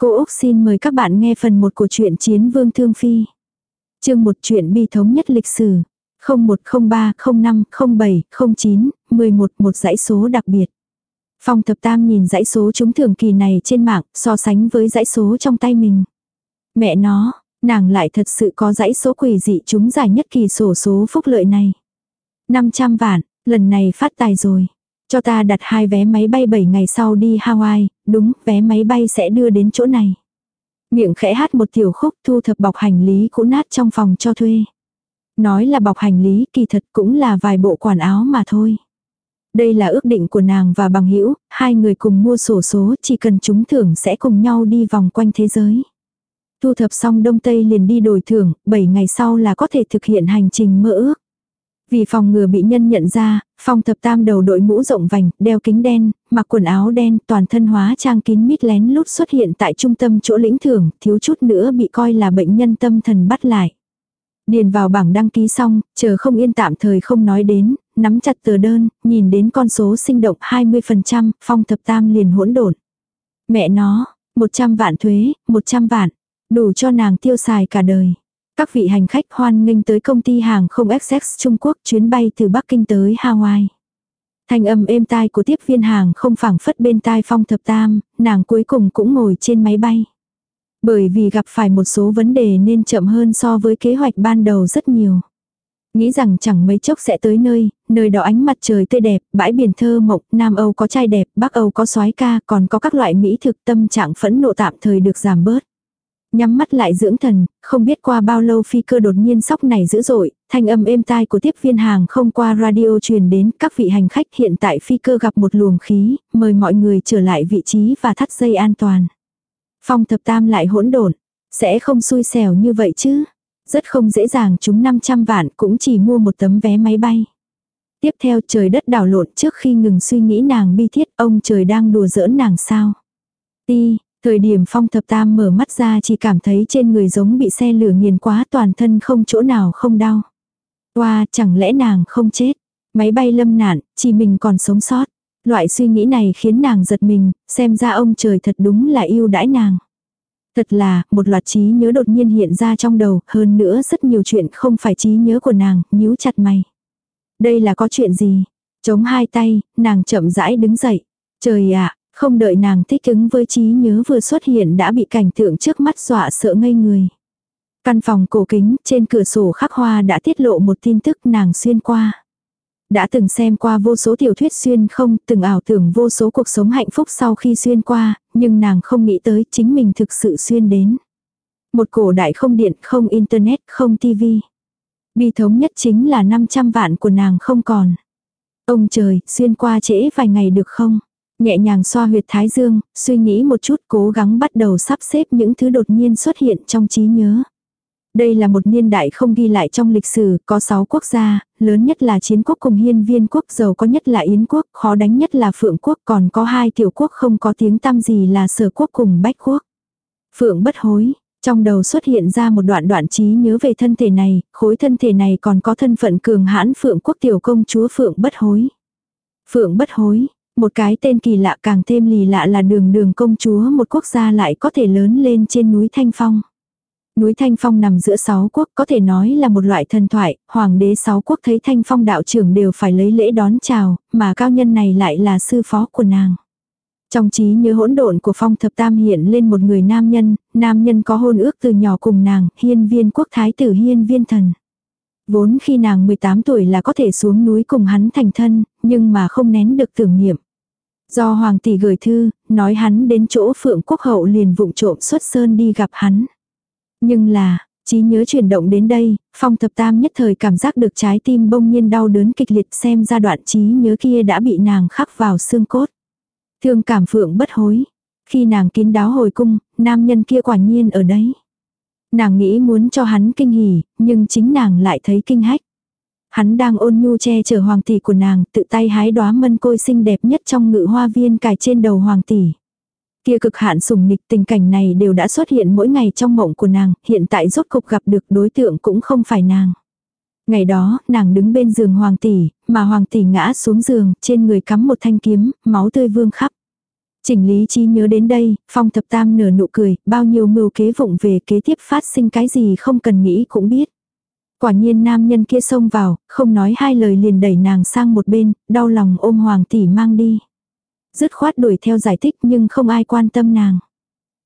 Cô Úc xin mời các bạn nghe phần 1 của truyện Chiến Vương Thương Phi. Chương một truyện bi thống nhất lịch sử. 0103 05 07 09 11 một dãy số đặc biệt. Phong thập tam nhìn dãy số trúng thưởng kỳ này trên mạng so sánh với dãy số trong tay mình. Mẹ nó, nàng lại thật sự có dãy số quỷ dị trúng giải nhất kỳ sổ số phúc lợi này. 500 vạn, lần này phát tài rồi. Cho ta đặt hai vé máy bay 7 ngày sau đi Hawaii, đúng, vé máy bay sẽ đưa đến chỗ này. Miệng khẽ hát một tiểu khúc thu thập bọc hành lý cũ nát trong phòng cho thuê. Nói là bọc hành lý kỳ thật cũng là vài bộ quần áo mà thôi. Đây là ước định của nàng và bằng hữu hai người cùng mua sổ số chỉ cần chúng thưởng sẽ cùng nhau đi vòng quanh thế giới. Thu thập xong đông tây liền đi đổi thưởng, 7 ngày sau là có thể thực hiện hành trình mơ ước. Vì phòng ngừa bị nhân nhận ra, phong thập tam đầu đội mũ rộng vành, đeo kính đen, mặc quần áo đen, toàn thân hóa trang kín mít lén lút xuất hiện tại trung tâm chỗ lĩnh thưởng, thiếu chút nữa bị coi là bệnh nhân tâm thần bắt lại. Điền vào bảng đăng ký xong, chờ không yên tạm thời không nói đến, nắm chặt tờ đơn, nhìn đến con số sinh động 20%, phong thập tam liền hỗn độn. Mẹ nó, 100 vạn thuế, 100 vạn, đủ cho nàng tiêu xài cả đời. Các vị hành khách hoan nghênh tới công ty hàng không XX Trung Quốc chuyến bay từ Bắc Kinh tới Hawaii. Thành âm êm tai của tiếp viên hàng không phẳng phất bên tai phong thập tam, nàng cuối cùng cũng ngồi trên máy bay. Bởi vì gặp phải một số vấn đề nên chậm hơn so với kế hoạch ban đầu rất nhiều. Nghĩ rằng chẳng mấy chốc sẽ tới nơi, nơi đó ánh mặt trời tươi đẹp, bãi biển thơ mộng, Nam Âu có trai đẹp, Bắc Âu có soái ca, còn có các loại mỹ thực tâm trạng phẫn nộ tạm thời được giảm bớt. Nhắm mắt lại dưỡng thần, không biết qua bao lâu phi cơ đột nhiên sóc này dữ dội, thanh âm êm tai của tiếp viên hàng không qua radio truyền đến các vị hành khách hiện tại phi cơ gặp một luồng khí, mời mọi người trở lại vị trí và thắt dây an toàn. Phong thập tam lại hỗn độn, sẽ không xui xẻo như vậy chứ. Rất không dễ dàng chúng 500 vạn cũng chỉ mua một tấm vé máy bay. Tiếp theo trời đất đảo lộn trước khi ngừng suy nghĩ nàng bi thiết ông trời đang đùa giỡn nàng sao. Ti, Thời điểm phong thập tam mở mắt ra chỉ cảm thấy trên người giống bị xe lửa nghiền quá toàn thân không chỗ nào không đau. Hoa, chẳng lẽ nàng không chết? Máy bay lâm nạn, chỉ mình còn sống sót. Loại suy nghĩ này khiến nàng giật mình, xem ra ông trời thật đúng là yêu đãi nàng. Thật là, một loạt trí nhớ đột nhiên hiện ra trong đầu, hơn nữa rất nhiều chuyện không phải trí nhớ của nàng, nhíu chặt mày. Đây là có chuyện gì? Chống hai tay, nàng chậm rãi đứng dậy. Trời ạ, không đợi nàng thích ứng với trí nhớ vừa xuất hiện đã bị cảnh tượng trước mắt dọa sợ ngây người. Căn phòng cổ kính, trên cửa sổ khắc hoa đã tiết lộ một tin tức nàng xuyên qua. Đã từng xem qua vô số tiểu thuyết xuyên không, từng ảo tưởng vô số cuộc sống hạnh phúc sau khi xuyên qua, nhưng nàng không nghĩ tới chính mình thực sự xuyên đến. Một cổ đại không điện, không internet, không tivi. Bi thống nhất chính là 500 vạn của nàng không còn. Ông trời, xuyên qua trễ vài ngày được không? Nhẹ nhàng xoa huyệt thái dương, suy nghĩ một chút cố gắng bắt đầu sắp xếp những thứ đột nhiên xuất hiện trong trí nhớ. Đây là một niên đại không ghi lại trong lịch sử, có 6 quốc gia, lớn nhất là chiến quốc cùng hiên viên quốc, giàu có nhất là yến quốc, khó đánh nhất là phượng quốc, còn có hai tiểu quốc không có tiếng tăm gì là sở quốc cùng bách quốc. Phượng bất hối, trong đầu xuất hiện ra một đoạn đoạn trí nhớ về thân thể này, khối thân thể này còn có thân phận cường hãn phượng quốc tiểu công chúa phượng bất hối. Phượng bất hối, một cái tên kỳ lạ càng thêm lì lạ là đường đường công chúa một quốc gia lại có thể lớn lên trên núi Thanh Phong. Núi Thanh Phong nằm giữa sáu quốc có thể nói là một loại thần thoại, hoàng đế sáu quốc thấy Thanh Phong đạo trưởng đều phải lấy lễ đón chào, mà cao nhân này lại là sư phó của nàng. Trong trí nhớ hỗn độn của phong thập tam hiện lên một người nam nhân, nam nhân có hôn ước từ nhỏ cùng nàng, hiên viên quốc thái tử hiên viên thần. Vốn khi nàng 18 tuổi là có thể xuống núi cùng hắn thành thân, nhưng mà không nén được tưởng niệm. Do hoàng tỷ gửi thư, nói hắn đến chỗ phượng quốc hậu liền vụng trộm xuất sơn đi gặp hắn. Nhưng là, trí nhớ chuyển động đến đây, phong thập tam nhất thời cảm giác được trái tim bông nhiên đau đớn kịch liệt xem ra đoạn trí nhớ kia đã bị nàng khắc vào xương cốt. Thương cảm phượng bất hối. Khi nàng kín đáo hồi cung, nam nhân kia quả nhiên ở đấy. Nàng nghĩ muốn cho hắn kinh hỉ, nhưng chính nàng lại thấy kinh hách. Hắn đang ôn nhu che chở hoàng tỷ của nàng, tự tay hái đóa mân côi xinh đẹp nhất trong ngự hoa viên cài trên đầu hoàng tỷ. Kia cực hạn sủng nịch tình cảnh này đều đã xuất hiện mỗi ngày trong mộng của nàng, hiện tại rốt cục gặp được đối tượng cũng không phải nàng. Ngày đó, nàng đứng bên giường hoàng tỷ, mà hoàng tỷ ngã xuống giường, trên người cắm một thanh kiếm, máu tươi vương khắp. Chỉnh lý trí nhớ đến đây, phong thập tam nở nụ cười, bao nhiêu mưu kế vụng về kế tiếp phát sinh cái gì không cần nghĩ cũng biết. Quả nhiên nam nhân kia xông vào, không nói hai lời liền đẩy nàng sang một bên, đau lòng ôm hoàng tỷ mang đi. Dứt khoát đuổi theo giải thích nhưng không ai quan tâm nàng.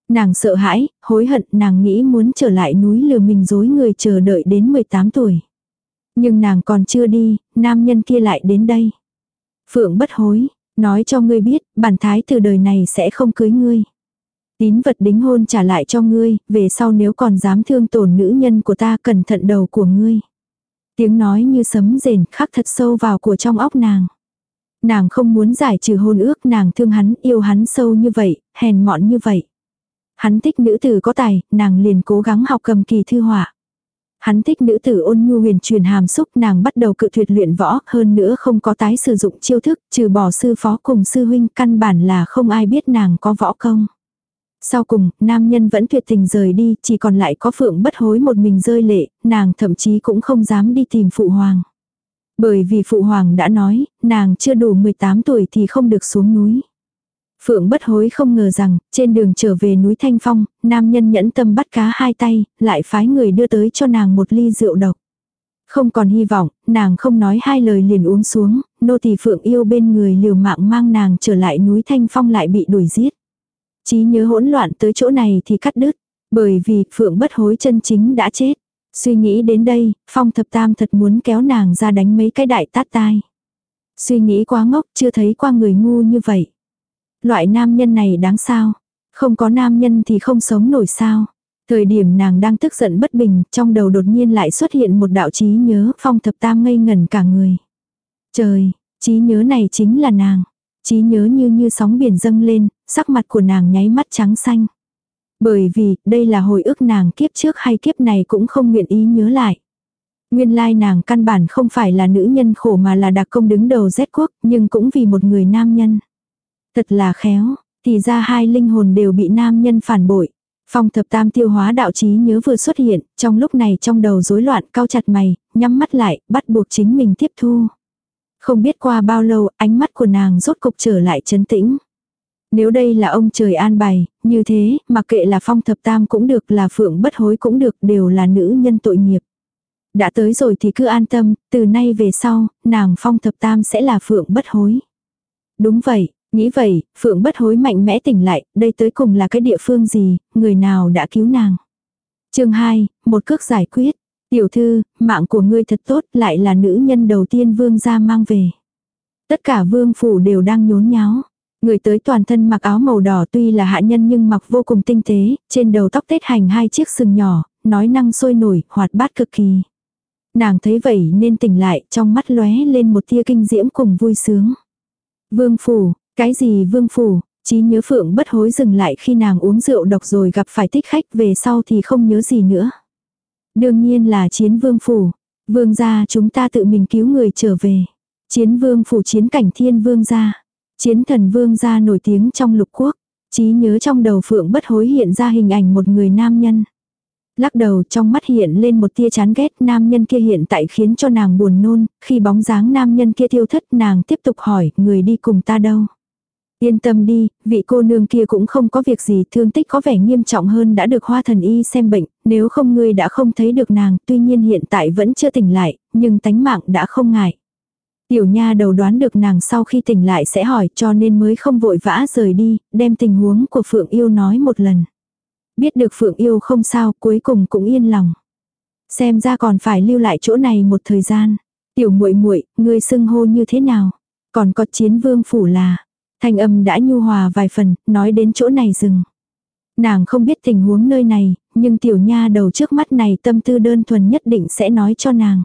Nàng sợ hãi, hối hận, nàng nghĩ muốn trở lại núi lừa mình dối người chờ đợi đến 18 tuổi. Nhưng nàng còn chưa đi, nam nhân kia lại đến đây. Phượng bất hối, nói cho ngươi biết, bản thái từ đời này sẽ không cưới ngươi. Tín vật đính hôn trả lại cho ngươi, về sau nếu còn dám thương tổn nữ nhân của ta cẩn thận đầu của ngươi. Tiếng nói như sấm rền khắc thật sâu vào của trong óc nàng. Nàng không muốn giải trừ hôn ước nàng thương hắn yêu hắn sâu như vậy, hèn mọn như vậy. Hắn thích nữ tử có tài, nàng liền cố gắng học cầm kỳ thư họa. Hắn thích nữ tử ôn nhu huyền truyền hàm xúc nàng bắt đầu cự tuyệt luyện võ, hơn nữa không có tái sử dụng chiêu thức, trừ bỏ sư phó cùng sư huynh, căn bản là không ai biết nàng có võ công. Sau cùng, nam nhân vẫn tuyệt tình rời đi, chỉ còn lại có phượng bất hối một mình rơi lệ, nàng thậm chí cũng không dám đi tìm phụ hoàng. Bởi vì phụ hoàng đã nói, nàng chưa đủ 18 tuổi thì không được xuống núi. Phượng bất hối không ngờ rằng, trên đường trở về núi Thanh Phong, nam nhân nhẫn tâm bắt cá hai tay, lại phái người đưa tới cho nàng một ly rượu độc. Không còn hy vọng, nàng không nói hai lời liền uống xuống, nô tỳ Phượng yêu bên người liều mạng mang nàng trở lại núi Thanh Phong lại bị đuổi giết. Chí nhớ hỗn loạn tới chỗ này thì cắt đứt, bởi vì Phượng bất hối chân chính đã chết. Suy nghĩ đến đây, Phong thập tam thật muốn kéo nàng ra đánh mấy cái đại tát tai. Suy nghĩ quá ngốc, chưa thấy qua người ngu như vậy. Loại nam nhân này đáng sao? Không có nam nhân thì không sống nổi sao? Thời điểm nàng đang tức giận bất bình, trong đầu đột nhiên lại xuất hiện một đạo trí nhớ, phong thập tam ngây ngẩn cả người. Trời, trí nhớ này chính là nàng. Trí nhớ như như sóng biển dâng lên, sắc mặt của nàng nháy mắt trắng xanh. Bởi vì, đây là hồi ức nàng kiếp trước hay kiếp này cũng không nguyện ý nhớ lại. Nguyên lai nàng căn bản không phải là nữ nhân khổ mà là đặc công đứng đầu Z quốc, nhưng cũng vì một người nam nhân. Thật là khéo, thì ra hai linh hồn đều bị nam nhân phản bội. Phong thập tam tiêu hóa đạo trí nhớ vừa xuất hiện, trong lúc này trong đầu rối loạn cao chặt mày, nhắm mắt lại, bắt buộc chính mình tiếp thu. Không biết qua bao lâu, ánh mắt của nàng rốt cục trở lại chấn tĩnh. Nếu đây là ông trời an bày, như thế, mà kệ là phong thập tam cũng được, là phượng bất hối cũng được, đều là nữ nhân tội nghiệp. Đã tới rồi thì cứ an tâm, từ nay về sau, nàng phong thập tam sẽ là phượng bất hối. Đúng vậy, Nghĩ vậy, Phượng bất hối mạnh mẽ tỉnh lại, đây tới cùng là cái địa phương gì, người nào đã cứu nàng. chương 2, một cước giải quyết. Tiểu thư, mạng của ngươi thật tốt, lại là nữ nhân đầu tiên vương gia mang về. Tất cả vương phủ đều đang nhốn nháo. Người tới toàn thân mặc áo màu đỏ tuy là hạ nhân nhưng mặc vô cùng tinh tế, trên đầu tóc tết hành hai chiếc sừng nhỏ, nói năng sôi nổi, hoạt bát cực kỳ. Nàng thấy vậy nên tỉnh lại, trong mắt lóe lên một tia kinh diễm cùng vui sướng. Vương phủ, cái gì vương phủ, trí nhớ phượng bất hối dừng lại khi nàng uống rượu độc rồi gặp phải thích khách về sau thì không nhớ gì nữa. Đương nhiên là chiến vương phủ. Vương gia chúng ta tự mình cứu người trở về. Chiến vương phủ chiến cảnh thiên vương gia. Chiến thần vương gia nổi tiếng trong lục quốc. Trí nhớ trong đầu phượng bất hối hiện ra hình ảnh một người nam nhân. Lắc đầu trong mắt hiện lên một tia chán ghét nam nhân kia hiện tại khiến cho nàng buồn nôn, khi bóng dáng nam nhân kia tiêu thất nàng tiếp tục hỏi người đi cùng ta đâu. Yên tâm đi, vị cô nương kia cũng không có việc gì thương tích có vẻ nghiêm trọng hơn đã được hoa thần y xem bệnh, nếu không ngươi đã không thấy được nàng, tuy nhiên hiện tại vẫn chưa tỉnh lại, nhưng tánh mạng đã không ngại. Tiểu nha đầu đoán được nàng sau khi tỉnh lại sẽ hỏi cho nên mới không vội vã rời đi, đem tình huống của Phượng Yêu nói một lần. Biết được Phượng Yêu không sao cuối cùng cũng yên lòng. Xem ra còn phải lưu lại chỗ này một thời gian. Tiểu muội muội ngươi xưng hô như thế nào? Còn có chiến vương phủ là, Thanh âm đã nhu hòa vài phần, nói đến chỗ này dừng. Nàng không biết tình huống nơi này, nhưng tiểu nha đầu trước mắt này tâm tư đơn thuần nhất định sẽ nói cho nàng.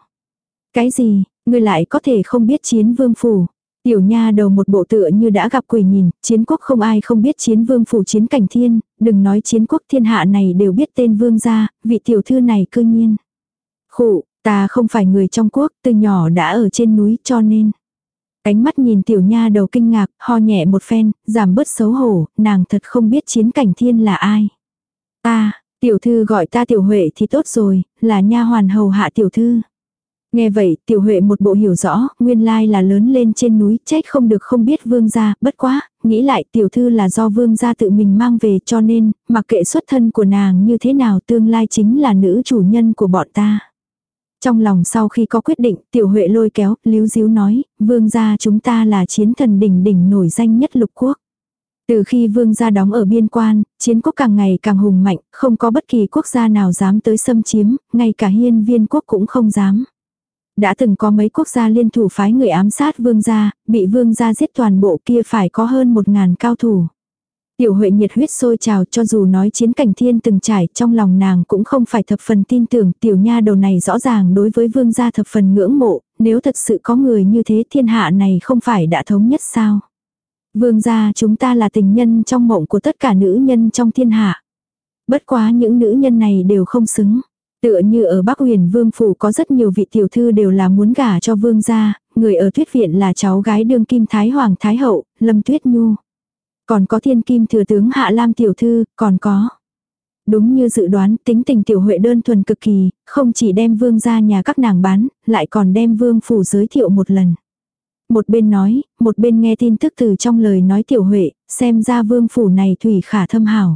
Cái gì, ngươi lại có thể không biết chiến vương phủ. Tiểu nha đầu một bộ tựa như đã gặp quỷ nhìn, chiến quốc không ai không biết chiến vương phủ chiến cảnh thiên, đừng nói chiến quốc thiên hạ này đều biết tên vương gia, vị tiểu thư này cư nhiên. Khụ, ta không phải người trong quốc, từ nhỏ đã ở trên núi cho nên. Ánh mắt nhìn tiểu nha đầu kinh ngạc, ho nhẹ một phen, giảm bớt xấu hổ, nàng thật không biết chiến cảnh thiên là ai. Ta, tiểu thư gọi ta tiểu huệ thì tốt rồi, là nha hoàn hầu hạ tiểu thư. Nghe vậy, tiểu huệ một bộ hiểu rõ, nguyên lai là lớn lên trên núi, trách không được không biết vương gia, bất quá, nghĩ lại tiểu thư là do vương gia tự mình mang về cho nên, mặc kệ xuất thân của nàng như thế nào tương lai chính là nữ chủ nhân của bọn ta. Trong lòng sau khi có quyết định, tiểu huệ lôi kéo, líu díu nói, vương gia chúng ta là chiến thần đỉnh đỉnh nổi danh nhất lục quốc. Từ khi vương gia đóng ở biên quan, chiến quốc càng ngày càng hùng mạnh, không có bất kỳ quốc gia nào dám tới xâm chiếm, ngay cả hiên viên quốc cũng không dám. Đã từng có mấy quốc gia liên thủ phái người ám sát vương gia, bị vương gia giết toàn bộ kia phải có hơn một ngàn cao thủ. Tiểu Huệ nhiệt huyết sôi trào cho dù nói chiến cảnh thiên từng trải trong lòng nàng cũng không phải thập phần tin tưởng tiểu nha đầu này rõ ràng đối với vương gia thập phần ngưỡng mộ, nếu thật sự có người như thế thiên hạ này không phải đã thống nhất sao. Vương gia chúng ta là tình nhân trong mộng của tất cả nữ nhân trong thiên hạ. Bất quá những nữ nhân này đều không xứng. Tựa như ở Bắc huyền Vương Phủ có rất nhiều vị tiểu thư đều là muốn gả cho vương gia, người ở tuyết viện là cháu gái đương kim Thái Hoàng Thái Hậu, Lâm Tuyết Nhu. Còn có thiên kim thừa tướng Hạ Lam tiểu thư, còn có. Đúng như dự đoán, tính tình tiểu huệ đơn thuần cực kỳ, không chỉ đem vương ra nhà các nàng bán, lại còn đem vương phủ giới thiệu một lần. Một bên nói, một bên nghe tin tức từ trong lời nói tiểu huệ, xem ra vương phủ này thủy khả thâm hảo.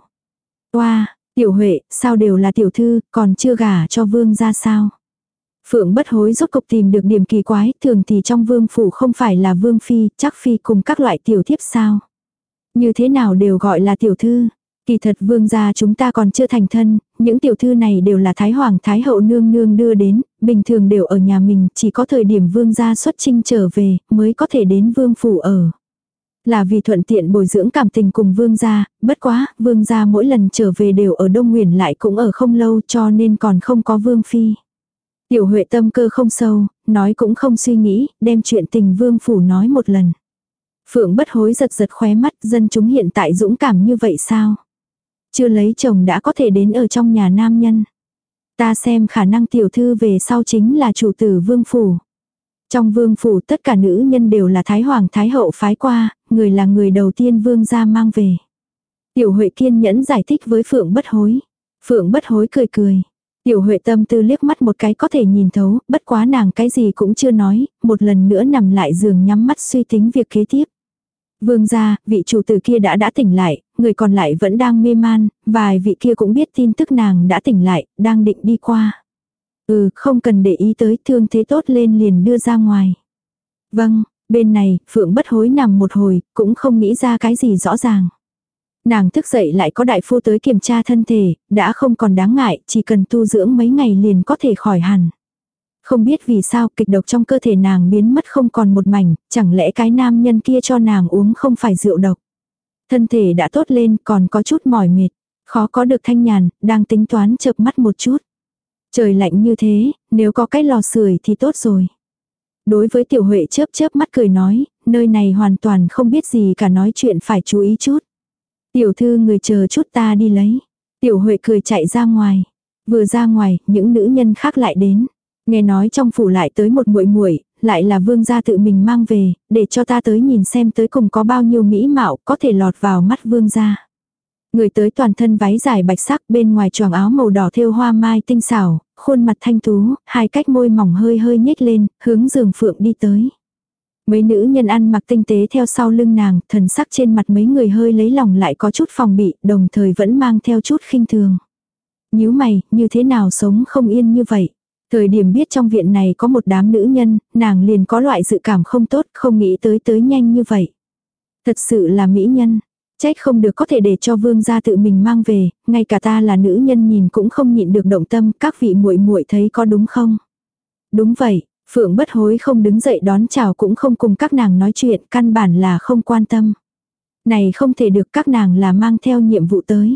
Oa, tiểu huệ, sao đều là tiểu thư, còn chưa gả cho vương ra sao? Phượng bất hối rốt cục tìm được điểm kỳ quái, thường thì trong vương phủ không phải là vương phi, chắc phi cùng các loại tiểu thiếp sao? Như thế nào đều gọi là tiểu thư. Kỳ thật vương gia chúng ta còn chưa thành thân, những tiểu thư này đều là Thái Hoàng Thái Hậu nương nương đưa đến, bình thường đều ở nhà mình, chỉ có thời điểm vương gia xuất trinh trở về, mới có thể đến vương phủ ở. Là vì thuận tiện bồi dưỡng cảm tình cùng vương gia, bất quá, vương gia mỗi lần trở về đều ở Đông Nguyền lại cũng ở không lâu cho nên còn không có vương phi. Tiểu Huệ tâm cơ không sâu, nói cũng không suy nghĩ, đem chuyện tình vương phủ nói một lần. Phượng bất hối giật giật khóe mắt dân chúng hiện tại dũng cảm như vậy sao? Chưa lấy chồng đã có thể đến ở trong nhà nam nhân. Ta xem khả năng tiểu thư về sau chính là chủ tử vương phủ. Trong vương phủ tất cả nữ nhân đều là thái hoàng thái hậu phái qua, người là người đầu tiên vương gia mang về. Tiểu Huệ kiên nhẫn giải thích với Phượng bất hối. Phượng bất hối cười cười. Tiểu Huệ tâm tư liếc mắt một cái có thể nhìn thấu, bất quá nàng cái gì cũng chưa nói, một lần nữa nằm lại giường nhắm mắt suy tính việc kế tiếp. Vương gia, vị chủ tử kia đã đã tỉnh lại, người còn lại vẫn đang mê man, vài vị kia cũng biết tin tức nàng đã tỉnh lại, đang định đi qua. Ừ, không cần để ý tới thương thế tốt lên liền đưa ra ngoài. Vâng, bên này, Phượng bất hối nằm một hồi, cũng không nghĩ ra cái gì rõ ràng. Nàng thức dậy lại có đại phu tới kiểm tra thân thể, đã không còn đáng ngại, chỉ cần tu dưỡng mấy ngày liền có thể khỏi hẳn. Không biết vì sao kịch độc trong cơ thể nàng biến mất không còn một mảnh, chẳng lẽ cái nam nhân kia cho nàng uống không phải rượu độc. Thân thể đã tốt lên còn có chút mỏi mệt, khó có được thanh nhàn, đang tính toán chợp mắt một chút. Trời lạnh như thế, nếu có cái lò sưởi thì tốt rồi. Đối với tiểu huệ chớp chớp mắt cười nói, nơi này hoàn toàn không biết gì cả nói chuyện phải chú ý chút. Tiểu thư người chờ chút ta đi lấy. Tiểu huệ cười chạy ra ngoài. Vừa ra ngoài, những nữ nhân khác lại đến. Nghe nói trong phủ lại tới một muội muội, lại là vương gia tự mình mang về, để cho ta tới nhìn xem tới cùng có bao nhiêu mỹ mạo có thể lọt vào mắt vương gia. Người tới toàn thân váy dài bạch sắc bên ngoài choàng áo màu đỏ thêu hoa mai tinh xảo, khuôn mặt thanh tú, hai cách môi mỏng hơi hơi nhếch lên, hướng giường phượng đi tới. Mấy nữ nhân ăn mặc tinh tế theo sau lưng nàng, thần sắc trên mặt mấy người hơi lấy lòng lại có chút phòng bị, đồng thời vẫn mang theo chút khinh thường. nhíu mày, như thế nào sống không yên như vậy? Thời điểm biết trong viện này có một đám nữ nhân, nàng liền có loại dự cảm không tốt, không nghĩ tới tới nhanh như vậy. Thật sự là mỹ nhân. Trách không được có thể để cho vương gia tự mình mang về, ngay cả ta là nữ nhân nhìn cũng không nhịn được động tâm, các vị muội muội thấy có đúng không? Đúng vậy, Phượng bất hối không đứng dậy đón chào cũng không cùng các nàng nói chuyện, căn bản là không quan tâm. Này không thể được các nàng là mang theo nhiệm vụ tới.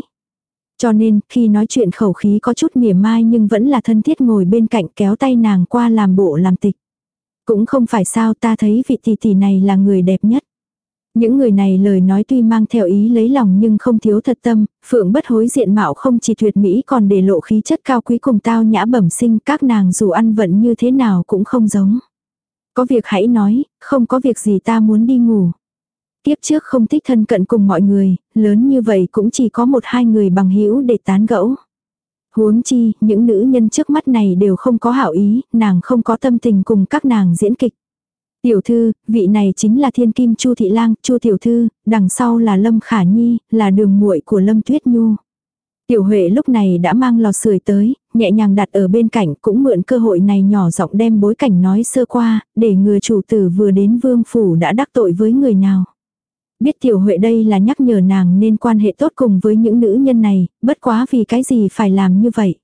Cho nên, khi nói chuyện khẩu khí có chút mỉa mai nhưng vẫn là thân thiết ngồi bên cạnh kéo tay nàng qua làm bộ làm tịch. Cũng không phải sao ta thấy vị tỷ tỷ này là người đẹp nhất. Những người này lời nói tuy mang theo ý lấy lòng nhưng không thiếu thật tâm, phượng bất hối diện mạo không chỉ tuyệt mỹ còn để lộ khí chất cao quý cùng tao nhã bẩm sinh các nàng dù ăn vận như thế nào cũng không giống. Có việc hãy nói, không có việc gì ta muốn đi ngủ. Tiếp trước không thích thân cận cùng mọi người, lớn như vậy cũng chỉ có một hai người bằng hữu để tán gẫu. Huống chi, những nữ nhân trước mắt này đều không có hảo ý, nàng không có tâm tình cùng các nàng diễn kịch. Tiểu thư, vị này chính là thiên kim Chu Thị Lang, Chu Tiểu Thư, đằng sau là Lâm Khả Nhi, là đường muội của Lâm Tuyết Nhu. Tiểu Huệ lúc này đã mang lò sưởi tới, nhẹ nhàng đặt ở bên cạnh cũng mượn cơ hội này nhỏ giọng đem bối cảnh nói sơ qua, để người chủ tử vừa đến vương phủ đã đắc tội với người nào. Biết Tiểu Huệ đây là nhắc nhở nàng nên quan hệ tốt cùng với những nữ nhân này, bất quá vì cái gì phải làm như vậy.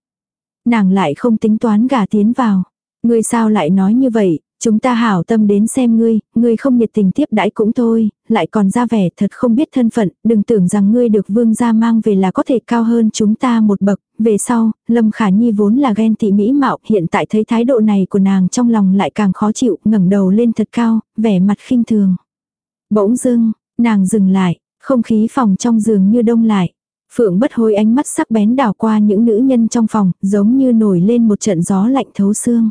Nàng lại không tính toán gả tiến vào. Ngươi sao lại nói như vậy, Chúng ta hảo tâm đến xem ngươi, ngươi không nhiệt tình tiếp đãi cũng thôi, lại còn ra vẻ thật không biết thân phận, đừng tưởng rằng ngươi được vương gia mang về là có thể cao hơn chúng ta một bậc, về sau, Lâm Khả Nhi vốn là ghen tị mỹ mạo, hiện tại thấy thái độ này của nàng trong lòng lại càng khó chịu, ngẩng đầu lên thật cao, vẻ mặt khinh thường. Bỗng dưng, nàng dừng lại, không khí phòng trong giường như đông lại. Phượng bất hối ánh mắt sắc bén đảo qua những nữ nhân trong phòng, giống như nổi lên một trận gió lạnh thấu xương.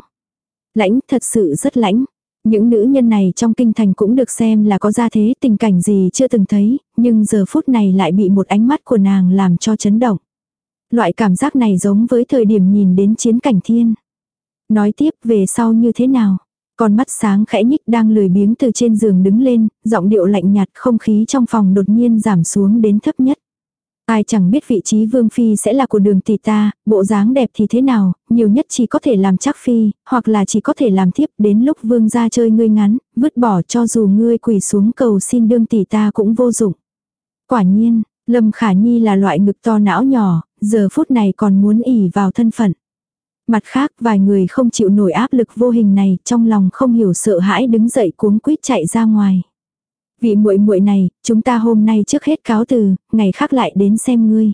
Lãnh thật sự rất lãnh. Những nữ nhân này trong kinh thành cũng được xem là có gia thế tình cảnh gì chưa từng thấy, nhưng giờ phút này lại bị một ánh mắt của nàng làm cho chấn động. Loại cảm giác này giống với thời điểm nhìn đến chiến cảnh thiên. Nói tiếp về sau như thế nào? Con mắt sáng khẽ nhích đang lười biếng từ trên giường đứng lên, giọng điệu lạnh nhạt không khí trong phòng đột nhiên giảm xuống đến thấp nhất. Ai chẳng biết vị trí vương phi sẽ là của đường tỷ ta, bộ dáng đẹp thì thế nào, nhiều nhất chỉ có thể làm chắc phi, hoặc là chỉ có thể làm thiếp đến lúc vương ra chơi ngươi ngắn, vứt bỏ cho dù ngươi quỳ xuống cầu xin đương tỷ ta cũng vô dụng. Quả nhiên, Lâm Khả Nhi là loại ngực to não nhỏ, giờ phút này còn muốn ỉ vào thân phận. Mặt khác, vài người không chịu nổi áp lực vô hình này, trong lòng không hiểu sợ hãi đứng dậy cuống quýt chạy ra ngoài. Vị muội muội này, chúng ta hôm nay trước hết cáo từ, ngày khác lại đến xem ngươi.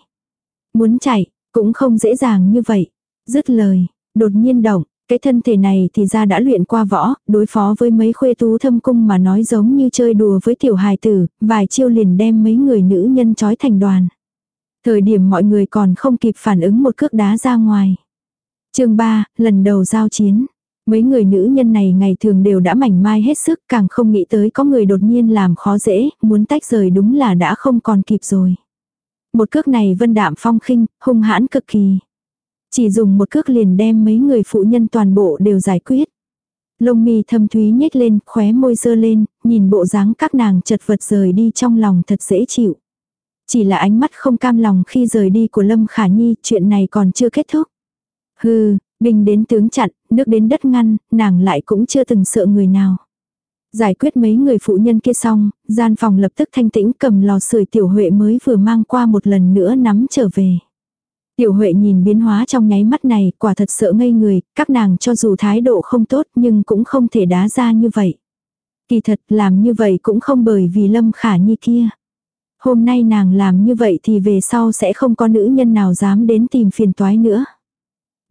Muốn chạy, cũng không dễ dàng như vậy. Dứt lời, đột nhiên động, cái thân thể này thì ra đã luyện qua võ, đối phó với mấy khuê tú thâm cung mà nói giống như chơi đùa với tiểu hài tử, vài chiêu liền đem mấy người nữ nhân trói thành đoàn. Thời điểm mọi người còn không kịp phản ứng một cước đá ra ngoài chương 3, lần đầu giao chiến. Mấy người nữ nhân này ngày thường đều đã mảnh mai hết sức càng không nghĩ tới có người đột nhiên làm khó dễ, muốn tách rời đúng là đã không còn kịp rồi. Một cước này vân đạm phong khinh, hung hãn cực kỳ. Chỉ dùng một cước liền đem mấy người phụ nhân toàn bộ đều giải quyết. Lông mi thâm thúy nhếch lên, khóe môi dơ lên, nhìn bộ dáng các nàng chật vật rời đi trong lòng thật dễ chịu. Chỉ là ánh mắt không cam lòng khi rời đi của Lâm Khả Nhi, chuyện này còn chưa kết thúc. Hừ, Binh đến tướng chặn, nước đến đất ngăn, nàng lại cũng chưa từng sợ người nào. Giải quyết mấy người phụ nhân kia xong, gian phòng lập tức thanh tĩnh cầm lò sưởi tiểu huệ mới vừa mang qua một lần nữa nắm trở về. Tiểu Huệ nhìn biến hóa trong nháy mắt này, quả thật sợ ngây người, các nàng cho dù thái độ không tốt nhưng cũng không thể đá ra như vậy. Kỳ thật làm như vậy cũng không bởi vì Lâm Khả Nhi kia. Hôm nay nàng làm như vậy thì về sau sẽ không có nữ nhân nào dám đến tìm phiền toái nữa.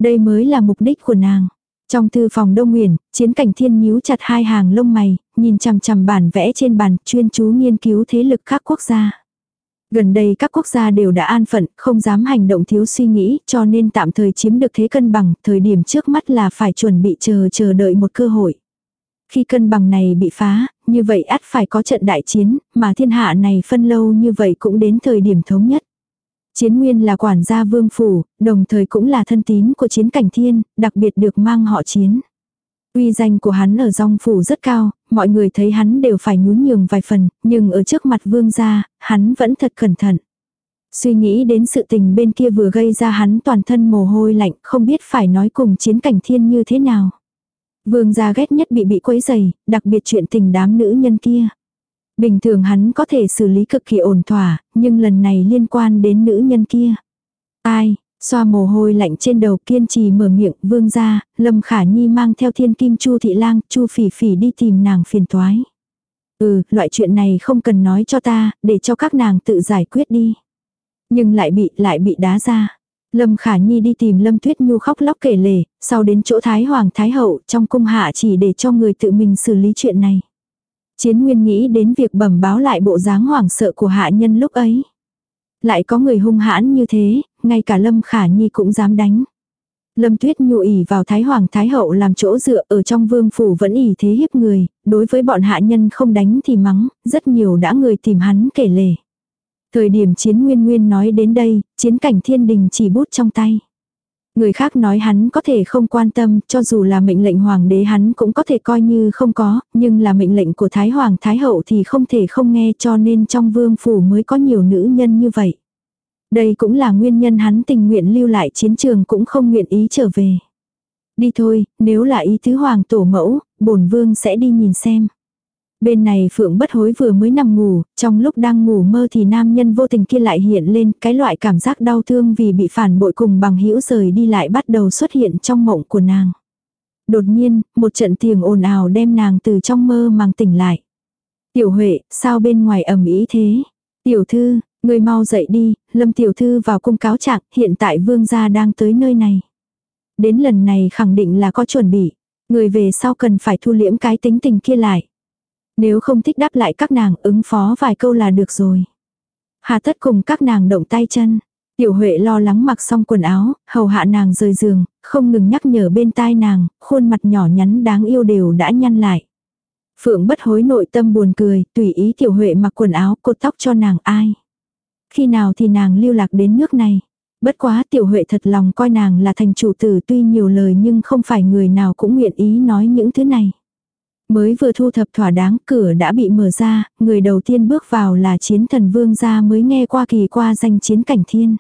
Đây mới là mục đích của nàng. Trong thư phòng Đông Nguyền, chiến cảnh thiên nhíu chặt hai hàng lông mày, nhìn chằm chằm bản vẽ trên bàn, chuyên chú nghiên cứu thế lực các quốc gia. Gần đây các quốc gia đều đã an phận, không dám hành động thiếu suy nghĩ, cho nên tạm thời chiếm được thế cân bằng, thời điểm trước mắt là phải chuẩn bị chờ chờ đợi một cơ hội. Khi cân bằng này bị phá, như vậy ắt phải có trận đại chiến, mà thiên hạ này phân lâu như vậy cũng đến thời điểm thống nhất. Chiến nguyên là quản gia vương phủ, đồng thời cũng là thân tín của chiến cảnh thiên, đặc biệt được mang họ chiến. Uy danh của hắn ở dòng phủ rất cao, mọi người thấy hắn đều phải nhún nhường vài phần, nhưng ở trước mặt vương gia, hắn vẫn thật cẩn thận. Suy nghĩ đến sự tình bên kia vừa gây ra hắn toàn thân mồ hôi lạnh, không biết phải nói cùng chiến cảnh thiên như thế nào. Vương gia ghét nhất bị bị quấy dày, đặc biệt chuyện tình đám nữ nhân kia. Bình thường hắn có thể xử lý cực kỳ ổn thỏa, nhưng lần này liên quan đến nữ nhân kia. Ai, xoa mồ hôi lạnh trên đầu kiên trì mở miệng vương ra, Lâm Khả Nhi mang theo thiên kim Chu Thị Lang, Chu Phỉ Phỉ đi tìm nàng phiền toái. Ừ, loại chuyện này không cần nói cho ta, để cho các nàng tự giải quyết đi. Nhưng lại bị, lại bị đá ra. Lâm Khả Nhi đi tìm Lâm Tuyết Nhu khóc lóc kể lể, sau đến chỗ Thái Hoàng Thái Hậu trong cung hạ chỉ để cho người tự mình xử lý chuyện này. Chiến Nguyên nghĩ đến việc bẩm báo lại bộ dáng hoảng sợ của hạ nhân lúc ấy. Lại có người hung hãn như thế, ngay cả Lâm Khả Nhi cũng dám đánh. Lâm Tuyết Nhu ỉ vào Thái Hoàng Thái Hậu làm chỗ dựa ở trong vương phủ vẫn ỉ thế hiếp người, đối với bọn hạ nhân không đánh thì mắng, rất nhiều đã người tìm hắn kể lể. Thời điểm chiến nguyên nguyên nói đến đây, chiến cảnh thiên đình chỉ bút trong tay. Người khác nói hắn có thể không quan tâm, cho dù là mệnh lệnh hoàng đế hắn cũng có thể coi như không có, nhưng là mệnh lệnh của Thái Hoàng Thái Hậu thì không thể không nghe cho nên trong vương phủ mới có nhiều nữ nhân như vậy. Đây cũng là nguyên nhân hắn tình nguyện lưu lại chiến trường cũng không nguyện ý trở về. Đi thôi, nếu là ý tứ hoàng tổ mẫu, bổn vương sẽ đi nhìn xem. Bên này Phượng bất hối vừa mới nằm ngủ, trong lúc đang ngủ mơ thì nam nhân vô tình kia lại hiện lên cái loại cảm giác đau thương vì bị phản bội cùng bằng hữu rời đi lại bắt đầu xuất hiện trong mộng của nàng. Đột nhiên, một trận tiếng ồn ào đem nàng từ trong mơ màng tỉnh lại. Tiểu Huệ, sao bên ngoài ẩm ý thế? Tiểu thư, người mau dậy đi, lâm tiểu thư vào cung cáo trạng, hiện tại vương gia đang tới nơi này. Đến lần này khẳng định là có chuẩn bị. Người về sau cần phải thu liễm cái tính tình kia lại. Nếu không thích đáp lại các nàng ứng phó vài câu là được rồi. Hà tất cùng các nàng động tay chân. Tiểu Huệ lo lắng mặc xong quần áo, hầu hạ nàng rời giường, không ngừng nhắc nhở bên tai nàng, khuôn mặt nhỏ nhắn đáng yêu đều đã nhăn lại. Phượng bất hối nội tâm buồn cười, tùy ý Tiểu Huệ mặc quần áo cột tóc cho nàng ai. Khi nào thì nàng lưu lạc đến nước này. Bất quá Tiểu Huệ thật lòng coi nàng là thành chủ tử tuy nhiều lời nhưng không phải người nào cũng nguyện ý nói những thứ này. Mới vừa thu thập thỏa đáng cửa đã bị mở ra, người đầu tiên bước vào là chiến thần vương gia mới nghe qua kỳ qua danh chiến cảnh thiên.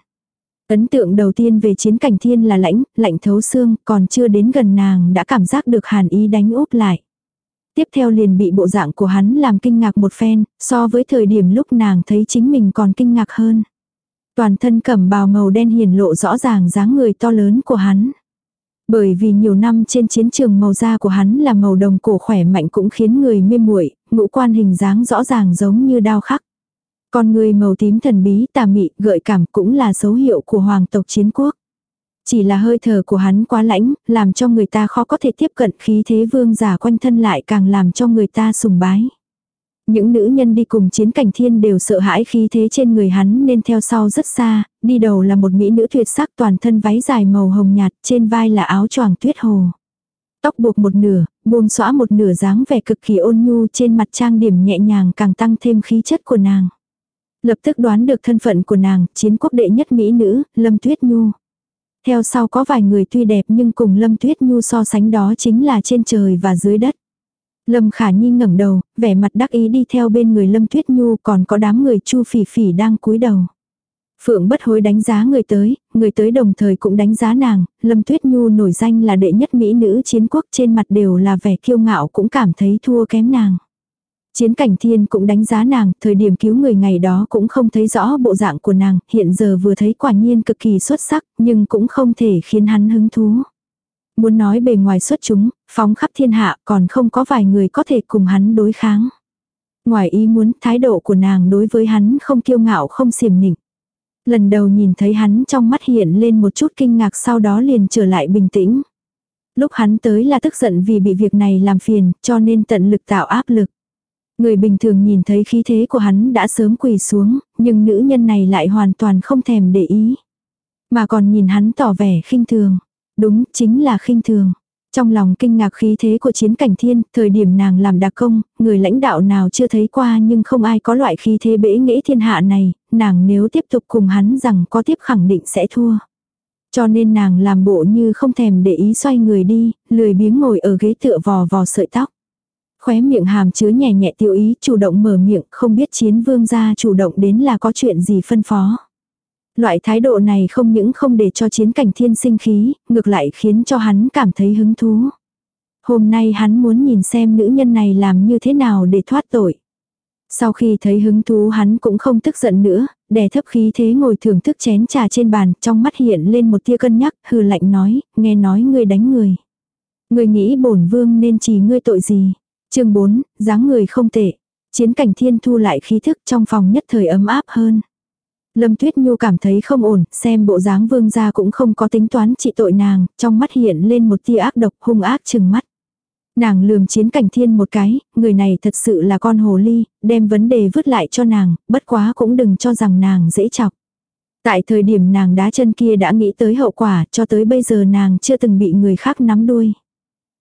Ấn tượng đầu tiên về chiến cảnh thiên là lãnh, lạnh thấu xương, còn chưa đến gần nàng đã cảm giác được hàn ý đánh úp lại. Tiếp theo liền bị bộ dạng của hắn làm kinh ngạc một phen, so với thời điểm lúc nàng thấy chính mình còn kinh ngạc hơn. Toàn thân cẩm bào màu đen hiển lộ rõ ràng dáng người to lớn của hắn. Bởi vì nhiều năm trên chiến trường màu da của hắn là màu đồng cổ khỏe mạnh cũng khiến người mê muội, ngũ quan hình dáng rõ ràng giống như đao khắc. Con người màu tím thần bí tà mị gợi cảm cũng là dấu hiệu của hoàng tộc chiến quốc. Chỉ là hơi thở của hắn quá lãnh, làm cho người ta khó có thể tiếp cận khí thế vương giả quanh thân lại càng làm cho người ta sùng bái. Những nữ nhân đi cùng chiến cảnh thiên đều sợ hãi khí thế trên người hắn nên theo sau rất xa, đi đầu là một mỹ nữ tuyệt sắc toàn thân váy dài màu hồng nhạt, trên vai là áo choàng tuyết hồ. Tóc buộc một nửa, buông xõa một nửa dáng vẻ cực kỳ ôn nhu trên mặt trang điểm nhẹ nhàng càng tăng thêm khí chất của nàng. Lập tức đoán được thân phận của nàng, chiến quốc đệ nhất mỹ nữ, Lâm Tuyết Nhu. Theo sau có vài người tuy đẹp nhưng cùng Lâm Tuyết Nhu so sánh đó chính là trên trời và dưới đất. Lâm Khả Nhi ngẩng đầu, vẻ mặt đắc ý đi theo bên người Lâm Tuyết Nhu còn có đám người Chu Phỉ Phỉ đang cúi đầu. Phượng bất hối đánh giá người tới, người tới đồng thời cũng đánh giá nàng, Lâm Tuyết Nhu nổi danh là đệ nhất mỹ nữ chiến quốc trên mặt đều là vẻ kiêu ngạo cũng cảm thấy thua kém nàng. Chiến cảnh thiên cũng đánh giá nàng, thời điểm cứu người ngày đó cũng không thấy rõ bộ dạng của nàng, hiện giờ vừa thấy quả nhiên cực kỳ xuất sắc, nhưng cũng không thể khiến hắn hứng thú. Muốn nói bề ngoài xuất chúng, phóng khắp thiên hạ còn không có vài người có thể cùng hắn đối kháng. Ngoài ý muốn thái độ của nàng đối với hắn không kiêu ngạo không xiểm nịnh. Lần đầu nhìn thấy hắn trong mắt hiện lên một chút kinh ngạc sau đó liền trở lại bình tĩnh. Lúc hắn tới là tức giận vì bị việc này làm phiền cho nên tận lực tạo áp lực. Người bình thường nhìn thấy khí thế của hắn đã sớm quỳ xuống, nhưng nữ nhân này lại hoàn toàn không thèm để ý. Mà còn nhìn hắn tỏ vẻ khinh thường. Đúng, chính là khinh thường. Trong lòng kinh ngạc khí thế của chiến cảnh thiên, thời điểm nàng làm đặc công, người lãnh đạo nào chưa thấy qua nhưng không ai có loại khí thế bể nghĩ thiên hạ này, nàng nếu tiếp tục cùng hắn rằng có tiếp khẳng định sẽ thua. Cho nên nàng làm bộ như không thèm để ý xoay người đi, lười biếng ngồi ở ghế tựa vò vò sợi tóc. Khóe miệng hàm chứa nhẹ nhẹ tiêu ý chủ động mở miệng không biết chiến vương gia chủ động đến là có chuyện gì phân phó. Loại thái độ này không những không để cho chiến cảnh thiên sinh khí, ngược lại khiến cho hắn cảm thấy hứng thú. Hôm nay hắn muốn nhìn xem nữ nhân này làm như thế nào để thoát tội. Sau khi thấy hứng thú hắn cũng không tức giận nữa, đè thấp khí thế ngồi thưởng thức chén trà trên bàn, trong mắt hiện lên một tia cân nhắc, hừ lạnh nói, nghe nói ngươi đánh người. Ngươi nghĩ bổn vương nên chỉ ngươi tội gì. chương 4, dáng người không tệ. Chiến cảnh thiên thu lại khí thức trong phòng nhất thời ấm áp hơn. Lâm Tuyết Nhu cảm thấy không ổn, xem bộ dáng vương gia cũng không có tính toán trị tội nàng, trong mắt hiện lên một tia ác độc hung ác chừng mắt. Nàng lườm chiến cảnh thiên một cái, người này thật sự là con hồ ly, đem vấn đề vứt lại cho nàng, bất quá cũng đừng cho rằng nàng dễ chọc. Tại thời điểm nàng đá chân kia đã nghĩ tới hậu quả, cho tới bây giờ nàng chưa từng bị người khác nắm đuôi.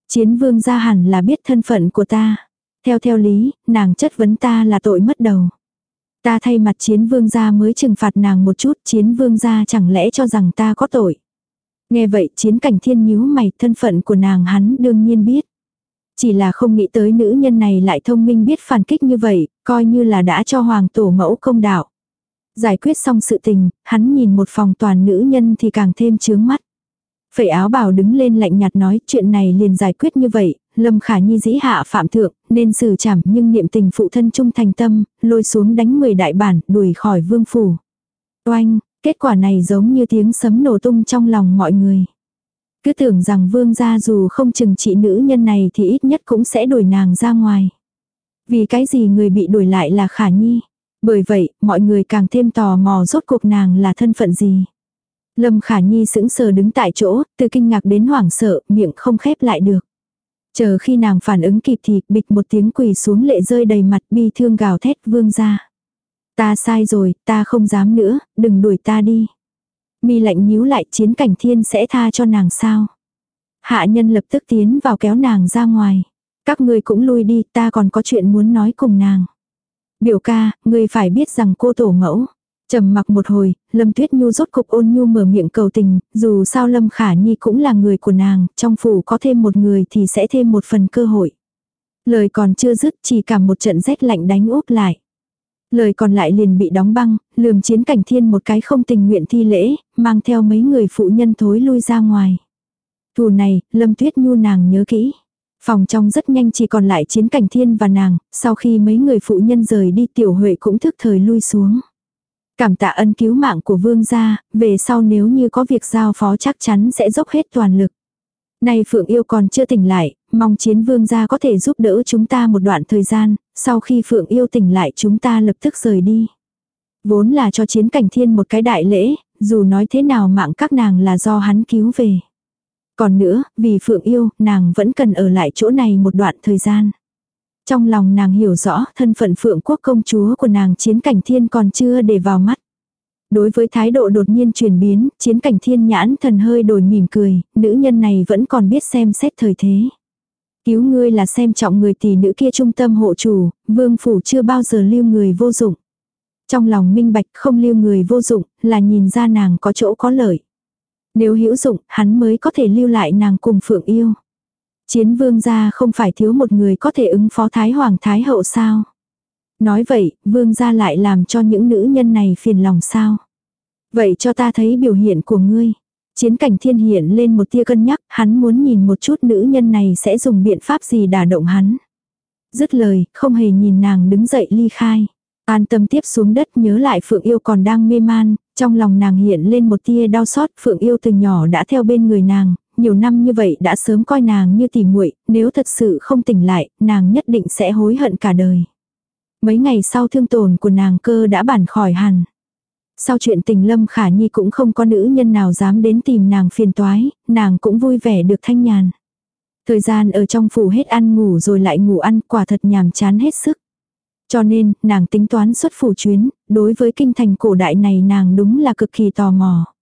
Chiến vương gia hẳn là biết thân phận của ta. Theo theo lý, nàng chất vấn ta là tội mất đầu. Ta thay mặt chiến vương gia mới trừng phạt nàng một chút, chiến vương gia chẳng lẽ cho rằng ta có tội. Nghe vậy chiến cảnh thiên nhíu mày thân phận của nàng hắn đương nhiên biết. Chỉ là không nghĩ tới nữ nhân này lại thông minh biết phản kích như vậy, coi như là đã cho hoàng tổ mẫu công đạo. Giải quyết xong sự tình, hắn nhìn một phòng toàn nữ nhân thì càng thêm chướng mắt. Phẩy áo bào đứng lên lạnh nhạt nói chuyện này liền giải quyết như vậy, Lâm Khả Nhi dĩ hạ phạm thượng, nên xử trảm nhưng niệm tình phụ thân trung thành tâm, lôi xuống đánh 10 đại bản, đuổi khỏi vương phủ. Oanh, kết quả này giống như tiếng sấm nổ tung trong lòng mọi người. Cứ tưởng rằng vương gia dù không chừng trị nữ nhân này thì ít nhất cũng sẽ đuổi nàng ra ngoài. Vì cái gì người bị đuổi lại là Khả Nhi. Bởi vậy, mọi người càng thêm tò mò rốt cuộc nàng là thân phận gì. Lâm Khả Nhi sững sờ đứng tại chỗ, từ kinh ngạc đến hoảng sợ, miệng không khép lại được. Chờ khi nàng phản ứng kịp thì bịch một tiếng quỳ xuống lệ rơi đầy mặt bi thương gào thét vương ra. Ta sai rồi, ta không dám nữa, đừng đuổi ta đi. Mi lạnh nhíu lại chiến cảnh thiên sẽ tha cho nàng sao. Hạ nhân lập tức tiến vào kéo nàng ra ngoài. Các ngươi cũng lui đi, ta còn có chuyện muốn nói cùng nàng. Biểu ca, ngươi phải biết rằng cô tổ mẫu trầm mặc một hồi, Lâm Tuyết Nhu rốt cục ôn nhu mở miệng cầu tình, dù sao Lâm Khả Nhi cũng là người của nàng, trong phủ có thêm một người thì sẽ thêm một phần cơ hội. Lời còn chưa dứt chỉ cả một trận rét lạnh đánh úp lại. Lời còn lại liền bị đóng băng, lườm chiến cảnh thiên một cái không tình nguyện thi lễ, mang theo mấy người phụ nhân thối lui ra ngoài. Thù này, Lâm Tuyết Nhu nàng nhớ kỹ. Phòng trong rất nhanh chỉ còn lại chiến cảnh thiên và nàng, sau khi mấy người phụ nhân rời đi tiểu huệ cũng thức thời lui xuống. Cảm tạ ân cứu mạng của vương gia, về sau nếu như có việc giao phó chắc chắn sẽ dốc hết toàn lực. Nay Phượng Yêu còn chưa tỉnh lại, mong chiến vương gia có thể giúp đỡ chúng ta một đoạn thời gian, sau khi Phượng Yêu tỉnh lại chúng ta lập tức rời đi. Vốn là cho chiến cảnh thiên một cái đại lễ, dù nói thế nào mạng các nàng là do hắn cứu về. Còn nữa, vì Phượng yêu, nàng vẫn cần ở lại chỗ này một đoạn thời gian. Trong lòng nàng hiểu rõ thân phận Phượng quốc công chúa của nàng chiến cảnh thiên còn chưa để vào mắt. Đối với thái độ đột nhiên chuyển biến, chiến cảnh thiên nhãn thần hơi đổi mỉm cười, nữ nhân này vẫn còn biết xem xét thời thế. Cứu ngươi là xem trọng người tỷ nữ kia trung tâm hộ chủ, vương phủ chưa bao giờ lưu người vô dụng. Trong lòng minh bạch không lưu người vô dụng, là nhìn ra nàng có chỗ có lợi. Nếu hữu dụng, hắn mới có thể lưu lại nàng cùng phượng yêu. Chiến vương gia không phải thiếu một người có thể ứng phó thái hoàng thái hậu sao. Nói vậy, vương gia lại làm cho những nữ nhân này phiền lòng sao. Vậy cho ta thấy biểu hiện của ngươi. Chiến cảnh thiên hiện lên một tia cân nhắc, hắn muốn nhìn một chút nữ nhân này sẽ dùng biện pháp gì đả động hắn. Dứt lời, không hề nhìn nàng đứng dậy ly khai. An tâm tiếp xuống đất nhớ lại Phượng Yêu còn đang mê man, trong lòng nàng hiện lên một tia đau xót, Phượng Yêu từ nhỏ đã theo bên người nàng, nhiều năm như vậy đã sớm coi nàng như tỉ muội, nếu thật sự không tỉnh lại, nàng nhất định sẽ hối hận cả đời. Mấy ngày sau thương tổn của nàng cơ đã bản khỏi hẳn. Sau chuyện tình Lâm Khả Nhi cũng không có nữ nhân nào dám đến tìm nàng phiền toái, nàng cũng vui vẻ được thanh nhàn. Thời gian ở trong phủ hết ăn ngủ rồi lại ngủ ăn quả thật nhàm chán hết sức. Cho nên, nàng tính toán xuất phủ chuyến, đối với kinh thành cổ đại này nàng đúng là cực kỳ tò mò.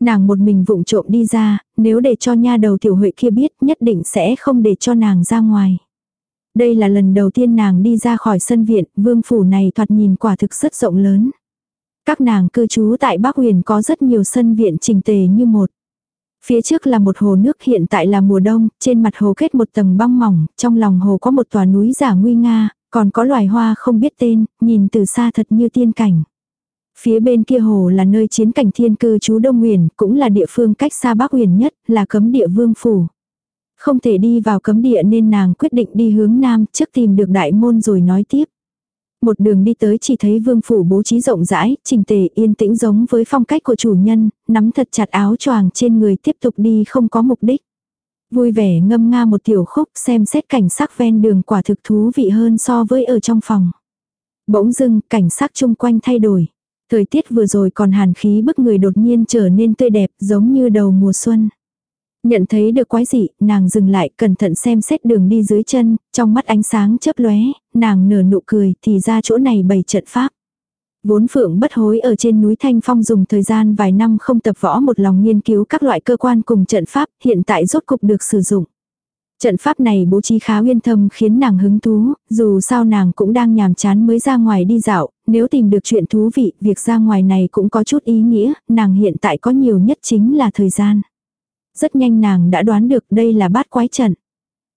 Nàng một mình vụng trộm đi ra, nếu để cho nha đầu tiểu huệ kia biết nhất định sẽ không để cho nàng ra ngoài. Đây là lần đầu tiên nàng đi ra khỏi sân viện, vương phủ này thoạt nhìn quả thực rất rộng lớn. Các nàng cư trú tại Bắc Huyền có rất nhiều sân viện trình tề như một. Phía trước là một hồ nước hiện tại là mùa đông, trên mặt hồ kết một tầng băng mỏng, trong lòng hồ có một tòa núi giả nguy nga, còn có loài hoa không biết tên, nhìn từ xa thật như tiên cảnh. Phía bên kia hồ là nơi chiến cảnh thiên cư chú Đông Huyền, cũng là địa phương cách xa Bắc Huyền nhất, là cấm địa vương phủ. Không thể đi vào cấm địa nên nàng quyết định đi hướng nam trước tìm được đại môn rồi nói tiếp. Một đường đi tới chỉ thấy vương phủ bố trí rộng rãi, trình tề yên tĩnh giống với phong cách của chủ nhân, nắm thật chặt áo choàng trên người tiếp tục đi không có mục đích. Vui vẻ ngâm nga một tiểu khúc xem xét cảnh sắc ven đường quả thực thú vị hơn so với ở trong phòng. Bỗng dưng cảnh sắc chung quanh thay đổi. Thời tiết vừa rồi còn hàn khí bức người đột nhiên trở nên tươi đẹp giống như đầu mùa xuân. Nhận thấy được quái dị, nàng dừng lại cẩn thận xem xét đường đi dưới chân, trong mắt ánh sáng chớp lóe, nàng nở nụ cười thì ra chỗ này bày trận pháp. Vốn phượng bất hối ở trên núi Thanh Phong dùng thời gian vài năm không tập võ một lòng nghiên cứu các loại cơ quan cùng trận pháp hiện tại rốt cục được sử dụng. Trận pháp này bố trí khá uyên thâm khiến nàng hứng thú, dù sao nàng cũng đang nhàm chán mới ra ngoài đi dạo, nếu tìm được chuyện thú vị, việc ra ngoài này cũng có chút ý nghĩa, nàng hiện tại có nhiều nhất chính là thời gian. Rất nhanh nàng đã đoán được đây là bát quái trận.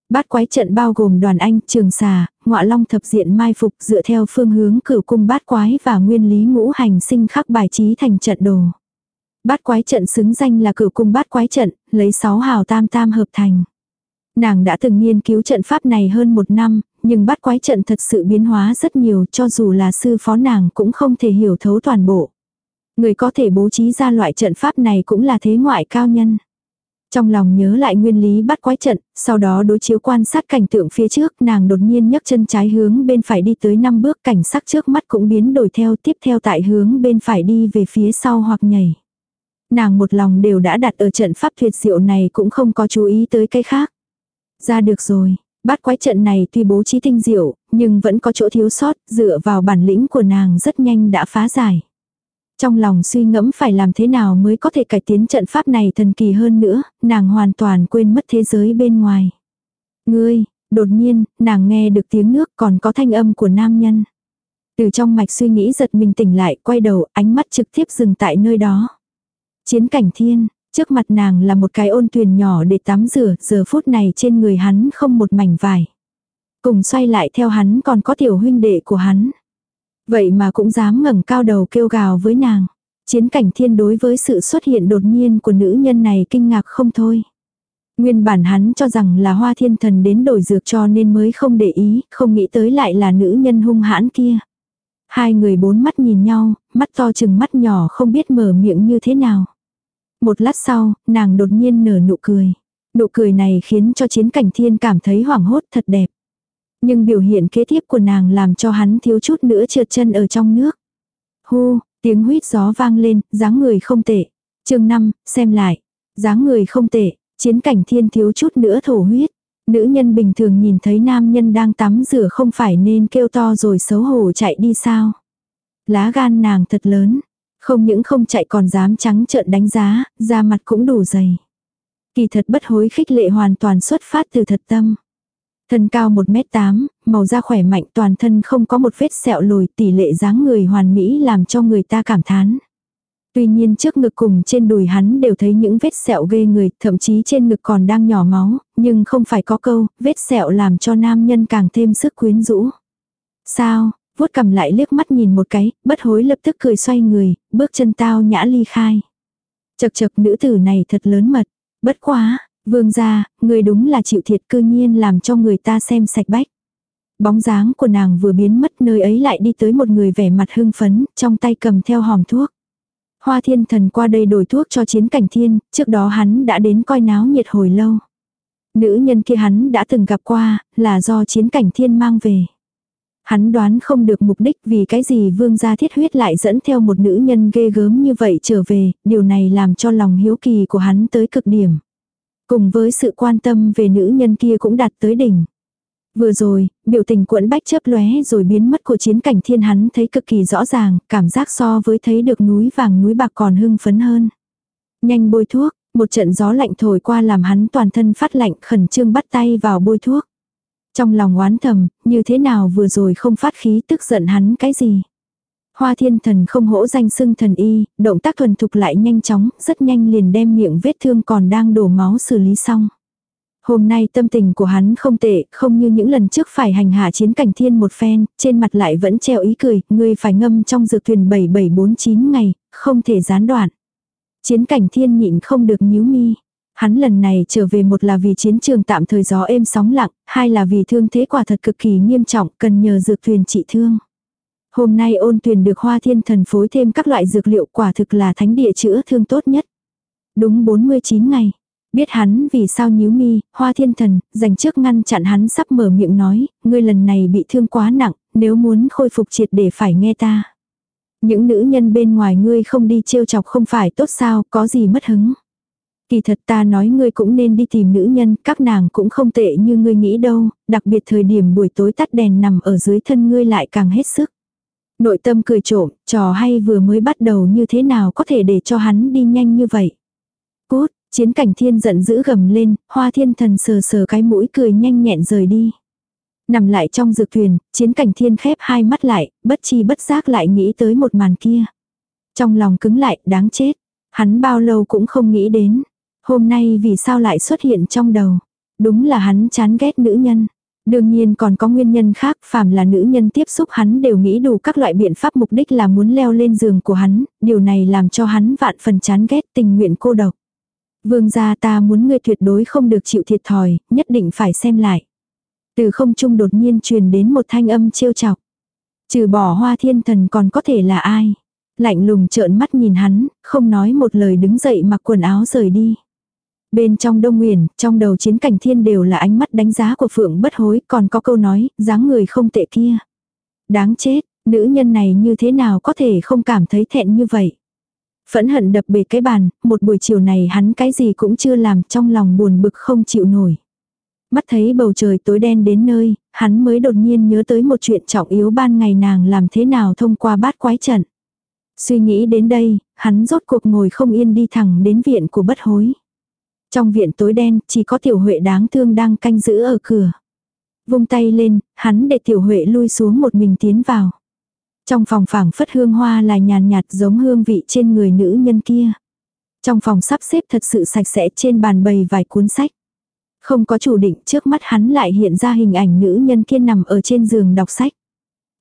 Bát quái trận bao gồm đoàn anh, trường xà, ngọa long thập diện mai phục dựa theo phương hướng cửu cung bát quái và nguyên lý ngũ hành sinh khắc bài trí thành trận đồ. Bát quái trận xứng danh là cửu cung bát quái trận, lấy sáu hào tam tam hợp thành. Nàng đã từng nghiên cứu trận pháp này hơn một năm, nhưng bát quái trận thật sự biến hóa rất nhiều cho dù là sư phó nàng cũng không thể hiểu thấu toàn bộ. Người có thể bố trí ra loại trận pháp này cũng là thế ngoại cao nhân. Trong lòng nhớ lại nguyên lý bắt quái trận, sau đó đối chiếu quan sát cảnh tượng phía trước, nàng đột nhiên nhấc chân trái hướng bên phải đi tới 5 bước cảnh sắc trước mắt cũng biến đổi theo tiếp theo tại hướng bên phải đi về phía sau hoặc nhảy. Nàng một lòng đều đã đặt ở trận pháp tuyệt diệu này cũng không có chú ý tới cái khác. Ra được rồi, bát quái trận này tuy bố trí tinh diệu, nhưng vẫn có chỗ thiếu sót, dựa vào bản lĩnh của nàng rất nhanh đã phá giải. Trong lòng suy ngẫm phải làm thế nào mới có thể cải tiến trận pháp này thần kỳ hơn nữa, nàng hoàn toàn quên mất thế giới bên ngoài. Ngươi, đột nhiên, nàng nghe được tiếng nước còn có thanh âm của nam nhân. Từ trong mạch suy nghĩ giật mình tỉnh lại, quay đầu, ánh mắt trực tiếp dừng tại nơi đó. Chiến cảnh thiên, trước mặt nàng là một cái ôn tuyền nhỏ để tắm rửa, giờ phút này trên người hắn không một mảnh vải. Cùng xoay lại theo hắn còn có tiểu huynh đệ của hắn. Vậy mà cũng dám ngẩng cao đầu kêu gào với nàng. Chiến cảnh thiên đối với sự xuất hiện đột nhiên của nữ nhân này kinh ngạc không thôi. Nguyên bản hắn cho rằng là hoa thiên thần đến đổi dược cho nên mới không để ý, không nghĩ tới lại là nữ nhân hung hãn kia. Hai người bốn mắt nhìn nhau, mắt to chừng mắt nhỏ không biết mở miệng như thế nào. Một lát sau, nàng đột nhiên nở nụ cười. Nụ cười này khiến cho chiến cảnh thiên cảm thấy hoảng hốt thật đẹp. Nhưng biểu hiện kế tiếp của nàng làm cho hắn thiếu chút nữa trượt chân ở trong nước. Hu, tiếng huýt gió vang lên, dáng người không tệ. chương 5, xem lại. dáng người không tệ, chiến cảnh thiên thiếu chút nữa thổ huyết. Nữ nhân bình thường nhìn thấy nam nhân đang tắm rửa không phải nên kêu to rồi xấu hổ chạy đi sao. Lá gan nàng thật lớn. Không những không chạy còn dám trắng trợn đánh giá, da mặt cũng đủ dày. Kỳ thật bất hối khích lệ hoàn toàn xuất phát từ thật tâm. Thân cao 1m8, màu da khỏe mạnh toàn thân không có một vết sẹo lồi tỷ lệ dáng người hoàn mỹ làm cho người ta cảm thán. Tuy nhiên trước ngực cùng trên đùi hắn đều thấy những vết sẹo ghê người, thậm chí trên ngực còn đang nhỏ máu, nhưng không phải có câu, vết sẹo làm cho nam nhân càng thêm sức quyến rũ. Sao, vuốt cầm lại liếc mắt nhìn một cái, bất hối lập tức cười xoay người, bước chân tao nhã ly khai. Chật chật nữ tử này thật lớn mật, bất quá, Vương gia, người đúng là chịu thiệt cư nhiên làm cho người ta xem sạch bách. Bóng dáng của nàng vừa biến mất nơi ấy lại đi tới một người vẻ mặt hưng phấn, trong tay cầm theo hòm thuốc. Hoa thiên thần qua đây đổi thuốc cho chiến cảnh thiên, trước đó hắn đã đến coi náo nhiệt hồi lâu. Nữ nhân kia hắn đã từng gặp qua, là do chiến cảnh thiên mang về. Hắn đoán không được mục đích vì cái gì vương gia thiết huyết lại dẫn theo một nữ nhân ghê gớm như vậy trở về, điều này làm cho lòng hiếu kỳ của hắn tới cực điểm. Cùng với sự quan tâm về nữ nhân kia cũng đạt tới đỉnh. Vừa rồi, biểu tình cuộn bách chớp lóe rồi biến mất của chiến cảnh thiên hắn thấy cực kỳ rõ ràng, cảm giác so với thấy được núi vàng núi bạc còn hưng phấn hơn. Nhanh bôi thuốc, một trận gió lạnh thổi qua làm hắn toàn thân phát lạnh khẩn trương bắt tay vào bôi thuốc. Trong lòng oán thầm, như thế nào vừa rồi không phát khí tức giận hắn cái gì. Hoa thiên thần không hỗ danh xưng thần y, động tác thuần thục lại nhanh chóng, rất nhanh liền đem miệng vết thương còn đang đổ máu xử lý xong. Hôm nay tâm tình của hắn không tệ, không như những lần trước phải hành hạ chiến cảnh thiên một phen, trên mặt lại vẫn treo ý cười, ngươi phải ngâm trong dược thuyền 7749 ngày, không thể gián đoạn. Chiến cảnh thiên nhịn không được nhíu mi. Hắn lần này trở về một là vì chiến trường tạm thời gió êm sóng lặng, hai là vì thương thế quả thật cực kỳ nghiêm trọng, cần nhờ dược thuyền trị thương. Hôm nay ôn tuyền được hoa thiên thần phối thêm các loại dược liệu quả thực là thánh địa chữa thương tốt nhất. Đúng 49 ngày. Biết hắn vì sao nhíu mi, hoa thiên thần, dành trước ngăn chặn hắn sắp mở miệng nói, ngươi lần này bị thương quá nặng, nếu muốn khôi phục triệt để phải nghe ta. Những nữ nhân bên ngoài ngươi không đi trêu chọc không phải tốt sao, có gì mất hứng. Kỳ thật ta nói ngươi cũng nên đi tìm nữ nhân, các nàng cũng không tệ như ngươi nghĩ đâu, đặc biệt thời điểm buổi tối tắt đèn nằm ở dưới thân ngươi lại càng hết sức. Nội tâm cười trộm, trò hay vừa mới bắt đầu như thế nào có thể để cho hắn đi nhanh như vậy. Cút, chiến cảnh thiên giận dữ gầm lên, hoa thiên thần sờ sờ cái mũi cười nhanh nhẹn rời đi. Nằm lại trong dược thuyền, chiến cảnh thiên khép hai mắt lại, bất chi bất giác lại nghĩ tới một màn kia. Trong lòng cứng lại, đáng chết. Hắn bao lâu cũng không nghĩ đến. Hôm nay vì sao lại xuất hiện trong đầu? Đúng là hắn chán ghét nữ nhân. Đương nhiên còn có nguyên nhân khác, phàm là nữ nhân tiếp xúc hắn đều nghĩ đủ các loại biện pháp mục đích là muốn leo lên giường của hắn, điều này làm cho hắn vạn phần chán ghét tình nguyện cô độc. Vương gia ta muốn ngươi tuyệt đối không được chịu thiệt thòi, nhất định phải xem lại. Từ không trung đột nhiên truyền đến một thanh âm trêu chọc. Trừ bỏ hoa thiên thần còn có thể là ai? Lạnh lùng trợn mắt nhìn hắn, không nói một lời đứng dậy mặc quần áo rời đi. Bên trong đông nguyền, trong đầu chiến cảnh thiên đều là ánh mắt đánh giá của phượng bất hối, còn có câu nói, dáng người không tệ kia. Đáng chết, nữ nhân này như thế nào có thể không cảm thấy thẹn như vậy. Phẫn hận đập bề cái bàn, một buổi chiều này hắn cái gì cũng chưa làm trong lòng buồn bực không chịu nổi. Mắt thấy bầu trời tối đen đến nơi, hắn mới đột nhiên nhớ tới một chuyện trọng yếu ban ngày nàng làm thế nào thông qua bát quái trận. Suy nghĩ đến đây, hắn rốt cuộc ngồi không yên đi thẳng đến viện của bất hối. Trong viện tối đen, chỉ có tiểu huệ đáng thương đang canh giữ ở cửa. Vung tay lên, hắn để tiểu huệ lui xuống một mình tiến vào. Trong phòng phảng phất hương hoa là nhàn nhạt giống hương vị trên người nữ nhân kia. Trong phòng sắp xếp thật sự sạch sẽ trên bàn bày vài cuốn sách. Không có chủ định trước mắt hắn lại hiện ra hình ảnh nữ nhân kia nằm ở trên giường đọc sách.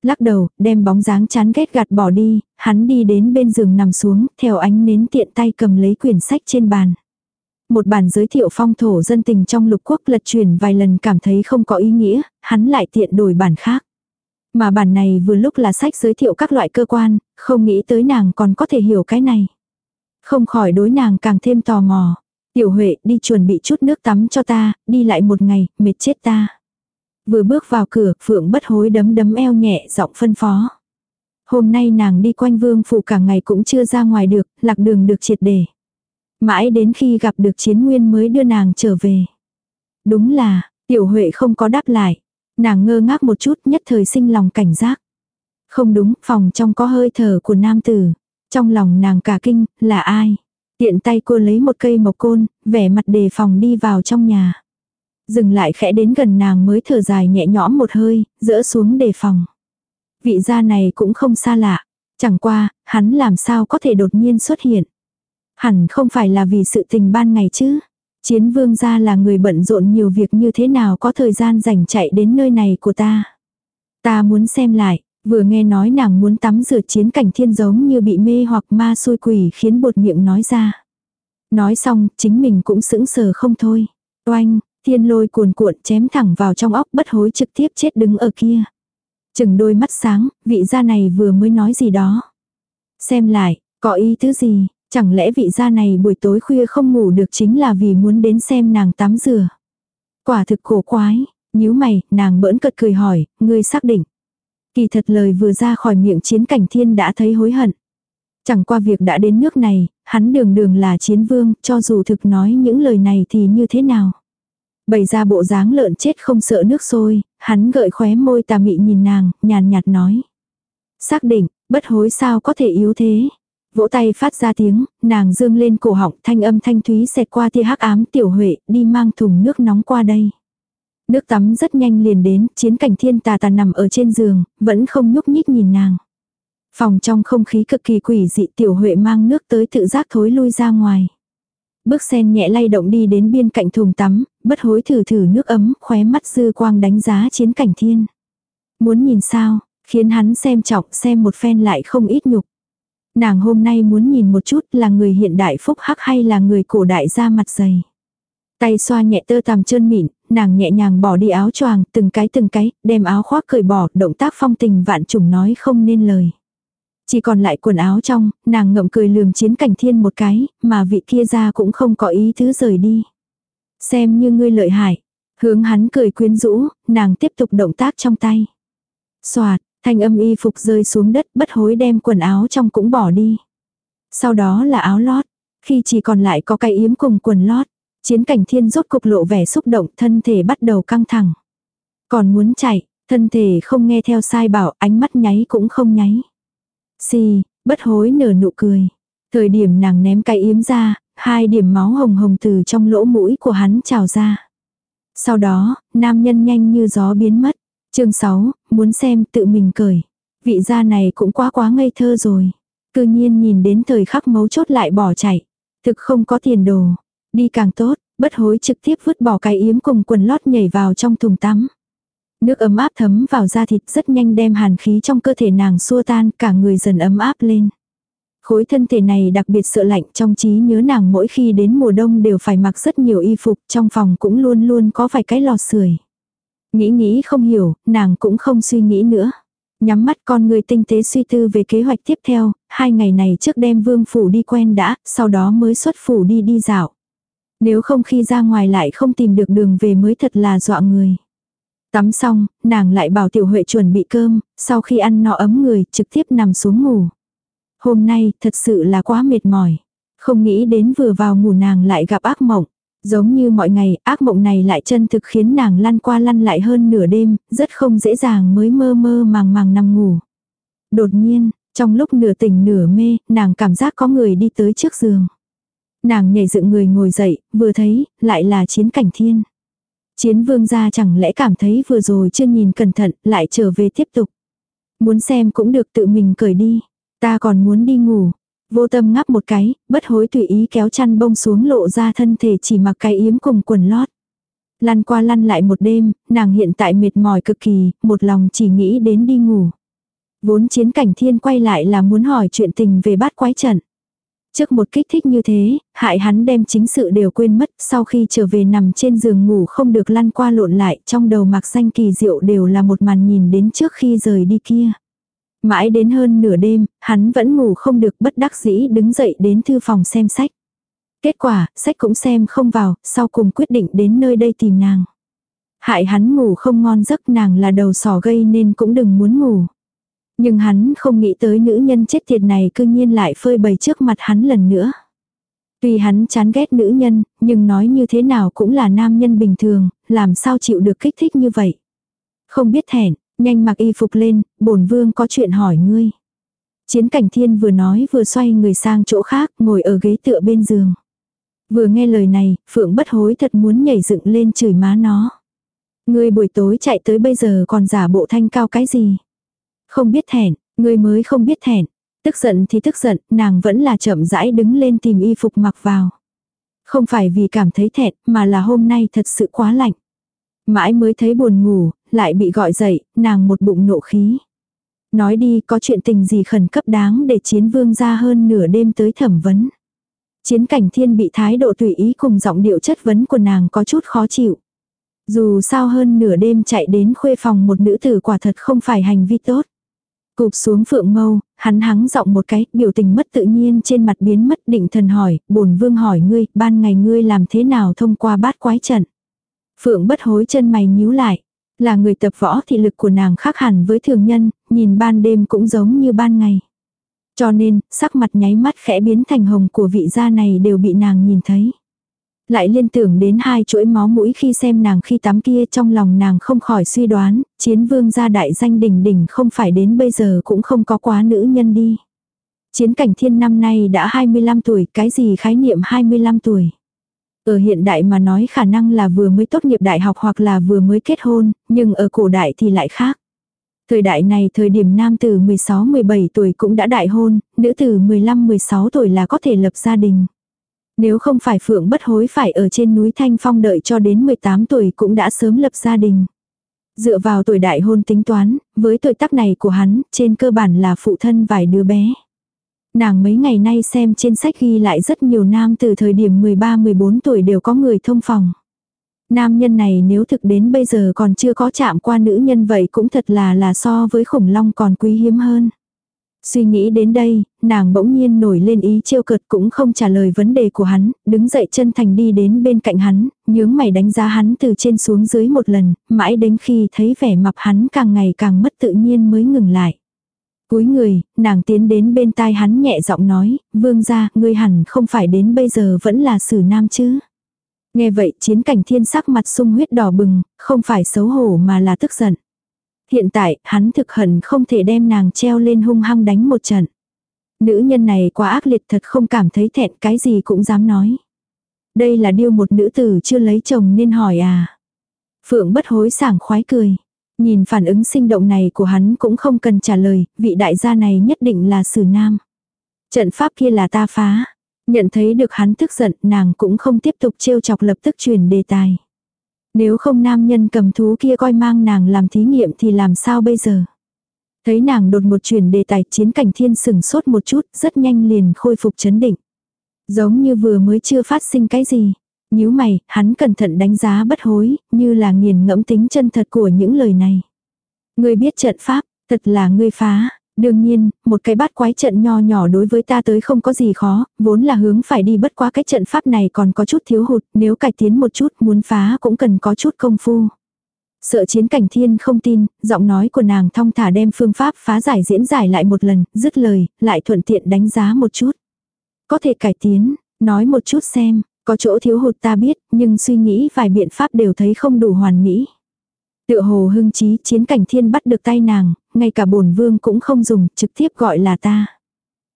Lắc đầu, đem bóng dáng chán ghét gạt bỏ đi, hắn đi đến bên giường nằm xuống, theo ánh nến tiện tay cầm lấy quyển sách trên bàn. Một bản giới thiệu phong thổ dân tình trong lục quốc lật chuyển vài lần cảm thấy không có ý nghĩa, hắn lại tiện đổi bản khác. Mà bản này vừa lúc là sách giới thiệu các loại cơ quan, không nghĩ tới nàng còn có thể hiểu cái này. Không khỏi đối nàng càng thêm tò mò. Tiểu Huệ đi chuẩn bị chút nước tắm cho ta, đi lại một ngày, mệt chết ta. Vừa bước vào cửa, Phượng bất hối đấm đấm eo nhẹ giọng phân phó. Hôm nay nàng đi quanh vương phủ cả ngày cũng chưa ra ngoài được, lạc đường được triệt để. Mãi đến khi gặp được chiến nguyên mới đưa nàng trở về. Đúng là, tiểu huệ không có đáp lại. Nàng ngơ ngác một chút nhất thời sinh lòng cảnh giác. Không đúng, phòng trong có hơi thở của nam tử. Trong lòng nàng cả kinh, là ai? Tiện tay cô lấy một cây mộc côn, vẻ mặt đề phòng đi vào trong nhà. Dừng lại khẽ đến gần nàng mới thở dài nhẹ nhõm một hơi, dỡ xuống đề phòng. Vị gia này cũng không xa lạ. Chẳng qua, hắn làm sao có thể đột nhiên xuất hiện. Hẳn không phải là vì sự tình ban ngày chứ. Chiến vương gia là người bận rộn nhiều việc như thế nào có thời gian rảnh chạy đến nơi này của ta. Ta muốn xem lại, vừa nghe nói nàng muốn tắm rửa chiến cảnh thiên giống như bị mê hoặc ma xôi quỷ khiến bột miệng nói ra. Nói xong, chính mình cũng sững sờ không thôi. Oanh, thiên lôi cuồn cuộn chém thẳng vào trong óc bất hối trực tiếp chết đứng ở kia. Chừng đôi mắt sáng, vị gia này vừa mới nói gì đó. Xem lại, có ý thứ gì, Chẳng lẽ vị gia này buổi tối khuya không ngủ được chính là vì muốn đến xem nàng tắm rửa. Quả thực cổ quái, nhíu mày, nàng bỡn cật cười hỏi, ngươi xác định. Kỳ thật lời vừa ra khỏi miệng chiến cảnh thiên đã thấy hối hận. Chẳng qua việc đã đến nước này, hắn đường đường là chiến vương, cho dù thực nói những lời này thì như thế nào. Bày ra bộ dáng lợn chết không sợ nước sôi, hắn gợi khóe môi tà mị nhìn nàng, nhàn nhạt nói. Xác định, bất hối sao có thể yếu thế. Vỗ tay phát ra tiếng, nàng dương lên cổ họng thanh âm thanh thúy xẹt qua tia hắc ám tiểu huệ đi mang thùng nước nóng qua đây. Nước tắm rất nhanh liền đến, chiến cảnh thiên tà tà nằm ở trên giường, vẫn không nhúc nhích nhìn nàng. Phòng trong không khí cực kỳ quỷ dị tiểu huệ mang nước tới tự giác thối lui ra ngoài. Bước sen nhẹ lay động đi đến biên cạnh thùng tắm, bất hối thử thử nước ấm, khóe mắt dư quang đánh giá chiến cảnh thiên. Muốn nhìn sao, khiến hắn xem trọng xem một phen lại không ít nhục. Nàng hôm nay muốn nhìn một chút là người hiện đại phúc hắc hay là người cổ đại da mặt dày. Tay xoa nhẹ tơ tằm trơn mịn, nàng nhẹ nhàng bỏ đi áo choàng, từng cái từng cái, đem áo khoác cởi bỏ, động tác phong tình vạn trùng nói không nên lời. Chỉ còn lại quần áo trong, nàng ngậm cười lườm chiến cảnh thiên một cái, mà vị kia ra cũng không có ý thứ rời đi. Xem như ngươi lợi hại. Hướng hắn cười quyến rũ, nàng tiếp tục động tác trong tay. Xoạt, Thanh âm y phục rơi xuống đất bất hối đem quần áo trong cũng bỏ đi. Sau đó là áo lót. Khi chỉ còn lại có cái yếm cùng quần lót. Chiến cảnh thiên rốt cục lộ vẻ xúc động thân thể bắt đầu căng thẳng. Còn muốn chạy, thân thể không nghe theo sai bảo ánh mắt nháy cũng không nháy. Xì, bất hối nở nụ cười. Thời điểm nàng ném cái yếm ra, hai điểm máu hồng hồng từ trong lỗ mũi của hắn trào ra. Sau đó, nam nhân nhanh như gió biến mất chương 6, muốn xem tự mình cười. Vị gia này cũng quá quá ngây thơ rồi. Cư nhiên nhìn đến thời khắc mấu chốt lại bỏ chạy. Thực không có tiền đồ. Đi càng tốt, bất hối trực tiếp vứt bỏ cái yếm cùng quần lót nhảy vào trong thùng tắm. Nước ấm áp thấm vào da thịt rất nhanh đem hàn khí trong cơ thể nàng xua tan cả người dần ấm áp lên. Khối thân thể này đặc biệt sợ lạnh trong trí nhớ nàng mỗi khi đến mùa đông đều phải mặc rất nhiều y phục trong phòng cũng luôn luôn có vài cái lò sưởi. Nghĩ nghĩ không hiểu, nàng cũng không suy nghĩ nữa. Nhắm mắt con người tinh tế suy tư về kế hoạch tiếp theo, hai ngày này trước đem vương phủ đi quen đã, sau đó mới xuất phủ đi đi dạo. Nếu không khi ra ngoài lại không tìm được đường về mới thật là dọa người. Tắm xong, nàng lại bảo tiểu huệ chuẩn bị cơm, sau khi ăn no ấm người, trực tiếp nằm xuống ngủ. Hôm nay, thật sự là quá mệt mỏi. Không nghĩ đến vừa vào ngủ nàng lại gặp ác mộng. Giống như mọi ngày, ác mộng này lại chân thực khiến nàng lăn qua lăn lại hơn nửa đêm, rất không dễ dàng mới mơ mơ màng màng nằm ngủ. Đột nhiên, trong lúc nửa tỉnh nửa mê, nàng cảm giác có người đi tới trước giường. Nàng nhảy dựng người ngồi dậy, vừa thấy, lại là chiến cảnh thiên. Chiến vương gia chẳng lẽ cảm thấy vừa rồi chưa nhìn cẩn thận, lại trở về tiếp tục. Muốn xem cũng được tự mình cởi đi. Ta còn muốn đi ngủ. Vô tâm ngắp một cái, bất hối tùy ý kéo chăn bông xuống lộ ra thân thể chỉ mặc cái yếm cùng quần lót. Lăn qua lăn lại một đêm, nàng hiện tại mệt mỏi cực kỳ, một lòng chỉ nghĩ đến đi ngủ. Vốn chiến cảnh thiên quay lại là muốn hỏi chuyện tình về bát quái trận. Trước một kích thích như thế, hại hắn đem chính sự đều quên mất, sau khi trở về nằm trên giường ngủ không được lăn qua lộn lại, trong đầu mạc xanh kỳ diệu đều là một màn nhìn đến trước khi rời đi kia. Mãi đến hơn nửa đêm, hắn vẫn ngủ không được bất đắc dĩ đứng dậy đến thư phòng xem sách. Kết quả, sách cũng xem không vào, sau cùng quyết định đến nơi đây tìm nàng. Hại hắn ngủ không ngon giấc nàng là đầu sỏ gây nên cũng đừng muốn ngủ. Nhưng hắn không nghĩ tới nữ nhân chết tiệt này cư nhiên lại phơi bày trước mặt hắn lần nữa. Tuy hắn chán ghét nữ nhân, nhưng nói như thế nào cũng là nam nhân bình thường, làm sao chịu được kích thích như vậy. Không biết thẹn, nhanh mặc y phục lên, bổn vương có chuyện hỏi ngươi. Chiến cảnh thiên vừa nói vừa xoay người sang chỗ khác, ngồi ở ghế tựa bên giường. Vừa nghe lời này, Phượng bất hối thật muốn nhảy dựng lên chửi má nó. Ngươi buổi tối chạy tới bây giờ còn giả bộ thanh cao cái gì? Không biết thẹn, ngươi mới không biết thẹn. Tức giận thì tức giận, nàng vẫn là chậm rãi đứng lên tìm y phục mặc vào. Không phải vì cảm thấy thẹn, mà là hôm nay thật sự quá lạnh. Mãi mới thấy buồn ngủ, lại bị gọi dậy, nàng một bụng nộ khí. Nói đi có chuyện tình gì khẩn cấp đáng để chiến vương ra hơn nửa đêm tới thẩm vấn. Chiến cảnh thiên bị thái độ tùy ý cùng giọng điệu chất vấn của nàng có chút khó chịu. Dù sao hơn nửa đêm chạy đến khuê phòng một nữ tử quả thật không phải hành vi tốt. Cụp xuống phượng mâu, hắn hắng giọng một cái, biểu tình mất tự nhiên trên mặt biến mất định thần hỏi, bổn vương hỏi ngươi, ban ngày ngươi làm thế nào thông qua bát quái trận. Phượng bất hối chân mày nhíu lại. Là người tập võ thì lực của nàng khác hẳn với thường nhân, nhìn ban đêm cũng giống như ban ngày. Cho nên, sắc mặt nháy mắt khẽ biến thành hồng của vị gia này đều bị nàng nhìn thấy. Lại liên tưởng đến hai chuỗi máu mũi khi xem nàng khi tắm kia trong lòng nàng không khỏi suy đoán, chiến vương gia đại danh đỉnh đỉnh không phải đến bây giờ cũng không có quá nữ nhân đi. Chiến cảnh thiên năm nay đã 25 tuổi, cái gì khái niệm 25 tuổi. Ở hiện đại mà nói khả năng là vừa mới tốt nghiệp đại học hoặc là vừa mới kết hôn, nhưng ở cổ đại thì lại khác. Thời đại này thời điểm nam từ 16-17 tuổi cũng đã đại hôn, nữ từ 15-16 tuổi là có thể lập gia đình. Nếu không phải Phượng bất hối phải ở trên núi Thanh Phong đợi cho đến 18 tuổi cũng đã sớm lập gia đình. Dựa vào tuổi đại hôn tính toán, với tuổi tác này của hắn, trên cơ bản là phụ thân vài đứa bé. Nàng mấy ngày nay xem trên sách ghi lại rất nhiều nam từ thời điểm 13-14 tuổi đều có người thông phòng. Nam nhân này nếu thực đến bây giờ còn chưa có chạm qua nữ nhân vậy cũng thật là là so với khủng long còn quý hiếm hơn. Suy nghĩ đến đây, nàng bỗng nhiên nổi lên ý trêu cợt cũng không trả lời vấn đề của hắn, đứng dậy chân thành đi đến bên cạnh hắn, nhướng mày đánh giá hắn từ trên xuống dưới một lần, mãi đến khi thấy vẻ mặt hắn càng ngày càng mất tự nhiên mới ngừng lại. Cúi người, nàng tiến đến bên tai hắn nhẹ giọng nói, vương gia, ngươi hẳn không phải đến bây giờ vẫn là sử nam chứ. Nghe vậy chiến cảnh thiên sắc mặt sung huyết đỏ bừng, không phải xấu hổ mà là tức giận. Hiện tại, hắn thực hận không thể đem nàng treo lên hung hăng đánh một trận. Nữ nhân này quá ác liệt thật không cảm thấy thẹn cái gì cũng dám nói. Đây là điều một nữ tử chưa lấy chồng nên hỏi à. Phượng bất hối sảng khoái cười. Nhìn phản ứng sinh động này của hắn cũng không cần trả lời, vị đại gia này nhất định là sử nam. Trận pháp kia là ta phá. Nhận thấy được hắn tức giận, nàng cũng không tiếp tục trêu chọc lập tức chuyển đề tài. Nếu không nam nhân cầm thú kia coi mang nàng làm thí nghiệm thì làm sao bây giờ? Thấy nàng đột một chuyển đề tài chiến cảnh thiên sừng sốt một chút, rất nhanh liền khôi phục chấn định. Giống như vừa mới chưa phát sinh cái gì nhíu mày, hắn cẩn thận đánh giá bất hối, như là nghiền ngẫm tính chân thật của những lời này. Ngươi biết trận pháp, thật là ngươi phá. Đương nhiên, một cái bát quái trận nho nhỏ đối với ta tới không có gì khó, vốn là hướng phải đi bất quá cái trận pháp này còn có chút thiếu hụt, nếu cải tiến một chút muốn phá cũng cần có chút công phu. Sợ chiến cảnh thiên không tin, giọng nói của nàng thong thả đem phương pháp phá giải diễn giải lại một lần, dứt lời, lại thuận tiện đánh giá một chút. Có thể cải tiến, nói một chút xem, có chỗ thiếu hụt ta biết, nhưng suy nghĩ vài biện pháp đều thấy không đủ hoàn mỹ. Tựa hồ hưng trí chiến cảnh thiên bắt được tay nàng, ngay cả bổn vương cũng không dùng, trực tiếp gọi là ta.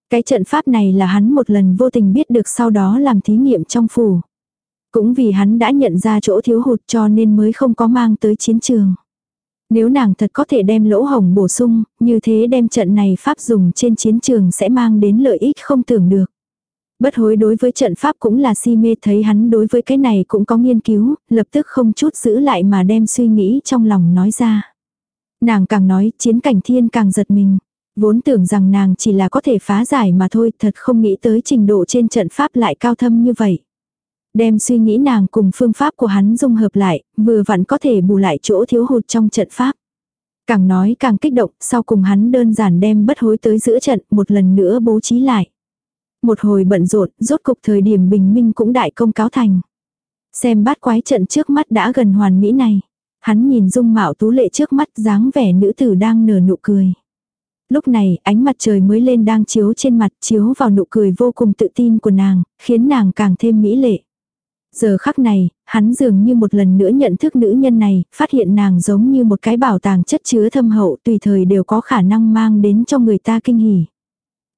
Cái trận pháp này là hắn một lần vô tình biết được sau đó làm thí nghiệm trong phủ. Cũng vì hắn đã nhận ra chỗ thiếu hụt cho nên mới không có mang tới chiến trường. Nếu nàng thật có thể đem lỗ hồng bổ sung, như thế đem trận này pháp dùng trên chiến trường sẽ mang đến lợi ích không tưởng được. Bất hối đối với trận pháp cũng là si mê thấy hắn đối với cái này cũng có nghiên cứu, lập tức không chút giữ lại mà đem suy nghĩ trong lòng nói ra. Nàng càng nói chiến cảnh thiên càng giật mình. Vốn tưởng rằng nàng chỉ là có thể phá giải mà thôi thật không nghĩ tới trình độ trên trận pháp lại cao thâm như vậy. Đem suy nghĩ nàng cùng phương pháp của hắn dung hợp lại, vừa vặn có thể bù lại chỗ thiếu hụt trong trận pháp. Càng nói càng kích động, sau cùng hắn đơn giản đem bất hối tới giữa trận, một lần nữa bố trí lại. Một hồi bận rộn, rốt cục thời điểm bình minh cũng đại công cáo thành. Xem bát quái trận trước mắt đã gần hoàn mỹ này. Hắn nhìn dung mạo tú lệ trước mắt dáng vẻ nữ tử đang nở nụ cười. Lúc này ánh mặt trời mới lên đang chiếu trên mặt chiếu vào nụ cười vô cùng tự tin của nàng, khiến nàng càng thêm mỹ lệ. Giờ khắc này, hắn dường như một lần nữa nhận thức nữ nhân này, phát hiện nàng giống như một cái bảo tàng chất chứa thâm hậu tùy thời đều có khả năng mang đến cho người ta kinh hỉ.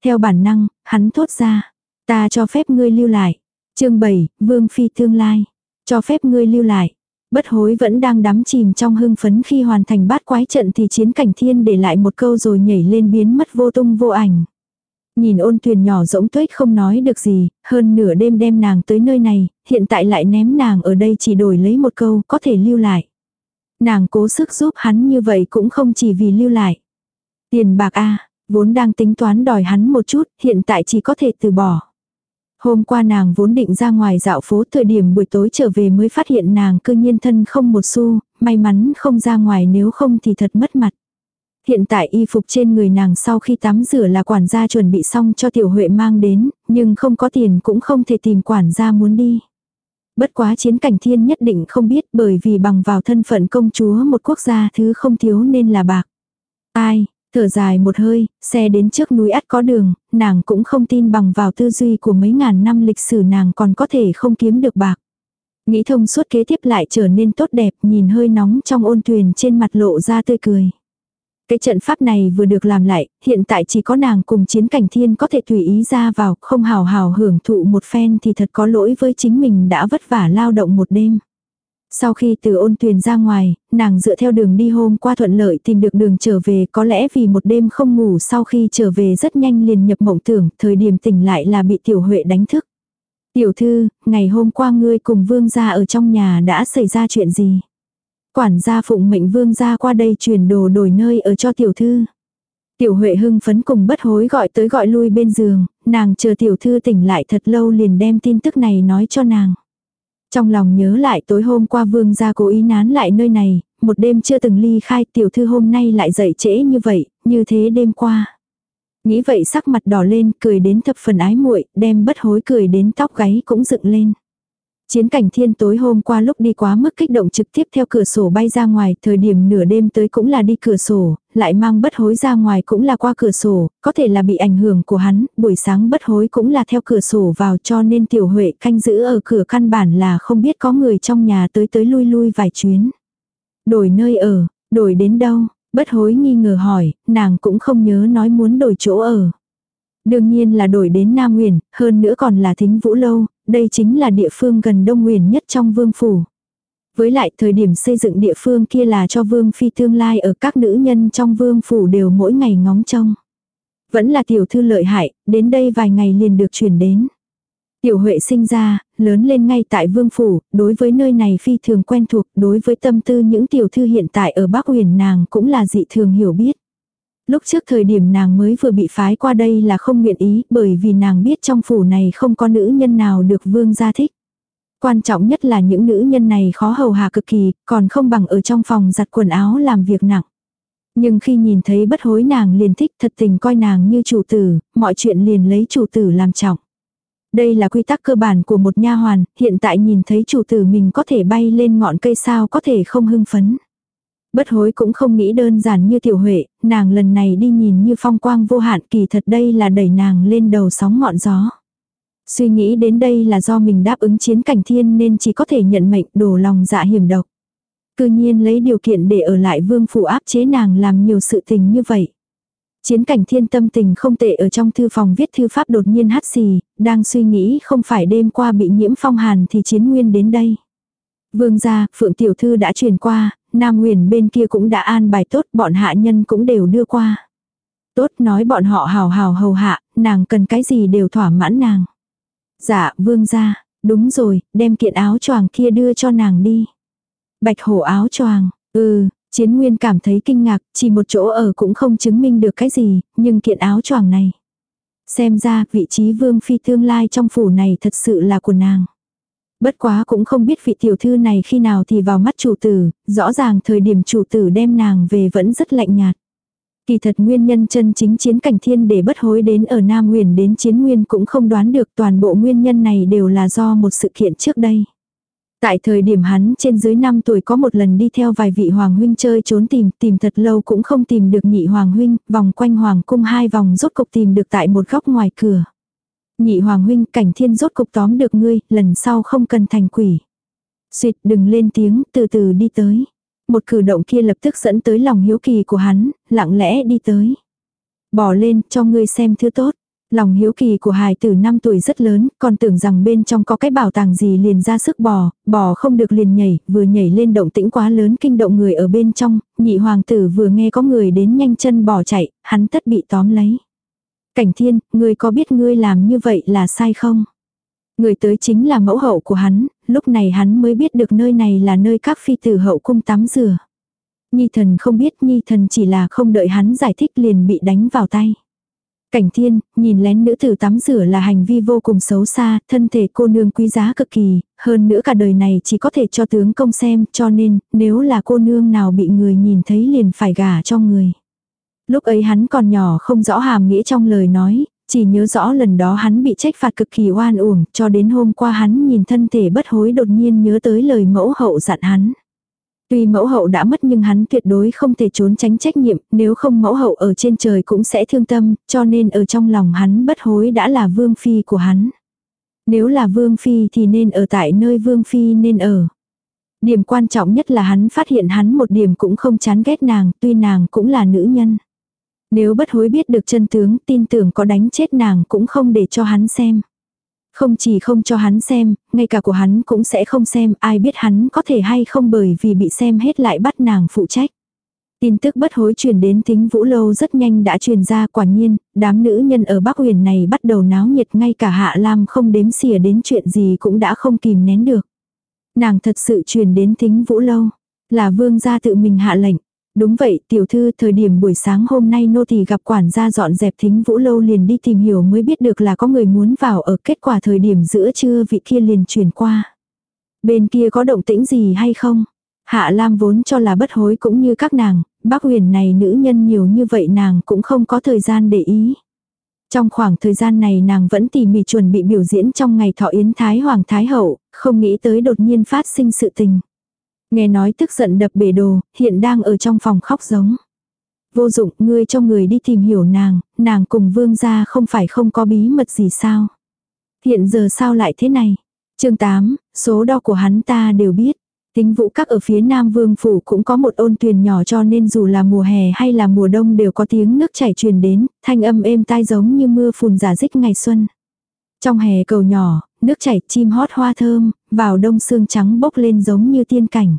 Theo bản năng, hắn thốt ra, ta cho phép ngươi lưu lại. chương 7, Vương Phi tương lai. Cho phép ngươi lưu lại. Bất hối vẫn đang đắm chìm trong hưng phấn khi hoàn thành bát quái trận thì chiến cảnh thiên để lại một câu rồi nhảy lên biến mất vô tung vô ảnh. Nhìn ôn tuyền nhỏ rỗng tuếch không nói được gì, hơn nửa đêm đem nàng tới nơi này, hiện tại lại ném nàng ở đây chỉ đổi lấy một câu có thể lưu lại. Nàng cố sức giúp hắn như vậy cũng không chỉ vì lưu lại. Tiền bạc a vốn đang tính toán đòi hắn một chút, hiện tại chỉ có thể từ bỏ. Hôm qua nàng vốn định ra ngoài dạo phố thời điểm buổi tối trở về mới phát hiện nàng cư nhiên thân không một xu, may mắn không ra ngoài nếu không thì thật mất mặt. Hiện tại y phục trên người nàng sau khi tắm rửa là quản gia chuẩn bị xong cho tiểu huệ mang đến, nhưng không có tiền cũng không thể tìm quản gia muốn đi. Bất quá chiến cảnh thiên nhất định không biết bởi vì bằng vào thân phận công chúa một quốc gia thứ không thiếu nên là bạc. Ai, thở dài một hơi, xe đến trước núi ắt có đường, nàng cũng không tin bằng vào tư duy của mấy ngàn năm lịch sử nàng còn có thể không kiếm được bạc. Nghĩ thông suốt kế tiếp lại trở nên tốt đẹp nhìn hơi nóng trong ôn thuyền trên mặt lộ ra tươi cười. Cái trận pháp này vừa được làm lại, hiện tại chỉ có nàng cùng chiến cảnh thiên có thể tùy ý ra vào, không hào hào hưởng thụ một phen thì thật có lỗi với chính mình đã vất vả lao động một đêm. Sau khi từ ôn tuyền ra ngoài, nàng dựa theo đường đi hôm qua thuận lợi tìm được đường trở về có lẽ vì một đêm không ngủ sau khi trở về rất nhanh liền nhập mộng tưởng, thời điểm tỉnh lại là bị tiểu huệ đánh thức. Tiểu thư, ngày hôm qua ngươi cùng vương gia ở trong nhà đã xảy ra chuyện gì? Quản gia phụng mệnh vương gia qua đây chuyển đồ đổi nơi ở cho tiểu thư. Tiểu Huệ hưng phấn cùng bất hối gọi tới gọi lui bên giường, nàng chờ tiểu thư tỉnh lại thật lâu liền đem tin tức này nói cho nàng. Trong lòng nhớ lại tối hôm qua vương gia cố ý nán lại nơi này, một đêm chưa từng ly khai tiểu thư hôm nay lại dậy trễ như vậy, như thế đêm qua. Nghĩ vậy sắc mặt đỏ lên cười đến thập phần ái muội đem bất hối cười đến tóc gáy cũng dựng lên. Chiến cảnh thiên tối hôm qua lúc đi quá mức kích động trực tiếp theo cửa sổ bay ra ngoài, thời điểm nửa đêm tới cũng là đi cửa sổ, lại mang bất hối ra ngoài cũng là qua cửa sổ, có thể là bị ảnh hưởng của hắn, buổi sáng bất hối cũng là theo cửa sổ vào cho nên tiểu huệ canh giữ ở cửa căn bản là không biết có người trong nhà tới tới lui lui vài chuyến. Đổi nơi ở, đổi đến đâu, bất hối nghi ngờ hỏi, nàng cũng không nhớ nói muốn đổi chỗ ở. Đương nhiên là đổi đến Nam Nguyền, hơn nữa còn là thính vũ lâu, đây chính là địa phương gần Đông Nguyền nhất trong vương phủ. Với lại thời điểm xây dựng địa phương kia là cho vương phi tương lai ở các nữ nhân trong vương phủ đều mỗi ngày ngóng trông. Vẫn là tiểu thư lợi hại, đến đây vài ngày liền được chuyển đến. Tiểu Huệ sinh ra, lớn lên ngay tại Vương Phủ, đối với nơi này phi thường quen thuộc, đối với tâm tư những tiểu thư hiện tại ở Bắc Huyền nàng cũng là dị thường hiểu biết. Lúc trước thời điểm nàng mới vừa bị phái qua đây là không nguyện ý bởi vì nàng biết trong phủ này không có nữ nhân nào được vương gia thích. Quan trọng nhất là những nữ nhân này khó hầu hạ cực kỳ, còn không bằng ở trong phòng giặt quần áo làm việc nặng. Nhưng khi nhìn thấy bất hối nàng liền thích thật tình coi nàng như chủ tử, mọi chuyện liền lấy chủ tử làm trọng. Đây là quy tắc cơ bản của một nha hoàn, hiện tại nhìn thấy chủ tử mình có thể bay lên ngọn cây sao có thể không hưng phấn. Bất hối cũng không nghĩ đơn giản như tiểu huệ, nàng lần này đi nhìn như phong quang vô hạn kỳ thật đây là đẩy nàng lên đầu sóng ngọn gió. Suy nghĩ đến đây là do mình đáp ứng chiến cảnh thiên nên chỉ có thể nhận mệnh đổ lòng dạ hiểm độc. Cư nhiên lấy điều kiện để ở lại vương phủ áp chế nàng làm nhiều sự tình như vậy. Chiến cảnh thiên tâm tình không tệ ở trong thư phòng viết thư pháp đột nhiên hắt xì, đang suy nghĩ không phải đêm qua bị nhiễm phong hàn thì chiến nguyên đến đây. Vương gia, Phượng Tiểu Thư đã truyền qua, Nam Nguyền bên kia cũng đã an bài tốt, bọn hạ nhân cũng đều đưa qua. Tốt nói bọn họ hào hào hầu hạ, nàng cần cái gì đều thỏa mãn nàng. Dạ, vương gia, đúng rồi, đem kiện áo choàng kia đưa cho nàng đi. Bạch hổ áo choàng, ừ, chiến nguyên cảm thấy kinh ngạc, chỉ một chỗ ở cũng không chứng minh được cái gì, nhưng kiện áo choàng này. Xem ra vị trí vương phi tương lai trong phủ này thật sự là của nàng. Bất quá cũng không biết vị tiểu thư này khi nào thì vào mắt chủ tử, rõ ràng thời điểm chủ tử đem nàng về vẫn rất lạnh nhạt. Kỳ thật nguyên nhân chân chính chiến cảnh thiên để bất hối đến ở Nam Huyền đến chiến nguyên cũng không đoán được toàn bộ nguyên nhân này đều là do một sự kiện trước đây. Tại thời điểm hắn trên dưới 5 tuổi có một lần đi theo vài vị hoàng huynh chơi trốn tìm, tìm thật lâu cũng không tìm được nhị hoàng huynh, vòng quanh hoàng cung hai vòng rốt cục tìm được tại một góc ngoài cửa. Nhị hoàng huynh cảnh thiên rốt cục tóm được ngươi, lần sau không cần thành quỷ. Xuyệt đừng lên tiếng, từ từ đi tới. Một cử động kia lập tức dẫn tới lòng hiếu kỳ của hắn, lặng lẽ đi tới. Bỏ lên, cho ngươi xem thứ tốt. Lòng hiếu kỳ của hài tử 5 tuổi rất lớn, còn tưởng rằng bên trong có cái bảo tàng gì liền ra sức bò, bò không được liền nhảy, vừa nhảy lên động tĩnh quá lớn kinh động người ở bên trong, nhị hoàng tử vừa nghe có người đến nhanh chân bò chạy, hắn tất bị tóm lấy. Cảnh thiên, ngươi có biết ngươi làm như vậy là sai không? Người tới chính là mẫu hậu của hắn, lúc này hắn mới biết được nơi này là nơi các phi tử hậu cung tắm rửa. Nhi thần không biết nhi thần chỉ là không đợi hắn giải thích liền bị đánh vào tay. Cảnh thiên, nhìn lén nữ tử tắm rửa là hành vi vô cùng xấu xa, thân thể cô nương quý giá cực kỳ, hơn nữa cả đời này chỉ có thể cho tướng công xem, cho nên, nếu là cô nương nào bị người nhìn thấy liền phải gả cho người. Lúc ấy hắn còn nhỏ không rõ hàm nghĩa trong lời nói, chỉ nhớ rõ lần đó hắn bị trách phạt cực kỳ oan uổng, cho đến hôm qua hắn nhìn thân thể bất hối đột nhiên nhớ tới lời mẫu hậu dặn hắn. Tuy mẫu hậu đã mất nhưng hắn tuyệt đối không thể trốn tránh trách nhiệm, nếu không mẫu hậu ở trên trời cũng sẽ thương tâm, cho nên ở trong lòng hắn bất hối đã là vương phi của hắn. Nếu là vương phi thì nên ở tại nơi vương phi nên ở. Điểm quan trọng nhất là hắn phát hiện hắn một điểm cũng không chán ghét nàng, tuy nàng cũng là nữ nhân. Nếu bất hối biết được chân tướng tin tưởng có đánh chết nàng cũng không để cho hắn xem. Không chỉ không cho hắn xem, ngay cả của hắn cũng sẽ không xem ai biết hắn có thể hay không bởi vì bị xem hết lại bắt nàng phụ trách. Tin tức bất hối truyền đến tính vũ lâu rất nhanh đã truyền ra quả nhiên, đám nữ nhân ở Bắc huyền này bắt đầu náo nhiệt ngay cả Hạ Lam không đếm xỉa đến chuyện gì cũng đã không kìm nén được. Nàng thật sự truyền đến tính vũ lâu, là vương gia tự mình hạ lệnh. Đúng vậy, tiểu thư, thời điểm buổi sáng hôm nay nô tỳ gặp quản gia dọn dẹp thính vũ lâu liền đi tìm hiểu mới biết được là có người muốn vào ở kết quả thời điểm giữa trưa vị kia liền chuyển qua. Bên kia có động tĩnh gì hay không? Hạ Lam vốn cho là bất hối cũng như các nàng, bác huyền này nữ nhân nhiều như vậy nàng cũng không có thời gian để ý. Trong khoảng thời gian này nàng vẫn tỉ mỉ chuẩn bị biểu diễn trong ngày thọ yến Thái Hoàng Thái Hậu, không nghĩ tới đột nhiên phát sinh sự tình. Nghe nói tức giận đập bể đồ, hiện đang ở trong phòng khóc giống. Vô dụng, ngươi cho người đi tìm hiểu nàng, nàng cùng vương gia không phải không có bí mật gì sao. Hiện giờ sao lại thế này? chương 8, số đo của hắn ta đều biết. Tính vũ các ở phía nam vương phủ cũng có một ôn tuyền nhỏ cho nên dù là mùa hè hay là mùa đông đều có tiếng nước chảy truyền đến, thanh âm êm tai giống như mưa phùn giả dích ngày xuân. Trong hè cầu nhỏ, nước chảy chim hót hoa thơm, vào đông sương trắng bốc lên giống như tiên cảnh.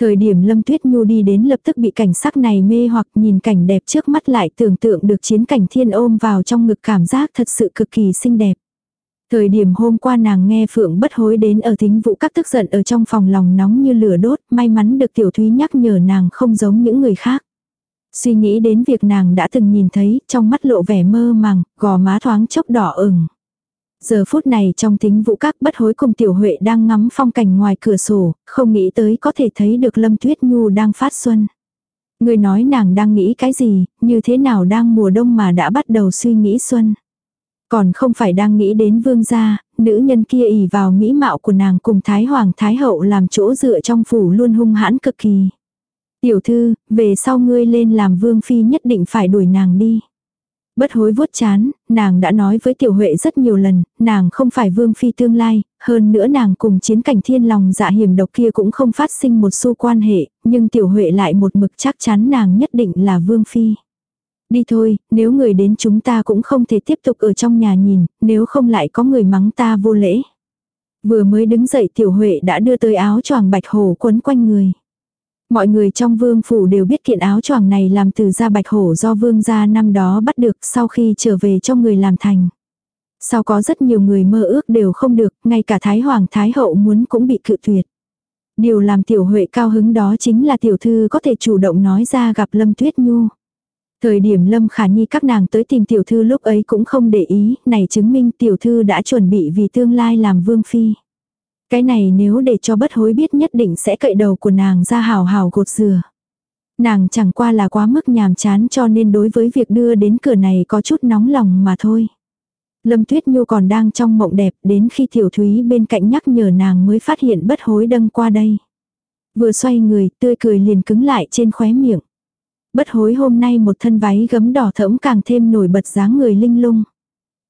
Thời điểm Lâm Tuyết Nhu đi đến lập tức bị cảnh sắc này mê hoặc nhìn cảnh đẹp trước mắt lại tưởng tượng được chiến cảnh thiên ôm vào trong ngực cảm giác thật sự cực kỳ xinh đẹp. Thời điểm hôm qua nàng nghe Phượng bất hối đến ở thính vụ các tức giận ở trong phòng lòng nóng như lửa đốt, may mắn được tiểu thúy nhắc nhở nàng không giống những người khác. Suy nghĩ đến việc nàng đã từng nhìn thấy, trong mắt lộ vẻ mơ màng, gò má thoáng chốc đỏ ửng. Giờ phút này trong tính vũ các bất hối cùng tiểu huệ đang ngắm phong cảnh ngoài cửa sổ, không nghĩ tới có thể thấy được lâm tuyết nhu đang phát xuân. Người nói nàng đang nghĩ cái gì, như thế nào đang mùa đông mà đã bắt đầu suy nghĩ xuân. Còn không phải đang nghĩ đến vương gia, nữ nhân kia ỉ vào mỹ mạo của nàng cùng Thái Hoàng Thái Hậu làm chỗ dựa trong phủ luôn hung hãn cực kỳ. Tiểu thư, về sau ngươi lên làm vương phi nhất định phải đuổi nàng đi. Bất hối vuốt chán, nàng đã nói với tiểu huệ rất nhiều lần, nàng không phải vương phi tương lai, hơn nữa nàng cùng chiến cảnh thiên lòng dạ hiểm độc kia cũng không phát sinh một xu quan hệ, nhưng tiểu huệ lại một mực chắc chắn nàng nhất định là vương phi. Đi thôi, nếu người đến chúng ta cũng không thể tiếp tục ở trong nhà nhìn, nếu không lại có người mắng ta vô lễ. Vừa mới đứng dậy tiểu huệ đã đưa tới áo choàng bạch hồ quấn quanh người. Mọi người trong vương phủ đều biết kiện áo choàng này làm từ da bạch hổ do vương gia năm đó bắt được sau khi trở về cho người làm thành. Sau có rất nhiều người mơ ước đều không được, ngay cả Thái Hoàng Thái Hậu muốn cũng bị cự tuyệt. Điều làm tiểu huệ cao hứng đó chính là tiểu thư có thể chủ động nói ra gặp Lâm Tuyết Nhu. Thời điểm Lâm Khả Nhi các nàng tới tìm tiểu thư lúc ấy cũng không để ý, này chứng minh tiểu thư đã chuẩn bị vì tương lai làm vương phi. Cái này nếu để cho bất hối biết nhất định sẽ cậy đầu của nàng ra hào hào gột dừa. Nàng chẳng qua là quá mức nhàm chán cho nên đối với việc đưa đến cửa này có chút nóng lòng mà thôi. Lâm Tuyết Nhu còn đang trong mộng đẹp đến khi Tiểu Thúy bên cạnh nhắc nhở nàng mới phát hiện bất hối đâng qua đây. Vừa xoay người tươi cười liền cứng lại trên khóe miệng. Bất hối hôm nay một thân váy gấm đỏ thẫm càng thêm nổi bật dáng người linh lung.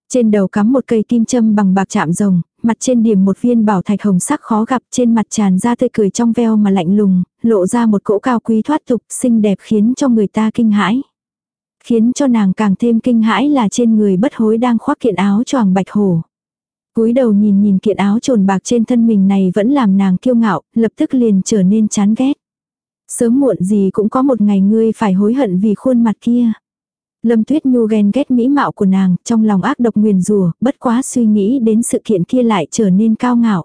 Trên đầu cắm một cây kim châm bằng bạc chạm rồng, mặt trên điểm một viên bảo thạch hồng sắc khó gặp trên mặt tràn ra tươi cười trong veo mà lạnh lùng, lộ ra một cỗ cao quý thoát tục xinh đẹp khiến cho người ta kinh hãi. Khiến cho nàng càng thêm kinh hãi là trên người bất hối đang khoác kiện áo choàng bạch hổ. cúi đầu nhìn nhìn kiện áo trồn bạc trên thân mình này vẫn làm nàng kiêu ngạo, lập tức liền trở nên chán ghét. Sớm muộn gì cũng có một ngày ngươi phải hối hận vì khuôn mặt kia. Lâm Tuyết Nhu ghen ghét mỹ mạo của nàng, trong lòng ác độc nguyền rủa, bất quá suy nghĩ đến sự kiện kia lại trở nên cao ngạo.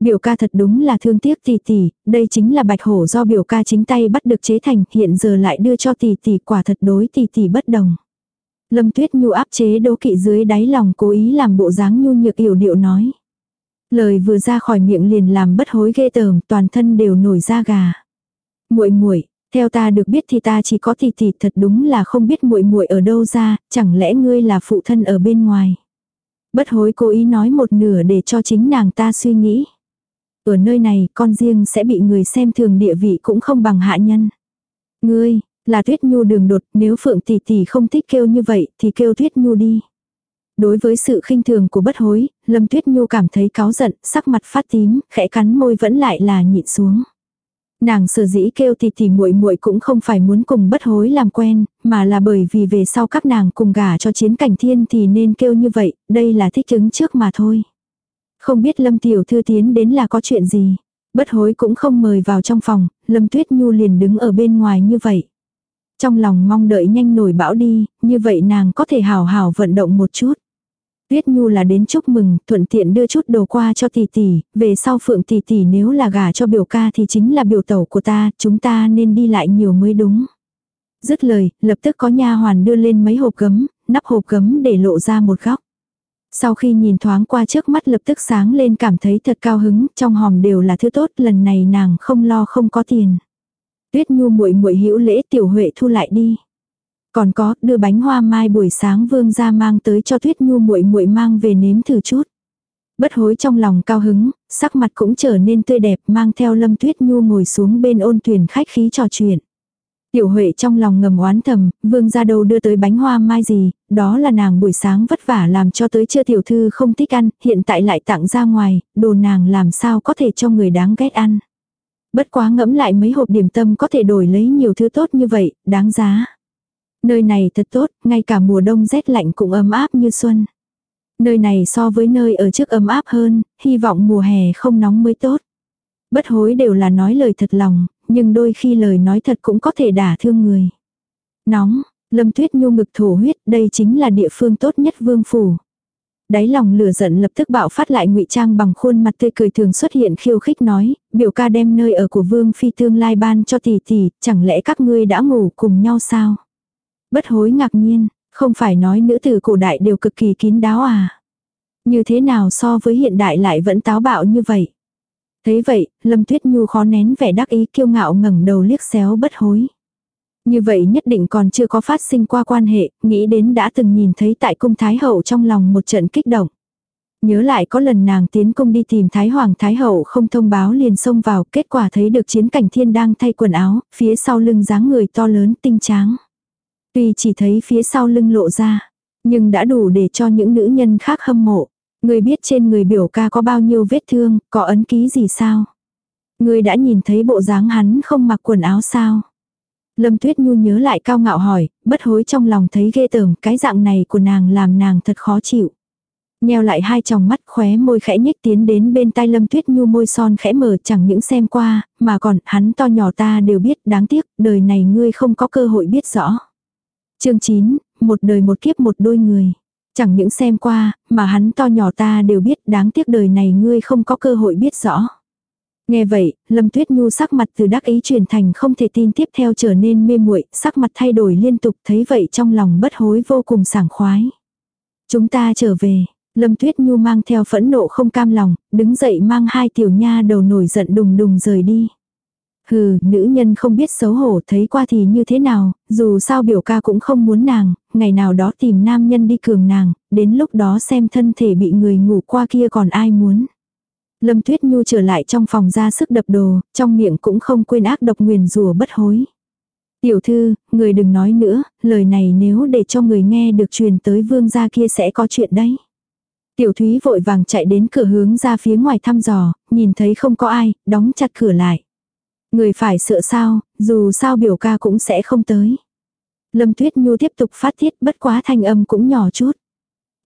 Biểu ca thật đúng là thương tiếc tỷ tỷ, đây chính là bạch hổ do biểu ca chính tay bắt được chế thành, hiện giờ lại đưa cho tỷ tỷ quả thật đối tỷ tỷ bất đồng. Lâm Tuyết Nhu áp chế đố kỵ dưới đáy lòng cố ý làm bộ dáng nhu nhược yểu điệu nói. Lời vừa ra khỏi miệng liền làm bất hối ghê tởm, toàn thân đều nổi da gà. Muội muội, theo ta được biết thì ta chỉ có tỷ tỷ thật đúng là không biết muội muội ở đâu ra, chẳng lẽ ngươi là phụ thân ở bên ngoài. Bất hối cố ý nói một nửa để cho chính nàng ta suy nghĩ. Ở nơi này con riêng sẽ bị người xem thường địa vị cũng không bằng hạ nhân. Ngươi, là tuyết nhu đường đột, nếu phượng tỷ tỷ không thích kêu như vậy thì kêu tuyết nhu đi. Đối với sự khinh thường của bất hối, Lâm Tuyết Nhu cảm thấy cáu giận, sắc mặt phát tím, khẽ cắn môi vẫn lại là nhịn xuống. Nàng sở dĩ kêu thì thì muội muội cũng không phải muốn cùng bất hối làm quen, mà là bởi vì về sau các nàng cùng gả cho chiến cảnh thiên thì nên kêu như vậy, đây là thích ứng trước mà thôi. Không biết Lâm Tiểu Thư tiến đến là có chuyện gì. Bất hối cũng không mời vào trong phòng, Lâm Tuyết Nhu liền đứng ở bên ngoài như vậy. Trong lòng mong đợi nhanh nổi bão đi, như vậy nàng có thể hào hào vận động một chút. Tuyết Nhu là đến chúc mừng, thuận tiện đưa chút đồ qua cho tỷ tỷ, về sau Phượng tỷ tỷ nếu là gả cho biểu ca thì chính là biểu tẩu của ta, chúng ta nên đi lại nhiều mới đúng. Dứt lời, lập tức có nha hoàn đưa lên mấy hộp gấm, nắp hộp gấm để lộ ra một góc. Sau khi nhìn thoáng qua trước mắt lập tức sáng lên cảm thấy thật cao hứng, trong hòm đều là thứ tốt, lần này nàng không lo không có tiền. Tuyết Nhu muội muội hữu lễ tiểu huệ thu lại đi. Còn có, đưa bánh hoa mai buổi sáng vương ra mang tới cho Tuyết Nhu muội muội mang về nếm thử chút. Bất hối trong lòng cao hứng, sắc mặt cũng trở nên tươi đẹp mang theo Lâm Tuyết Nhu ngồi xuống bên ôn thuyền khách khí trò chuyện. Tiểu Huệ trong lòng ngầm oán thầm, vương ra đâu đưa tới bánh hoa mai gì, đó là nàng buổi sáng vất vả làm cho tới chưa tiểu thư không thích ăn, hiện tại lại tặng ra ngoài, đồ nàng làm sao có thể cho người đáng ghét ăn. Bất quá ngẫm lại mấy hộp điểm tâm có thể đổi lấy nhiều thứ tốt như vậy, đáng giá. Nơi này thật tốt, ngay cả mùa đông rét lạnh cũng ấm áp như xuân. Nơi này so với nơi ở trước ấm áp hơn, hy vọng mùa hè không nóng mới tốt. Bất hối đều là nói lời thật lòng, nhưng đôi khi lời nói thật cũng có thể đả thương người. Nóng, lâm tuyết nhu ngực thổ huyết, đây chính là địa phương tốt nhất vương phủ. Đáy lòng lửa giận lập tức bạo phát lại ngụy trang bằng khuôn mặt tươi cười thường xuất hiện khiêu khích nói, biểu ca đem nơi ở của vương phi tương lai ban cho tỷ tỷ, chẳng lẽ các ngươi đã ngủ cùng nhau sao? Bất hối ngạc nhiên, không phải nói nữ tử cổ đại đều cực kỳ kín đáo à? Như thế nào so với hiện đại lại vẫn táo bạo như vậy? Thế vậy, Lâm Tuyết Nhu khó nén vẻ đắc ý kiêu ngạo ngẩng đầu liếc xéo bất hối. Như vậy nhất định còn chưa có phát sinh qua quan hệ, nghĩ đến đã từng nhìn thấy tại cung Thái Hậu trong lòng một trận kích động. Nhớ lại có lần nàng tiến cung đi tìm Thái Hoàng Thái Hậu không thông báo liền xông vào, kết quả thấy được chiến cảnh thiên đang thay quần áo, phía sau lưng dáng người to lớn tinh tráng. Tuy chỉ thấy phía sau lưng lộ ra, nhưng đã đủ để cho những nữ nhân khác hâm mộ. Người biết trên người biểu ca có bao nhiêu vết thương, có ấn ký gì sao? Người đã nhìn thấy bộ dáng hắn không mặc quần áo sao? Lâm Tuyết Nhu nhớ lại cao ngạo hỏi, bất hối trong lòng thấy ghê tởm, cái dạng này của nàng làm nàng thật khó chịu. Nheo lại hai tròng mắt khóe môi khẽ nhếch tiến đến bên tai Lâm Tuyết Nhu môi son khẽ mở chẳng những xem qua, mà còn hắn to nhỏ ta đều biết đáng tiếc, đời này ngươi không có cơ hội biết rõ chương 9, một đời một kiếp một đôi người. Chẳng những xem qua, mà hắn to nhỏ ta đều biết đáng tiếc đời này ngươi không có cơ hội biết rõ. Nghe vậy, Lâm Tuyết Nhu sắc mặt từ đắc ý chuyển thành không thể tin tiếp theo trở nên mê muội, sắc mặt thay đổi liên tục thấy vậy trong lòng bất hối vô cùng sảng khoái. Chúng ta trở về, Lâm Tuyết Nhu mang theo phẫn nộ không cam lòng, đứng dậy mang hai tiểu nha đầu nổi giận đùng đùng rời đi. Hừ, nữ nhân không biết xấu hổ thấy qua thì như thế nào, dù sao biểu ca cũng không muốn nàng, ngày nào đó tìm nam nhân đi cường nàng, đến lúc đó xem thân thể bị người ngủ qua kia còn ai muốn. Lâm Tuyết Nhu trở lại trong phòng ra sức đập đồ, trong miệng cũng không quên ác độc nguyền rủa bất hối. Tiểu thư, người đừng nói nữa, lời này nếu để cho người nghe được truyền tới vương gia kia sẽ có chuyện đấy. Tiểu Thúy vội vàng chạy đến cửa hướng ra phía ngoài thăm dò, nhìn thấy không có ai, đóng chặt cửa lại. Người phải sợ sao, dù sao biểu ca cũng sẽ không tới. Lâm Tuyết Nhu tiếp tục phát thiết bất quá thanh âm cũng nhỏ chút.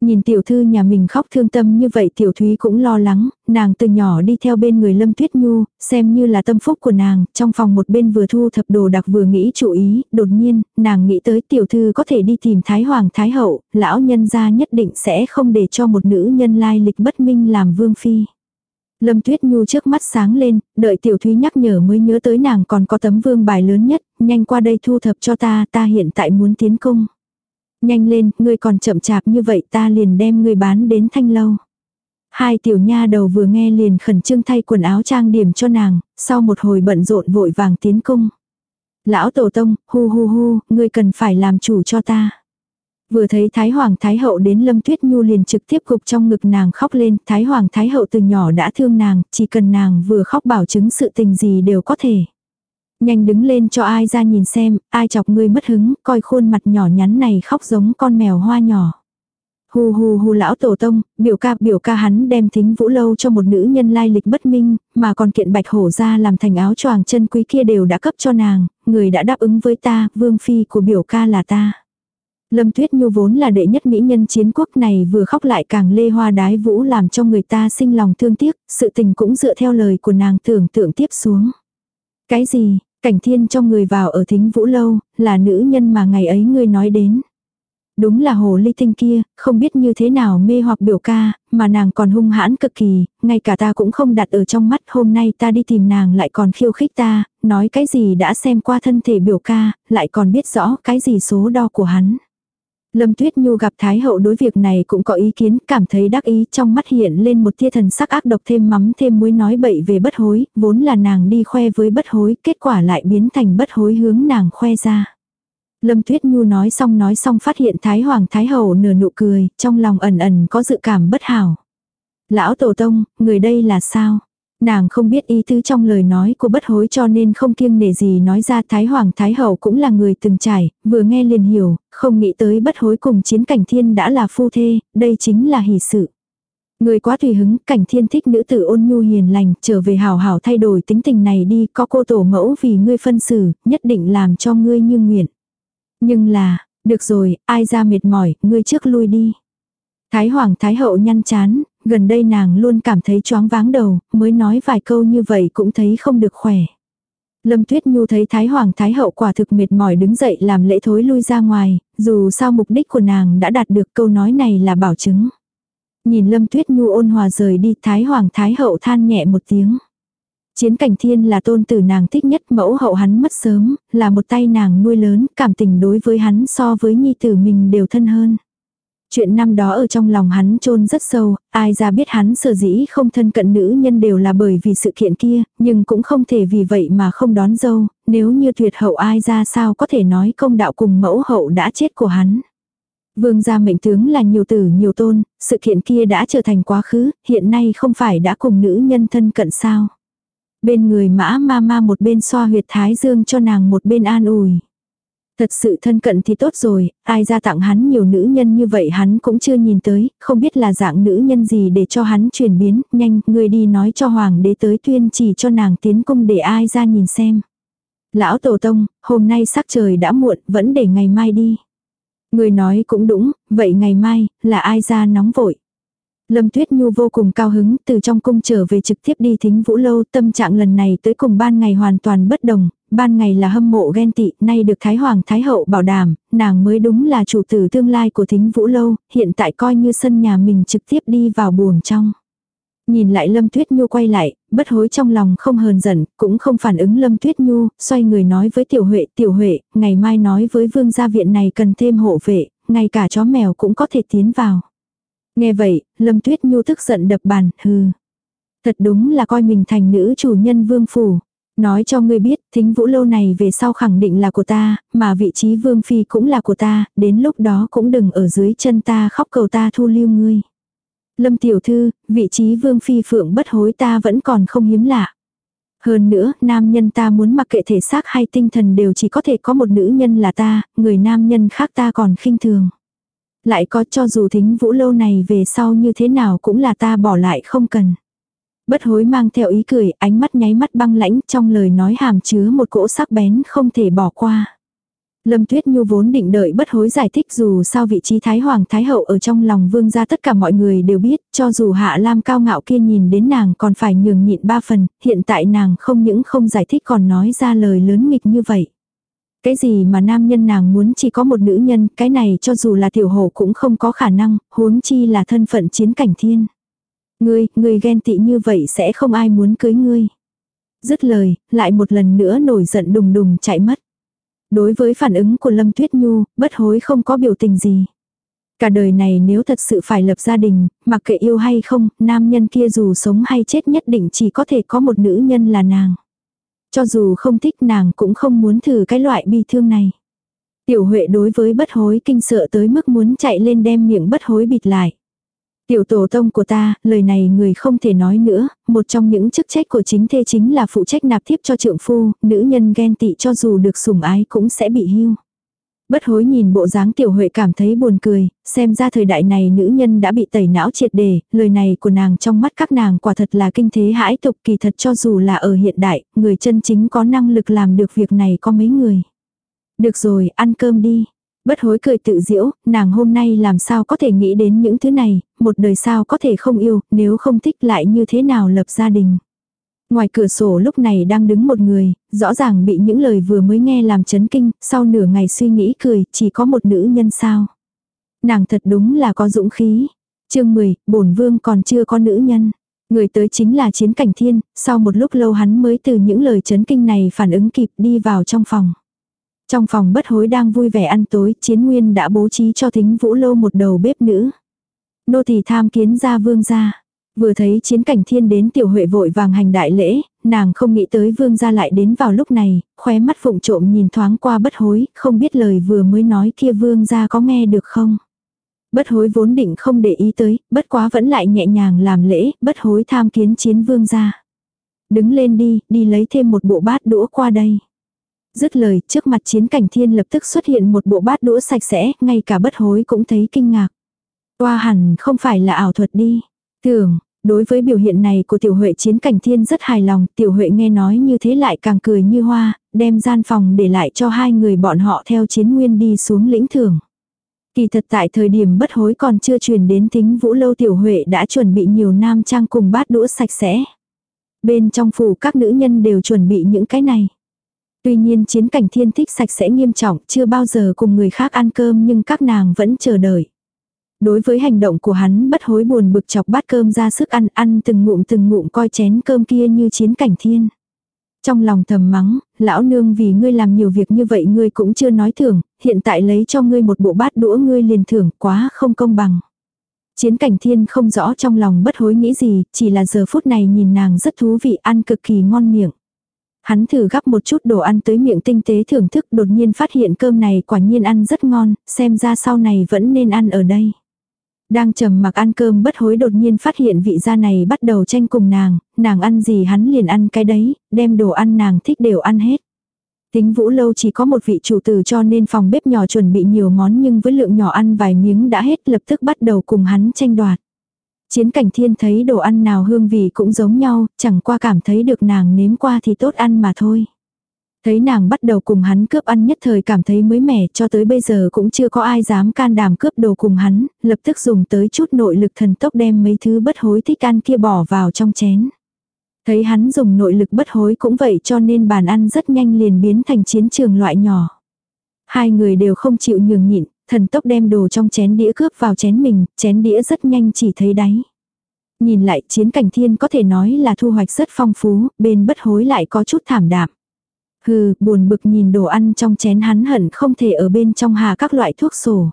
Nhìn tiểu thư nhà mình khóc thương tâm như vậy tiểu thúy cũng lo lắng, nàng từ nhỏ đi theo bên người Lâm Tuyết Nhu, xem như là tâm phúc của nàng, trong phòng một bên vừa thu thập đồ đặc vừa nghĩ chủ ý, đột nhiên, nàng nghĩ tới tiểu thư có thể đi tìm Thái Hoàng Thái Hậu, lão nhân gia nhất định sẽ không để cho một nữ nhân lai lịch bất minh làm vương phi. Lâm Tuyết Nhu trước mắt sáng lên, đợi Tiểu Thúy nhắc nhở mới nhớ tới nàng còn có tấm vương bài lớn nhất, nhanh qua đây thu thập cho ta, ta hiện tại muốn tiến cung. Nhanh lên, ngươi còn chậm chạp như vậy ta liền đem ngươi bán đến thanh lâu. Hai tiểu nha đầu vừa nghe liền khẩn trương thay quần áo trang điểm cho nàng, sau một hồi bận rộn vội vàng tiến cung. Lão tổ tông, hu hu hu, ngươi cần phải làm chủ cho ta. Vừa thấy Thái Hoàng Thái Hậu đến Lâm Tuyết Nhu liền trực tiếp gục trong ngực nàng khóc lên, Thái Hoàng Thái Hậu từ nhỏ đã thương nàng, chỉ cần nàng vừa khóc bảo chứng sự tình gì đều có thể. Nhanh đứng lên cho ai ra nhìn xem, ai chọc ngươi mất hứng, coi khuôn mặt nhỏ nhắn này khóc giống con mèo hoa nhỏ. Hù hù hù lão tổ tông, biểu ca biểu ca hắn đem thính vũ lâu cho một nữ nhân lai lịch bất minh, mà còn kiện bạch hổ ra làm thành áo choàng chân quý kia đều đã cấp cho nàng, người đã đáp ứng với ta, vương phi của biểu ca là ta. Lâm Tuyết Nhu vốn là đệ nhất mỹ nhân chiến quốc này vừa khóc lại càng lê hoa đái vũ làm cho người ta sinh lòng thương tiếc, sự tình cũng dựa theo lời của nàng tưởng tượng tiếp xuống. Cái gì, cảnh thiên cho người vào ở thính vũ lâu, là nữ nhân mà ngày ấy ngươi nói đến. Đúng là hồ ly tinh kia, không biết như thế nào mê hoặc biểu ca, mà nàng còn hung hãn cực kỳ, ngay cả ta cũng không đặt ở trong mắt hôm nay ta đi tìm nàng lại còn khiêu khích ta, nói cái gì đã xem qua thân thể biểu ca, lại còn biết rõ cái gì số đo của hắn. Lâm Tuyết Nhu gặp Thái Hậu đối việc này cũng có ý kiến, cảm thấy đắc ý trong mắt hiện lên một tia thần sắc ác độc thêm mắm thêm muối nói bậy về bất hối, vốn là nàng đi khoe với bất hối, kết quả lại biến thành bất hối hướng nàng khoe ra. Lâm Tuyết Nhu nói xong nói xong phát hiện Thái Hoàng Thái Hậu nửa nụ cười, trong lòng ẩn ẩn có dự cảm bất hảo. Lão Tổ Tông, người đây là sao? Nàng không biết ý tứ trong lời nói của bất hối cho nên không kiêng nể gì nói ra Thái Hoàng Thái Hậu cũng là người từng trải, vừa nghe liền hiểu, không nghĩ tới bất hối cùng chiến cảnh thiên đã là phu thê, đây chính là hỷ sự. Người quá tùy hứng, cảnh thiên thích nữ tử ôn nhu hiền lành, trở về hào hào thay đổi tính tình này đi, có cô tổ mẫu vì ngươi phân xử, nhất định làm cho ngươi như nguyện. Nhưng là, được rồi, ai ra mệt mỏi, ngươi trước lui đi. Thái Hoàng Thái Hậu nhăn chán, gần đây nàng luôn cảm thấy choáng váng đầu, mới nói vài câu như vậy cũng thấy không được khỏe. Lâm Tuyết Nhu thấy Thái Hoàng Thái Hậu quả thực mệt mỏi đứng dậy làm lễ thối lui ra ngoài, dù sao mục đích của nàng đã đạt được câu nói này là bảo chứng. Nhìn Lâm Tuyết Nhu ôn hòa rời đi, Thái Hoàng Thái Hậu than nhẹ một tiếng. Chiến cảnh thiên là tôn tử nàng thích nhất mẫu hậu hắn mất sớm, là một tay nàng nuôi lớn, cảm tình đối với hắn so với nhi tử mình đều thân hơn. Chuyện năm đó ở trong lòng hắn chôn rất sâu, ai ra biết hắn sở dĩ không thân cận nữ nhân đều là bởi vì sự kiện kia, nhưng cũng không thể vì vậy mà không đón dâu, nếu như tuyệt hậu ai ra sao có thể nói công đạo cùng mẫu hậu đã chết của hắn. Vương gia mệnh tướng là nhiều tử nhiều tôn, sự kiện kia đã trở thành quá khứ, hiện nay không phải đã cùng nữ nhân thân cận sao. Bên người mã ma ma một bên xoa huyệt thái dương cho nàng một bên an ủi. Thật sự thân cận thì tốt rồi, ai ra tặng hắn nhiều nữ nhân như vậy hắn cũng chưa nhìn tới, không biết là dạng nữ nhân gì để cho hắn chuyển biến, nhanh, người đi nói cho hoàng đế tới tuyên chỉ cho nàng tiến cung để ai ra nhìn xem. Lão Tổ Tông, hôm nay sắc trời đã muộn, vẫn để ngày mai đi. Người nói cũng đúng, vậy ngày mai, là ai ra nóng vội. Lâm Tuyết Nhu vô cùng cao hứng, từ trong cung trở về trực tiếp đi thính vũ lâu, tâm trạng lần này tới cùng ban ngày hoàn toàn bất đồng, ban ngày là hâm mộ ghen tị, nay được Thái Hoàng Thái Hậu bảo đảm, nàng mới đúng là chủ tử tương lai của thính vũ lâu, hiện tại coi như sân nhà mình trực tiếp đi vào buồng trong. Nhìn lại Lâm Tuyết Nhu quay lại, bất hối trong lòng không hờn giận, cũng không phản ứng Lâm Tuyết Nhu, xoay người nói với Tiểu Huệ, Tiểu Huệ, ngày mai nói với vương gia viện này cần thêm hộ vệ, ngay cả chó mèo cũng có thể tiến vào. Nghe vậy, Lâm Tuyết Nhu tức giận đập bàn, hừ. Thật đúng là coi mình thành nữ chủ nhân vương phủ. Nói cho ngươi biết, thính vũ lâu này về sau khẳng định là của ta, mà vị trí vương phi cũng là của ta, đến lúc đó cũng đừng ở dưới chân ta khóc cầu ta thu lưu ngươi. Lâm tiểu thư, vị trí vương phi phượng bất hối ta vẫn còn không hiếm lạ. Hơn nữa, nam nhân ta muốn mặc kệ thể xác hay tinh thần đều chỉ có thể có một nữ nhân là ta, người nam nhân khác ta còn khinh thường. Lại có cho dù thính vũ lâu này về sau như thế nào cũng là ta bỏ lại không cần. Bất hối mang theo ý cười, ánh mắt nháy mắt băng lãnh trong lời nói hàm chứa một cỗ sắc bén không thể bỏ qua. Lâm Tuyết Nhu vốn định đợi bất hối giải thích dù sao vị trí Thái Hoàng Thái Hậu ở trong lòng vương gia tất cả mọi người đều biết, cho dù Hạ Lam cao ngạo kia nhìn đến nàng còn phải nhường nhịn ba phần, hiện tại nàng không những không giải thích còn nói ra lời lớn nghịch như vậy. Cái gì mà nam nhân nàng muốn chỉ có một nữ nhân, cái này cho dù là tiểu hổ cũng không có khả năng, huống chi là thân phận chiến cảnh thiên. Ngươi, ngươi ghen tị như vậy sẽ không ai muốn cưới ngươi. Dứt lời, lại một lần nữa nổi giận đùng đùng chạy mất. Đối với phản ứng của Lâm Tuyết Nhu, bất hối không có biểu tình gì. Cả đời này nếu thật sự phải lập gia đình, mặc kệ yêu hay không, nam nhân kia dù sống hay chết nhất định chỉ có thể có một nữ nhân là nàng. Cho dù không thích nàng cũng không muốn thử cái loại bi thương này. Tiểu Huệ đối với bất hối kinh sợ tới mức muốn chạy lên đem miệng bất hối bịt lại. Tiểu tổ tông của ta, lời này người không thể nói nữa, một trong những chức trách của chính thê chính là phụ trách nạp thiếp cho trượng phu, nữ nhân ghen tị cho dù được sủng ái cũng sẽ bị hưu. Bất hối nhìn bộ dáng tiểu huệ cảm thấy buồn cười, xem ra thời đại này nữ nhân đã bị tẩy não triệt đề, lời này của nàng trong mắt các nàng quả thật là kinh thế hãi tục kỳ thật cho dù là ở hiện đại, người chân chính có năng lực làm được việc này có mấy người. Được rồi, ăn cơm đi. Bất hối cười tự diễu, nàng hôm nay làm sao có thể nghĩ đến những thứ này, một đời sao có thể không yêu, nếu không thích lại như thế nào lập gia đình. Ngoài cửa sổ lúc này đang đứng một người, rõ ràng bị những lời vừa mới nghe làm chấn kinh, sau nửa ngày suy nghĩ cười, chỉ có một nữ nhân sao. Nàng thật đúng là có dũng khí. chương 10, bổn vương còn chưa có nữ nhân. Người tới chính là chiến cảnh thiên, sau một lúc lâu hắn mới từ những lời chấn kinh này phản ứng kịp đi vào trong phòng. Trong phòng bất hối đang vui vẻ ăn tối, chiến nguyên đã bố trí cho thính vũ lô một đầu bếp nữ. Nô thì tham kiến ra vương gia. Vừa thấy chiến cảnh thiên đến tiểu huệ vội vàng hành đại lễ, nàng không nghĩ tới vương gia lại đến vào lúc này, khóe mắt phụng trộm nhìn thoáng qua bất hối, không biết lời vừa mới nói kia vương gia có nghe được không. Bất hối vốn định không để ý tới, bất quá vẫn lại nhẹ nhàng làm lễ, bất hối tham kiến chiến vương gia. Đứng lên đi, đi lấy thêm một bộ bát đũa qua đây. Dứt lời, trước mặt chiến cảnh thiên lập tức xuất hiện một bộ bát đũa sạch sẽ, ngay cả bất hối cũng thấy kinh ngạc. Toa hẳn không phải là ảo thuật đi. Tưởng, đối với biểu hiện này của tiểu huệ chiến cảnh thiên rất hài lòng, tiểu huệ nghe nói như thế lại càng cười như hoa, đem gian phòng để lại cho hai người bọn họ theo chiến nguyên đi xuống lĩnh thưởng. Kỳ thật tại thời điểm bất hối còn chưa truyền đến tính vũ lâu tiểu huệ đã chuẩn bị nhiều nam trang cùng bát đũa sạch sẽ. Bên trong phủ các nữ nhân đều chuẩn bị những cái này. Tuy nhiên chiến cảnh thiên thích sạch sẽ nghiêm trọng chưa bao giờ cùng người khác ăn cơm nhưng các nàng vẫn chờ đợi. Đối với hành động của hắn bất hối buồn bực chọc bát cơm ra sức ăn, ăn từng ngụm từng ngụm coi chén cơm kia như chiến cảnh thiên. Trong lòng thầm mắng, lão nương vì ngươi làm nhiều việc như vậy ngươi cũng chưa nói thưởng, hiện tại lấy cho ngươi một bộ bát đũa ngươi liền thưởng quá không công bằng. Chiến cảnh thiên không rõ trong lòng bất hối nghĩ gì, chỉ là giờ phút này nhìn nàng rất thú vị ăn cực kỳ ngon miệng. Hắn thử gắp một chút đồ ăn tới miệng tinh tế thưởng thức đột nhiên phát hiện cơm này quả nhiên ăn rất ngon, xem ra sau này vẫn nên ăn ở đây. Đang trầm mặc ăn cơm bất hối đột nhiên phát hiện vị gia này bắt đầu tranh cùng nàng, nàng ăn gì hắn liền ăn cái đấy, đem đồ ăn nàng thích đều ăn hết. Tính vũ lâu chỉ có một vị chủ tử cho nên phòng bếp nhỏ chuẩn bị nhiều món nhưng với lượng nhỏ ăn vài miếng đã hết lập tức bắt đầu cùng hắn tranh đoạt. Chiến cảnh thiên thấy đồ ăn nào hương vị cũng giống nhau, chẳng qua cảm thấy được nàng nếm qua thì tốt ăn mà thôi. Thấy nàng bắt đầu cùng hắn cướp ăn nhất thời cảm thấy mới mẻ cho tới bây giờ cũng chưa có ai dám can đảm cướp đồ cùng hắn, lập tức dùng tới chút nội lực thần tốc đem mấy thứ bất hối thích ăn kia bỏ vào trong chén. Thấy hắn dùng nội lực bất hối cũng vậy cho nên bàn ăn rất nhanh liền biến thành chiến trường loại nhỏ. Hai người đều không chịu nhường nhịn, thần tốc đem đồ trong chén đĩa cướp vào chén mình, chén đĩa rất nhanh chỉ thấy đáy. Nhìn lại chiến cảnh thiên có thể nói là thu hoạch rất phong phú, bên bất hối lại có chút thảm đạm. Hừ, buồn bực nhìn đồ ăn trong chén hắn hận không thể ở bên trong hà các loại thuốc sổ.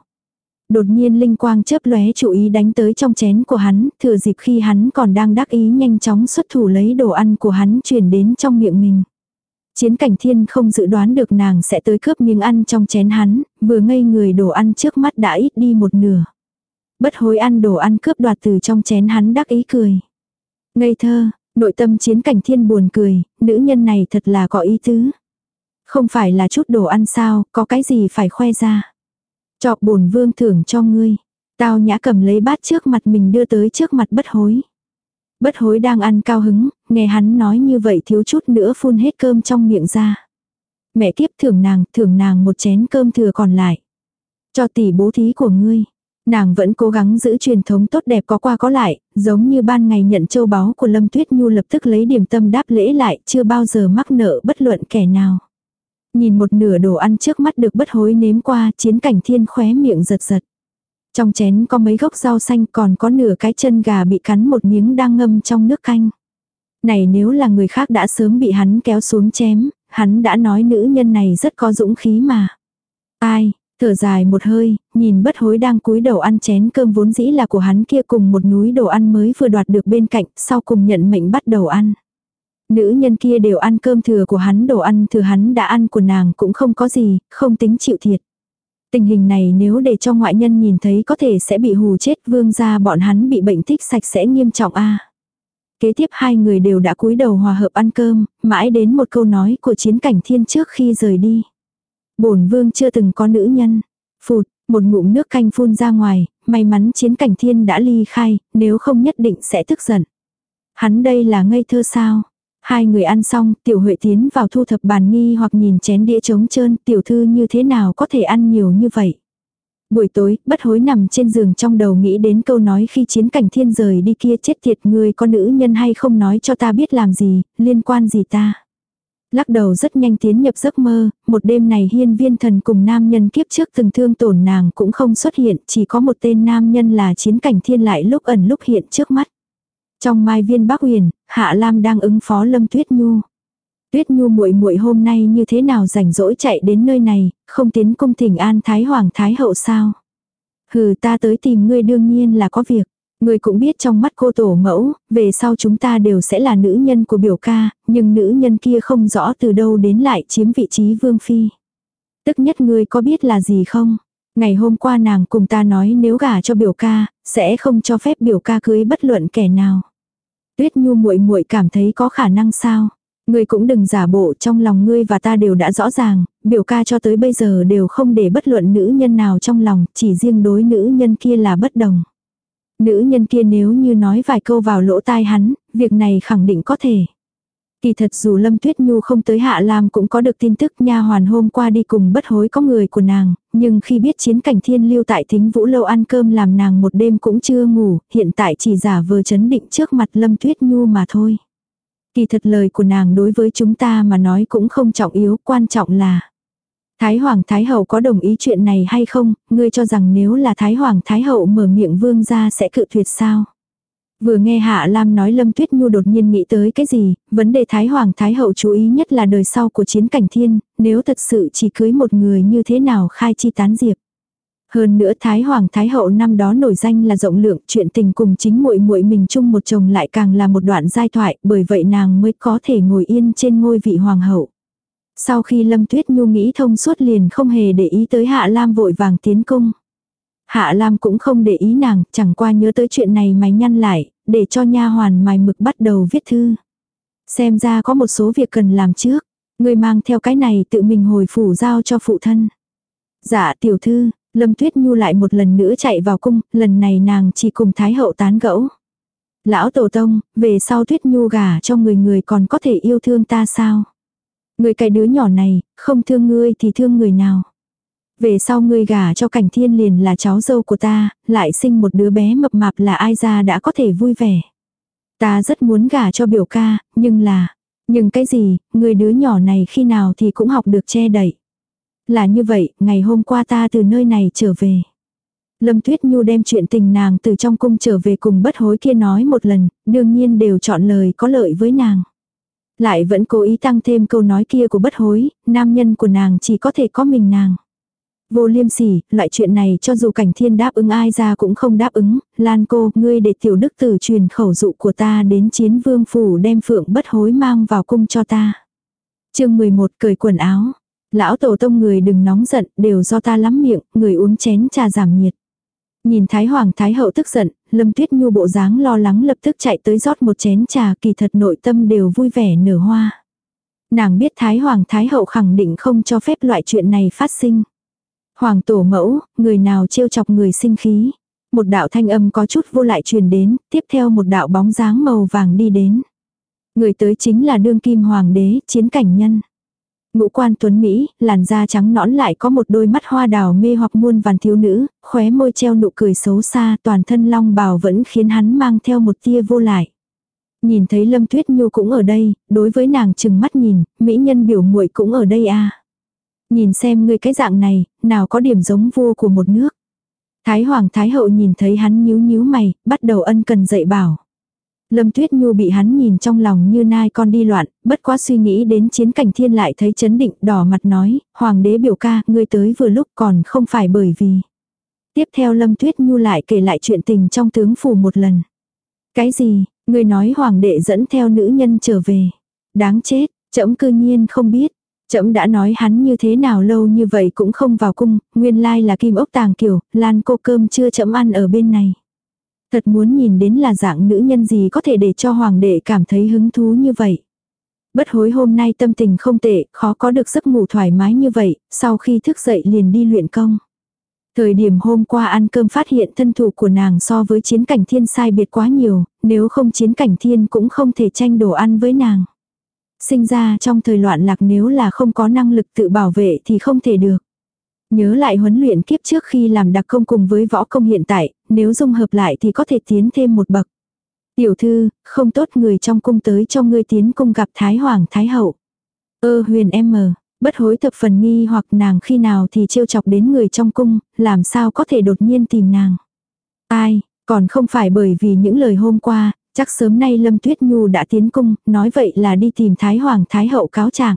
Đột nhiên linh quang chớp lóe chú ý đánh tới trong chén của hắn, thừa dịp khi hắn còn đang đắc ý nhanh chóng xuất thủ lấy đồ ăn của hắn truyền đến trong miệng mình. Chiến cảnh thiên không dự đoán được nàng sẽ tới cướp miếng ăn trong chén hắn, vừa ngây người đồ ăn trước mắt đã ít đi một nửa. Bất hối ăn đồ ăn cướp đoạt từ trong chén hắn đắc ý cười. Ngây thơ, nội tâm chiến cảnh thiên buồn cười, nữ nhân này thật là có ý tứ. Không phải là chút đồ ăn sao, có cái gì phải khoe ra. Chọc bổn vương thưởng cho ngươi. Tao nhã cầm lấy bát trước mặt mình đưa tới trước mặt bất hối. Bất hối đang ăn cao hứng, nghe hắn nói như vậy thiếu chút nữa phun hết cơm trong miệng ra. Mẹ kiếp thưởng nàng, thưởng nàng một chén cơm thừa còn lại. Cho tỷ bố thí của ngươi. Nàng vẫn cố gắng giữ truyền thống tốt đẹp có qua có lại, giống như ban ngày nhận châu báu của Lâm Tuyết Nhu lập tức lấy điểm tâm đáp lễ lại, chưa bao giờ mắc nợ bất luận kẻ nào. Nhìn một nửa đồ ăn trước mắt được bất hối nếm qua, chiến cảnh thiên khóe miệng giật giật. Trong chén có mấy gốc rau xanh còn có nửa cái chân gà bị cắn một miếng đang ngâm trong nước canh. Này nếu là người khác đã sớm bị hắn kéo xuống chém, hắn đã nói nữ nhân này rất có dũng khí mà. Ai, thở dài một hơi, nhìn bất hối đang cúi đầu ăn chén cơm vốn dĩ là của hắn kia cùng một núi đồ ăn mới vừa đoạt được bên cạnh, sau cùng nhận mệnh bắt đầu ăn. Nữ nhân kia đều ăn cơm thừa của hắn đồ ăn thừa hắn đã ăn của nàng cũng không có gì, không tính chịu thiệt. Tình hình này nếu để cho ngoại nhân nhìn thấy có thể sẽ bị hù chết vương gia bọn hắn bị bệnh thích sạch sẽ nghiêm trọng a Kế tiếp hai người đều đã cúi đầu hòa hợp ăn cơm, mãi đến một câu nói của chiến cảnh thiên trước khi rời đi. bổn vương chưa từng có nữ nhân. Phụt, một ngụm nước canh phun ra ngoài, may mắn chiến cảnh thiên đã ly khai, nếu không nhất định sẽ tức giận. Hắn đây là ngây thơ sao? Hai người ăn xong, tiểu huệ tiến vào thu thập bàn nghi hoặc nhìn chén đĩa trống trơn, tiểu thư như thế nào có thể ăn nhiều như vậy. Buổi tối, bất hối nằm trên giường trong đầu nghĩ đến câu nói khi chiến cảnh thiên rời đi kia chết tiệt người có nữ nhân hay không nói cho ta biết làm gì, liên quan gì ta. Lắc đầu rất nhanh tiến nhập giấc mơ, một đêm này hiên viên thần cùng nam nhân kiếp trước từng thương tổn nàng cũng không xuất hiện, chỉ có một tên nam nhân là chiến cảnh thiên lại lúc ẩn lúc hiện trước mắt. Trong mai viên Bắc Huyền, Hạ Lam đang ứng phó Lâm Tuyết Nhu. Tuyết Nhu muội muội hôm nay như thế nào rảnh rỗi chạy đến nơi này, không tiến cung thỉnh an Thái Hoàng Thái Hậu sao? Hừ ta tới tìm ngươi đương nhiên là có việc. Ngươi cũng biết trong mắt cô tổ mẫu, về sau chúng ta đều sẽ là nữ nhân của biểu ca, nhưng nữ nhân kia không rõ từ đâu đến lại chiếm vị trí vương phi. Tức nhất ngươi có biết là gì không? Ngày hôm qua nàng cùng ta nói nếu gả cho biểu ca, sẽ không cho phép biểu ca cưới bất luận kẻ nào. Tuyết Nhu muội muội cảm thấy có khả năng sao? Ngươi cũng đừng giả bộ trong lòng ngươi và ta đều đã rõ ràng, biểu ca cho tới bây giờ đều không để bất luận nữ nhân nào trong lòng, chỉ riêng đối nữ nhân kia là bất đồng. Nữ nhân kia nếu như nói vài câu vào lỗ tai hắn, việc này khẳng định có thể. Kỳ thật dù Lâm Tuyết Nhu không tới Hạ Lam cũng có được tin tức nha hoàn hôm qua đi cùng bất hối có người của nàng, nhưng khi biết chiến cảnh thiên lưu tại thính vũ lâu ăn cơm làm nàng một đêm cũng chưa ngủ, hiện tại chỉ giả vờ chấn định trước mặt Lâm Tuyết Nhu mà thôi. Kỳ thật lời của nàng đối với chúng ta mà nói cũng không trọng yếu, quan trọng là Thái Hoàng Thái Hậu có đồng ý chuyện này hay không, ngươi cho rằng nếu là Thái Hoàng Thái Hậu mở miệng vương ra sẽ cự tuyệt sao? Vừa nghe Hạ Lam nói Lâm Tuyết Nhu đột nhiên nghĩ tới cái gì, vấn đề Thái Hoàng Thái Hậu chú ý nhất là đời sau của chiến cảnh thiên, nếu thật sự chỉ cưới một người như thế nào khai chi tán diệp. Hơn nữa Thái Hoàng Thái Hậu năm đó nổi danh là rộng lượng, chuyện tình cùng chính muội muội mình chung một chồng lại càng là một đoạn giai thoại, bởi vậy nàng mới có thể ngồi yên trên ngôi vị Hoàng hậu. Sau khi Lâm Tuyết Nhu nghĩ thông suốt liền không hề để ý tới Hạ Lam vội vàng tiến cung. Hạ Lam cũng không để ý nàng, chẳng qua nhớ tới chuyện này mày nhăn lại, để cho nha hoàn mài mực bắt đầu viết thư. Xem ra có một số việc cần làm trước, người mang theo cái này tự mình hồi phủ giao cho phụ thân. Dạ tiểu thư, Lâm Tuyết Nhu lại một lần nữa chạy vào cung, lần này nàng chỉ cùng Thái hậu tán gẫu. Lão Tổ Tông, về sau Tuyết Nhu gả cho người người còn có thể yêu thương ta sao? Người cái đứa nhỏ này, không thương ngươi thì thương người nào? Về sau ngươi gả cho cảnh thiên liền là cháu dâu của ta, lại sinh một đứa bé mập mạp là ai ra đã có thể vui vẻ. Ta rất muốn gả cho biểu ca, nhưng là, nhưng cái gì, người đứa nhỏ này khi nào thì cũng học được che đậy. Là như vậy, ngày hôm qua ta từ nơi này trở về. Lâm Tuyết Nhu đem chuyện tình nàng từ trong cung trở về cùng bất hối kia nói một lần, đương nhiên đều chọn lời có lợi với nàng. Lại vẫn cố ý tăng thêm câu nói kia của bất hối, nam nhân của nàng chỉ có thể có mình nàng. Vô liêm sỉ, loại chuyện này cho dù cảnh thiên đáp ứng ai ra cũng không đáp ứng, Lan cô, ngươi để tiểu đức tử truyền khẩu dụ của ta đến chiến vương phủ đem phượng bất hối mang vào cung cho ta. chương 11 cười quần áo. Lão tổ tông người đừng nóng giận, đều do ta lắm miệng, người uống chén trà giảm nhiệt. Nhìn Thái Hoàng Thái Hậu tức giận, Lâm Tuyết Nhu bộ dáng lo lắng lập tức chạy tới rót một chén trà kỳ thật nội tâm đều vui vẻ nở hoa. Nàng biết Thái Hoàng Thái Hậu khẳng định không cho phép loại chuyện này phát sinh. Hoàng tổ mẫu, người nào trêu chọc người sinh khí. Một đạo thanh âm có chút vô lại truyền đến, tiếp theo một đạo bóng dáng màu vàng đi đến. Người tới chính là đương kim hoàng đế, chiến cảnh nhân. Ngũ quan tuấn Mỹ, làn da trắng nõn lại có một đôi mắt hoa đào mê hoặc muôn vàn thiếu nữ, khóe môi treo nụ cười xấu xa toàn thân long bào vẫn khiến hắn mang theo một tia vô lại. Nhìn thấy Lâm Tuyết Nhu cũng ở đây, đối với nàng chừng mắt nhìn, mỹ nhân biểu muội cũng ở đây à. Nhìn xem ngươi cái dạng này, nào có điểm giống vua của một nước. Thái Hoàng Thái Hậu nhìn thấy hắn nhíu nhíu mày, bắt đầu ân cần dạy bảo. Lâm Tuyết Nhu bị hắn nhìn trong lòng như nai con đi loạn, bất quá suy nghĩ đến chiến cảnh thiên lại thấy chấn định đỏ mặt nói, Hoàng đế biểu ca, ngươi tới vừa lúc còn không phải bởi vì. Tiếp theo Lâm Tuyết Nhu lại kể lại chuyện tình trong tướng phủ một lần. Cái gì, ngươi nói Hoàng đệ dẫn theo nữ nhân trở về. Đáng chết, trẫm cư nhiên không biết. Trẫm đã nói hắn như thế nào lâu như vậy cũng không vào cung, nguyên lai là kim ốc tàng kiểu, lan cô cơm chưa chậm ăn ở bên này. Thật muốn nhìn đến là dạng nữ nhân gì có thể để cho hoàng đệ cảm thấy hứng thú như vậy. Bất hối hôm nay tâm tình không tệ, khó có được giấc ngủ thoải mái như vậy, sau khi thức dậy liền đi luyện công. Thời điểm hôm qua ăn cơm phát hiện thân thủ của nàng so với chiến cảnh thiên sai biệt quá nhiều, nếu không chiến cảnh thiên cũng không thể tranh đồ ăn với nàng. Sinh ra trong thời loạn lạc nếu là không có năng lực tự bảo vệ thì không thể được. Nhớ lại huấn luyện kiếp trước khi làm đặc công cùng với võ công hiện tại, nếu dung hợp lại thì có thể tiến thêm một bậc. Tiểu thư, không tốt người trong cung tới cho ngươi tiến cung gặp Thái Hoàng Thái Hậu. Ơ huyền em mờ, bất hối thập phần nghi hoặc nàng khi nào thì trêu chọc đến người trong cung, làm sao có thể đột nhiên tìm nàng. Ai, còn không phải bởi vì những lời hôm qua, chắc sớm nay Lâm Tuyết Nhu đã tiến cung, nói vậy là đi tìm Thái Hoàng Thái Hậu cáo trạng.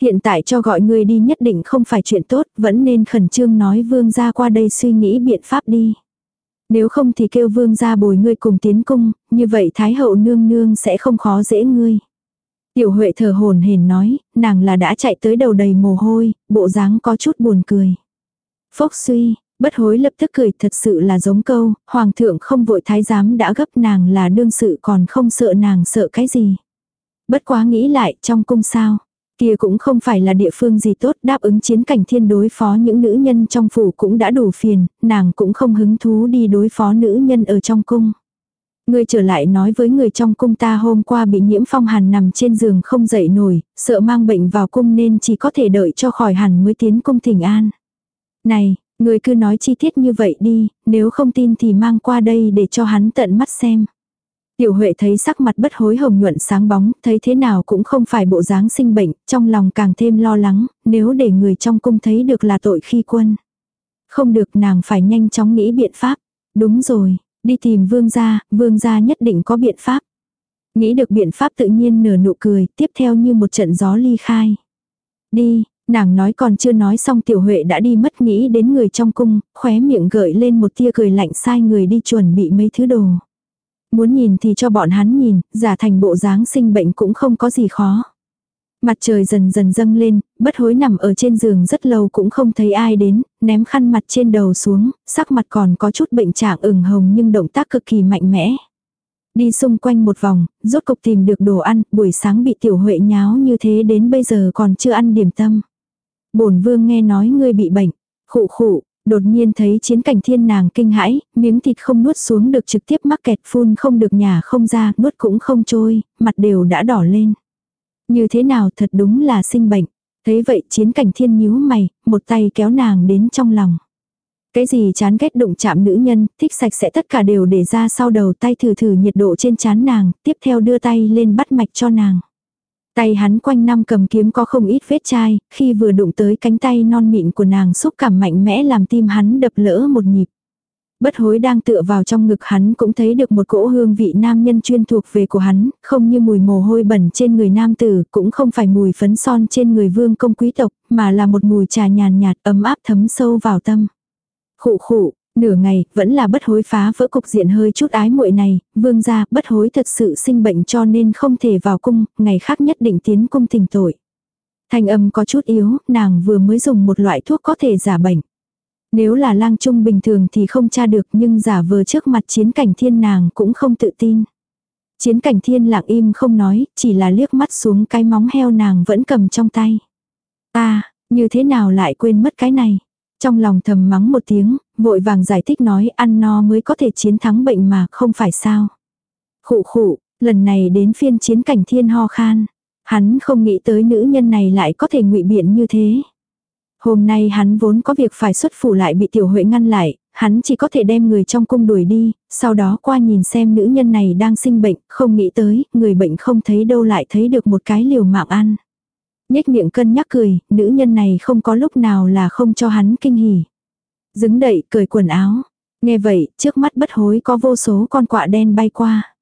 Hiện tại cho gọi người đi nhất định không phải chuyện tốt, vẫn nên khẩn trương nói vương gia qua đây suy nghĩ biện pháp đi. Nếu không thì kêu vương gia bồi ngươi cùng tiến cung, như vậy Thái hậu nương nương sẽ không khó dễ ngươi. Tiểu Huệ thở hồn hển nói, nàng là đã chạy tới đầu đầy mồ hôi, bộ dáng có chút buồn cười. Phốc suy, bất hối lập tức cười thật sự là giống câu, hoàng thượng không vội thái giám đã gấp nàng là đương sự còn không sợ nàng sợ cái gì. Bất quá nghĩ lại trong cung sao. Kia cũng không phải là địa phương gì tốt đáp ứng chiến cảnh thiên đối phó những nữ nhân trong phủ cũng đã đủ phiền, nàng cũng không hứng thú đi đối phó nữ nhân ở trong cung. Người trở lại nói với người trong cung ta hôm qua bị nhiễm phong hàn nằm trên giường không dậy nổi, sợ mang bệnh vào cung nên chỉ có thể đợi cho khỏi hẳn mới tiến cung thỉnh an. Này, người cứ nói chi tiết như vậy đi, nếu không tin thì mang qua đây để cho hắn tận mắt xem. Tiểu Huệ thấy sắc mặt bất hối hồng nhuận sáng bóng, thấy thế nào cũng không phải bộ dáng sinh bệnh, trong lòng càng thêm lo lắng, nếu để người trong cung thấy được là tội khi quân. Không được nàng phải nhanh chóng nghĩ biện pháp. Đúng rồi, đi tìm vương gia, vương gia nhất định có biện pháp. Nghĩ được biện pháp tự nhiên nở nụ cười, tiếp theo như một trận gió ly khai. Đi, nàng nói còn chưa nói xong tiểu huệ đã đi mất nghĩ đến người trong cung, khóe miệng gợi lên một tia cười lạnh sai người đi chuẩn bị mấy thứ đồ. Muốn nhìn thì cho bọn hắn nhìn, giả thành bộ dáng sinh bệnh cũng không có gì khó. Mặt trời dần dần dâng lên, bất hối nằm ở trên giường rất lâu cũng không thấy ai đến, ném khăn mặt trên đầu xuống, sắc mặt còn có chút bệnh trạng ửng hồng nhưng động tác cực kỳ mạnh mẽ. Đi xung quanh một vòng, rốt cục tìm được đồ ăn, buổi sáng bị tiểu huệ nháo như thế đến bây giờ còn chưa ăn điểm tâm bổn vương nghe nói ngươi bị bệnh, khụ khụ, đột nhiên thấy chiến cảnh thiên nàng kinh hãi, miếng thịt không nuốt xuống được trực tiếp mắc kẹt phun không được nhà không ra, nuốt cũng không trôi, mặt đều đã đỏ lên. Như thế nào thật đúng là sinh bệnh. Thế vậy chiến cảnh thiên nhíu mày, một tay kéo nàng đến trong lòng. Cái gì chán ghét đụng chạm nữ nhân, thích sạch sẽ tất cả đều để ra sau đầu tay thử thử nhiệt độ trên chán nàng, tiếp theo đưa tay lên bắt mạch cho nàng. Tay hắn quanh năm cầm kiếm có không ít vết chai, khi vừa đụng tới cánh tay non mịn của nàng xúc cảm mạnh mẽ làm tim hắn đập lỡ một nhịp. Bất hối đang tựa vào trong ngực hắn cũng thấy được một cỗ hương vị nam nhân chuyên thuộc về của hắn, không như mùi mồ hôi bẩn trên người nam tử, cũng không phải mùi phấn son trên người vương công quý tộc, mà là một mùi trà nhàn nhạt ấm áp thấm sâu vào tâm. Khụ khụ, nửa ngày, vẫn là bất hối phá vỡ cục diện hơi chút ái muội này, vương gia bất hối thật sự sinh bệnh cho nên không thể vào cung, ngày khác nhất định tiến cung tình tội. Thanh âm có chút yếu, nàng vừa mới dùng một loại thuốc có thể giả bệnh. Nếu là lang trung bình thường thì không tra được nhưng giả vờ trước mặt chiến cảnh thiên nàng cũng không tự tin. Chiến cảnh thiên lặng im không nói, chỉ là liếc mắt xuống cái móng heo nàng vẫn cầm trong tay. ta như thế nào lại quên mất cái này? Trong lòng thầm mắng một tiếng, vội vàng giải thích nói ăn no mới có thể chiến thắng bệnh mà không phải sao. Khụ khụ, lần này đến phiên chiến cảnh thiên ho khan. Hắn không nghĩ tới nữ nhân này lại có thể ngụy biện như thế. Hôm nay hắn vốn có việc phải xuất phủ lại bị tiểu huệ ngăn lại, hắn chỉ có thể đem người trong cung đuổi đi, sau đó qua nhìn xem nữ nhân này đang sinh bệnh, không nghĩ tới, người bệnh không thấy đâu lại thấy được một cái liều mạng ăn. Nhếch miệng cân nhắc cười, nữ nhân này không có lúc nào là không cho hắn kinh hỉ. Dứng đậy, cởi quần áo. Nghe vậy, trước mắt bất hối có vô số con quạ đen bay qua.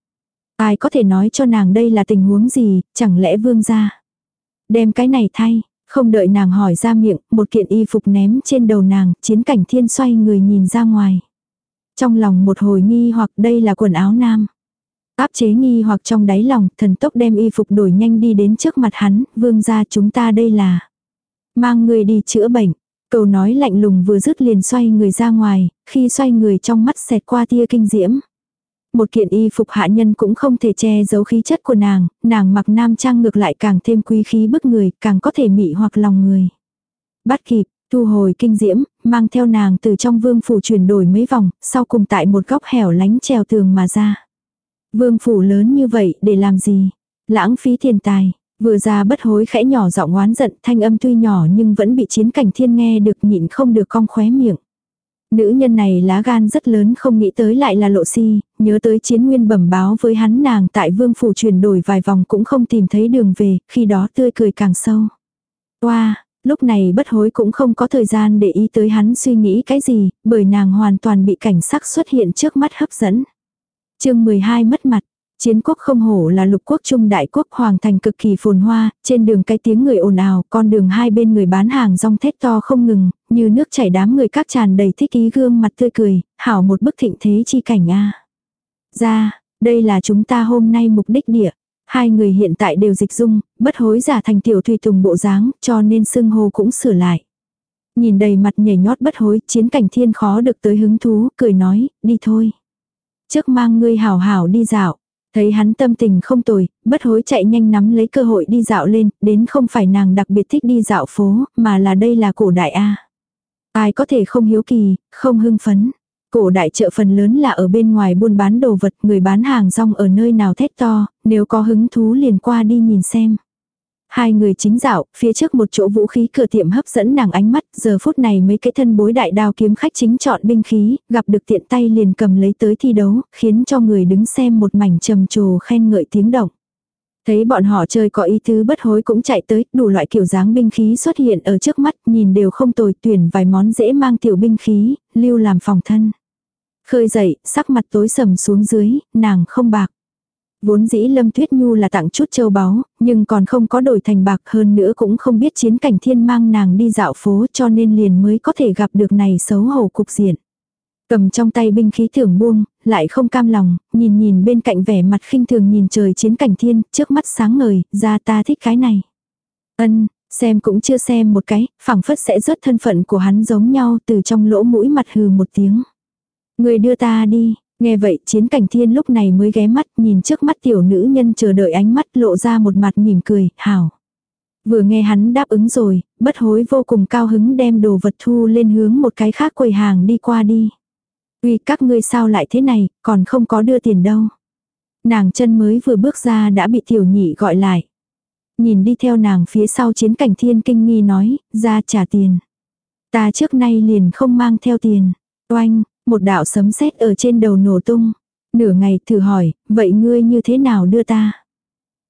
Ai có thể nói cho nàng đây là tình huống gì, chẳng lẽ vương gia Đem cái này thay, không đợi nàng hỏi ra miệng, một kiện y phục ném trên đầu nàng, chiến cảnh thiên xoay người nhìn ra ngoài. Trong lòng một hồi nghi hoặc đây là quần áo nam. Áp chế nghi hoặc trong đáy lòng, thần tốc đem y phục đổi nhanh đi đến trước mặt hắn, vương gia chúng ta đây là. Mang người đi chữa bệnh. Cầu nói lạnh lùng vừa dứt liền xoay người ra ngoài, khi xoay người trong mắt xẹt qua tia kinh diễm. Một kiện y phục hạ nhân cũng không thể che giấu khí chất của nàng, nàng mặc nam trang ngược lại càng thêm quý khí bức người, càng có thể mị hoặc lòng người. Bắt kịp, thu hồi kinh diễm, mang theo nàng từ trong vương phủ chuyển đổi mấy vòng, sau cùng tại một góc hẻo lánh treo tường mà ra. Vương phủ lớn như vậy để làm gì? Lãng phí tiền tài. Vừa ra bất hối khẽ nhỏ giọng oán giận thanh âm tuy nhỏ nhưng vẫn bị chiến cảnh thiên nghe được nhịn không được cong khóe miệng. Nữ nhân này lá gan rất lớn không nghĩ tới lại là lộ si, nhớ tới chiến nguyên bẩm báo với hắn nàng tại vương phủ chuyển đổi vài vòng cũng không tìm thấy đường về, khi đó tươi cười càng sâu. Wow, lúc này bất hối cũng không có thời gian để ý tới hắn suy nghĩ cái gì, bởi nàng hoàn toàn bị cảnh sắc xuất hiện trước mắt hấp dẫn chương 12 mất mặt, Chiến quốc không hổ là lục quốc trung đại quốc hoàng thành cực kỳ phồn hoa, trên đường cái tiếng người ồn ào, con đường hai bên người bán hàng rong thét to không ngừng, như nước chảy đám người các tràn đầy thích ý gương mặt tươi cười, hảo một bức thịnh thế chi cảnh a. Ra, đây là chúng ta hôm nay mục đích địa. Hai người hiện tại đều dịch dung, bất hối giả thành tiểu thủy tùng bộ dáng, cho nên xưng hô cũng sửa lại. Nhìn đầy mặt nhảy nhót bất hối, chiến cảnh thiên khó được tới hứng thú, cười nói, đi thôi. Trước mang ngươi hảo hảo đi dạo. Thấy hắn tâm tình không tồi, bất hối chạy nhanh nắm lấy cơ hội đi dạo lên, đến không phải nàng đặc biệt thích đi dạo phố, mà là đây là cổ đại A. Ai có thể không hiếu kỳ, không hưng phấn. Cổ đại chợ phần lớn là ở bên ngoài buôn bán đồ vật, người bán hàng rong ở nơi nào thét to, nếu có hứng thú liền qua đi nhìn xem. Hai người chính dạo, phía trước một chỗ vũ khí cửa tiệm hấp dẫn nàng ánh mắt, giờ phút này mấy cái thân bối đại đao kiếm khách chính chọn binh khí, gặp được tiện tay liền cầm lấy tới thi đấu, khiến cho người đứng xem một mảnh trầm trồ khen ngợi tiếng động. Thấy bọn họ chơi có ý tứ bất hối cũng chạy tới, đủ loại kiểu dáng binh khí xuất hiện ở trước mắt, nhìn đều không tồi tuyển vài món dễ mang tiểu binh khí, lưu làm phòng thân. Khơi dậy, sắc mặt tối sầm xuống dưới, nàng không bạc. Vốn dĩ Lâm Tuyết Nhu là tặng chút châu báu, nhưng còn không có đổi thành bạc hơn nữa cũng không biết chiến cảnh thiên mang nàng đi dạo phố cho nên liền mới có thể gặp được này xấu hổ cục diện. Cầm trong tay binh khí thưởng buông, lại không cam lòng, nhìn nhìn bên cạnh vẻ mặt khinh thường nhìn trời chiến cảnh thiên, trước mắt sáng ngời, ra ta thích cái này. Ân, xem cũng chưa xem một cái, phẳng phất sẽ rớt thân phận của hắn giống nhau từ trong lỗ mũi mặt hừ một tiếng. Người đưa ta đi, nghe vậy chiến cảnh thiên lúc này mới ghé mắt nhìn trước mắt tiểu nữ nhân chờ đợi ánh mắt lộ ra một mặt mỉm cười, hảo. Vừa nghe hắn đáp ứng rồi, bất hối vô cùng cao hứng đem đồ vật thu lên hướng một cái khác quầy hàng đi qua đi. Uy các ngươi sao lại thế này, còn không có đưa tiền đâu. Nàng chân mới vừa bước ra đã bị tiểu nhị gọi lại. Nhìn đi theo nàng phía sau chiến cảnh thiên kinh nghi nói, ra trả tiền. Ta trước nay liền không mang theo tiền. Oanh, một đạo sấm sét ở trên đầu nổ tung. Nửa ngày thử hỏi, vậy ngươi như thế nào đưa ta?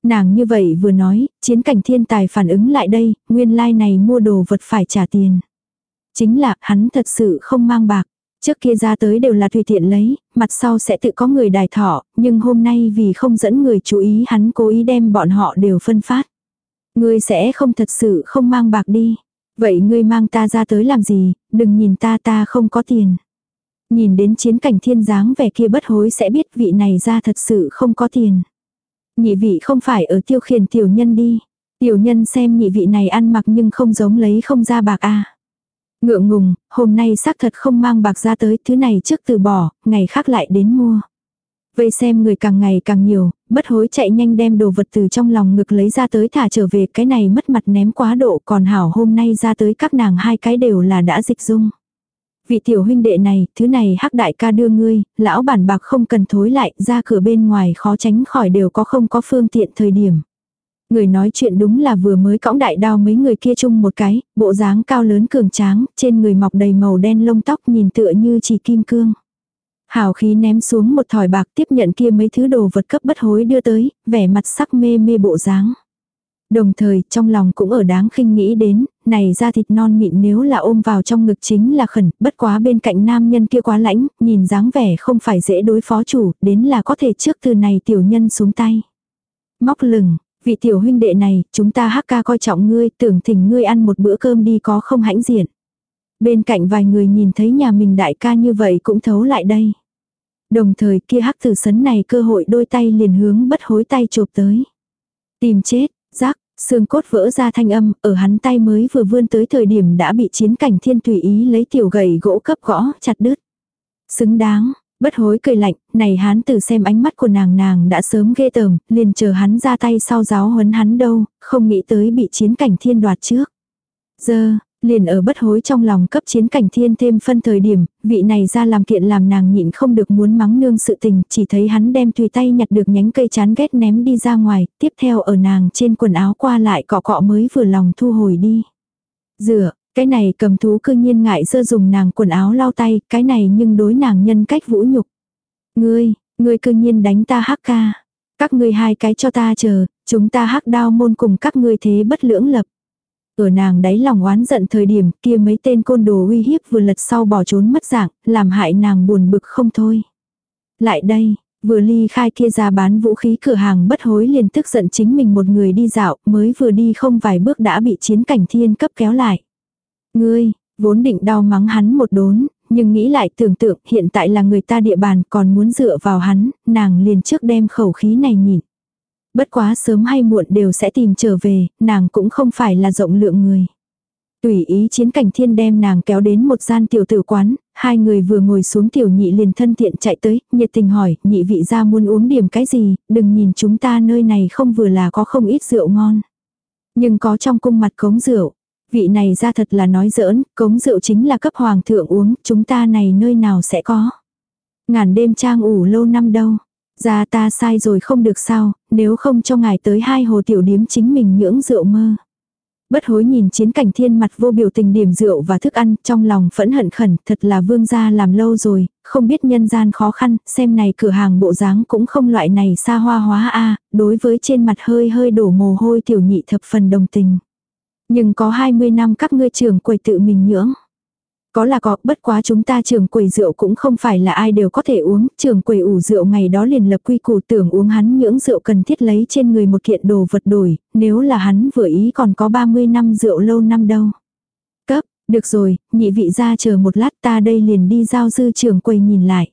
Nàng như vậy vừa nói, chiến cảnh thiên tài phản ứng lại đây, nguyên lai like này mua đồ vật phải trả tiền. Chính là hắn thật sự không mang bạc. Trước kia ra tới đều là tùy tiện lấy, mặt sau sẽ tự có người đài thọ, nhưng hôm nay vì không dẫn người chú ý hắn cố ý đem bọn họ đều phân phát. Ngươi sẽ không thật sự không mang bạc đi. Vậy ngươi mang ta ra tới làm gì, đừng nhìn ta ta không có tiền. Nhìn đến chiến cảnh thiên dáng vẻ kia bất hối sẽ biết vị này ra thật sự không có tiền. Nhị vị không phải ở tiêu khiển tiểu nhân đi. Tiểu nhân xem nhị vị này ăn mặc nhưng không giống lấy không ra bạc a à. Ngượng ngùng, hôm nay xác thật không mang bạc ra tới, thứ này trước từ bỏ, ngày khác lại đến mua. Vây xem người càng ngày càng nhiều, bất hối chạy nhanh đem đồ vật từ trong lòng ngực lấy ra tới thả trở về cái này mất mặt ném quá độ còn hảo hôm nay ra tới các nàng hai cái đều là đã dịch dung. Vị tiểu huynh đệ này, thứ này hắc đại ca đưa ngươi, lão bản bạc không cần thối lại, ra cửa bên ngoài khó tránh khỏi đều có không có phương tiện thời điểm. Người nói chuyện đúng là vừa mới cõng đại đao mấy người kia chung một cái, bộ dáng cao lớn cường tráng, trên người mọc đầy màu đen lông tóc nhìn tựa như chỉ kim cương. Hào khí ném xuống một thỏi bạc tiếp nhận kia mấy thứ đồ vật cấp bất hối đưa tới, vẻ mặt sắc mê mê bộ dáng. Đồng thời, trong lòng cũng ở đáng khinh nghĩ đến, này da thịt non mịn nếu là ôm vào trong ngực chính là khẩn, bất quá bên cạnh nam nhân kia quá lãnh, nhìn dáng vẻ không phải dễ đối phó chủ, đến là có thể trước từ này tiểu nhân xuống tay. Móc lừng, vị tiểu huynh đệ này, chúng ta hắc ca coi trọng ngươi, tưởng thỉnh ngươi ăn một bữa cơm đi có không hãnh diện. Bên cạnh vài người nhìn thấy nhà mình đại ca như vậy cũng thấu lại đây. Đồng thời kia hắc tử sấn này cơ hội đôi tay liền hướng bất hối tay chụp tới. Tìm chết, giác, xương cốt vỡ ra thanh âm, ở hắn tay mới vừa vươn tới thời điểm đã bị chiến cảnh thiên tùy ý lấy tiểu gậy gỗ cấp gõ, chặt đứt. Xứng đáng, bất hối cười lạnh, này hắn từ xem ánh mắt của nàng nàng đã sớm ghê tởm, liền chờ hắn ra tay sau giáo huấn hắn đâu, không nghĩ tới bị chiến cảnh thiên đoạt trước. Giờ, liền ở bất hối trong lòng cấp chiến cảnh thiên thêm phân thời điểm, vị này ra làm kiện làm nàng nhịn không được muốn mắng nương sự tình, chỉ thấy hắn đem tùy tay nhặt được nhánh cây chán ghét ném đi ra ngoài, tiếp theo ở nàng trên quần áo qua lại cọ cọ mới vừa lòng thu hồi đi. Dựa, cái này cầm thú cư nhiên ngại dơ dùng nàng quần áo lau tay, cái này nhưng đối nàng nhân cách vũ nhục. Ngươi, ngươi cư nhiên đánh ta hắc ca. Các ngươi hai cái cho ta chờ, chúng ta hắc đao môn cùng các ngươi thế bất lưỡng lập. Ở nàng đáy lòng oán giận thời điểm kia mấy tên côn đồ uy hiếp vừa lật sau bỏ trốn mất dạng, làm hại nàng buồn bực không thôi. Lại đây, vừa ly khai kia ra bán vũ khí cửa hàng bất hối liền tức giận chính mình một người đi dạo, mới vừa đi không vài bước đã bị chiến cảnh thiên cấp kéo lại. Ngươi, vốn định đau mắng hắn một đốn, nhưng nghĩ lại tưởng tượng hiện tại là người ta địa bàn còn muốn dựa vào hắn, nàng liền trước đem khẩu khí này nhìn. Bất quá sớm hay muộn đều sẽ tìm trở về, nàng cũng không phải là rộng lượng người. Tùy ý chiến cảnh thiên đem nàng kéo đến một gian tiểu tử quán, hai người vừa ngồi xuống tiểu nhị liền thân thiện chạy tới, nhiệt tình hỏi, nhị vị ra muốn uống điểm cái gì, đừng nhìn chúng ta nơi này không vừa là có không ít rượu ngon. Nhưng có trong cung mặt cống rượu, vị này ra thật là nói giỡn, cống rượu chính là cấp hoàng thượng uống, chúng ta này nơi nào sẽ có. Ngàn đêm trang ủ lâu năm đâu. Ra ta sai rồi không được sao, nếu không cho ngài tới hai hồ tiểu điếm chính mình nhưỡng rượu mơ. Bất hối nhìn chiến cảnh thiên mặt vô biểu tình điểm rượu và thức ăn, trong lòng phẫn hận khẩn, thật là vương gia làm lâu rồi, không biết nhân gian khó khăn, xem này cửa hàng bộ dáng cũng không loại này xa hoa hóa a đối với trên mặt hơi hơi đổ mồ hôi tiểu nhị thập phần đồng tình. Nhưng có 20 năm các ngươi trưởng quầy tự mình nhưỡng. Có là có, bất quá chúng ta trường quầy rượu cũng không phải là ai đều có thể uống, trường quầy ủ rượu ngày đó liền lập quy củ tưởng uống hắn những rượu cần thiết lấy trên người một kiện đồ vật đổi, nếu là hắn vừa ý còn có 30 năm rượu lâu năm đâu. Cấp, được rồi, nhị vị ra chờ một lát ta đây liền đi giao dư trường quầy nhìn lại.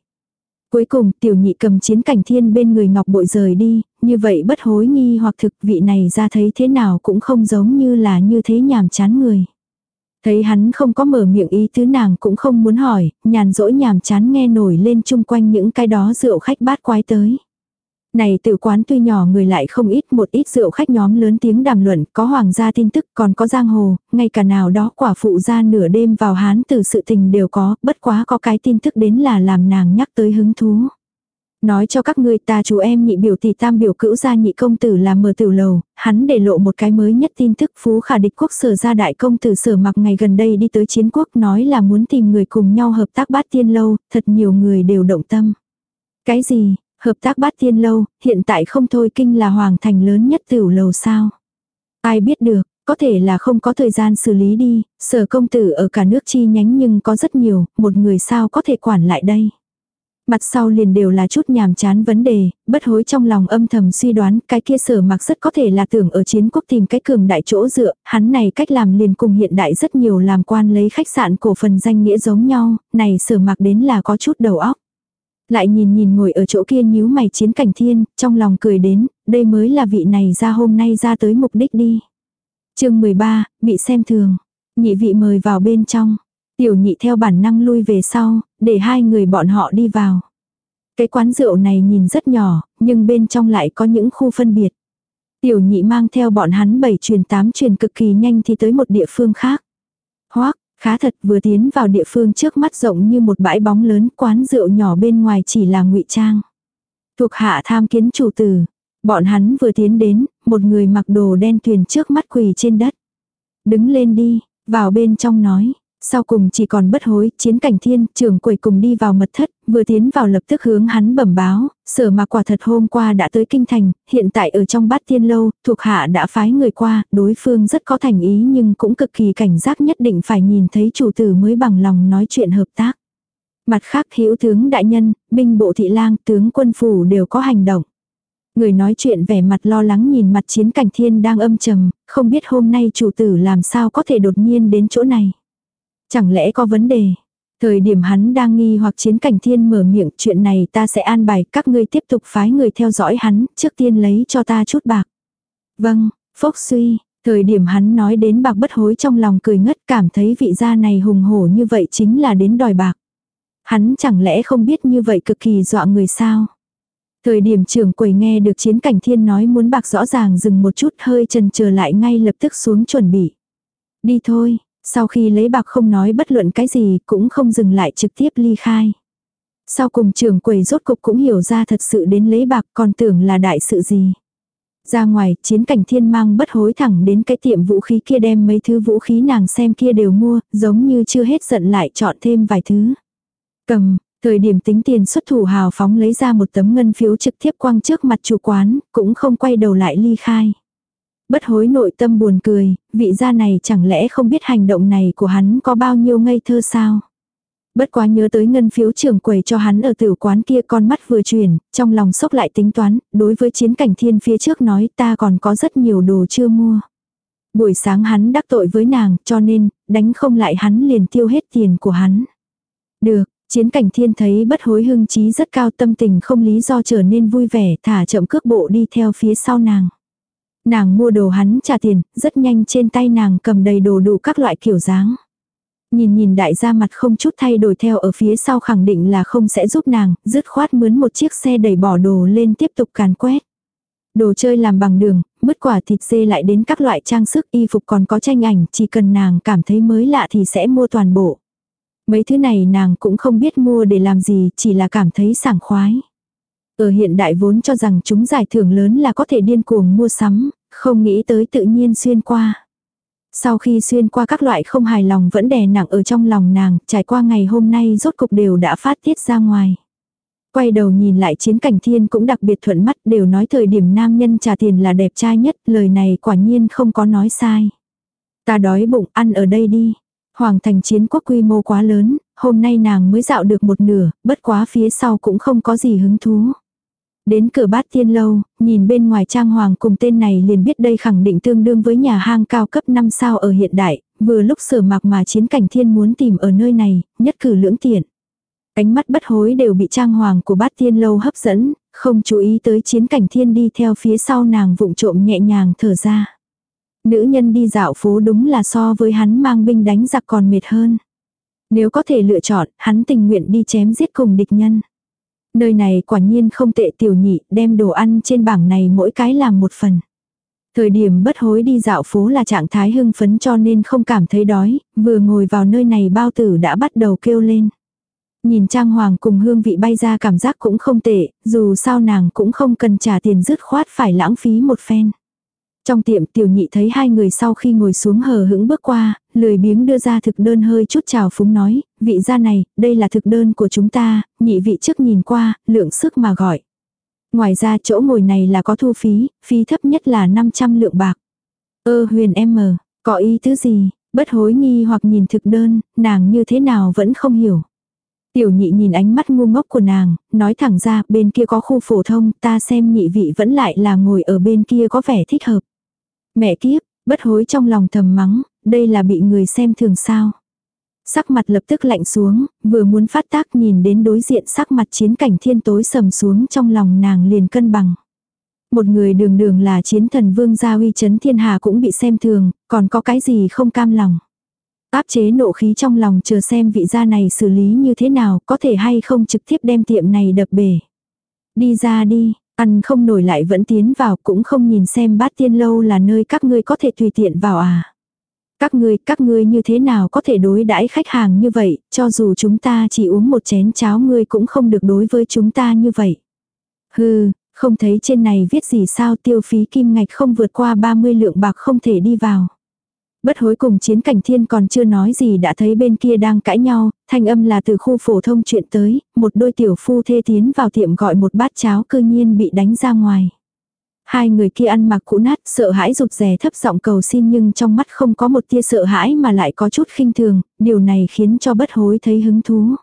Cuối cùng tiểu nhị cầm chiến cảnh thiên bên người ngọc bội rời đi, như vậy bất hối nghi hoặc thực vị này ra thấy thế nào cũng không giống như là như thế nhàm chán người. Thấy hắn không có mở miệng ý tứ nàng cũng không muốn hỏi, nhàn rỗi nhàm chán nghe nổi lên chung quanh những cái đó rượu khách bát quái tới. Này tử quán tuy nhỏ người lại không ít một ít rượu khách nhóm lớn tiếng đàm luận, có hoàng gia tin tức còn có giang hồ, ngay cả nào đó quả phụ ra nửa đêm vào hán từ sự tình đều có, bất quá có cái tin tức đến là làm nàng nhắc tới hứng thú. Nói cho các ngươi ta chú em nhị biểu tỷ tam biểu cữu gia nhị công tử là mở tiểu lầu, hắn để lộ một cái mới nhất tin tức phú khả địch quốc sở gia đại công tử sở mặc ngày gần đây đi tới chiến quốc nói là muốn tìm người cùng nhau hợp tác bát tiên lâu, thật nhiều người đều động tâm. Cái gì, hợp tác bát tiên lâu, hiện tại không thôi kinh là hoàng thành lớn nhất tiểu lầu sao. Ai biết được, có thể là không có thời gian xử lý đi, sở công tử ở cả nước chi nhánh nhưng có rất nhiều, một người sao có thể quản lại đây. Mặt sau liền đều là chút nhàm chán vấn đề, bất hối trong lòng âm thầm suy đoán cái kia sở mặc rất có thể là tưởng ở chiến quốc tìm cái cường đại chỗ dựa, hắn này cách làm liền cùng hiện đại rất nhiều làm quan lấy khách sạn cổ phần danh nghĩa giống nhau, này sở mặc đến là có chút đầu óc. Lại nhìn nhìn ngồi ở chỗ kia nhíu mày chiến cảnh thiên, trong lòng cười đến, đây mới là vị này ra hôm nay ra tới mục đích đi. chương 13, bị xem thường. Nhị vị mời vào bên trong. Tiểu nhị theo bản năng lui về sau, để hai người bọn họ đi vào. Cái quán rượu này nhìn rất nhỏ, nhưng bên trong lại có những khu phân biệt. Tiểu nhị mang theo bọn hắn bảy truyền tám truyền cực kỳ nhanh thì tới một địa phương khác. Hoác, khá thật vừa tiến vào địa phương trước mắt rộng như một bãi bóng lớn quán rượu nhỏ bên ngoài chỉ là ngụy trang. Thuộc hạ tham kiến chủ tử. Bọn hắn vừa tiến đến, một người mặc đồ đen tuyền trước mắt quỳ trên đất. Đứng lên đi, vào bên trong nói. Sau cùng chỉ còn bất hối, chiến cảnh thiên, trưởng quầy cùng đi vào mật thất, vừa tiến vào lập tức hướng hắn bẩm báo, sở mà quả thật hôm qua đã tới kinh thành, hiện tại ở trong bát tiên lâu, thuộc hạ đã phái người qua, đối phương rất có thành ý nhưng cũng cực kỳ cảnh giác nhất định phải nhìn thấy chủ tử mới bằng lòng nói chuyện hợp tác. Mặt khác hữu tướng đại nhân, binh bộ thị lang, tướng quân phủ đều có hành động. Người nói chuyện vẻ mặt lo lắng nhìn mặt chiến cảnh thiên đang âm trầm, không biết hôm nay chủ tử làm sao có thể đột nhiên đến chỗ này. Chẳng lẽ có vấn đề? Thời điểm hắn đang nghi hoặc chiến cảnh thiên mở miệng chuyện này ta sẽ an bài các ngươi tiếp tục phái người theo dõi hắn, trước tiên lấy cho ta chút bạc. Vâng, phốc suy, thời điểm hắn nói đến bạc bất hối trong lòng cười ngất cảm thấy vị gia này hùng hổ như vậy chính là đến đòi bạc. Hắn chẳng lẽ không biết như vậy cực kỳ dọa người sao? Thời điểm trưởng quầy nghe được chiến cảnh thiên nói muốn bạc rõ ràng dừng một chút hơi chân chờ lại ngay lập tức xuống chuẩn bị. Đi thôi, sau khi lấy bạc không nói bất luận cái gì cũng không dừng lại trực tiếp ly khai. Sau cùng trưởng quầy rốt cục cũng hiểu ra thật sự đến lấy bạc còn tưởng là đại sự gì. Ra ngoài, chiến cảnh thiên mang bất hối thẳng đến cái tiệm vũ khí kia đem mấy thứ vũ khí nàng xem kia đều mua, giống như chưa hết giận lại chọn thêm vài thứ. Cầm, thời điểm tính tiền xuất thủ hào phóng lấy ra một tấm ngân phiếu trực tiếp quăng trước mặt chủ quán, cũng không quay đầu lại ly khai. Bất hối nội tâm buồn cười, vị gia này chẳng lẽ không biết hành động này của hắn có bao nhiêu ngây thơ sao? Bất quá nhớ tới ngân phiếu trưởng quầy cho hắn ở tiểu quán kia con mắt vừa chuyển, trong lòng sốc lại tính toán, đối với chiến cảnh thiên phía trước nói ta còn có rất nhiều đồ chưa mua. Buổi sáng hắn đắc tội với nàng, cho nên, đánh không lại hắn liền tiêu hết tiền của hắn. Được, chiến cảnh thiên thấy bất hối hưng trí rất cao tâm tình không lý do trở nên vui vẻ thả chậm cước bộ đi theo phía sau nàng. Nàng mua đồ hắn trả tiền, rất nhanh trên tay nàng cầm đầy đồ đủ các loại kiểu dáng. Nhìn nhìn đại gia mặt không chút thay đổi theo ở phía sau khẳng định là không sẽ giúp nàng, dứt khoát mướn một chiếc xe đẩy bỏ đồ lên tiếp tục càn quét. Đồ chơi làm bằng đường, mứt quả thịt dê lại đến các loại trang sức y phục còn có tranh ảnh, chỉ cần nàng cảm thấy mới lạ thì sẽ mua toàn bộ. Mấy thứ này nàng cũng không biết mua để làm gì, chỉ là cảm thấy sảng khoái. Ở hiện đại vốn cho rằng chúng giải thưởng lớn là có thể điên cuồng mua sắm, không nghĩ tới tự nhiên xuyên qua. Sau khi xuyên qua các loại không hài lòng vẫn đè nặng ở trong lòng nàng, trải qua ngày hôm nay rốt cục đều đã phát tiết ra ngoài. Quay đầu nhìn lại chiến cảnh thiên cũng đặc biệt thuận mắt đều nói thời điểm nam nhân trả tiền là đẹp trai nhất, lời này quả nhiên không có nói sai. Ta đói bụng, ăn ở đây đi. Hoàng thành chiến quốc quy mô quá lớn, hôm nay nàng mới dạo được một nửa, bất quá phía sau cũng không có gì hứng thú. Đến cửa bát tiên lâu, nhìn bên ngoài trang hoàng cùng tên này liền biết đây khẳng định tương đương với nhà hang cao cấp 5 sao ở hiện đại, vừa lúc sở mạc mà chiến cảnh thiên muốn tìm ở nơi này, nhất cử lưỡng tiện. Ánh mắt bất hối đều bị trang hoàng của bát tiên lâu hấp dẫn, không chú ý tới chiến cảnh thiên đi theo phía sau nàng vụng trộm nhẹ nhàng thở ra. Nữ nhân đi dạo phố đúng là so với hắn mang binh đánh giặc còn mệt hơn. Nếu có thể lựa chọn, hắn tình nguyện đi chém giết cùng địch nhân. Nơi này quả nhiên không tệ tiểu nhị, đem đồ ăn trên bảng này mỗi cái làm một phần. Thời điểm bất hối đi dạo phố là trạng thái hưng phấn cho nên không cảm thấy đói, vừa ngồi vào nơi này bao tử đã bắt đầu kêu lên. Nhìn trang hoàng cùng hương vị bay ra cảm giác cũng không tệ, dù sao nàng cũng không cần trả tiền dứt khoát phải lãng phí một phen. Trong tiệm tiểu nhị thấy hai người sau khi ngồi xuống hờ hững bước qua, lười biếng đưa ra thực đơn hơi chút chào phúng nói, vị gia này, đây là thực đơn của chúng ta, nhị vị trước nhìn qua, lượng sức mà gọi. Ngoài ra chỗ ngồi này là có thu phí, phí thấp nhất là 500 lượng bạc. Ơ huyền em mờ, có ý thứ gì, bất hối nghi hoặc nhìn thực đơn, nàng như thế nào vẫn không hiểu. Tiểu nhị nhìn ánh mắt ngu ngốc của nàng, nói thẳng ra bên kia có khu phổ thông, ta xem nhị vị vẫn lại là ngồi ở bên kia có vẻ thích hợp. Mẹ kiếp, bất hối trong lòng thầm mắng, đây là bị người xem thường sao. Sắc mặt lập tức lạnh xuống, vừa muốn phát tác nhìn đến đối diện sắc mặt chiến cảnh thiên tối sầm xuống trong lòng nàng liền cân bằng. Một người đường đường là chiến thần vương gia uy chấn thiên hà cũng bị xem thường, còn có cái gì không cam lòng. Áp chế nộ khí trong lòng chờ xem vị gia này xử lý như thế nào, có thể hay không trực tiếp đem tiệm này đập bể. Đi ra đi, Ăn không nổi lại vẫn tiến vào cũng không nhìn xem bát tiên lâu là nơi các ngươi có thể tùy tiện vào à. Các ngươi, các ngươi như thế nào có thể đối đãi khách hàng như vậy, cho dù chúng ta chỉ uống một chén cháo ngươi cũng không được đối với chúng ta như vậy. Hừ, không thấy trên này viết gì sao tiêu phí kim ngạch không vượt qua 30 lượng bạc không thể đi vào. Bất hối cùng chiến cảnh thiên còn chưa nói gì đã thấy bên kia đang cãi nhau, thanh âm là từ khu phổ thông chuyện tới, một đôi tiểu phu thê tiến vào tiệm gọi một bát cháo cư nhiên bị đánh ra ngoài. Hai người kia ăn mặc cũ nát, sợ hãi rụt rè thấp giọng cầu xin nhưng trong mắt không có một tia sợ hãi mà lại có chút khinh thường, điều này khiến cho bất hối thấy hứng thú.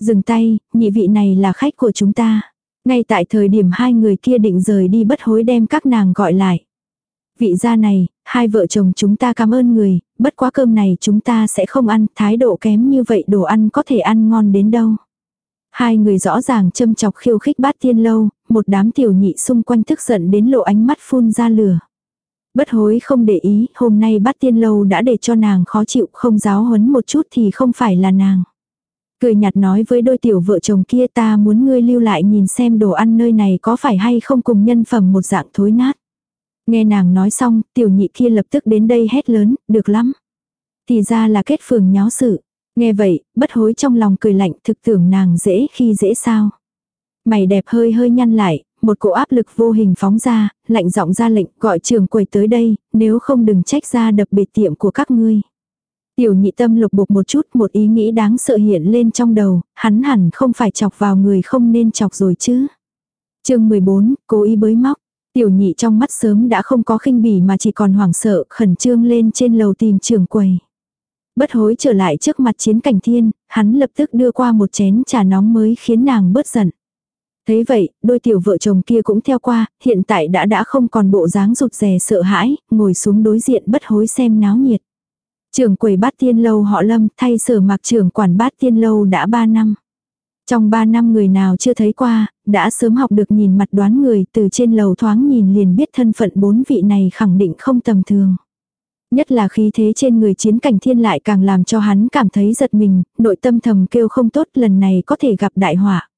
Dừng tay, nhị vị này là khách của chúng ta. Ngay tại thời điểm hai người kia định rời đi bất hối đem các nàng gọi lại. Vị gia này, hai vợ chồng chúng ta cảm ơn người, bất quá cơm này chúng ta sẽ không ăn, thái độ kém như vậy đồ ăn có thể ăn ngon đến đâu. Hai người rõ ràng châm chọc khiêu khích bát tiên lâu, một đám tiểu nhị xung quanh tức giận đến lộ ánh mắt phun ra lửa. Bất hối không để ý, hôm nay bát tiên lâu đã để cho nàng khó chịu không giáo huấn một chút thì không phải là nàng. Cười nhạt nói với đôi tiểu vợ chồng kia ta muốn ngươi lưu lại nhìn xem đồ ăn nơi này có phải hay không cùng nhân phẩm một dạng thối nát. Nghe nàng nói xong, tiểu nhị kia lập tức đến đây hét lớn, được lắm. Thì ra là kết phường nháo sự. Nghe vậy, bất hối trong lòng cười lạnh thực tưởng nàng dễ khi dễ sao. Mày đẹp hơi hơi nhăn lại, một cỗ áp lực vô hình phóng ra, lạnh giọng ra lệnh gọi trường quầy tới đây, nếu không đừng trách ra đập bệt tiệm của các ngươi. Tiểu nhị tâm lục bục một chút một ý nghĩ đáng sợ hiện lên trong đầu, hắn hẳn không phải chọc vào người không nên chọc rồi chứ. chương 14, cố ý bới móc. Tiểu nhị trong mắt sớm đã không có khinh bỉ mà chỉ còn hoảng sợ, khẩn trương lên trên lầu tìm trưởng quầy. Bất hối trở lại trước mặt chiến cảnh thiên, hắn lập tức đưa qua một chén trà nóng mới khiến nàng bớt giận. Thế vậy, đôi tiểu vợ chồng kia cũng theo qua, hiện tại đã đã không còn bộ dáng rụt rè sợ hãi, ngồi xuống đối diện bất hối xem náo nhiệt. Trưởng quầy bát tiên lâu họ lâm thay sở mặc trưởng quản bát tiên lâu đã 3 năm. Trong 3 năm người nào chưa thấy qua, đã sớm học được nhìn mặt đoán người từ trên lầu thoáng nhìn liền biết thân phận bốn vị này khẳng định không tầm thường. Nhất là khí thế trên người chiến cảnh thiên lại càng làm cho hắn cảm thấy giật mình, nội tâm thầm kêu không tốt lần này có thể gặp đại họa.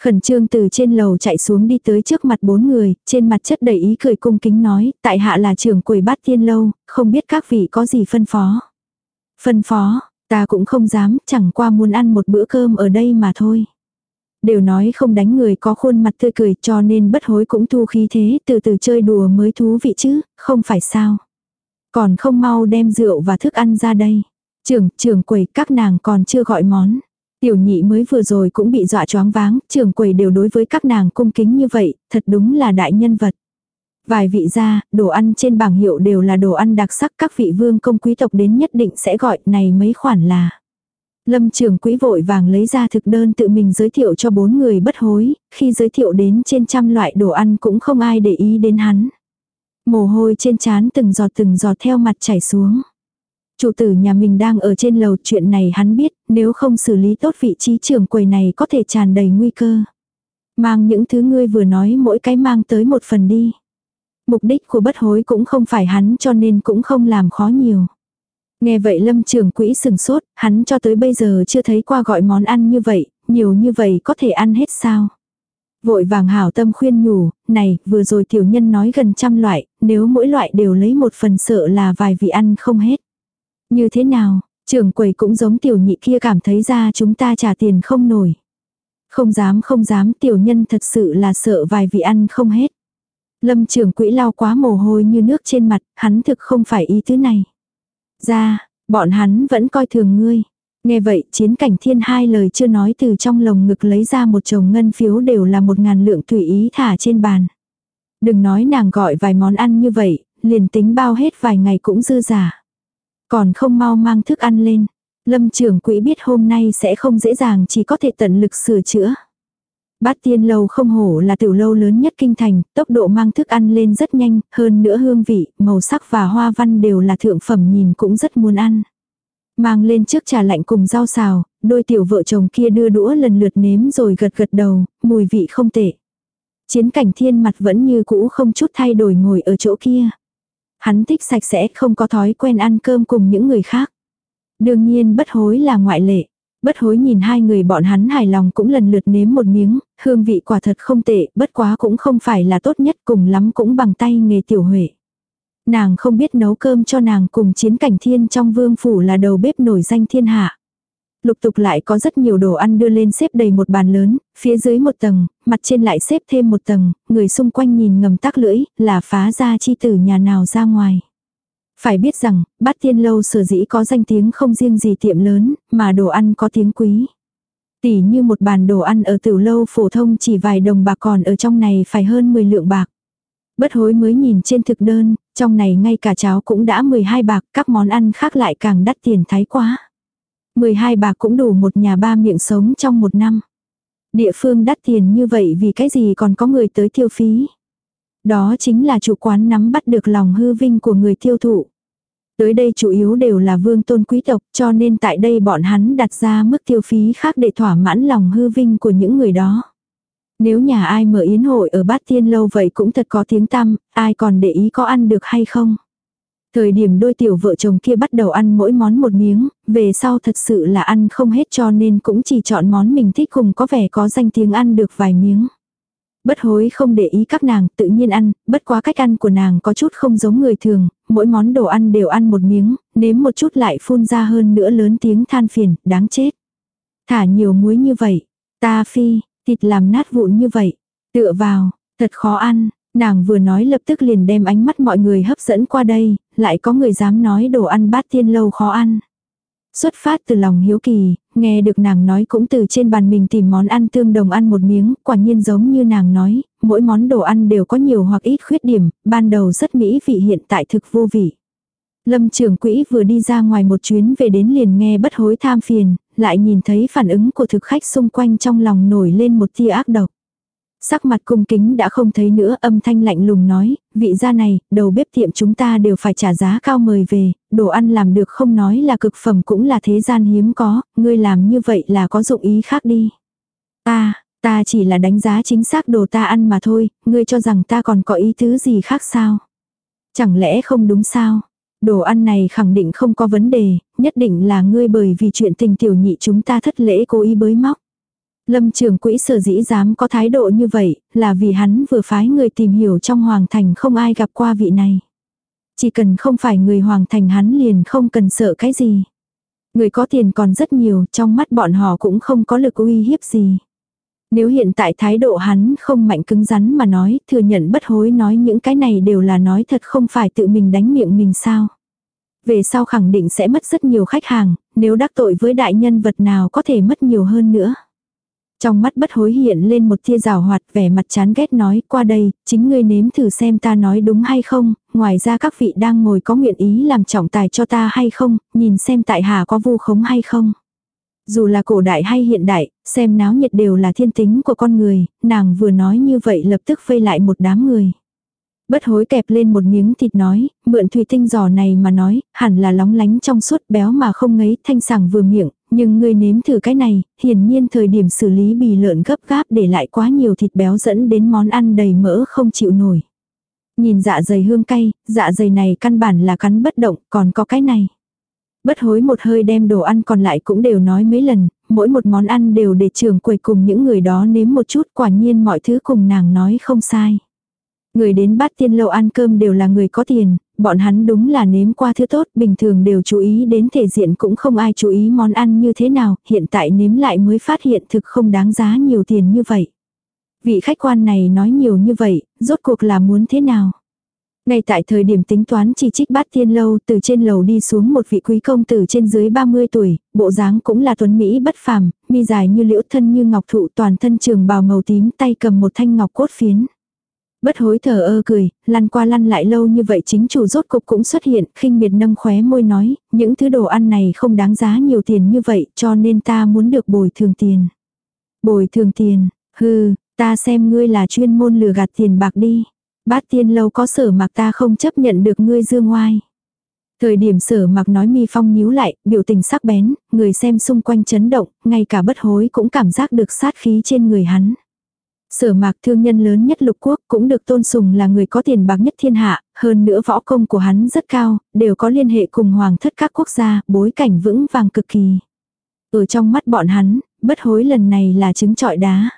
Khẩn trương từ trên lầu chạy xuống đi tới trước mặt bốn người, trên mặt chất đầy ý cười cung kính nói, tại hạ là trưởng quầy bát thiên lâu, không biết các vị có gì phân phó. Phân phó, Ta cũng không dám, chẳng qua muốn ăn một bữa cơm ở đây mà thôi. Đều nói không đánh người có khuôn mặt tươi cười cho nên bất hối cũng thu khí thế từ từ chơi đùa mới thú vị chứ, không phải sao. Còn không mau đem rượu và thức ăn ra đây. Trưởng, trưởng quầy các nàng còn chưa gọi món. Tiểu nhị mới vừa rồi cũng bị dọa choáng váng, trưởng quầy đều đối với các nàng cung kính như vậy, thật đúng là đại nhân vật. Vài vị gia, đồ ăn trên bảng hiệu đều là đồ ăn đặc sắc các vị vương công quý tộc đến nhất định sẽ gọi này mấy khoản là. Lâm trưởng quỹ vội vàng lấy ra thực đơn tự mình giới thiệu cho bốn người bất hối, khi giới thiệu đến trên trăm loại đồ ăn cũng không ai để ý đến hắn. Mồ hôi trên trán từng giọt từng giọt theo mặt chảy xuống. Chủ tử nhà mình đang ở trên lầu chuyện này hắn biết, nếu không xử lý tốt vị trí trưởng quầy này có thể tràn đầy nguy cơ. Mang những thứ ngươi vừa nói mỗi cái mang tới một phần đi. Mục đích của bất hối cũng không phải hắn cho nên cũng không làm khó nhiều. Nghe vậy lâm trường quỹ sừng sốt, hắn cho tới bây giờ chưa thấy qua gọi món ăn như vậy, nhiều như vậy có thể ăn hết sao. Vội vàng hảo tâm khuyên nhủ, này, vừa rồi tiểu nhân nói gần trăm loại, nếu mỗi loại đều lấy một phần sợ là vài vị ăn không hết. Như thế nào, trưởng quầy cũng giống tiểu nhị kia cảm thấy ra chúng ta trả tiền không nổi. Không dám không dám tiểu nhân thật sự là sợ vài vị ăn không hết. Lâm trưởng quỹ lau quá mồ hôi như nước trên mặt, hắn thực không phải ý thứ này. Ra, bọn hắn vẫn coi thường ngươi. Nghe vậy chiến cảnh thiên hai lời chưa nói từ trong lồng ngực lấy ra một chồng ngân phiếu đều là một ngàn lượng tùy ý thả trên bàn. Đừng nói nàng gọi vài món ăn như vậy, liền tính bao hết vài ngày cũng dư giả. Còn không mau mang thức ăn lên. Lâm trưởng quỹ biết hôm nay sẽ không dễ dàng chỉ có thể tận lực sửa chữa. Bát tiên lâu không hổ là tiểu lâu lớn nhất kinh thành, tốc độ mang thức ăn lên rất nhanh, hơn nữa hương vị, màu sắc và hoa văn đều là thượng phẩm nhìn cũng rất muốn ăn. Mang lên trước trà lạnh cùng rau xào, đôi tiểu vợ chồng kia đưa đũa lần lượt nếm rồi gật gật đầu, mùi vị không tệ. Chiến cảnh thiên mặt vẫn như cũ không chút thay đổi ngồi ở chỗ kia. Hắn thích sạch sẽ không có thói quen ăn cơm cùng những người khác. Đương nhiên bất hối là ngoại lệ. Bất hối nhìn hai người bọn hắn hài lòng cũng lần lượt nếm một miếng, hương vị quả thật không tệ, bất quá cũng không phải là tốt nhất cùng lắm cũng bằng tay nghề tiểu huệ. Nàng không biết nấu cơm cho nàng cùng chiến cảnh thiên trong vương phủ là đầu bếp nổi danh thiên hạ. Lục tục lại có rất nhiều đồ ăn đưa lên xếp đầy một bàn lớn, phía dưới một tầng, mặt trên lại xếp thêm một tầng, người xung quanh nhìn ngầm tắc lưỡi, là phá ra chi tử nhà nào ra ngoài. Phải biết rằng, bát tiên lâu sở dĩ có danh tiếng không riêng gì tiệm lớn, mà đồ ăn có tiếng quý. Tỷ như một bàn đồ ăn ở tiểu lâu phổ thông chỉ vài đồng bạc còn ở trong này phải hơn 10 lượng bạc. Bất hối mới nhìn trên thực đơn, trong này ngay cả cháo cũng đã 12 bạc, các món ăn khác lại càng đắt tiền thái quá. 12 bạc cũng đủ một nhà ba miệng sống trong một năm. Địa phương đắt tiền như vậy vì cái gì còn có người tới tiêu phí. Đó chính là chủ quán nắm bắt được lòng hư vinh của người tiêu thụ. Tới đây chủ yếu đều là vương tôn quý tộc cho nên tại đây bọn hắn đặt ra mức tiêu phí khác để thỏa mãn lòng hư vinh của những người đó. Nếu nhà ai mở yến hội ở bát tiên lâu vậy cũng thật có tiếng tăm, ai còn để ý có ăn được hay không. Thời điểm đôi tiểu vợ chồng kia bắt đầu ăn mỗi món một miếng, về sau thật sự là ăn không hết cho nên cũng chỉ chọn món mình thích cùng có vẻ có danh tiếng ăn được vài miếng. Bất hối không để ý các nàng, tự nhiên ăn, bất quá cách ăn của nàng có chút không giống người thường, mỗi món đồ ăn đều ăn một miếng, nếm một chút lại phun ra hơn nữa lớn tiếng than phiền, đáng chết. Thả nhiều muối như vậy, ta phi, thịt làm nát vụn như vậy, tựa vào, thật khó ăn, nàng vừa nói lập tức liền đem ánh mắt mọi người hấp dẫn qua đây, lại có người dám nói đồ ăn bát tiên lâu khó ăn. Xuất phát từ lòng hiếu kỳ, nghe được nàng nói cũng từ trên bàn mình tìm món ăn tương đồng ăn một miếng, quả nhiên giống như nàng nói, mỗi món đồ ăn đều có nhiều hoặc ít khuyết điểm, ban đầu rất mỹ vị hiện tại thực vô vị. Lâm trưởng quỹ vừa đi ra ngoài một chuyến về đến liền nghe bất hối tham phiền, lại nhìn thấy phản ứng của thực khách xung quanh trong lòng nổi lên một tia ác độc. Sắc mặt cung kính đã không thấy nữa âm thanh lạnh lùng nói, vị gia này, đầu bếp tiệm chúng ta đều phải trả giá cao mời về, đồ ăn làm được không nói là cực phẩm cũng là thế gian hiếm có, ngươi làm như vậy là có dụng ý khác đi. Ta, ta chỉ là đánh giá chính xác đồ ta ăn mà thôi, ngươi cho rằng ta còn có ý thứ gì khác sao? Chẳng lẽ không đúng sao? Đồ ăn này khẳng định không có vấn đề, nhất định là ngươi bởi vì chuyện tình tiểu nhị chúng ta thất lễ cố ý bới móc. Lâm trường quỹ sở dĩ dám có thái độ như vậy, là vì hắn vừa phái người tìm hiểu trong hoàng thành không ai gặp qua vị này. Chỉ cần không phải người hoàng thành hắn liền không cần sợ cái gì. Người có tiền còn rất nhiều, trong mắt bọn họ cũng không có lực uy hiếp gì. Nếu hiện tại thái độ hắn không mạnh cứng rắn mà nói, thừa nhận bất hối nói những cái này đều là nói thật không phải tự mình đánh miệng mình sao. Về sau khẳng định sẽ mất rất nhiều khách hàng, nếu đắc tội với đại nhân vật nào có thể mất nhiều hơn nữa. Trong mắt bất hối hiện lên một tia rào hoạt vẻ mặt chán ghét nói qua đây, chính ngươi nếm thử xem ta nói đúng hay không, ngoài ra các vị đang ngồi có nguyện ý làm trọng tài cho ta hay không, nhìn xem tại hà có vu khống hay không. Dù là cổ đại hay hiện đại, xem náo nhiệt đều là thiên tính của con người, nàng vừa nói như vậy lập tức vây lại một đám người. Bất hối kẹp lên một miếng thịt nói, mượn thủy tinh giò này mà nói, hẳn là lóng lánh trong suốt béo mà không ngấy thanh sảng vừa miệng, nhưng ngươi nếm thử cái này, hiển nhiên thời điểm xử lý bì lợn gấp gáp để lại quá nhiều thịt béo dẫn đến món ăn đầy mỡ không chịu nổi. Nhìn dạ dày hương cay, dạ dày này căn bản là cắn bất động, còn có cái này. Bất hối một hơi đem đồ ăn còn lại cũng đều nói mấy lần, mỗi một món ăn đều để trường quầy cùng những người đó nếm một chút quả nhiên mọi thứ cùng nàng nói không sai. Người đến bát tiên lâu ăn cơm đều là người có tiền, bọn hắn đúng là nếm qua thứ tốt, bình thường đều chú ý đến thể diện cũng không ai chú ý món ăn như thế nào, hiện tại nếm lại mới phát hiện thực không đáng giá nhiều tiền như vậy. Vị khách quan này nói nhiều như vậy, rốt cuộc là muốn thế nào? Ngay tại thời điểm tính toán chỉ trích bát tiên lâu từ trên lầu đi xuống một vị quý công tử trên dưới 30 tuổi, bộ dáng cũng là tuấn Mỹ bất phàm, mi dài như liễu thân như ngọc thụ toàn thân trường bào màu tím tay cầm một thanh ngọc cốt phiến. Bất hối thở ơ cười, lăn qua lăn lại lâu như vậy chính chủ rốt cục cũng xuất hiện, khinh miệt nâng khóe môi nói, những thứ đồ ăn này không đáng giá nhiều tiền như vậy cho nên ta muốn được bồi thường tiền. Bồi thường tiền, hừ, ta xem ngươi là chuyên môn lừa gạt tiền bạc đi. Bát tiên lâu có sở mặc ta không chấp nhận được ngươi dương ngoai. Thời điểm sở mặc nói mi phong nhíu lại, biểu tình sắc bén, người xem xung quanh chấn động, ngay cả bất hối cũng cảm giác được sát khí trên người hắn. Sở mạc thương nhân lớn nhất lục quốc cũng được tôn sùng là người có tiền bạc nhất thiên hạ, hơn nữa võ công của hắn rất cao, đều có liên hệ cùng hoàng thất các quốc gia, bối cảnh vững vàng cực kỳ. Ở trong mắt bọn hắn, bất hối lần này là trứng trọi đá.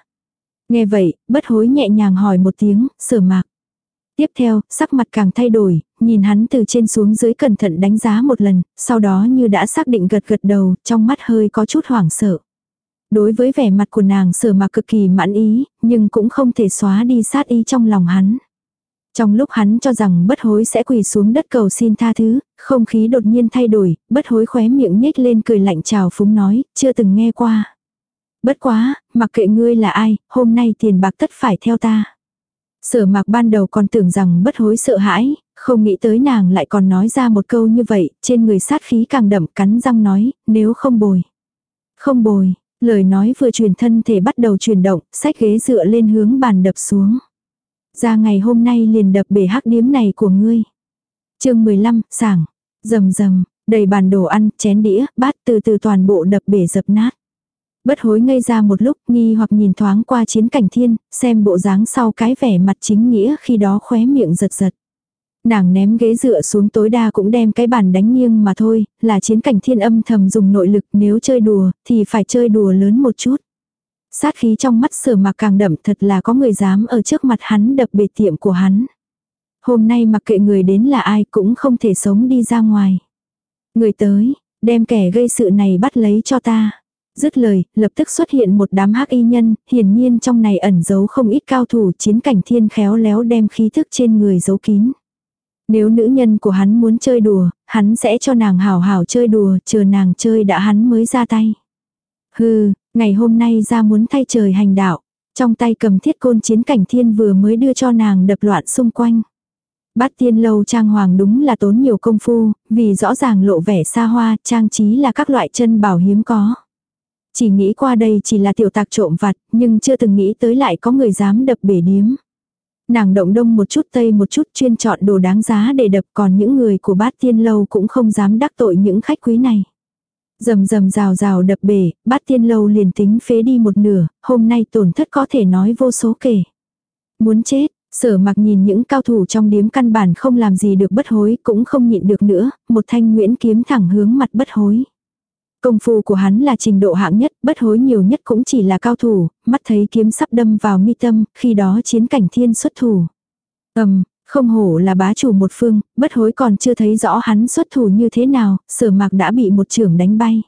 Nghe vậy, bất hối nhẹ nhàng hỏi một tiếng, sở mạc. Tiếp theo, sắc mặt càng thay đổi, nhìn hắn từ trên xuống dưới cẩn thận đánh giá một lần, sau đó như đã xác định gật gật đầu, trong mắt hơi có chút hoảng sợ. Đối với vẻ mặt của nàng sở mà cực kỳ mãn ý, nhưng cũng không thể xóa đi sát ý trong lòng hắn. Trong lúc hắn cho rằng bất hối sẽ quỳ xuống đất cầu xin tha thứ, không khí đột nhiên thay đổi, bất hối khóe miệng nhếch lên cười lạnh chào phúng nói, chưa từng nghe qua. Bất quá, mặc kệ ngươi là ai, hôm nay tiền bạc tất phải theo ta. Sở mạc ban đầu còn tưởng rằng bất hối sợ hãi, không nghĩ tới nàng lại còn nói ra một câu như vậy, trên người sát khí càng đậm cắn răng nói, nếu không bồi. Không bồi, Lời nói vừa truyền thân thể bắt đầu chuyển động, sách ghế dựa lên hướng bàn đập xuống. Ra ngày hôm nay liền đập bể hắc điếm này của ngươi. chương 15, sảng, rầm rầm, đầy bàn đồ ăn, chén đĩa, bát từ từ toàn bộ đập bể dập nát. Bất hối ngây ra một lúc nghi hoặc nhìn thoáng qua chiến cảnh thiên, xem bộ dáng sau cái vẻ mặt chính nghĩa khi đó khóe miệng giật giật. Nàng ném ghế dựa xuống tối đa cũng đem cái bàn đánh nghiêng mà thôi, là chiến cảnh thiên âm thầm dùng nội lực nếu chơi đùa thì phải chơi đùa lớn một chút. Sát khí trong mắt sở mặc càng đậm thật là có người dám ở trước mặt hắn đập bề tiệm của hắn. Hôm nay mặc kệ người đến là ai cũng không thể sống đi ra ngoài. Người tới, đem kẻ gây sự này bắt lấy cho ta. Dứt lời, lập tức xuất hiện một đám hắc y nhân, hiển nhiên trong này ẩn giấu không ít cao thủ chiến cảnh thiên khéo léo đem khí thức trên người giấu kín. Nếu nữ nhân của hắn muốn chơi đùa, hắn sẽ cho nàng hảo hảo chơi đùa, chờ nàng chơi đã hắn mới ra tay. Hừ, ngày hôm nay ra muốn thay trời hành đạo. Trong tay cầm thiết côn chiến cảnh thiên vừa mới đưa cho nàng đập loạn xung quanh. Bát tiên lâu trang hoàng đúng là tốn nhiều công phu, vì rõ ràng lộ vẻ xa hoa, trang trí là các loại chân bảo hiếm có. Chỉ nghĩ qua đây chỉ là tiểu tạc trộm vặt, nhưng chưa từng nghĩ tới lại có người dám đập bể điếm. Nàng động đông một chút tây một chút chuyên chọn đồ đáng giá để đập còn những người của bát tiên lâu cũng không dám đắc tội những khách quý này. Rầm rầm rào rào đập bể, bát tiên lâu liền tính phế đi một nửa, hôm nay tổn thất có thể nói vô số kể. Muốn chết, sở mặc nhìn những cao thủ trong điếm căn bản không làm gì được bất hối cũng không nhịn được nữa, một thanh nguyễn kiếm thẳng hướng mặt bất hối. Công phu của hắn là trình độ hạng nhất, bất hối nhiều nhất cũng chỉ là cao thủ, mắt thấy kiếm sắp đâm vào mi tâm, khi đó chiến cảnh thiên xuất thủ. Ầm, không hổ là bá chủ một phương, bất hối còn chưa thấy rõ hắn xuất thủ như thế nào, sở mạc đã bị một trưởng đánh bay.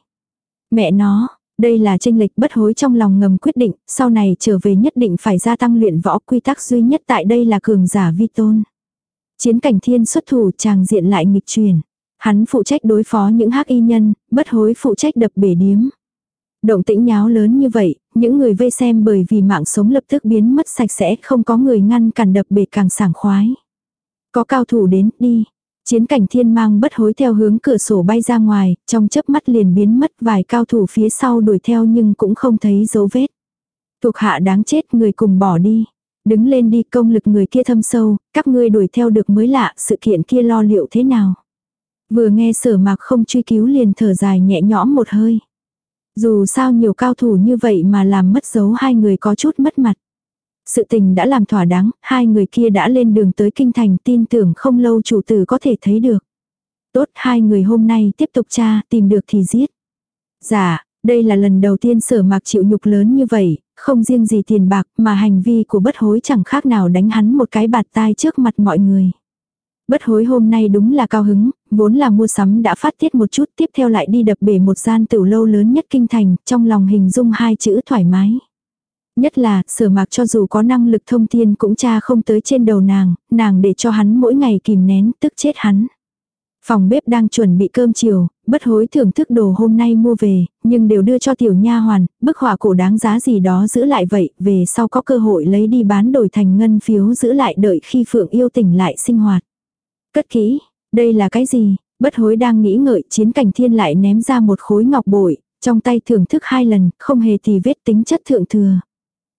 Mẹ nó, Đây là tranh lệch bất hối trong lòng ngầm quyết định, sau này trở về nhất định phải gia tăng luyện võ quy tắc duy nhất tại đây là cường giả vi tôn. Chiến cảnh thiên xuất thủ chàng diện lại nghịch truyền. Hắn phụ trách đối phó những hắc y nhân, bất hối phụ trách đập bể điếm. Động tĩnh nháo lớn như vậy, những người vây xem bởi vì mạng sống lập tức biến mất sạch sẽ không có người ngăn cản đập bể càng sảng khoái. Có cao thủ đến, đi. Chiến cảnh thiên mang bất hối theo hướng cửa sổ bay ra ngoài, trong chớp mắt liền biến mất vài cao thủ phía sau đuổi theo nhưng cũng không thấy dấu vết. Thuộc hạ đáng chết người cùng bỏ đi. Đứng lên đi công lực người kia thâm sâu, các ngươi đuổi theo được mới lạ sự kiện kia lo liệu thế nào. Vừa nghe sở mạc không truy cứu liền thở dài nhẹ nhõm một hơi. Dù sao nhiều cao thủ như vậy mà làm mất dấu hai người có chút mất mặt. Sự tình đã làm thỏa đáng, hai người kia đã lên đường tới kinh thành tin tưởng không lâu chủ tử có thể thấy được. Tốt hai người hôm nay tiếp tục tra, tìm được thì giết. Dạ, đây là lần đầu tiên sở mạc chịu nhục lớn như vậy, không riêng gì tiền bạc mà hành vi của bất hối chẳng khác nào đánh hắn một cái bạt tai trước mặt mọi người. Bất hối hôm nay đúng là cao hứng, vốn là mua sắm đã phát tiết một chút tiếp theo lại đi đập bể một gian tửu lâu lớn nhất kinh thành, trong lòng hình dung hai chữ thoải mái. Nhất là, sở mạc cho dù có năng lực thông thiên cũng cha không tới trên đầu nàng, nàng để cho hắn mỗi ngày kìm nén, tức chết hắn. Phòng bếp đang chuẩn bị cơm chiều, bất hối thưởng thức đồ hôm nay mua về, nhưng đều đưa cho tiểu nha hoàn, bức họa cổ đáng giá gì đó giữ lại vậy, về sau có cơ hội lấy đi bán đổi thành ngân phiếu giữ lại đợi khi Phượng yêu tỉnh lại sinh hoạt. Cất kỹ, đây là cái gì? Bất hối đang nghĩ ngợi chiến cảnh thiên lại ném ra một khối ngọc bội, trong tay thưởng thức hai lần, không hề thì vết tính chất thượng thừa.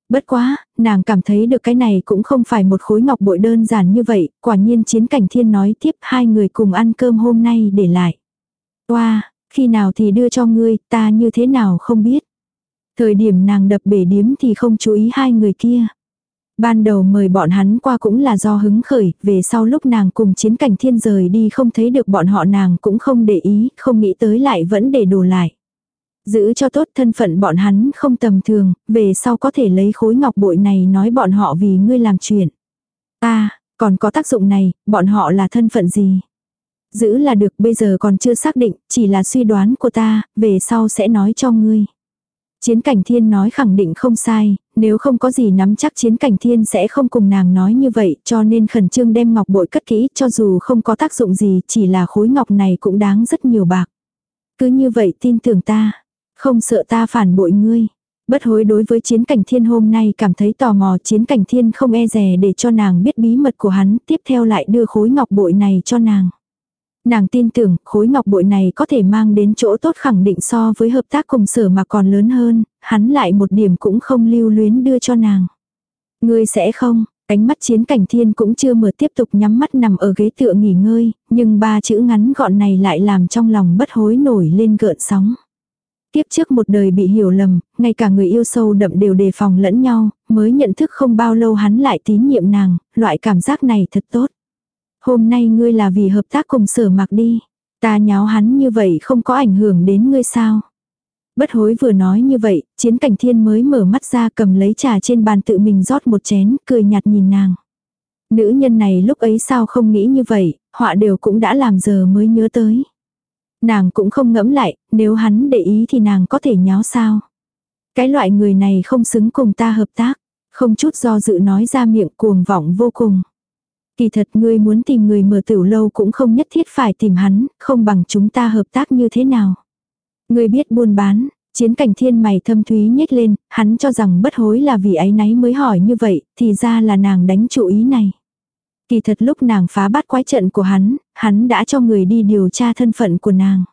Bất quá, nàng cảm thấy được cái này cũng không phải một khối ngọc bội đơn giản như vậy, quả nhiên chiến cảnh thiên nói tiếp hai người cùng ăn cơm hôm nay để lại. Wow, khi nào thì đưa cho ngươi, ta như thế nào không biết. Thời điểm nàng đập bể điếm thì không chú ý hai người kia. Ban đầu mời bọn hắn qua cũng là do hứng khởi, về sau lúc nàng cùng chiến cảnh thiên rời đi không thấy được bọn họ nàng cũng không để ý, không nghĩ tới lại vẫn để đồ lại. Giữ cho tốt thân phận bọn hắn không tầm thường, về sau có thể lấy khối ngọc bội này nói bọn họ vì ngươi làm chuyện. ta còn có tác dụng này, bọn họ là thân phận gì? Giữ là được bây giờ còn chưa xác định, chỉ là suy đoán của ta, về sau sẽ nói cho ngươi. Chiến cảnh thiên nói khẳng định không sai, nếu không có gì nắm chắc chiến cảnh thiên sẽ không cùng nàng nói như vậy cho nên khẩn trương đem ngọc bội cất kỹ cho dù không có tác dụng gì chỉ là khối ngọc này cũng đáng rất nhiều bạc. Cứ như vậy tin tưởng ta, không sợ ta phản bội ngươi. Bất hối đối với chiến cảnh thiên hôm nay cảm thấy tò mò chiến cảnh thiên không e rè để cho nàng biết bí mật của hắn tiếp theo lại đưa khối ngọc bội này cho nàng. Nàng tin tưởng khối ngọc bội này có thể mang đến chỗ tốt khẳng định so với hợp tác cùng sở mà còn lớn hơn, hắn lại một điểm cũng không lưu luyến đưa cho nàng. Ngươi sẽ không, ánh mắt chiến cảnh thiên cũng chưa mở tiếp tục nhắm mắt nằm ở ghế tựa nghỉ ngơi, nhưng ba chữ ngắn gọn này lại làm trong lòng bất hối nổi lên gợn sóng. Tiếp trước một đời bị hiểu lầm, ngay cả người yêu sâu đậm đều đề phòng lẫn nhau, mới nhận thức không bao lâu hắn lại tín nhiệm nàng, loại cảm giác này thật tốt. Hôm nay ngươi là vì hợp tác cùng sở mặc đi. Ta nháo hắn như vậy không có ảnh hưởng đến ngươi sao. Bất hối vừa nói như vậy, chiến cảnh thiên mới mở mắt ra cầm lấy trà trên bàn tự mình rót một chén, cười nhạt nhìn nàng. Nữ nhân này lúc ấy sao không nghĩ như vậy, họa đều cũng đã làm giờ mới nhớ tới. Nàng cũng không ngẫm lại, nếu hắn để ý thì nàng có thể nháo sao. Cái loại người này không xứng cùng ta hợp tác, không chút do dự nói ra miệng cuồng vọng vô cùng. Kỳ thật ngươi muốn tìm người mở tiểu lâu cũng không nhất thiết phải tìm hắn, không bằng chúng ta hợp tác như thế nào. Ngươi biết buôn bán, chiến cảnh thiên mày thâm thúy nhếch lên, hắn cho rằng bất hối là vì ấy náy mới hỏi như vậy, thì ra là nàng đánh chủ ý này. Kỳ thật lúc nàng phá bát quái trận của hắn, hắn đã cho người đi điều tra thân phận của nàng.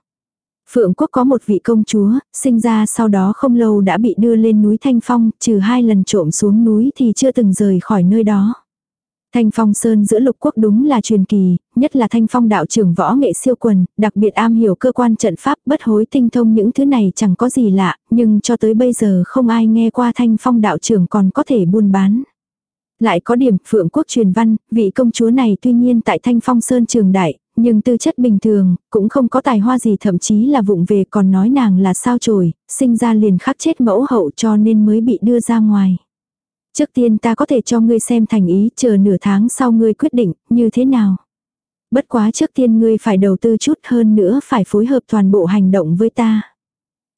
Phượng quốc có một vị công chúa, sinh ra sau đó không lâu đã bị đưa lên núi Thanh Phong, trừ hai lần trộm xuống núi thì chưa từng rời khỏi nơi đó. Thanh Phong Sơn giữa lục quốc đúng là truyền kỳ, nhất là Thanh Phong đạo trưởng võ nghệ siêu quần, đặc biệt am hiểu cơ quan trận pháp bất hối tinh thông những thứ này chẳng có gì lạ, nhưng cho tới bây giờ không ai nghe qua Thanh Phong đạo trưởng còn có thể buôn bán. Lại có điểm phượng quốc truyền văn, vị công chúa này tuy nhiên tại Thanh Phong Sơn trường đại, nhưng tư chất bình thường, cũng không có tài hoa gì thậm chí là vụng về còn nói nàng là sao chổi, sinh ra liền khắc chết mẫu hậu cho nên mới bị đưa ra ngoài. Trước tiên ta có thể cho ngươi xem thành ý, chờ nửa tháng sau ngươi quyết định, như thế nào. Bất quá trước tiên ngươi phải đầu tư chút hơn nữa phải phối hợp toàn bộ hành động với ta.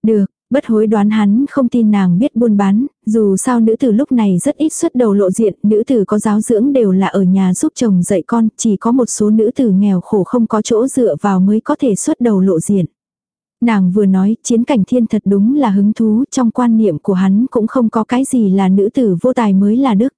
Được, Bất hối đoán hắn không tin nàng biết buôn bán, dù sao nữ tử lúc này rất ít xuất đầu lộ diện, nữ tử có giáo dưỡng đều là ở nhà giúp chồng dạy con, chỉ có một số nữ tử nghèo khổ không có chỗ dựa vào mới có thể xuất đầu lộ diện. Nàng vừa nói chiến cảnh thiên thật đúng là hứng thú, trong quan niệm của hắn cũng không có cái gì là nữ tử vô tài mới là đức.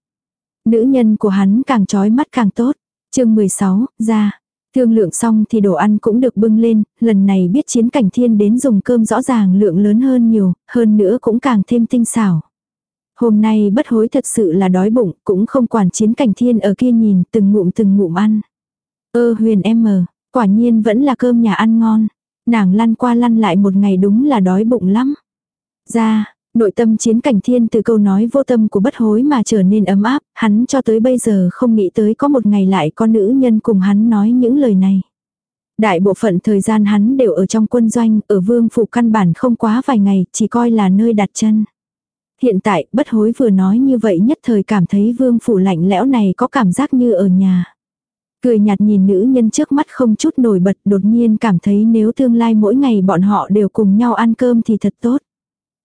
Nữ nhân của hắn càng trói mắt càng tốt. chương 16, ra. Thương lượng xong thì đồ ăn cũng được bưng lên, lần này biết chiến cảnh thiên đến dùng cơm rõ ràng lượng lớn hơn nhiều, hơn nữa cũng càng thêm tinh xảo. Hôm nay bất hối thật sự là đói bụng, cũng không quản chiến cảnh thiên ở kia nhìn từng ngụm từng ngụm ăn. Ơ huyền em mờ, quả nhiên vẫn là cơm nhà ăn ngon. Nàng lăn qua lăn lại một ngày đúng là đói bụng lắm. Ra, nội tâm chiến cảnh thiên từ câu nói vô tâm của bất hối mà trở nên ấm áp, hắn cho tới bây giờ không nghĩ tới có một ngày lại có nữ nhân cùng hắn nói những lời này. Đại bộ phận thời gian hắn đều ở trong quân doanh, ở vương phủ căn bản không quá vài ngày, chỉ coi là nơi đặt chân. Hiện tại, bất hối vừa nói như vậy nhất thời cảm thấy vương phủ lạnh lẽo này có cảm giác như ở nhà. Cười nhạt nhìn nữ nhân trước mắt không chút nổi bật đột nhiên cảm thấy nếu tương lai mỗi ngày bọn họ đều cùng nhau ăn cơm thì thật tốt.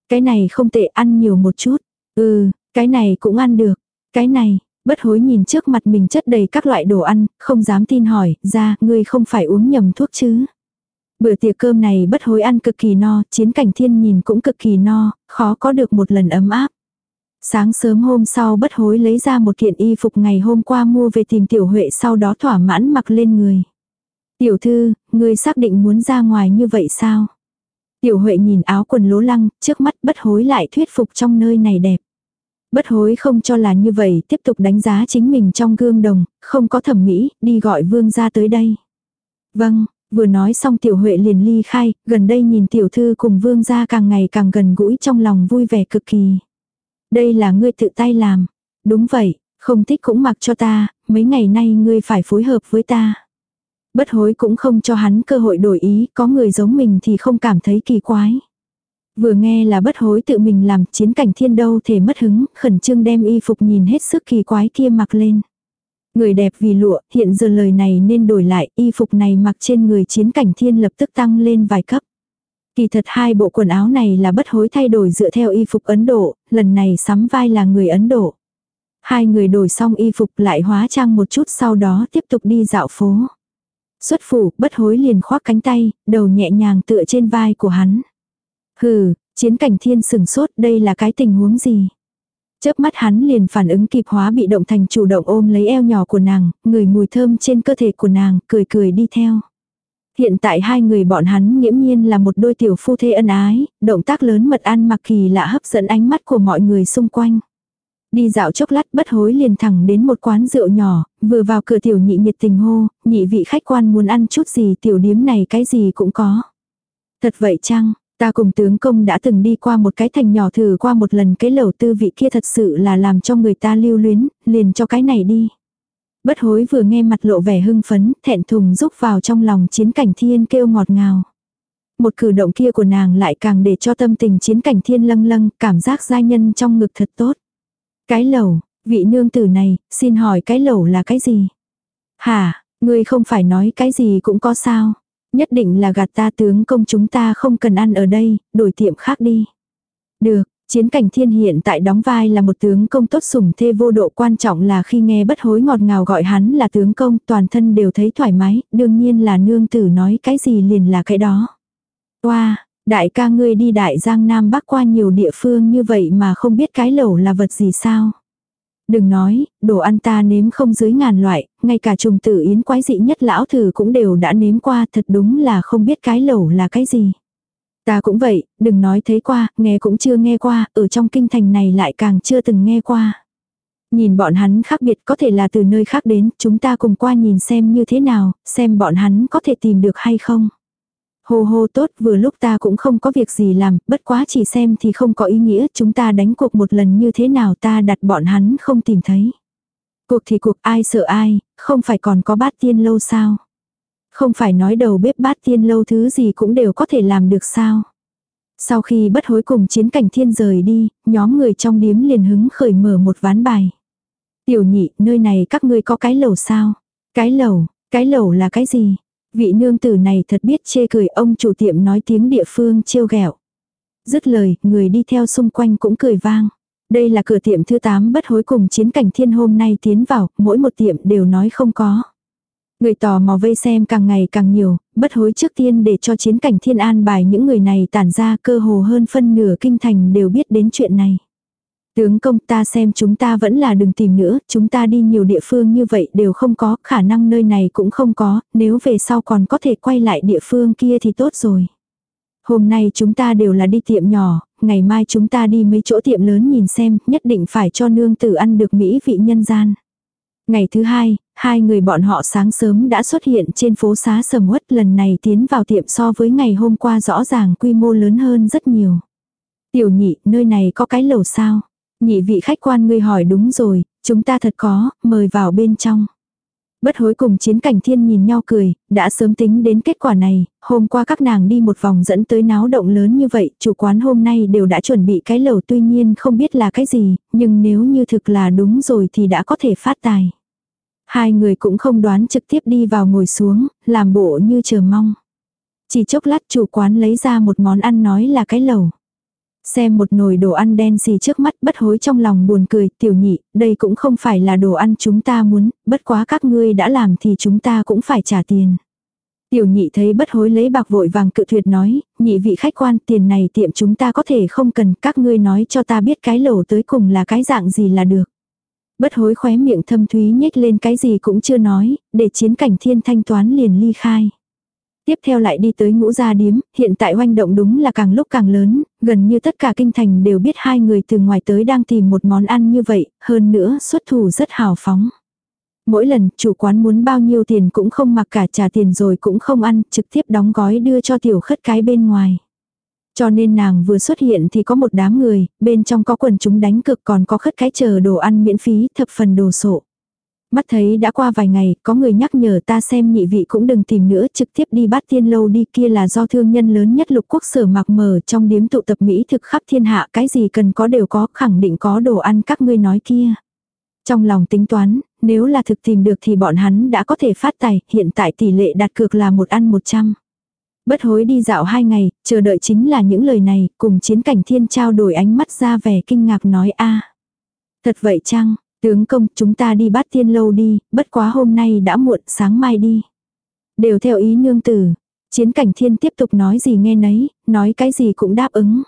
Cái này không tệ ăn nhiều một chút. Ừ, cái này cũng ăn được. Cái này, bất hối nhìn trước mặt mình chất đầy các loại đồ ăn, không dám tin hỏi, ra, ngươi không phải uống nhầm thuốc chứ. Bữa tiệc cơm này bất hối ăn cực kỳ no, chiến cảnh thiên nhìn cũng cực kỳ no, khó có được một lần ấm áp. Sáng sớm hôm sau bất hối lấy ra một kiện y phục ngày hôm qua mua về tìm tiểu huệ sau đó thỏa mãn mặc lên người. Tiểu thư, ngươi xác định muốn ra ngoài như vậy sao? Tiểu huệ nhìn áo quần lố lăng, trước mắt bất hối lại thuyết phục trong nơi này đẹp. Bất hối không cho là như vậy, tiếp tục đánh giá chính mình trong gương đồng, không có thẩm mỹ, đi gọi vương ra tới đây. Vâng, vừa nói xong tiểu huệ liền ly khai, gần đây nhìn tiểu thư cùng vương ra càng ngày càng gần gũi trong lòng vui vẻ cực kỳ. Đây là ngươi tự tay làm. Đúng vậy, không thích cũng mặc cho ta, mấy ngày nay ngươi phải phối hợp với ta. Bất hối cũng không cho hắn cơ hội đổi ý, có người giống mình thì không cảm thấy kỳ quái. Vừa nghe là bất hối tự mình làm chiến cảnh thiên đâu thể mất hứng, khẩn trương đem y phục nhìn hết sức kỳ quái kia mặc lên. Người đẹp vì lụa, hiện giờ lời này nên đổi lại, y phục này mặc trên người chiến cảnh thiên lập tức tăng lên vài cấp. Kỳ thật hai bộ quần áo này là bất hối thay đổi dựa theo y phục Ấn Độ, lần này sắm vai là người Ấn Độ. Hai người đổi xong y phục lại hóa trang một chút sau đó tiếp tục đi dạo phố. Xuất phủ, bất hối liền khoác cánh tay, đầu nhẹ nhàng tựa trên vai của hắn. Hừ, chiến cảnh thiên sừng sốt đây là cái tình huống gì? Chớp mắt hắn liền phản ứng kịp hóa bị động thành chủ động ôm lấy eo nhỏ của nàng, người mùi thơm trên cơ thể của nàng, cười cười đi theo. Hiện tại hai người bọn hắn nghiễm nhiên là một đôi tiểu phu thê ân ái, động tác lớn mật ăn mặc kỳ lạ hấp dẫn ánh mắt của mọi người xung quanh. Đi dạo chốc lát bất hối liền thẳng đến một quán rượu nhỏ, vừa vào cửa tiểu nhị nhiệt tình hô, nhị vị khách quan muốn ăn chút gì tiểu điếm này cái gì cũng có. Thật vậy chăng, ta cùng tướng công đã từng đi qua một cái thành nhỏ thử qua một lần cái lẩu tư vị kia thật sự là làm cho người ta lưu luyến, liền cho cái này đi. Bất hối vừa nghe mặt lộ vẻ hưng phấn, thẹn thùng rúc vào trong lòng chiến cảnh thiên kêu ngọt ngào. Một cử động kia của nàng lại càng để cho tâm tình chiến cảnh thiên lâng lâng, cảm giác gia nhân trong ngực thật tốt. Cái lẩu, vị nương tử này, xin hỏi cái lẩu là cái gì? Hả, ngươi không phải nói cái gì cũng có sao? Nhất định là gạt ta tướng công chúng ta không cần ăn ở đây, đổi tiệm khác đi. Được, Chiến cảnh thiên hiện tại đóng vai là một tướng công tốt sủng thê vô độ quan trọng là khi nghe bất hối ngọt ngào gọi hắn là tướng công toàn thân đều thấy thoải mái, đương nhiên là nương tử nói cái gì liền là cái đó. Wow, đại ca ngươi đi đại giang nam bắc qua nhiều địa phương như vậy mà không biết cái lẩu là vật gì sao. Đừng nói, đồ ăn ta nếm không dưới ngàn loại, ngay cả trùng tử yến quái dị nhất lão thử cũng đều đã nếm qua thật đúng là không biết cái lẩu là cái gì. Ta cũng vậy, đừng nói thấy qua, nghe cũng chưa nghe qua, ở trong kinh thành này lại càng chưa từng nghe qua. Nhìn bọn hắn khác biệt có thể là từ nơi khác đến, chúng ta cùng qua nhìn xem như thế nào, xem bọn hắn có thể tìm được hay không. Hô hô tốt vừa lúc ta cũng không có việc gì làm, bất quá chỉ xem thì không có ý nghĩa, chúng ta đánh cuộc một lần như thế nào ta đặt bọn hắn không tìm thấy. Cuộc thì cuộc ai sợ ai, không phải còn có bát tiên lâu sao. Không phải nói đầu bếp bát tiên lâu thứ gì cũng đều có thể làm được sao. Sau khi bất hối cùng chiến cảnh thiên rời đi, nhóm người trong điếm liền hứng khởi mở một ván bài. Tiểu nhị, nơi này các ngươi có cái lẩu sao? Cái lẩu, cái lẩu là cái gì? Vị nương tử này thật biết chê cười ông chủ tiệm nói tiếng địa phương trêu ghẹo. Dứt lời, người đi theo xung quanh cũng cười vang. Đây là cửa tiệm thứ 8 bất hối cùng chiến cảnh thiên hôm nay tiến vào, mỗi một tiệm đều nói không có. Người tò mò vây xem càng ngày càng nhiều, bất hối trước tiên để cho chiến cảnh thiên an bài những người này tản ra cơ hồ hơn phân nửa kinh thành đều biết đến chuyện này. Tướng công ta xem chúng ta vẫn là đừng tìm nữa, chúng ta đi nhiều địa phương như vậy đều không có, khả năng nơi này cũng không có, nếu về sau còn có thể quay lại địa phương kia thì tốt rồi. Hôm nay chúng ta đều là đi tiệm nhỏ, ngày mai chúng ta đi mấy chỗ tiệm lớn nhìn xem, nhất định phải cho nương tử ăn được mỹ vị nhân gian. Ngày thứ hai, hai người bọn họ sáng sớm đã xuất hiện trên phố xá sầm uất lần này tiến vào tiệm so với ngày hôm qua rõ ràng quy mô lớn hơn rất nhiều. Tiểu nhị, nơi này có cái lầu sao? Nhị vị khách quan ngươi hỏi đúng rồi, chúng ta thật có, mời vào bên trong. Bất hối cùng chiến cảnh thiên nhìn nhau cười, đã sớm tính đến kết quả này, hôm qua các nàng đi một vòng dẫn tới náo động lớn như vậy, chủ quán hôm nay đều đã chuẩn bị cái lầu tuy nhiên không biết là cái gì, nhưng nếu như thực là đúng rồi thì đã có thể phát tài. Hai người cũng không đoán trực tiếp đi vào ngồi xuống, làm bộ như chờ mong. Chỉ chốc lát chủ quán lấy ra một món ăn nói là cái lẩu. Xem một nồi đồ ăn đen xì trước mắt bất hối trong lòng buồn cười, tiểu nhị, đây cũng không phải là đồ ăn chúng ta muốn, bất quá các ngươi đã làm thì chúng ta cũng phải trả tiền. Tiểu nhị thấy bất hối lấy bạc vội vàng cự tuyệt nói, nhị vị khách quan tiền này tiệm chúng ta có thể không cần, các ngươi nói cho ta biết cái lẩu tới cùng là cái dạng gì là được. Bất hối khóe miệng thâm thúy nhếch lên cái gì cũng chưa nói, để chiến cảnh thiên thanh toán liền ly khai. Tiếp theo lại đi tới ngũ gia điếm, hiện tại hoành động đúng là càng lúc càng lớn, gần như tất cả kinh thành đều biết hai người từ ngoài tới đang tìm một món ăn như vậy, hơn nữa xuất thủ rất hào phóng. Mỗi lần chủ quán muốn bao nhiêu tiền cũng không mặc cả trả tiền rồi cũng không ăn, trực tiếp đóng gói đưa cho tiểu khất cái bên ngoài. Cho nên nàng vừa xuất hiện thì có một đám người, bên trong có quần chúng đánh cực còn có khất cái chờ đồ ăn miễn phí thập phần đồ sộ. Mắt thấy đã qua vài ngày, có người nhắc nhở ta xem nhị vị cũng đừng tìm nữa, trực tiếp đi bát tiên lâu đi kia là do thương nhân lớn nhất lục quốc sở mặc mở trong điếm tụ tập Mỹ thực khắp thiên hạ, cái gì cần có đều có, khẳng định có đồ ăn các ngươi nói kia. Trong lòng tính toán, nếu là thực tìm được thì bọn hắn đã có thể phát tài, hiện tại tỷ lệ đặt cược là một ăn một trăm. Bất hối đi dạo hai ngày, chờ đợi chính là những lời này, cùng chiến cảnh thiên trao đổi ánh mắt ra vẻ kinh ngạc nói a Thật vậy chăng, tướng công chúng ta đi bát tiên lâu đi, bất quá hôm nay đã muộn, sáng mai đi. Đều theo ý nương tử. Chiến cảnh thiên tiếp tục nói gì nghe nấy, nói cái gì cũng đáp ứng.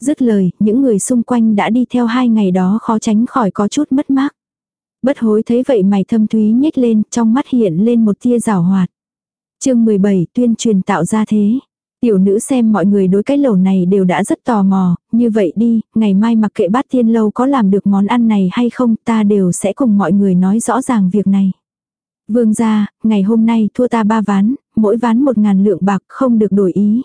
Dứt lời, những người xung quanh đã đi theo hai ngày đó khó tránh khỏi có chút mất mát. Bất hối thấy vậy mày thâm thúy nhếch lên, trong mắt hiện lên một tia rào hoạt chương 17 tuyên truyền tạo ra thế. Tiểu nữ xem mọi người đối cái lẩu này đều đã rất tò mò, như vậy đi, ngày mai mặc kệ bát tiên lâu có làm được món ăn này hay không ta đều sẽ cùng mọi người nói rõ ràng việc này. Vương gia, ngày hôm nay thua ta ba ván, mỗi ván một ngàn lượng bạc không được đổi ý.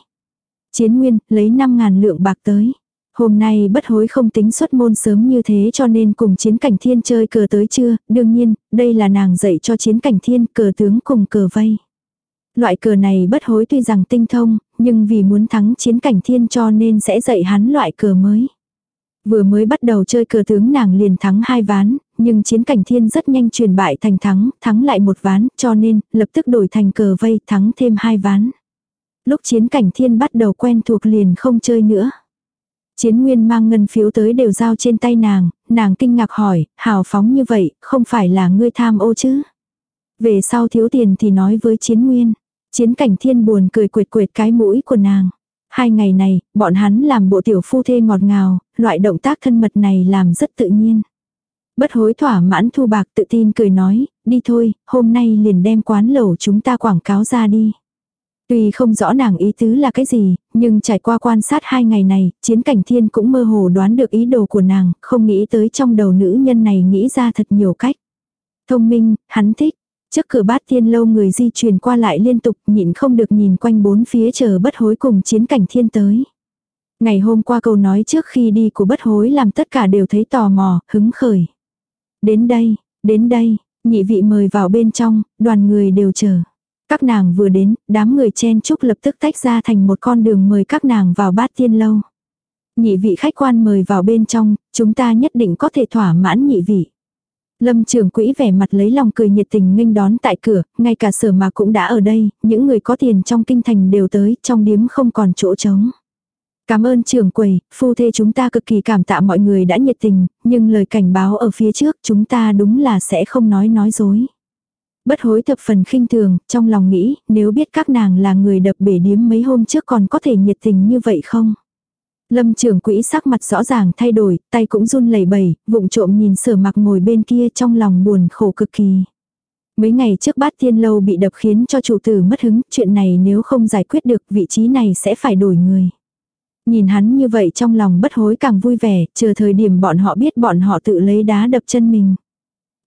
Chiến nguyên, lấy năm ngàn lượng bạc tới. Hôm nay bất hối không tính xuất môn sớm như thế cho nên cùng chiến cảnh thiên chơi cờ tới chưa, đương nhiên, đây là nàng dạy cho chiến cảnh thiên cờ tướng cùng cờ vây. Loại cờ này bất hối tuy rằng tinh thông, nhưng vì muốn thắng chiến cảnh thiên cho nên sẽ dạy hắn loại cờ mới. Vừa mới bắt đầu chơi cờ tướng nàng liền thắng hai ván, nhưng chiến cảnh thiên rất nhanh truyền bại thành thắng, thắng lại một ván, cho nên lập tức đổi thành cờ vây thắng thêm hai ván. Lúc chiến cảnh thiên bắt đầu quen thuộc liền không chơi nữa. Chiến nguyên mang ngân phiếu tới đều giao trên tay nàng, nàng kinh ngạc hỏi, hào phóng như vậy, không phải là ngươi tham ô chứ? Về sau thiếu tiền thì nói với chiến nguyên. Chiến cảnh thiên buồn cười quệt quệt cái mũi của nàng. Hai ngày này, bọn hắn làm bộ tiểu phu thê ngọt ngào, loại động tác thân mật này làm rất tự nhiên. Bất hối thỏa mãn thu bạc tự tin cười nói, đi thôi, hôm nay liền đem quán lẩu chúng ta quảng cáo ra đi. Tuy không rõ nàng ý tứ là cái gì, nhưng trải qua quan sát hai ngày này, chiến cảnh thiên cũng mơ hồ đoán được ý đồ của nàng, không nghĩ tới trong đầu nữ nhân này nghĩ ra thật nhiều cách. Thông minh, hắn thích, Trước cửa bát thiên lâu người di chuyển qua lại liên tục nhịn không được nhìn quanh bốn phía chờ bất hối cùng chiến cảnh thiên tới. Ngày hôm qua câu nói trước khi đi của bất hối làm tất cả đều thấy tò mò, hứng khởi. Đến đây, đến đây, nhị vị mời vào bên trong, đoàn người đều chờ. Các nàng vừa đến, đám người chen chúc lập tức tách ra thành một con đường mời các nàng vào bát tiên lâu. Nhị vị khách quan mời vào bên trong, chúng ta nhất định có thể thỏa mãn nhị vị. Lâm trưởng quỹ vẻ mặt lấy lòng cười nhiệt tình nghênh đón tại cửa, ngay cả sở mà cũng đã ở đây, những người có tiền trong kinh thành đều tới, trong điếm không còn chỗ trống. Cảm ơn trưởng quầy, phu thê chúng ta cực kỳ cảm tạ mọi người đã nhiệt tình, nhưng lời cảnh báo ở phía trước chúng ta đúng là sẽ không nói nói dối. Bất hối thập phần khinh thường, trong lòng nghĩ, nếu biết các nàng là người đập bể điếm mấy hôm trước còn có thể nhiệt tình như vậy không? Lâm trưởng quỹ sắc mặt rõ ràng thay đổi, tay cũng run lẩy bẩy, vụng trộm nhìn sở mặc ngồi bên kia trong lòng buồn khổ cực kỳ. Mấy ngày trước bát tiên lâu bị đập khiến cho chủ tử mất hứng, chuyện này nếu không giải quyết được vị trí này sẽ phải đổi người. Nhìn hắn như vậy trong lòng bất hối càng vui vẻ, chờ thời điểm bọn họ biết bọn họ tự lấy đá đập chân mình.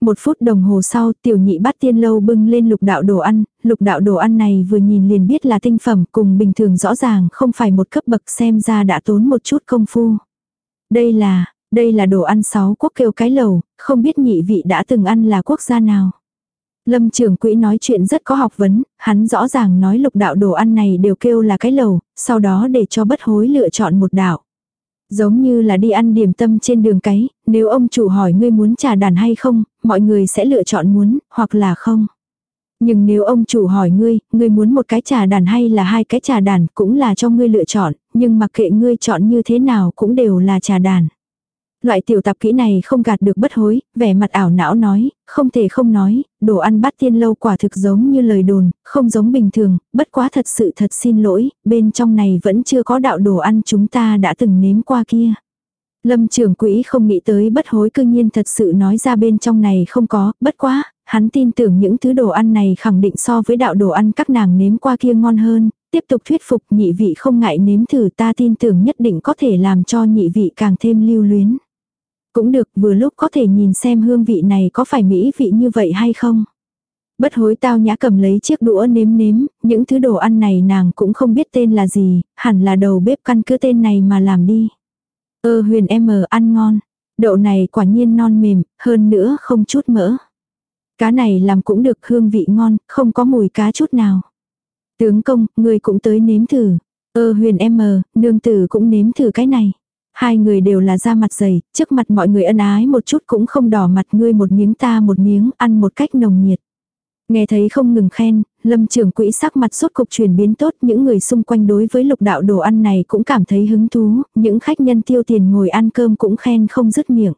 Một phút đồng hồ sau tiểu nhị bắt tiên lâu bưng lên lục đạo đồ ăn, lục đạo đồ ăn này vừa nhìn liền biết là tinh phẩm cùng bình thường rõ ràng không phải một cấp bậc xem ra đã tốn một chút công phu. Đây là, đây là đồ ăn sáu quốc kêu cái lầu, không biết nhị vị đã từng ăn là quốc gia nào. Lâm trưởng quỹ nói chuyện rất có học vấn, hắn rõ ràng nói lục đạo đồ ăn này đều kêu là cái lầu, sau đó để cho bất hối lựa chọn một đạo. Giống như là đi ăn điểm tâm trên đường cái, nếu ông chủ hỏi ngươi muốn trà đàn hay không, mọi người sẽ lựa chọn muốn, hoặc là không. Nhưng nếu ông chủ hỏi ngươi, ngươi muốn một cái trà đàn hay là hai cái trà đàn cũng là cho ngươi lựa chọn, nhưng mặc kệ ngươi chọn như thế nào cũng đều là trà đàn. Loại tiểu tạp kỹ này không gạt được bất hối, vẻ mặt ảo não nói, không thể không nói, đồ ăn bát tiên lâu quả thực giống như lời đồn, không giống bình thường, bất quá thật sự thật xin lỗi, bên trong này vẫn chưa có đạo đồ ăn chúng ta đã từng nếm qua kia. Lâm trưởng quỹ không nghĩ tới bất hối cương nhiên thật sự nói ra bên trong này không có, bất quá, hắn tin tưởng những thứ đồ ăn này khẳng định so với đạo đồ ăn các nàng nếm qua kia ngon hơn, tiếp tục thuyết phục nhị vị không ngại nếm thử ta tin tưởng nhất định có thể làm cho nhị vị càng thêm lưu luyến. Cũng được vừa lúc có thể nhìn xem hương vị này có phải mỹ vị như vậy hay không. Bất hối tao nhã cầm lấy chiếc đũa nếm nếm, những thứ đồ ăn này nàng cũng không biết tên là gì, hẳn là đầu bếp căn cứ tên này mà làm đi. Ơ huyền em ăn ngon, đậu này quả nhiên non mềm, hơn nữa không chút mỡ. Cá này làm cũng được hương vị ngon, không có mùi cá chút nào. Tướng công, người cũng tới nếm thử. Ơ huyền em nương tử cũng nếm thử cái này. Hai người đều là da mặt dày, trước mặt mọi người ân ái một chút cũng không đỏ mặt ngươi một miếng ta một miếng, ăn một cách nồng nhiệt. Nghe thấy không ngừng khen, lâm trưởng quỹ sắc mặt suốt cục chuyển biến tốt, những người xung quanh đối với lục đạo đồ ăn này cũng cảm thấy hứng thú, những khách nhân tiêu tiền ngồi ăn cơm cũng khen không dứt miệng.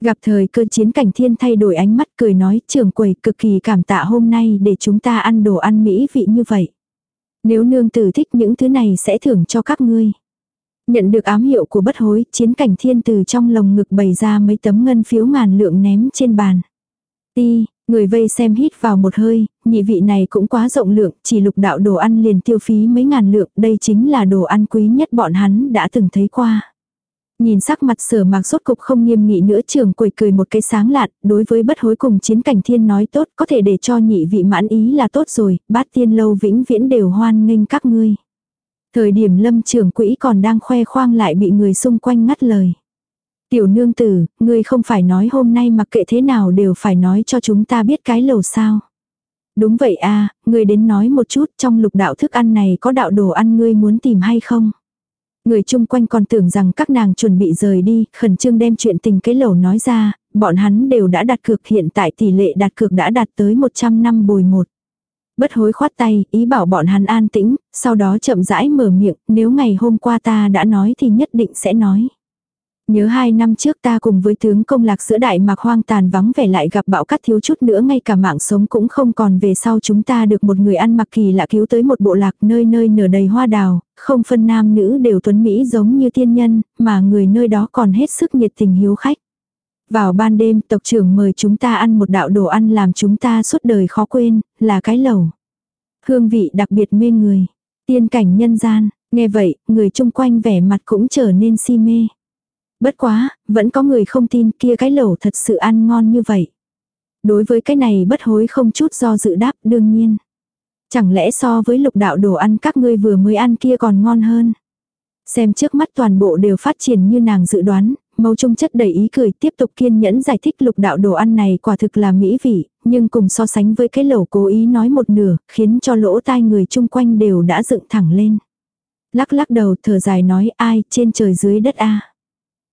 Gặp thời cơ chiến cảnh thiên thay đổi ánh mắt cười nói trưởng quầy cực kỳ cảm tạ hôm nay để chúng ta ăn đồ ăn mỹ vị như vậy. Nếu nương tử thích những thứ này sẽ thưởng cho các ngươi. Nhận được ám hiệu của bất hối, chiến cảnh thiên từ trong lồng ngực bày ra mấy tấm ngân phiếu ngàn lượng ném trên bàn. Ti, người vây xem hít vào một hơi, nhị vị này cũng quá rộng lượng, chỉ lục đạo đồ ăn liền tiêu phí mấy ngàn lượng, đây chính là đồ ăn quý nhất bọn hắn đã từng thấy qua. Nhìn sắc mặt sở mạc rốt cục không nghiêm nghị nữa trường quầy cười một cái sáng lạn, đối với bất hối cùng chiến cảnh thiên nói tốt có thể để cho nhị vị mãn ý là tốt rồi, bát tiên lâu vĩnh viễn đều hoan nghênh các ngươi. Thời điểm lâm trưởng quỹ còn đang khoe khoang lại bị người xung quanh ngắt lời. Tiểu nương tử, ngươi không phải nói hôm nay mặc kệ thế nào đều phải nói cho chúng ta biết cái lầu sao. Đúng vậy a à, ngươi đến nói một chút trong lục đạo thức ăn này có đạo đồ ăn ngươi muốn tìm hay không. Người chung quanh còn tưởng rằng các nàng chuẩn bị rời đi, khẩn trương đem chuyện tình cái lầu nói ra, bọn hắn đều đã đặt cược hiện tại tỷ lệ đặt cược đã đạt tới 100 năm bồi một. Bất hối khoát tay, ý bảo bọn hắn an tĩnh, sau đó chậm rãi mở miệng, nếu ngày hôm qua ta đã nói thì nhất định sẽ nói. Nhớ hai năm trước ta cùng với tướng công lạc giữa đại mạc hoang tàn vắng vẻ lại gặp bão cắt thiếu chút nữa ngay cả mạng sống cũng không còn về sau chúng ta được một người ăn mặc kỳ lạ cứu tới một bộ lạc nơi nơi nở đầy hoa đào, không phân nam nữ đều tuấn Mỹ giống như tiên nhân, mà người nơi đó còn hết sức nhiệt tình hiếu khách. Vào ban đêm tộc trưởng mời chúng ta ăn một đạo đồ ăn làm chúng ta suốt đời khó quên, là cái lẩu. Hương vị đặc biệt mê người. Tiên cảnh nhân gian, nghe vậy, người chung quanh vẻ mặt cũng trở nên si mê. Bất quá, vẫn có người không tin kia cái lẩu thật sự ăn ngon như vậy. Đối với cái này bất hối không chút do dự đáp đương nhiên. Chẳng lẽ so với lục đạo đồ ăn các ngươi vừa mới ăn kia còn ngon hơn. Xem trước mắt toàn bộ đều phát triển như nàng dự đoán, Mâu trung chất đầy ý cười tiếp tục kiên nhẫn giải thích lục đạo đồ ăn này quả thực là mỹ vị, nhưng cùng so sánh với cái lẩu cố ý nói một nửa, khiến cho lỗ tai người chung quanh đều đã dựng thẳng lên. Lắc lắc đầu thở dài nói ai trên trời dưới đất a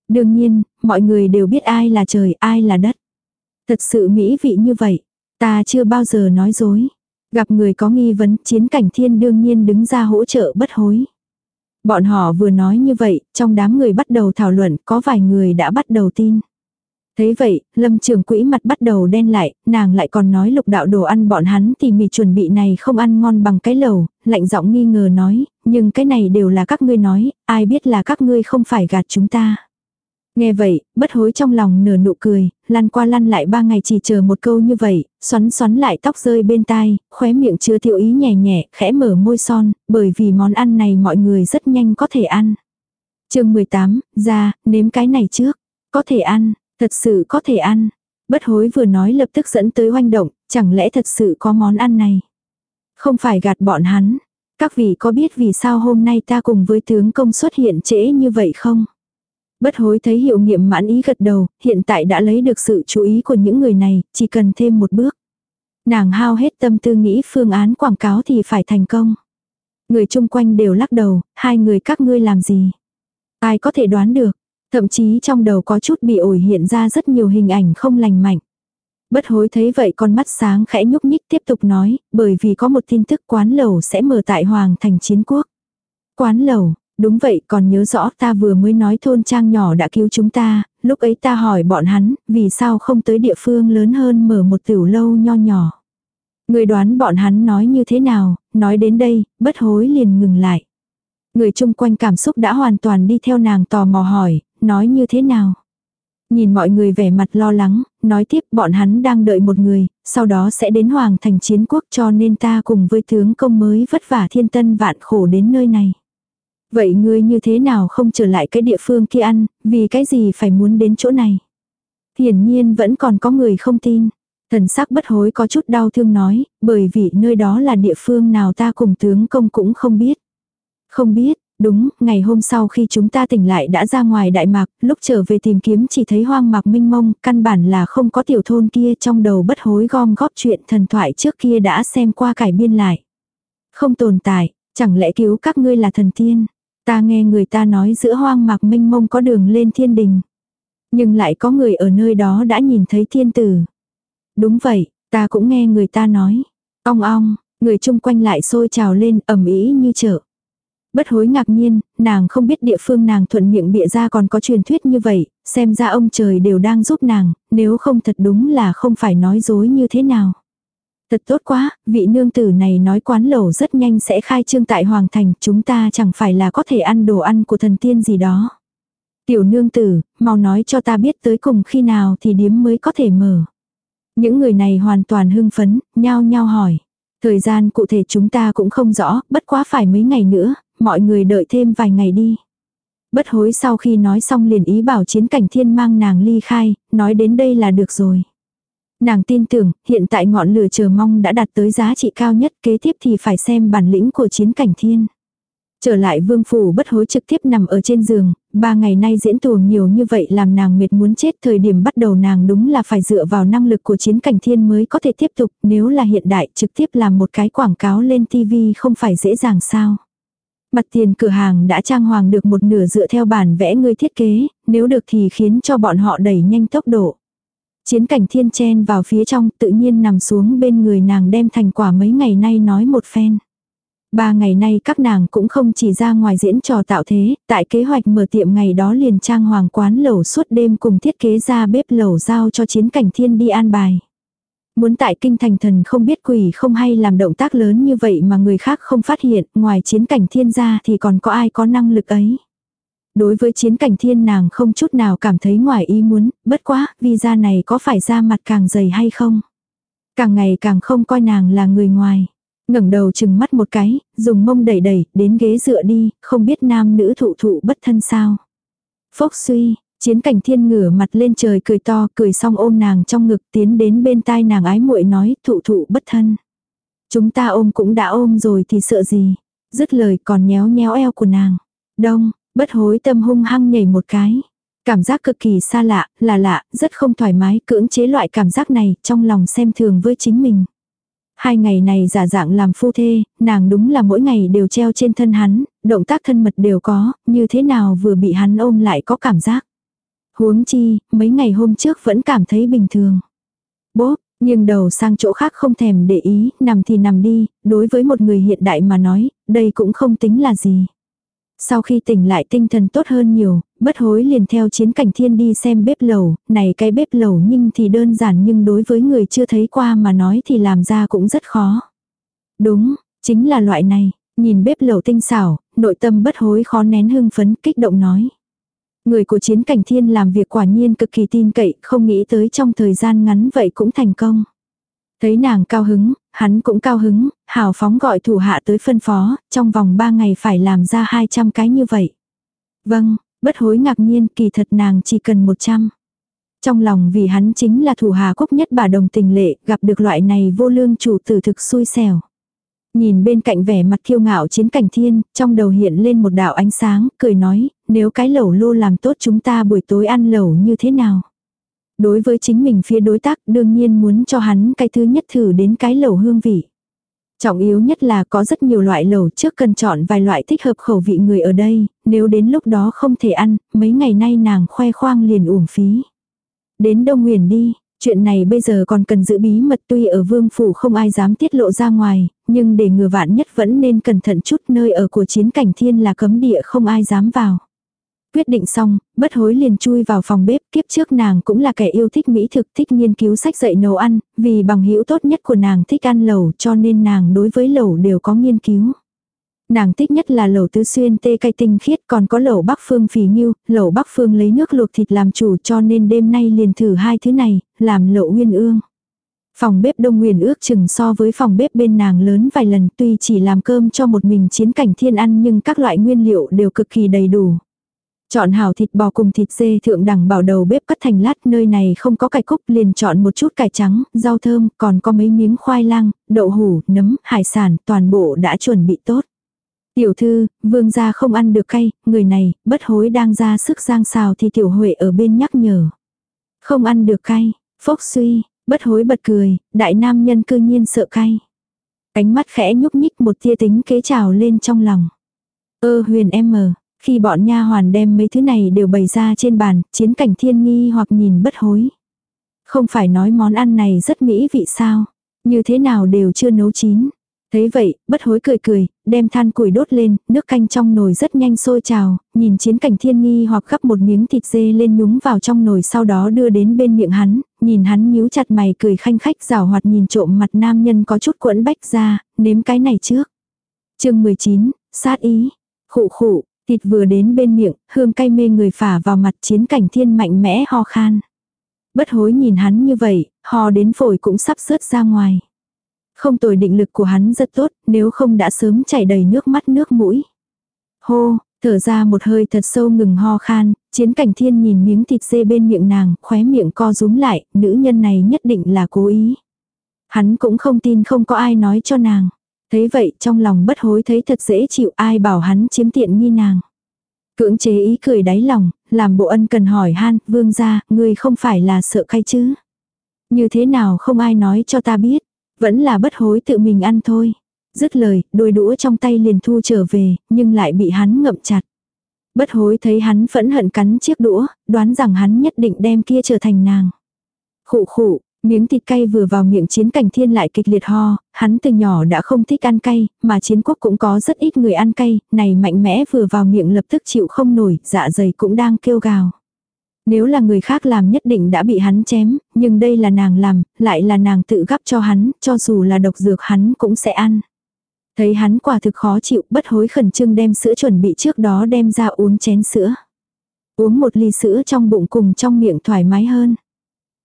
Đương nhiên, mọi người đều biết ai là trời ai là đất. Thật sự mỹ vị như vậy, ta chưa bao giờ nói dối. Gặp người có nghi vấn chiến cảnh thiên đương nhiên đứng ra hỗ trợ bất hối. Bọn họ vừa nói như vậy, trong đám người bắt đầu thảo luận, có vài người đã bắt đầu tin. Thế vậy, lâm trường quỹ mặt bắt đầu đen lại, nàng lại còn nói lục đạo đồ ăn bọn hắn thì mì chuẩn bị này không ăn ngon bằng cái lẩu, lạnh giọng nghi ngờ nói, nhưng cái này đều là các ngươi nói, ai biết là các ngươi không phải gạt chúng ta. Nghe vậy, bất hối trong lòng nở nụ cười, lăn qua lăn lại ba ngày chỉ chờ một câu như vậy, xoắn xoắn lại tóc rơi bên tai, khóe miệng chứa thiệu ý nhẹ nhẹ, khẽ mở môi son, bởi vì món ăn này mọi người rất nhanh có thể ăn. chương 18, ra, nếm cái này trước. Có thể ăn, thật sự có thể ăn. Bất hối vừa nói lập tức dẫn tới hoành động, chẳng lẽ thật sự có món ăn này. Không phải gạt bọn hắn. Các vị có biết vì sao hôm nay ta cùng với tướng công xuất hiện trễ như vậy không? Bất hối thấy hiệu nghiệm mãn ý gật đầu, hiện tại đã lấy được sự chú ý của những người này, chỉ cần thêm một bước. Nàng hao hết tâm tư nghĩ phương án quảng cáo thì phải thành công. Người chung quanh đều lắc đầu, hai người các ngươi làm gì? Ai có thể đoán được? Thậm chí trong đầu có chút bị ổi hiện ra rất nhiều hình ảnh không lành mạnh. Bất hối thấy vậy con mắt sáng khẽ nhúc nhích tiếp tục nói, bởi vì có một tin tức quán lẩu sẽ mở tại Hoàng thành chiến quốc. Quán lẩu, Đúng vậy, còn nhớ rõ ta vừa mới nói thôn trang nhỏ đã cứu chúng ta, lúc ấy ta hỏi bọn hắn, vì sao không tới địa phương lớn hơn mở một tiểu lâu nho nhỏ. Người đoán bọn hắn nói như thế nào, nói đến đây, bất hối liền ngừng lại. Người chung quanh cảm xúc đã hoàn toàn đi theo nàng tò mò hỏi, nói như thế nào. Nhìn mọi người vẻ mặt lo lắng, nói tiếp bọn hắn đang đợi một người, sau đó sẽ đến hoàng thành chiến quốc cho nên ta cùng với tướng công mới vất vả thiên tân vạn khổ đến nơi này. Vậy ngươi như thế nào không trở lại cái địa phương kia ăn, vì cái gì phải muốn đến chỗ này? Hiển nhiên vẫn còn có người không tin. Thần sắc bất hối có chút đau thương nói, bởi vì nơi đó là địa phương nào ta cùng tướng công cũng không biết. Không biết, đúng, ngày hôm sau khi chúng ta tỉnh lại đã ra ngoài Đại Mạc, lúc trở về tìm kiếm chỉ thấy hoang mạc minh mông, căn bản là không có tiểu thôn kia trong đầu bất hối gom góp chuyện thần thoại trước kia đã xem qua cải biên lại. Không tồn tại, chẳng lẽ cứu các ngươi là thần tiên. Ta nghe người ta nói giữa hoang mạc mênh mông có đường lên thiên đình. Nhưng lại có người ở nơi đó đã nhìn thấy thiên tử. Đúng vậy, ta cũng nghe người ta nói. Ong ong, người chung quanh lại sôi trào lên ầm ý như chợ. Bất hối ngạc nhiên, nàng không biết địa phương nàng thuận miệng bịa ra còn có truyền thuyết như vậy, xem ra ông trời đều đang giúp nàng, nếu không thật đúng là không phải nói dối như thế nào. Thật tốt quá, vị nương tử này nói quán lẩu rất nhanh sẽ khai trương tại Hoàng Thành, chúng ta chẳng phải là có thể ăn đồ ăn của thần tiên gì đó. Tiểu nương tử, mau nói cho ta biết tới cùng khi nào thì điếm mới có thể mở. Những người này hoàn toàn hưng phấn, nhao nhao hỏi. Thời gian cụ thể chúng ta cũng không rõ, bất quá phải mấy ngày nữa, mọi người đợi thêm vài ngày đi. Bất hối sau khi nói xong liền ý bảo chiến cảnh thiên mang nàng ly khai, nói đến đây là được rồi. Nàng tin tưởng, hiện tại ngọn lửa chờ mong đã đạt tới giá trị cao nhất, kế tiếp thì phải xem bản lĩnh của chiến cảnh thiên. Trở lại vương phủ bất hối trực tiếp nằm ở trên giường, ba ngày nay diễn tuồng nhiều như vậy làm nàng mệt muốn chết thời điểm bắt đầu nàng đúng là phải dựa vào năng lực của chiến cảnh thiên mới có thể tiếp tục, nếu là hiện đại trực tiếp làm một cái quảng cáo lên TV không phải dễ dàng sao. Mặt tiền cửa hàng đã trang hoàng được một nửa dựa theo bản vẽ người thiết kế, nếu được thì khiến cho bọn họ đẩy nhanh tốc độ. Chiến cảnh thiên chen vào phía trong tự nhiên nằm xuống bên người nàng đem thành quả mấy ngày nay nói một phen. Ba ngày nay các nàng cũng không chỉ ra ngoài diễn trò tạo thế, tại kế hoạch mở tiệm ngày đó liền trang hoàng quán lẩu suốt đêm cùng thiết kế ra bếp lẩu giao cho chiến cảnh thiên đi an bài. Muốn tại kinh thành thần không biết quỷ không hay làm động tác lớn như vậy mà người khác không phát hiện, ngoài chiến cảnh thiên ra thì còn có ai có năng lực ấy. Đối với chiến cảnh thiên nàng không chút nào cảm thấy ngoài ý muốn, bất quá, visa này có phải ra mặt càng dày hay không? Càng ngày càng không coi nàng là người ngoài. ngẩng đầu chừng mắt một cái, dùng mông đẩy đẩy, đến ghế dựa đi, không biết nam nữ thụ thụ bất thân sao. Phốc suy, chiến cảnh thiên ngửa mặt lên trời cười to, cười xong ôm nàng trong ngực tiến đến bên tai nàng ái muội nói thụ thụ bất thân. Chúng ta ôm cũng đã ôm rồi thì sợ gì. Dứt lời còn nhéo nhéo eo của nàng. Đông, Bất hối tâm hung hăng nhảy một cái. Cảm giác cực kỳ xa lạ, là lạ, rất không thoải mái, cưỡng chế loại cảm giác này, trong lòng xem thường với chính mình. Hai ngày này giả dạng làm phu thê, nàng đúng là mỗi ngày đều treo trên thân hắn, động tác thân mật đều có, như thế nào vừa bị hắn ôm lại có cảm giác. Huống chi, mấy ngày hôm trước vẫn cảm thấy bình thường. Bốp, nhưng đầu sang chỗ khác không thèm để ý, nằm thì nằm đi, đối với một người hiện đại mà nói, đây cũng không tính là gì. Sau khi tỉnh lại tinh thần tốt hơn nhiều, bất hối liền theo chiến cảnh thiên đi xem bếp lẩu, này cái bếp lẩu nhưng thì đơn giản nhưng đối với người chưa thấy qua mà nói thì làm ra cũng rất khó. Đúng, chính là loại này, nhìn bếp lẩu tinh xảo, nội tâm bất hối khó nén hưng phấn kích động nói. Người của chiến cảnh thiên làm việc quả nhiên cực kỳ tin cậy, không nghĩ tới trong thời gian ngắn vậy cũng thành công. Thấy nàng cao hứng, hắn cũng cao hứng, hào phóng gọi thủ hạ tới phân phó, trong vòng 3 ngày phải làm ra 200 cái như vậy. Vâng, bất hối ngạc nhiên kỳ thật nàng chỉ cần 100. Trong lòng vì hắn chính là thủ hà quốc nhất bà đồng tình lệ, gặp được loại này vô lương chủ tử thực xui xẻo. Nhìn bên cạnh vẻ mặt kiêu ngạo chiến cảnh thiên, trong đầu hiện lên một đạo ánh sáng, cười nói, nếu cái lẩu lô làm tốt chúng ta buổi tối ăn lẩu như thế nào? Đối với chính mình phía đối tác đương nhiên muốn cho hắn cái thứ nhất thử đến cái lẩu hương vị. Trọng yếu nhất là có rất nhiều loại lẩu trước cần chọn vài loại thích hợp khẩu vị người ở đây, nếu đến lúc đó không thể ăn, mấy ngày nay nàng khoe khoang liền uổng phí. Đến Đông Nguyền đi, chuyện này bây giờ còn cần giữ bí mật tuy ở vương phủ không ai dám tiết lộ ra ngoài, nhưng để ngừa vạn nhất vẫn nên cẩn thận chút nơi ở của chiến cảnh thiên là cấm địa không ai dám vào. Quyết định xong, bất hối liền chui vào phòng bếp, kiếp trước nàng cũng là kẻ yêu thích mỹ thực, thích nghiên cứu sách dạy nấu ăn, vì bằng hữu tốt nhất của nàng thích ăn lẩu cho nên nàng đối với lẩu đều có nghiên cứu. Nàng thích nhất là lẩu tứ xuyên tê cay tinh khiết còn có lẩu bắc phương phì nghiêu, lẩu bắc phương lấy nước luộc thịt làm chủ cho nên đêm nay liền thử hai thứ này, làm lẩu nguyên ương. Phòng bếp Đông Nguyền ước chừng so với phòng bếp bên nàng lớn vài lần tuy chỉ làm cơm cho một mình chiến cảnh thiên ăn nhưng các loại nguyên liệu đều cực kỳ đầy đủ. Chọn hảo thịt bò cùng thịt dê thượng đẳng bảo đầu bếp cắt thành lát nơi này không có cải cúc liền chọn một chút cải trắng, rau thơm, còn có mấy miếng khoai lang, đậu hủ, nấm, hải sản, toàn bộ đã chuẩn bị tốt. Tiểu thư, vương gia không ăn được cay, người này, bất hối đang ra sức giang xào thì tiểu huệ ở bên nhắc nhở. Không ăn được cay, phốc suy, bất hối bật cười, đại nam nhân cư nhiên sợ cay. Ánh mắt khẽ nhúc nhích một tia tính kế trào lên trong lòng. Ơ huyền em mờ, khi bọn nha hoàn đem mấy thứ này đều bày ra trên bàn, chiến cảnh thiên nghi hoặc nhìn bất hối. Không phải nói món ăn này rất mỹ vị sao, như thế nào đều chưa nấu chín. Thấy vậy, bất hối cười cười, đem than củi đốt lên, nước canh trong nồi rất nhanh sôi trào, nhìn chiến cảnh thiên nghi hoặc gắp một miếng thịt dê lên nhúng vào trong nồi sau đó đưa đến bên miệng hắn, nhìn hắn nhíu chặt mày cười khanh khách rào hoạt nhìn trộm mặt nam nhân có chút quẫn bách ra, nếm cái này trước. chương 19, sát ý, khụ khụ, thịt vừa đến bên miệng, hương cay mê người phả vào mặt chiến cảnh thiên mạnh mẽ ho khan. Bất hối nhìn hắn như vậy, ho đến phổi cũng sắp rớt ra ngoài. Không tồi định lực của hắn rất tốt, nếu không đã sớm chảy đầy nước mắt nước mũi. Hô, thở ra một hơi thật sâu ngừng ho khan, chiến cảnh thiên nhìn miếng thịt dê bên miệng nàng, khóe miệng co rúm lại, nữ nhân này nhất định là cố ý. Hắn cũng không tin không có ai nói cho nàng. Thấy vậy trong lòng bất hối thấy thật dễ chịu ai bảo hắn chiếm tiện nghi nàng. Cưỡng chế ý cười đáy lòng, làm bộ ân cần hỏi han, vương gia, ngươi không phải là sợ cay chứ. Như thế nào không ai nói cho ta biết. Vẫn là bất hối tự mình ăn thôi. Dứt lời, đôi đũa trong tay liền thu trở về, nhưng lại bị hắn ngậm chặt. Bất hối thấy hắn phẫn hận cắn chiếc đũa, đoán rằng hắn nhất định đem kia trở thành nàng. Khụ khụ, miếng thịt cay vừa vào miệng chiến cảnh thiên lại kịch liệt ho, hắn từ nhỏ đã không thích ăn cay, mà chiến quốc cũng có rất ít người ăn cay, này mạnh mẽ vừa vào miệng lập tức chịu không nổi, dạ dày cũng đang kêu gào. Nếu là người khác làm nhất định đã bị hắn chém, nhưng đây là nàng làm, lại là nàng tự gắp cho hắn, cho dù là độc dược hắn cũng sẽ ăn. Thấy hắn quả thực khó chịu, bất hối khẩn trương đem sữa chuẩn bị trước đó đem ra uống chén sữa. Uống một ly sữa trong bụng cùng trong miệng thoải mái hơn.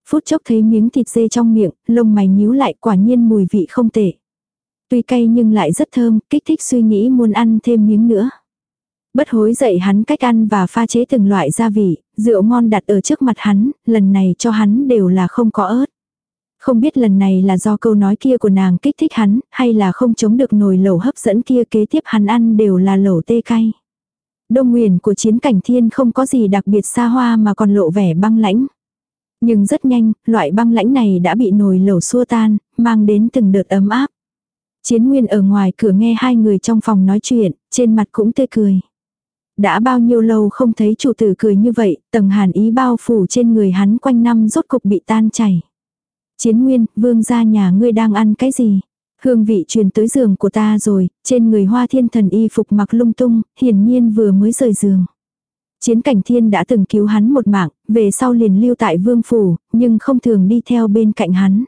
Phút chốc thấy miếng thịt dê trong miệng, lông mày nhíu lại quả nhiên mùi vị không tệ. Tuy cay nhưng lại rất thơm, kích thích suy nghĩ muốn ăn thêm miếng nữa. Bất hối dạy hắn cách ăn và pha chế từng loại gia vị, rượu ngon đặt ở trước mặt hắn, lần này cho hắn đều là không có ớt. Không biết lần này là do câu nói kia của nàng kích thích hắn, hay là không chống được nồi lẩu hấp dẫn kia kế tiếp hắn ăn đều là lẩu tê cay. Đông nguyền của chiến cảnh thiên không có gì đặc biệt xa hoa mà còn lộ vẻ băng lãnh. Nhưng rất nhanh, loại băng lãnh này đã bị nồi lẩu xua tan, mang đến từng đợt ấm áp. Chiến nguyên ở ngoài cửa nghe hai người trong phòng nói chuyện, trên mặt cũng tươi cười. Đã bao nhiêu lâu không thấy chủ tử cười như vậy, tầng hàn ý bao phủ trên người hắn quanh năm rốt cục bị tan chảy. Chiến nguyên, vương gia nhà ngươi đang ăn cái gì? Hương vị truyền tới giường của ta rồi, trên người hoa thiên thần y phục mặc lung tung, hiển nhiên vừa mới rời giường. Chiến cảnh thiên đã từng cứu hắn một mạng, về sau liền lưu tại vương phủ, nhưng không thường đi theo bên cạnh hắn.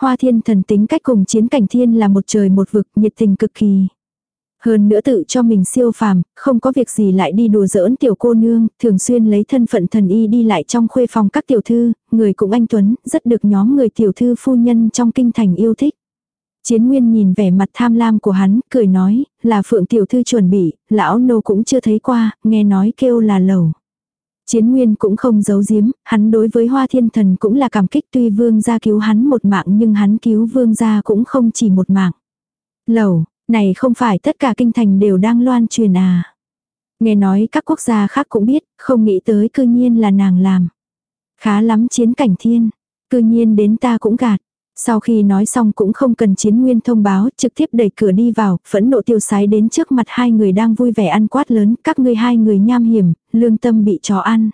Hoa thiên thần tính cách cùng chiến cảnh thiên là một trời một vực, nhiệt tình cực kỳ. Hơn nữa tự cho mình siêu phàm, không có việc gì lại đi đùa giỡn tiểu cô nương, thường xuyên lấy thân phận thần y đi lại trong khuê phòng các tiểu thư, người cũng anh Tuấn, rất được nhóm người tiểu thư phu nhân trong kinh thành yêu thích. Chiến Nguyên nhìn vẻ mặt tham lam của hắn, cười nói, là Phượng Tiểu Thư chuẩn bị, lão nô cũng chưa thấy qua, nghe nói kêu là lầu. Chiến Nguyên cũng không giấu giếm, hắn đối với Hoa Thiên Thần cũng là cảm kích tuy vương gia cứu hắn một mạng nhưng hắn cứu vương gia cũng không chỉ một mạng. Lầu, này không phải tất cả kinh thành đều đang loan truyền à. Nghe nói các quốc gia khác cũng biết, không nghĩ tới cư nhiên là nàng làm. Khá lắm chiến cảnh thiên, cư nhiên đến ta cũng gạt. Sau khi nói xong cũng không cần chiến nguyên thông báo, trực tiếp đẩy cửa đi vào, phẫn nộ tiêu sái đến trước mặt hai người đang vui vẻ ăn quát lớn, các ngươi hai người nham hiểm, lương tâm bị chó ăn.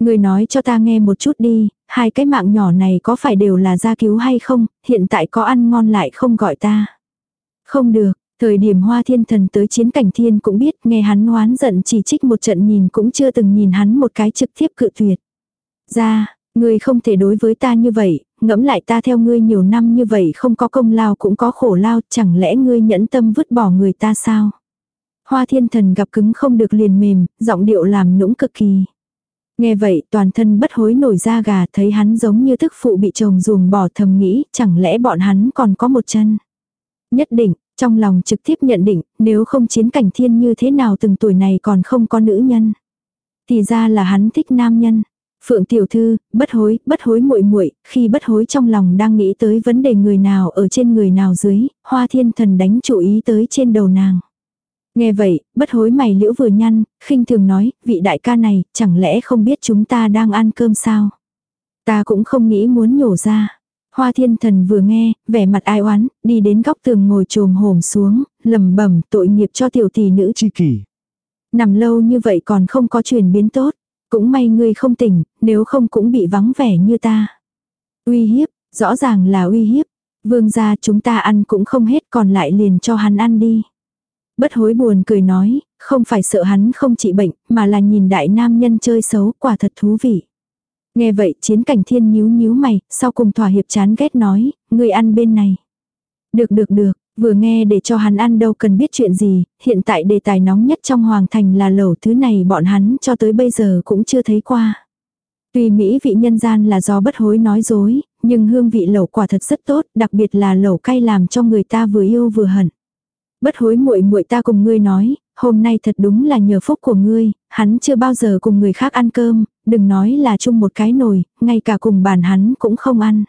Người nói cho ta nghe một chút đi, hai cái mạng nhỏ này có phải đều là gia cứu hay không, hiện tại có ăn ngon lại không gọi ta. Không được, thời điểm hoa thiên thần tới chiến cảnh thiên cũng biết nghe hắn hoán giận chỉ trích một trận nhìn cũng chưa từng nhìn hắn một cái trực tiếp cự tuyệt. Ra, người không thể đối với ta như vậy, ngẫm lại ta theo ngươi nhiều năm như vậy không có công lao cũng có khổ lao, chẳng lẽ ngươi nhẫn tâm vứt bỏ người ta sao? Hoa thiên thần gặp cứng không được liền mềm, giọng điệu làm nũng cực kỳ. Nghe vậy toàn thân bất hối nổi da gà thấy hắn giống như thức phụ bị chồng ruồng bỏ thầm nghĩ chẳng lẽ bọn hắn còn có một chân. Nhất định, trong lòng trực tiếp nhận định nếu không chiến cảnh thiên như thế nào từng tuổi này còn không có nữ nhân. Thì ra là hắn thích nam nhân. Phượng tiểu thư, bất hối, bất hối muội muội, khi bất hối trong lòng đang nghĩ tới vấn đề người nào ở trên người nào dưới, Hoa Thiên Thần đánh chủ ý tới trên đầu nàng. Nghe vậy, bất hối mày liễu vừa nhăn, khinh thường nói, vị đại ca này, chẳng lẽ không biết chúng ta đang ăn cơm sao? Ta cũng không nghĩ muốn nhổ ra. Hoa thiên thần vừa nghe, vẻ mặt ai oán, đi đến góc tường ngồi trồm hổm xuống, lầm bẩm tội nghiệp cho tiểu tỷ nữ chi kỷ. Nằm lâu như vậy còn không có chuyển biến tốt. Cũng may ngươi không tỉnh, nếu không cũng bị vắng vẻ như ta. Uy hiếp, rõ ràng là uy hiếp. Vương gia chúng ta ăn cũng không hết còn lại liền cho hắn ăn đi. Bất hối buồn cười nói, không phải sợ hắn không trị bệnh, mà là nhìn đại nam nhân chơi xấu quả thật thú vị. Nghe vậy chiến cảnh thiên nhíu nhíu mày, sau cùng thỏa hiệp chán ghét nói, ngươi ăn bên này. Được được được, Vừa nghe để cho hắn ăn đâu cần biết chuyện gì, hiện tại đề tài nóng nhất trong hoàng thành là lẩu thứ này bọn hắn cho tới bây giờ cũng chưa thấy qua. Tuy mỹ vị nhân gian là do bất hối nói dối, nhưng hương vị lẩu quả thật rất tốt, đặc biệt là lẩu cay làm cho người ta vừa yêu vừa hận. Bất hối muội muội ta cùng ngươi nói, hôm nay thật đúng là nhờ phúc của ngươi, hắn chưa bao giờ cùng người khác ăn cơm, đừng nói là chung một cái nồi, ngay cả cùng bàn hắn cũng không ăn.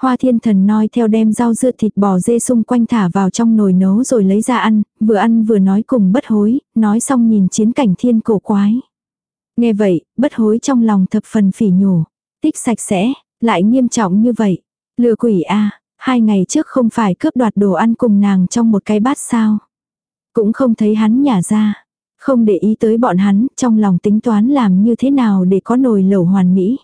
Hoa thiên thần nói theo đem rau dưa thịt bò dê xung quanh thả vào trong nồi nấu rồi lấy ra ăn, vừa ăn vừa nói cùng bất hối, nói xong nhìn chiến cảnh thiên cổ quái. Nghe vậy, bất hối trong lòng thập phần phỉ nhổ. Tích sạch sẽ, lại nghiêm trọng như vậy. Lừa quỷ a hai ngày trước không phải cướp đoạt đồ ăn cùng nàng trong một cái bát sao. Cũng không thấy hắn nhả ra. Không để ý tới bọn hắn, trong lòng tính toán làm như thế nào để có nồi lẩu hoàn mỹ.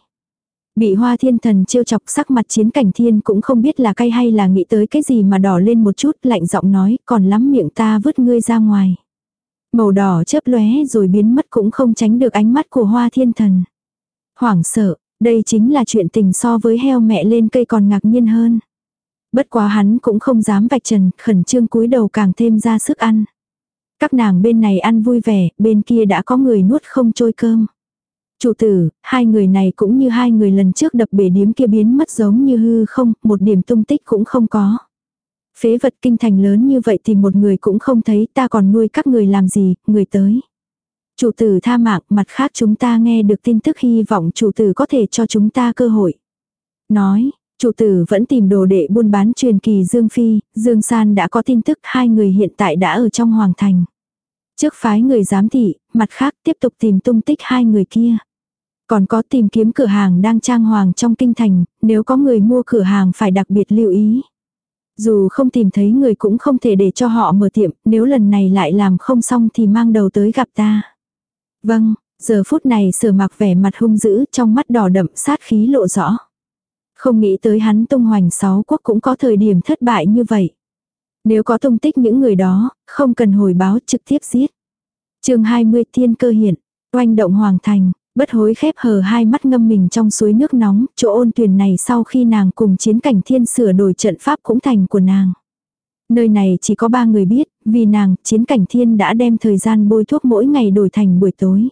Bị hoa thiên thần trêu chọc sắc mặt chiến cảnh thiên cũng không biết là cay hay là nghĩ tới cái gì mà đỏ lên một chút lạnh giọng nói còn lắm miệng ta vứt ngươi ra ngoài. Màu đỏ chớp lóe rồi biến mất cũng không tránh được ánh mắt của hoa thiên thần. Hoảng sợ, đây chính là chuyện tình so với heo mẹ lên cây còn ngạc nhiên hơn. Bất quá hắn cũng không dám vạch trần, khẩn trương cúi đầu càng thêm ra sức ăn. Các nàng bên này ăn vui vẻ, bên kia đã có người nuốt không trôi cơm. Chủ tử, hai người này cũng như hai người lần trước đập bể điếm kia biến mất giống như hư không, một điểm tung tích cũng không có. Phế vật kinh thành lớn như vậy thì một người cũng không thấy ta còn nuôi các người làm gì, người tới. Chủ tử tha mạng, mặt khác chúng ta nghe được tin tức hy vọng chủ tử có thể cho chúng ta cơ hội. Nói, chủ tử vẫn tìm đồ đệ buôn bán truyền kỳ Dương Phi, Dương San đã có tin tức hai người hiện tại đã ở trong hoàng thành. Trước phái người giám thị, mặt khác tiếp tục tìm tung tích hai người kia. Còn có tìm kiếm cửa hàng đang trang hoàng trong kinh thành, nếu có người mua cửa hàng phải đặc biệt lưu ý. Dù không tìm thấy người cũng không thể để cho họ mở tiệm, nếu lần này lại làm không xong thì mang đầu tới gặp ta. Vâng, giờ phút này sở mặc vẻ mặt hung dữ trong mắt đỏ đậm sát khí lộ rõ. Không nghĩ tới hắn tung hoành sáu quốc cũng có thời điểm thất bại như vậy. Nếu có tung tích những người đó, không cần hồi báo trực tiếp giết. chương 20 thiên cơ hiện, oanh động hoàng thành, bất hối khép hờ hai mắt ngâm mình trong suối nước nóng, chỗ ôn tuyển này sau khi nàng cùng chiến cảnh thiên sửa đổi trận pháp cũng thành của nàng. Nơi này chỉ có ba người biết, vì nàng, chiến cảnh thiên đã đem thời gian bôi thuốc mỗi ngày đổi thành buổi tối.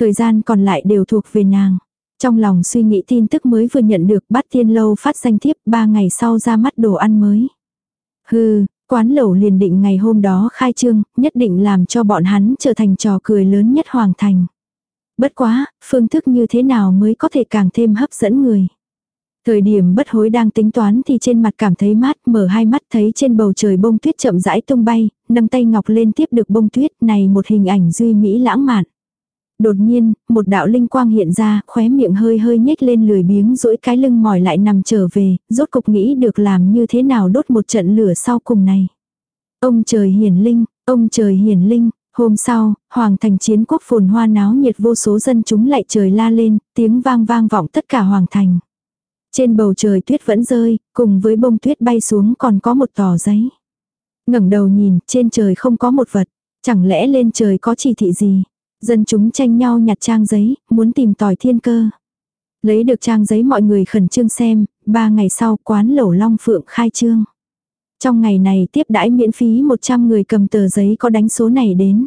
Thời gian còn lại đều thuộc về nàng. Trong lòng suy nghĩ tin tức mới vừa nhận được bát tiên lâu phát danh thiếp ba ngày sau ra mắt đồ ăn mới. Hừ, quán lẩu liền định ngày hôm đó khai trương, nhất định làm cho bọn hắn trở thành trò cười lớn nhất hoàng thành. Bất quá, phương thức như thế nào mới có thể càng thêm hấp dẫn người. Thời điểm bất hối đang tính toán thì trên mặt cảm thấy mát, mở hai mắt thấy trên bầu trời bông tuyết chậm rãi tung bay, nâng tay ngọc lên tiếp được bông tuyết này một hình ảnh duy mỹ lãng mạn. Đột nhiên, một đạo linh quang hiện ra, khóe miệng hơi hơi nhếch lên lười biếng duỗi cái lưng mỏi lại nằm trở về, rốt cục nghĩ được làm như thế nào đốt một trận lửa sau cùng này. Ông trời hiển linh, ông trời hiển linh, hôm sau, hoàng thành chiến quốc phồn hoa náo nhiệt vô số dân chúng lại trời la lên, tiếng vang vang vọng tất cả hoàng thành. Trên bầu trời tuyết vẫn rơi, cùng với bông tuyết bay xuống còn có một tỏ giấy. ngẩng đầu nhìn, trên trời không có một vật, chẳng lẽ lên trời có chỉ thị gì. Dân chúng tranh nhau nhặt trang giấy, muốn tìm tỏi thiên cơ. Lấy được trang giấy mọi người khẩn trương xem, ba ngày sau quán lẩu long phượng khai trương. Trong ngày này tiếp đãi miễn phí 100 người cầm tờ giấy có đánh số này đến.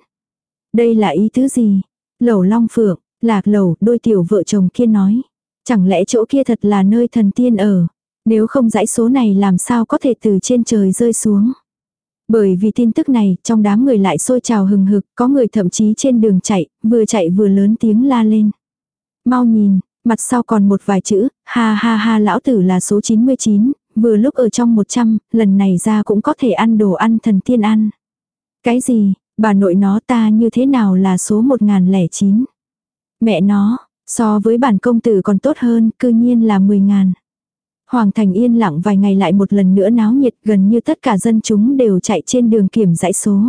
Đây là ý tứ gì? Lẩu long phượng, lạc lẩu, đôi tiểu vợ chồng kia nói. Chẳng lẽ chỗ kia thật là nơi thần tiên ở? Nếu không dãy số này làm sao có thể từ trên trời rơi xuống? Bởi vì tin tức này, trong đám người lại sôi trào hừng hực, có người thậm chí trên đường chạy, vừa chạy vừa lớn tiếng la lên. Mau nhìn, mặt sau còn một vài chữ, ha ha ha lão tử là số 99, vừa lúc ở trong 100, lần này ra cũng có thể ăn đồ ăn thần tiên ăn. Cái gì, bà nội nó ta như thế nào là số 1009? Mẹ nó, so với bản công tử còn tốt hơn, cư nhiên là 10 ngàn. Hoàng thành yên lặng vài ngày lại một lần nữa náo nhiệt gần như tất cả dân chúng đều chạy trên đường kiểm dãy số.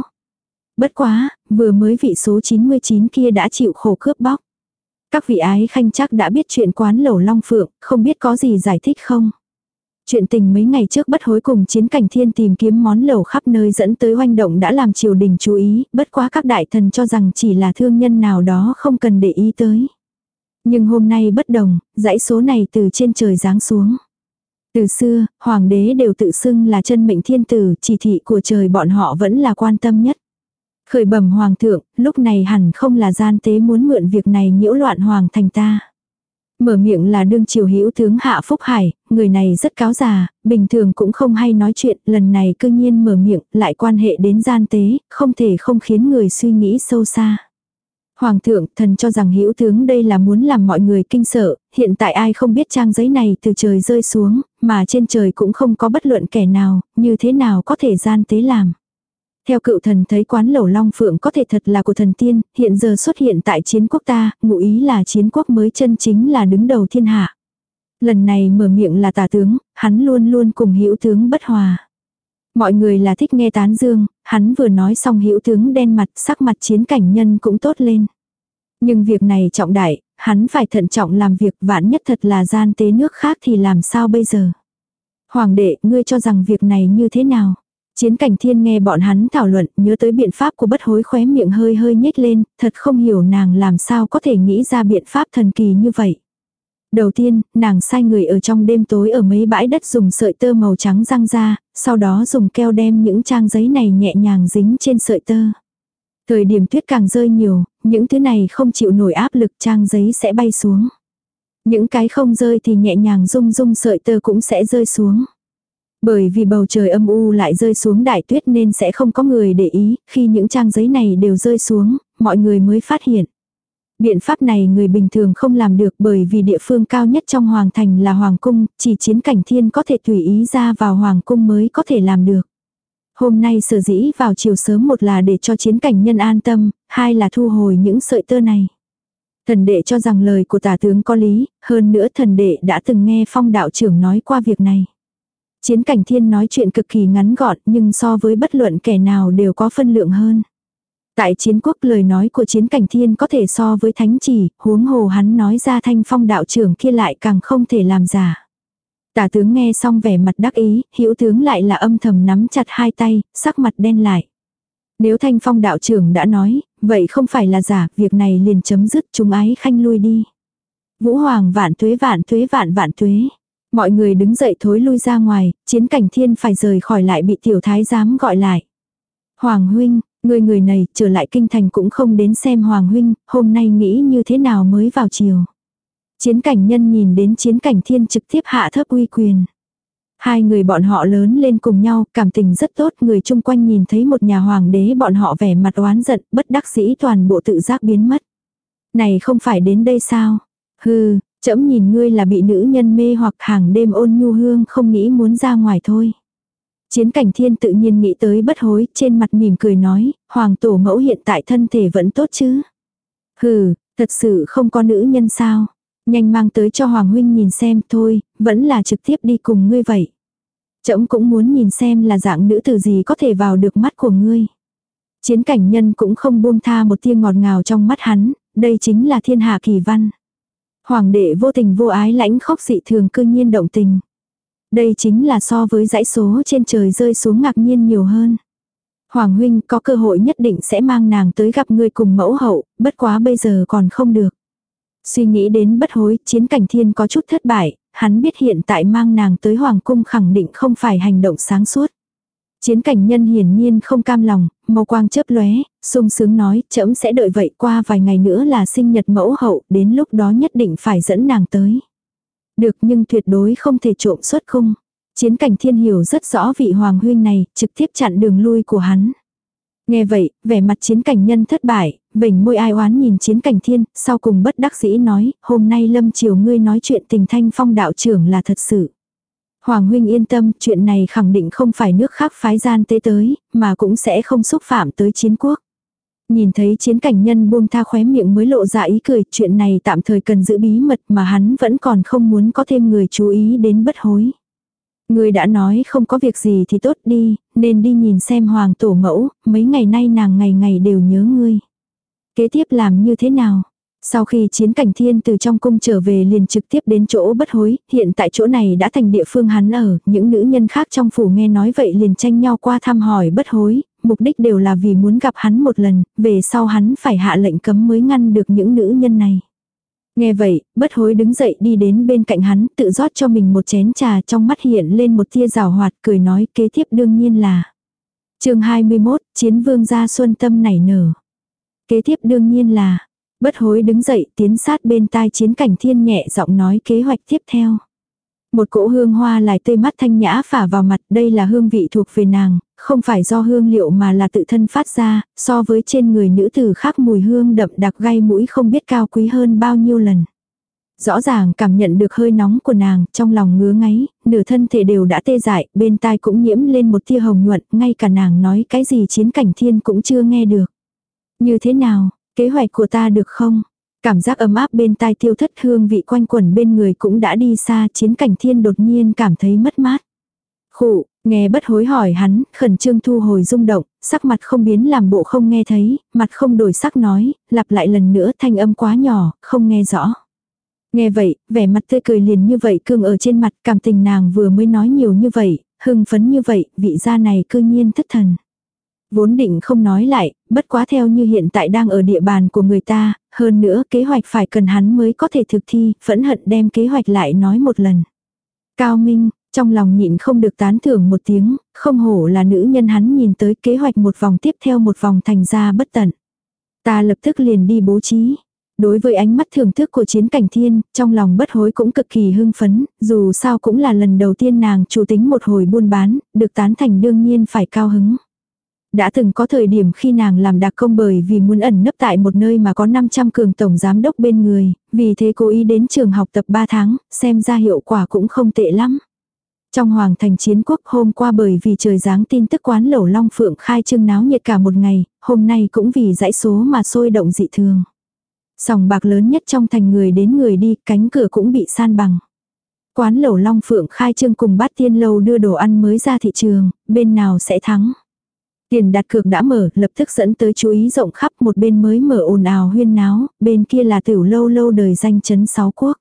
Bất quá, vừa mới vị số 99 kia đã chịu khổ cướp bóc. Các vị ái khanh chắc đã biết chuyện quán lẩu Long Phượng, không biết có gì giải thích không? Chuyện tình mấy ngày trước bất hối cùng chiến cảnh thiên tìm kiếm món lẩu khắp nơi dẫn tới hoành động đã làm triều đình chú ý, bất quá các đại thần cho rằng chỉ là thương nhân nào đó không cần để ý tới. Nhưng hôm nay bất đồng, dãy số này từ trên trời giáng xuống. Từ xưa, hoàng đế đều tự xưng là chân mệnh thiên tử, chỉ thị của trời bọn họ vẫn là quan tâm nhất. Khởi bẩm hoàng thượng, lúc này hẳn không là gian tế muốn mượn việc này nhiễu loạn hoàng thành ta. Mở miệng là đương triều hữu tướng Hạ Phúc Hải, người này rất cáo già, bình thường cũng không hay nói chuyện, lần này cư nhiên mở miệng, lại quan hệ đến gian tế, không thể không khiến người suy nghĩ sâu xa. Hoàng thượng, thần cho rằng hữu tướng đây là muốn làm mọi người kinh sợ, hiện tại ai không biết trang giấy này từ trời rơi xuống, mà trên trời cũng không có bất luận kẻ nào, như thế nào có thể gian tế làm. Theo cựu thần thấy quán lẩu long phượng có thể thật là của thần tiên, hiện giờ xuất hiện tại chiến quốc ta, ngụ ý là chiến quốc mới chân chính là đứng đầu thiên hạ. Lần này mở miệng là tả tướng, hắn luôn luôn cùng hữu tướng bất hòa. Mọi người là thích nghe tán dương, hắn vừa nói xong hữu tướng đen mặt sắc mặt chiến cảnh nhân cũng tốt lên. Nhưng việc này trọng đại, hắn phải thận trọng làm việc vạn nhất thật là gian tế nước khác thì làm sao bây giờ. Hoàng đệ, ngươi cho rằng việc này như thế nào? Chiến cảnh thiên nghe bọn hắn thảo luận, nhớ tới biện pháp của bất hối khóe miệng hơi hơi nhếch lên, thật không hiểu nàng làm sao có thể nghĩ ra biện pháp thần kỳ như vậy. Đầu tiên, nàng sai người ở trong đêm tối ở mấy bãi đất dùng sợi tơ màu trắng răng ra, sau đó dùng keo đem những trang giấy này nhẹ nhàng dính trên sợi tơ. Thời điểm tuyết càng rơi nhiều, những thứ này không chịu nổi áp lực trang giấy sẽ bay xuống. Những cái không rơi thì nhẹ nhàng rung rung sợi tơ cũng sẽ rơi xuống. Bởi vì bầu trời âm u lại rơi xuống đại tuyết nên sẽ không có người để ý, khi những trang giấy này đều rơi xuống, mọi người mới phát hiện. Biện pháp này người bình thường không làm được bởi vì địa phương cao nhất trong hoàng thành là hoàng cung, chỉ chiến cảnh thiên có thể tùy ý ra vào hoàng cung mới có thể làm được. Hôm nay sở dĩ vào chiều sớm một là để cho chiến cảnh nhân an tâm, hai là thu hồi những sợi tơ này. Thần đệ cho rằng lời của tả tướng có lý, hơn nữa thần đệ đã từng nghe phong đạo trưởng nói qua việc này. Chiến cảnh thiên nói chuyện cực kỳ ngắn gọn nhưng so với bất luận kẻ nào đều có phân lượng hơn. Tại chiến quốc lời nói của chiến cảnh thiên có thể so với thánh chỉ, huống hồ hắn nói ra thanh phong đạo trưởng kia lại càng không thể làm giả. Tả tướng nghe xong vẻ mặt đắc ý, hữu tướng lại là âm thầm nắm chặt hai tay, sắc mặt đen lại. Nếu thanh phong đạo trưởng đã nói, vậy không phải là giả, việc này liền chấm dứt chúng ái khanh lui đi. Vũ Hoàng vạn tuế vạn tuế vạn vạn tuế. Mọi người đứng dậy thối lui ra ngoài, chiến cảnh thiên phải rời khỏi lại bị tiểu thái giám gọi lại. Hoàng huynh, người người này trở lại kinh thành cũng không đến xem Hoàng huynh, hôm nay nghĩ như thế nào mới vào chiều. Chiến cảnh nhân nhìn đến chiến cảnh thiên trực tiếp hạ thấp uy quyền. Hai người bọn họ lớn lên cùng nhau, cảm tình rất tốt, người chung quanh nhìn thấy một nhà hoàng đế bọn họ vẻ mặt oán giận, bất đắc dĩ toàn bộ tự giác biến mất. Này không phải đến đây sao? Hừ, chậm nhìn ngươi là bị nữ nhân mê hoặc hàng đêm ôn nhu hương không nghĩ muốn ra ngoài thôi. Chiến cảnh thiên tự nhiên nghĩ tới bất hối, trên mặt mỉm cười nói, hoàng tổ mẫu hiện tại thân thể vẫn tốt chứ. Hừ, thật sự không có nữ nhân sao. Nhanh mang tới cho Hoàng Huynh nhìn xem thôi, vẫn là trực tiếp đi cùng ngươi vậy. chậm cũng muốn nhìn xem là dạng nữ tử gì có thể vào được mắt của ngươi. Chiến cảnh nhân cũng không buông tha một tia ngọt ngào trong mắt hắn, đây chính là thiên hạ kỳ văn. Hoàng đệ vô tình vô ái lãnh khóc dị thường cư nhiên động tình. Đây chính là so với dãy số trên trời rơi xuống ngạc nhiên nhiều hơn. Hoàng huynh có cơ hội nhất định sẽ mang nàng tới gặp ngươi cùng mẫu hậu, bất quá bây giờ còn không được. Suy nghĩ đến bất hối, chiến cảnh thiên có chút thất bại, hắn biết hiện tại mang nàng tới hoàng cung khẳng định không phải hành động sáng suốt. Chiến cảnh nhân hiển nhiên không cam lòng, mâu quang chớp lóe, sung sướng nói, trẫm sẽ đợi vậy qua vài ngày nữa là sinh nhật mẫu hậu, đến lúc đó nhất định phải dẫn nàng tới. Được nhưng tuyệt đối không thể trộm xuất khung. Chiến cảnh thiên hiểu rất rõ vị hoàng huynh này, trực tiếp chặn đường lui của hắn. Nghe vậy, vẻ mặt chiến cảnh nhân thất bại, bình môi ai oán nhìn chiến cảnh thiên, sau cùng bất đắc dĩ nói, hôm nay lâm chiều ngươi nói chuyện tình thanh phong đạo trưởng là thật sự. Hoàng huynh yên tâm, chuyện này khẳng định không phải nước khác phái gian tế tới, mà cũng sẽ không xúc phạm tới chiến quốc. Nhìn thấy chiến cảnh nhân buông tha khóe miệng mới lộ ra ý cười, chuyện này tạm thời cần giữ bí mật mà hắn vẫn còn không muốn có thêm người chú ý đến bất hối. Người đã nói không có việc gì thì tốt đi, nên đi nhìn xem hoàng tổ mẫu, mấy ngày nay nàng ngày ngày đều nhớ ngươi. Kế tiếp làm như thế nào? Sau khi chiến cảnh thiên từ trong cung trở về liền trực tiếp đến chỗ bất hối, hiện tại chỗ này đã thành địa phương hắn ở, những nữ nhân khác trong phủ nghe nói vậy liền tranh nhau qua thăm hỏi bất hối, mục đích đều là vì muốn gặp hắn một lần, về sau hắn phải hạ lệnh cấm mới ngăn được những nữ nhân này. Nghe vậy, bất hối đứng dậy đi đến bên cạnh hắn, tự rót cho mình một chén trà trong mắt hiện lên một tia rào hoạt, cười nói kế tiếp đương nhiên là. chương 21, Chiến vương gia xuân tâm nảy nở. Kế tiếp đương nhiên là, bất hối đứng dậy tiến sát bên tai chiến cảnh thiên nhẹ giọng nói kế hoạch tiếp theo. Một cỗ hương hoa lại tươi mắt thanh nhã phả vào mặt, đây là hương vị thuộc về nàng, không phải do hương liệu mà là tự thân phát ra, so với trên người nữ tử khác mùi hương đậm đặc gai mũi không biết cao quý hơn bao nhiêu lần. Rõ ràng cảm nhận được hơi nóng của nàng, trong lòng ngứa ngáy, nửa thân thể đều đã tê dại, bên tai cũng nhiễm lên một tia hồng nhuận, ngay cả nàng nói cái gì chiến cảnh thiên cũng chưa nghe được. Như thế nào, kế hoạch của ta được không? Cảm giác ấm áp bên tai tiêu thất hương vị quanh quẩn bên người cũng đã đi xa, chiến cảnh thiên đột nhiên cảm thấy mất mát. Khụ, nghe bất hối hỏi hắn, khẩn trương thu hồi rung động, sắc mặt không biến làm bộ không nghe thấy, mặt không đổi sắc nói, lặp lại lần nữa thanh âm quá nhỏ, không nghe rõ. Nghe vậy, vẻ mặt tươi cười liền như vậy cương ở trên mặt, cảm tình nàng vừa mới nói nhiều như vậy, hưng phấn như vậy, vị gia này cư nhiên thất thần. Vốn định không nói lại, bất quá theo như hiện tại đang ở địa bàn của người ta, hơn nữa kế hoạch phải cần hắn mới có thể thực thi, phẫn hận đem kế hoạch lại nói một lần. Cao Minh, trong lòng nhịn không được tán thưởng một tiếng, không hổ là nữ nhân hắn nhìn tới kế hoạch một vòng tiếp theo một vòng thành ra bất tận. Ta lập tức liền đi bố trí. Đối với ánh mắt thưởng thức của chiến cảnh thiên, trong lòng bất hối cũng cực kỳ hưng phấn, dù sao cũng là lần đầu tiên nàng chủ tính một hồi buôn bán, được tán thành đương nhiên phải cao hứng. Đã từng có thời điểm khi nàng làm đặc công bởi vì muốn ẩn nấp tại một nơi mà có 500 cường tổng giám đốc bên người, vì thế cô ý đến trường học tập 3 tháng, xem ra hiệu quả cũng không tệ lắm. Trong hoàng thành chiến quốc hôm qua bởi vì trời giáng tin tức quán lẩu long phượng khai trương náo nhiệt cả một ngày, hôm nay cũng vì dãy số mà sôi động dị thường. Sòng bạc lớn nhất trong thành người đến người đi, cánh cửa cũng bị san bằng. Quán lẩu long phượng khai trương cùng bát tiên lâu đưa đồ ăn mới ra thị trường, bên nào sẽ thắng. Tiền đặt cược đã mở, lập tức dẫn tới chú ý rộng khắp một bên mới mở ồn ào huyên náo, bên kia là tiểu lâu lâu đời danh chấn sáu quốc.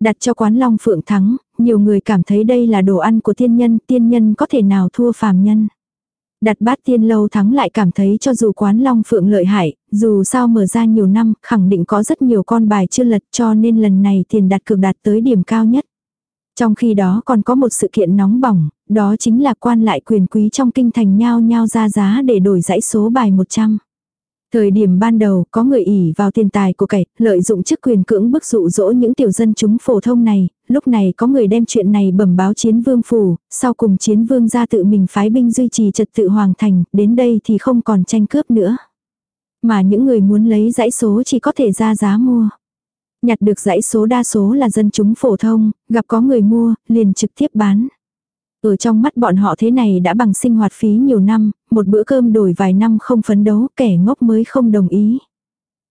Đặt cho quán long phượng thắng, nhiều người cảm thấy đây là đồ ăn của tiên nhân, tiên nhân có thể nào thua phàm nhân. Đặt bát tiên lâu thắng lại cảm thấy cho dù quán long phượng lợi hại, dù sao mở ra nhiều năm, khẳng định có rất nhiều con bài chưa lật cho nên lần này tiền đặt cược đạt tới điểm cao nhất. Trong khi đó còn có một sự kiện nóng bỏng, đó chính là quan lại quyền quý trong kinh thành nhao nhao ra giá để đổi dãy số bài 100. Thời điểm ban đầu có người ỉ vào tiền tài của cải, lợi dụng chức quyền cưỡng bức dụ dỗ những tiểu dân chúng phổ thông này, lúc này có người đem chuyện này bẩm báo chiến vương phủ, sau cùng chiến vương ra tự mình phái binh duy trì trật tự hoàng thành, đến đây thì không còn tranh cướp nữa. Mà những người muốn lấy dãy số chỉ có thể ra giá mua. Nhặt được dãy số đa số là dân chúng phổ thông, gặp có người mua, liền trực tiếp bán. Ở trong mắt bọn họ thế này đã bằng sinh hoạt phí nhiều năm, một bữa cơm đổi vài năm không phấn đấu, kẻ ngốc mới không đồng ý.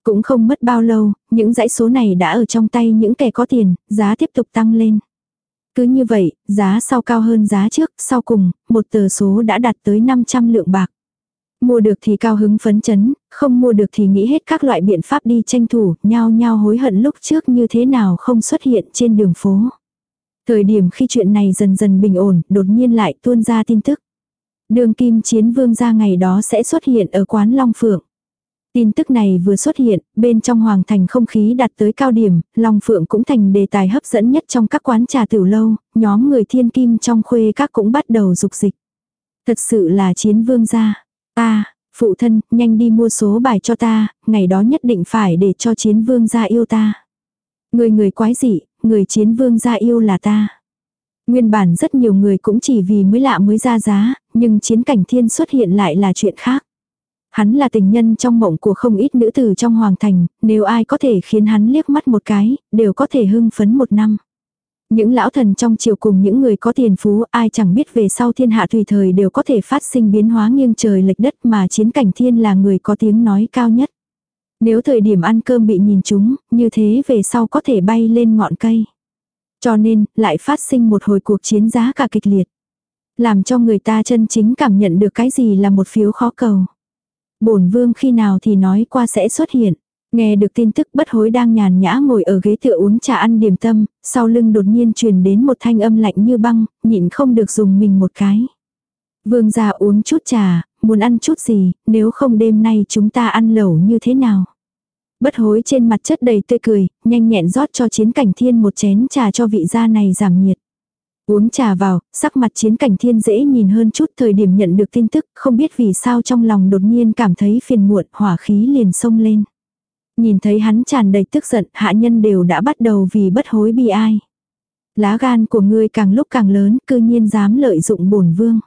Cũng không mất bao lâu, những dãy số này đã ở trong tay những kẻ có tiền, giá tiếp tục tăng lên. Cứ như vậy, giá sau cao hơn giá trước, sau cùng, một tờ số đã đạt tới 500 lượng bạc. Mua được thì cao hứng phấn chấn, không mua được thì nghĩ hết các loại biện pháp đi tranh thủ, nhao nhao hối hận lúc trước như thế nào không xuất hiện trên đường phố. Thời điểm khi chuyện này dần dần bình ổn, đột nhiên lại tuôn ra tin tức. Đường kim chiến vương ra ngày đó sẽ xuất hiện ở quán Long Phượng. Tin tức này vừa xuất hiện, bên trong hoàng thành không khí đạt tới cao điểm, Long Phượng cũng thành đề tài hấp dẫn nhất trong các quán trà tiểu lâu, nhóm người thiên kim trong khuê các cũng bắt đầu dục dịch. Thật sự là chiến vương gia. Ta, phụ thân, nhanh đi mua số bài cho ta, ngày đó nhất định phải để cho chiến vương gia yêu ta. Người người quái dị, người chiến vương gia yêu là ta. Nguyên bản rất nhiều người cũng chỉ vì mới lạ mới ra giá, nhưng chiến cảnh thiên xuất hiện lại là chuyện khác. Hắn là tình nhân trong mộng của không ít nữ tử trong hoàng thành, nếu ai có thể khiến hắn liếc mắt một cái, đều có thể hưng phấn một năm. Những lão thần trong triều cùng những người có tiền phú ai chẳng biết về sau thiên hạ tùy thời đều có thể phát sinh biến hóa nghiêng trời lệch đất mà chiến cảnh thiên là người có tiếng nói cao nhất. Nếu thời điểm ăn cơm bị nhìn chúng, như thế về sau có thể bay lên ngọn cây. Cho nên, lại phát sinh một hồi cuộc chiến giá cả kịch liệt. Làm cho người ta chân chính cảm nhận được cái gì là một phiếu khó cầu. bổn vương khi nào thì nói qua sẽ xuất hiện. Nghe được tin tức bất hối đang nhàn nhã ngồi ở ghế tựa uống trà ăn điểm tâm, sau lưng đột nhiên truyền đến một thanh âm lạnh như băng, nhịn không được dùng mình một cái. Vương gia uống chút trà, muốn ăn chút gì, nếu không đêm nay chúng ta ăn lẩu như thế nào. Bất hối trên mặt chất đầy tươi cười, nhanh nhẹn rót cho chiến cảnh thiên một chén trà cho vị gia này giảm nhiệt. Uống trà vào, sắc mặt chiến cảnh thiên dễ nhìn hơn chút thời điểm nhận được tin tức, không biết vì sao trong lòng đột nhiên cảm thấy phiền muộn, hỏa khí liền sông lên. Nhìn thấy hắn tràn đầy tức giận, hạ nhân đều đã bắt đầu vì bất hối bi ai. Lá gan của ngươi càng lúc càng lớn, cư nhiên dám lợi dụng bổn vương.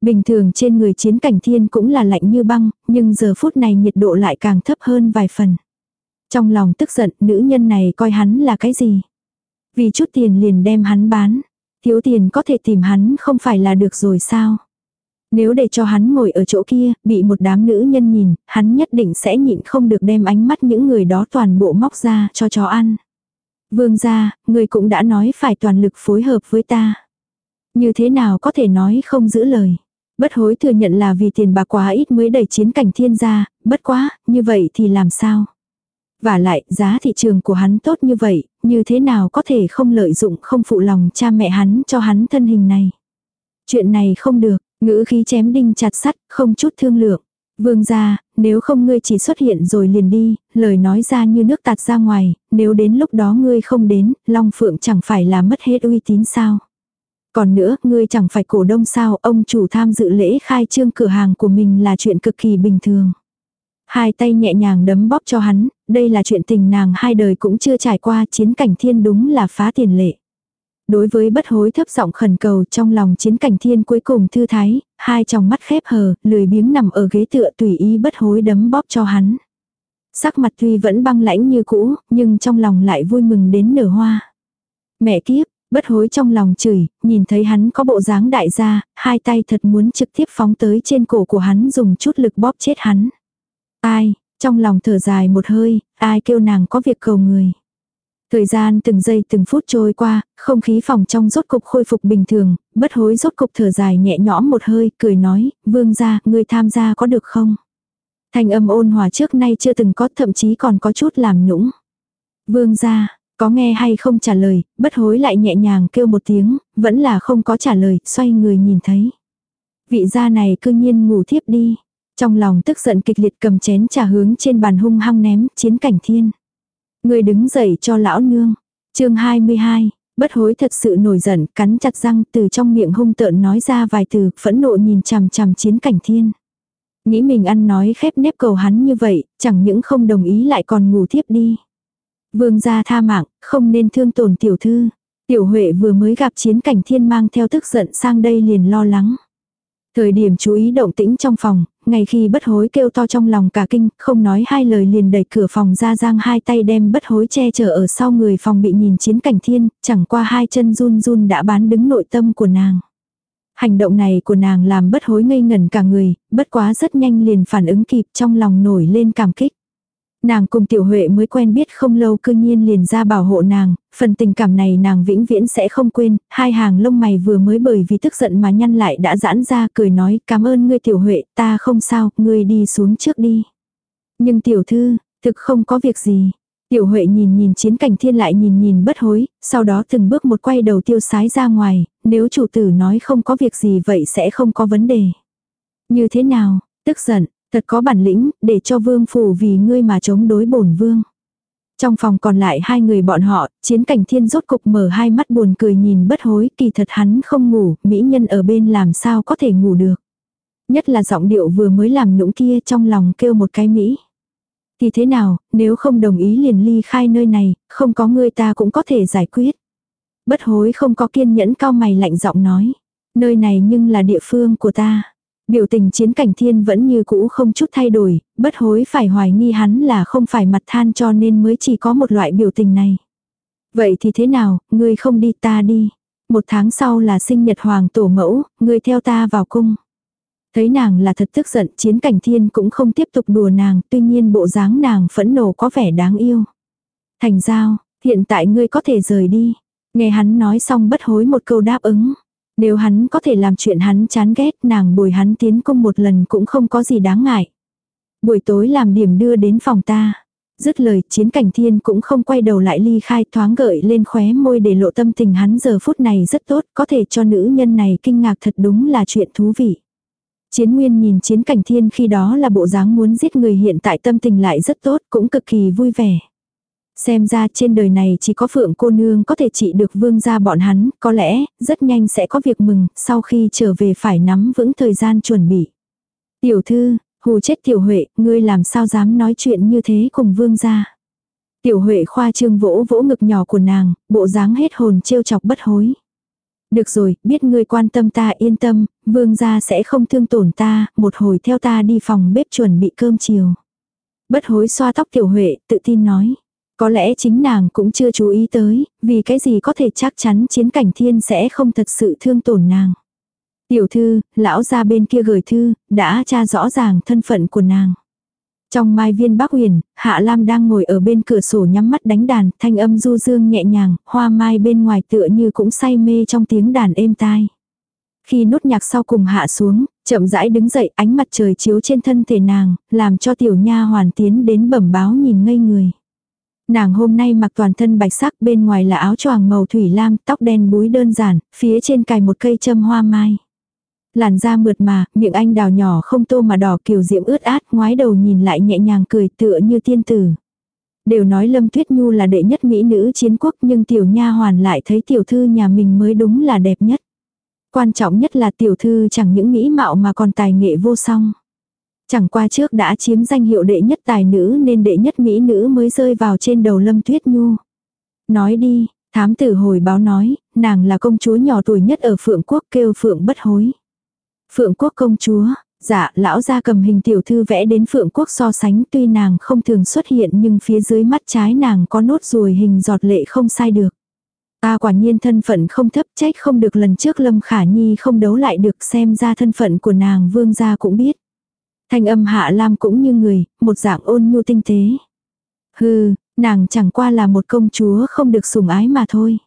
Bình thường trên người chiến cảnh thiên cũng là lạnh như băng, nhưng giờ phút này nhiệt độ lại càng thấp hơn vài phần. Trong lòng tức giận, nữ nhân này coi hắn là cái gì? Vì chút tiền liền đem hắn bán. Thiếu tiền có thể tìm hắn không phải là được rồi sao? Nếu để cho hắn ngồi ở chỗ kia, bị một đám nữ nhân nhìn, hắn nhất định sẽ nhịn không được đem ánh mắt những người đó toàn bộ móc ra cho chó ăn. Vương gia, người cũng đã nói phải toàn lực phối hợp với ta. Như thế nào có thể nói không giữ lời. Bất hối thừa nhận là vì tiền bạc quá ít mới đẩy chiến cảnh thiên gia, bất quá, như vậy thì làm sao? Và lại, giá thị trường của hắn tốt như vậy, như thế nào có thể không lợi dụng không phụ lòng cha mẹ hắn cho hắn thân hình này. Chuyện này không được, ngữ khí chém đinh chặt sắt, không chút thương lượng. Vương gia, nếu không ngươi chỉ xuất hiện rồi liền đi, lời nói ra như nước tạt ra ngoài, nếu đến lúc đó ngươi không đến, Long Phượng chẳng phải là mất hết uy tín sao. Còn nữa, ngươi chẳng phải cổ đông sao, ông chủ tham dự lễ khai trương cửa hàng của mình là chuyện cực kỳ bình thường. Hai tay nhẹ nhàng đấm bóp cho hắn, đây là chuyện tình nàng hai đời cũng chưa trải qua chiến cảnh thiên đúng là phá tiền lệ. Đối với bất hối thấp giọng khẩn cầu trong lòng chiến cảnh thiên cuối cùng thư thái, hai tròng mắt khép hờ, lười biếng nằm ở ghế tựa tùy ý bất hối đấm bóp cho hắn. Sắc mặt tuy vẫn băng lãnh như cũ, nhưng trong lòng lại vui mừng đến nở hoa. Mẹ kiếp, bất hối trong lòng chửi, nhìn thấy hắn có bộ dáng đại gia, hai tay thật muốn trực tiếp phóng tới trên cổ của hắn dùng chút lực bóp chết hắn. Ai, trong lòng thở dài một hơi, ai kêu nàng có việc cầu người. Thời gian từng giây từng phút trôi qua, không khí phòng trong rốt cục khôi phục bình thường, bất hối rốt cục thở dài nhẹ nhõm một hơi, cười nói, vương gia, ngươi tham gia có được không? Thanh âm ôn hòa trước nay chưa từng có thậm chí còn có chút làm nũng. Vương gia, Có nghe hay không trả lời, bất hối lại nhẹ nhàng kêu một tiếng, vẫn là không có trả lời, xoay người nhìn thấy. Vị gia này cư nhiên ngủ thiếp đi. Trong lòng tức giận kịch liệt cầm chén trà hướng trên bàn hung hăng ném, chiến cảnh thiên. Người đứng dậy cho lão nương. chương 22, bất hối thật sự nổi giận, cắn chặt răng từ trong miệng hung tợn nói ra vài từ, phẫn nộ nhìn chằm chằm chiến cảnh thiên. Nghĩ mình ăn nói khép nép cầu hắn như vậy, chẳng những không đồng ý lại còn ngủ thiếp đi. Vương gia tha mạng, không nên thương tổn tiểu thư. Tiểu Huệ vừa mới gặp chiến cảnh thiên mang theo tức giận sang đây liền lo lắng. Thời điểm chú ý động tĩnh trong phòng, ngay khi bất hối kêu to trong lòng cả kinh, không nói hai lời liền đẩy cửa phòng ra giang hai tay đem bất hối che chở ở sau người phòng bị nhìn chiến cảnh thiên, chẳng qua hai chân run run đã bán đứng nội tâm của nàng. Hành động này của nàng làm bất hối ngây ngẩn cả người, bất quá rất nhanh liền phản ứng kịp trong lòng nổi lên cảm kích. Nàng cùng tiểu huệ mới quen biết không lâu cư nhiên liền ra bảo hộ nàng, phần tình cảm này nàng vĩnh viễn sẽ không quên, hai hàng lông mày vừa mới bởi vì tức giận mà nhăn lại đã giãn ra cười nói cảm ơn ngươi tiểu huệ, ta không sao, ngươi đi xuống trước đi. Nhưng tiểu thư, thực không có việc gì. Tiểu Huệ nhìn nhìn chiến cảnh thiên lại nhìn nhìn bất hối, sau đó từng bước một quay đầu tiêu sái ra ngoài, nếu chủ tử nói không có việc gì vậy sẽ không có vấn đề. Như thế nào, tức giận, Thật có bản lĩnh, để cho vương phủ vì ngươi mà chống đối bổn vương. Trong phòng còn lại hai người bọn họ, chiến cảnh thiên rốt cục mở hai mắt buồn cười nhìn bất hối, kỳ thật hắn không ngủ, mỹ nhân ở bên làm sao có thể ngủ được. Nhất là giọng điệu vừa mới làm nũng kia trong lòng kêu một cái mỹ. Thì thế nào, nếu không đồng ý liền ly khai nơi này, không có ngươi ta cũng có thể giải quyết. Bất hối không có kiên nhẫn cao mày lạnh giọng nói. Nơi này nhưng là địa phương của ta. Biểu tình chiến cảnh thiên vẫn như cũ không chút thay đổi, bất hối phải hoài nghi hắn là không phải mặt than cho nên mới chỉ có một loại biểu tình này. Vậy thì thế nào, ngươi không đi ta đi. Một tháng sau là sinh nhật hoàng tổ mẫu, ngươi theo ta vào cung. Thấy nàng là thật tức giận, chiến cảnh thiên cũng không tiếp tục đùa nàng, tuy nhiên bộ dáng nàng phẫn nộ có vẻ đáng yêu. Thành giao, hiện tại ngươi có thể rời đi. Nghe hắn nói xong bất hối một câu đáp ứng. Nếu hắn có thể làm chuyện hắn chán ghét, nàng bồi hắn tiến công một lần cũng không có gì đáng ngại. Buổi tối làm điểm đưa đến phòng ta. Dứt lời, chiến cảnh thiên cũng không quay đầu lại ly khai, thoáng gợi lên khóe môi để lộ tâm tình hắn giờ phút này rất tốt, có thể cho nữ nhân này kinh ngạc thật đúng là chuyện thú vị. Chiến Nguyên nhìn chiến cảnh thiên khi đó là bộ dáng muốn giết người hiện tại tâm tình lại rất tốt, cũng cực kỳ vui vẻ. Xem ra trên đời này chỉ có phượng cô nương có thể trị được vương gia bọn hắn, có lẽ, rất nhanh sẽ có việc mừng, sau khi trở về phải nắm vững thời gian chuẩn bị. Tiểu thư, hù chết tiểu huệ, ngươi làm sao dám nói chuyện như thế cùng vương gia. Tiểu huệ khoa trương vỗ vỗ ngực nhỏ của nàng, bộ dáng hết hồn trêu chọc bất hối. Được rồi, biết ngươi quan tâm ta yên tâm, vương gia sẽ không thương tổn ta, một hồi theo ta đi phòng bếp chuẩn bị cơm chiều. Bất hối xoa tóc tiểu huệ, tự tin nói. Có lẽ chính nàng cũng chưa chú ý tới, vì cái gì có thể chắc chắn chiến cảnh thiên sẽ không thật sự thương tổn nàng. Tiểu thư, lão ra bên kia gửi thư, đã tra rõ ràng thân phận của nàng. Trong mai viên bác huyền, Hạ Lam đang ngồi ở bên cửa sổ nhắm mắt đánh đàn, thanh âm du dương nhẹ nhàng, hoa mai bên ngoài tựa như cũng say mê trong tiếng đàn êm tai. Khi nốt nhạc sau cùng hạ xuống, chậm rãi đứng dậy ánh mặt trời chiếu trên thân thể nàng, làm cho tiểu nha hoàn tiến đến bẩm báo nhìn ngây người. Nàng hôm nay mặc toàn thân bạch sắc bên ngoài là áo choàng màu thủy lam, tóc đen búi đơn giản, phía trên cài một cây châm hoa mai. Làn da mượt mà, miệng anh đào nhỏ không tô mà đỏ kiều diễm ướt át, ngoái đầu nhìn lại nhẹ nhàng cười tựa như tiên tử. Đều nói Lâm Tuyết Nhu là đệ nhất mỹ nữ chiến quốc nhưng tiểu nha hoàn lại thấy tiểu thư nhà mình mới đúng là đẹp nhất. Quan trọng nhất là tiểu thư chẳng những mỹ mạo mà còn tài nghệ vô song. Chẳng qua trước đã chiếm danh hiệu đệ nhất tài nữ nên đệ nhất mỹ nữ mới rơi vào trên đầu Lâm Tuyết Nhu. Nói đi, thám tử hồi báo nói, nàng là công chúa nhỏ tuổi nhất ở Phượng Quốc kêu Phượng bất hối. Phượng Quốc công chúa, dạ lão ra cầm hình tiểu thư vẽ đến Phượng Quốc so sánh tuy nàng không thường xuất hiện nhưng phía dưới mắt trái nàng có nốt ruồi hình giọt lệ không sai được. Ta quả nhiên thân phận không thấp trách không được lần trước Lâm Khả Nhi không đấu lại được xem ra thân phận của nàng vương gia cũng biết. Thanh âm hạ lam cũng như người, một dạng ôn nhu tinh tế. Hừ, nàng chẳng qua là một công chúa không được sủng ái mà thôi.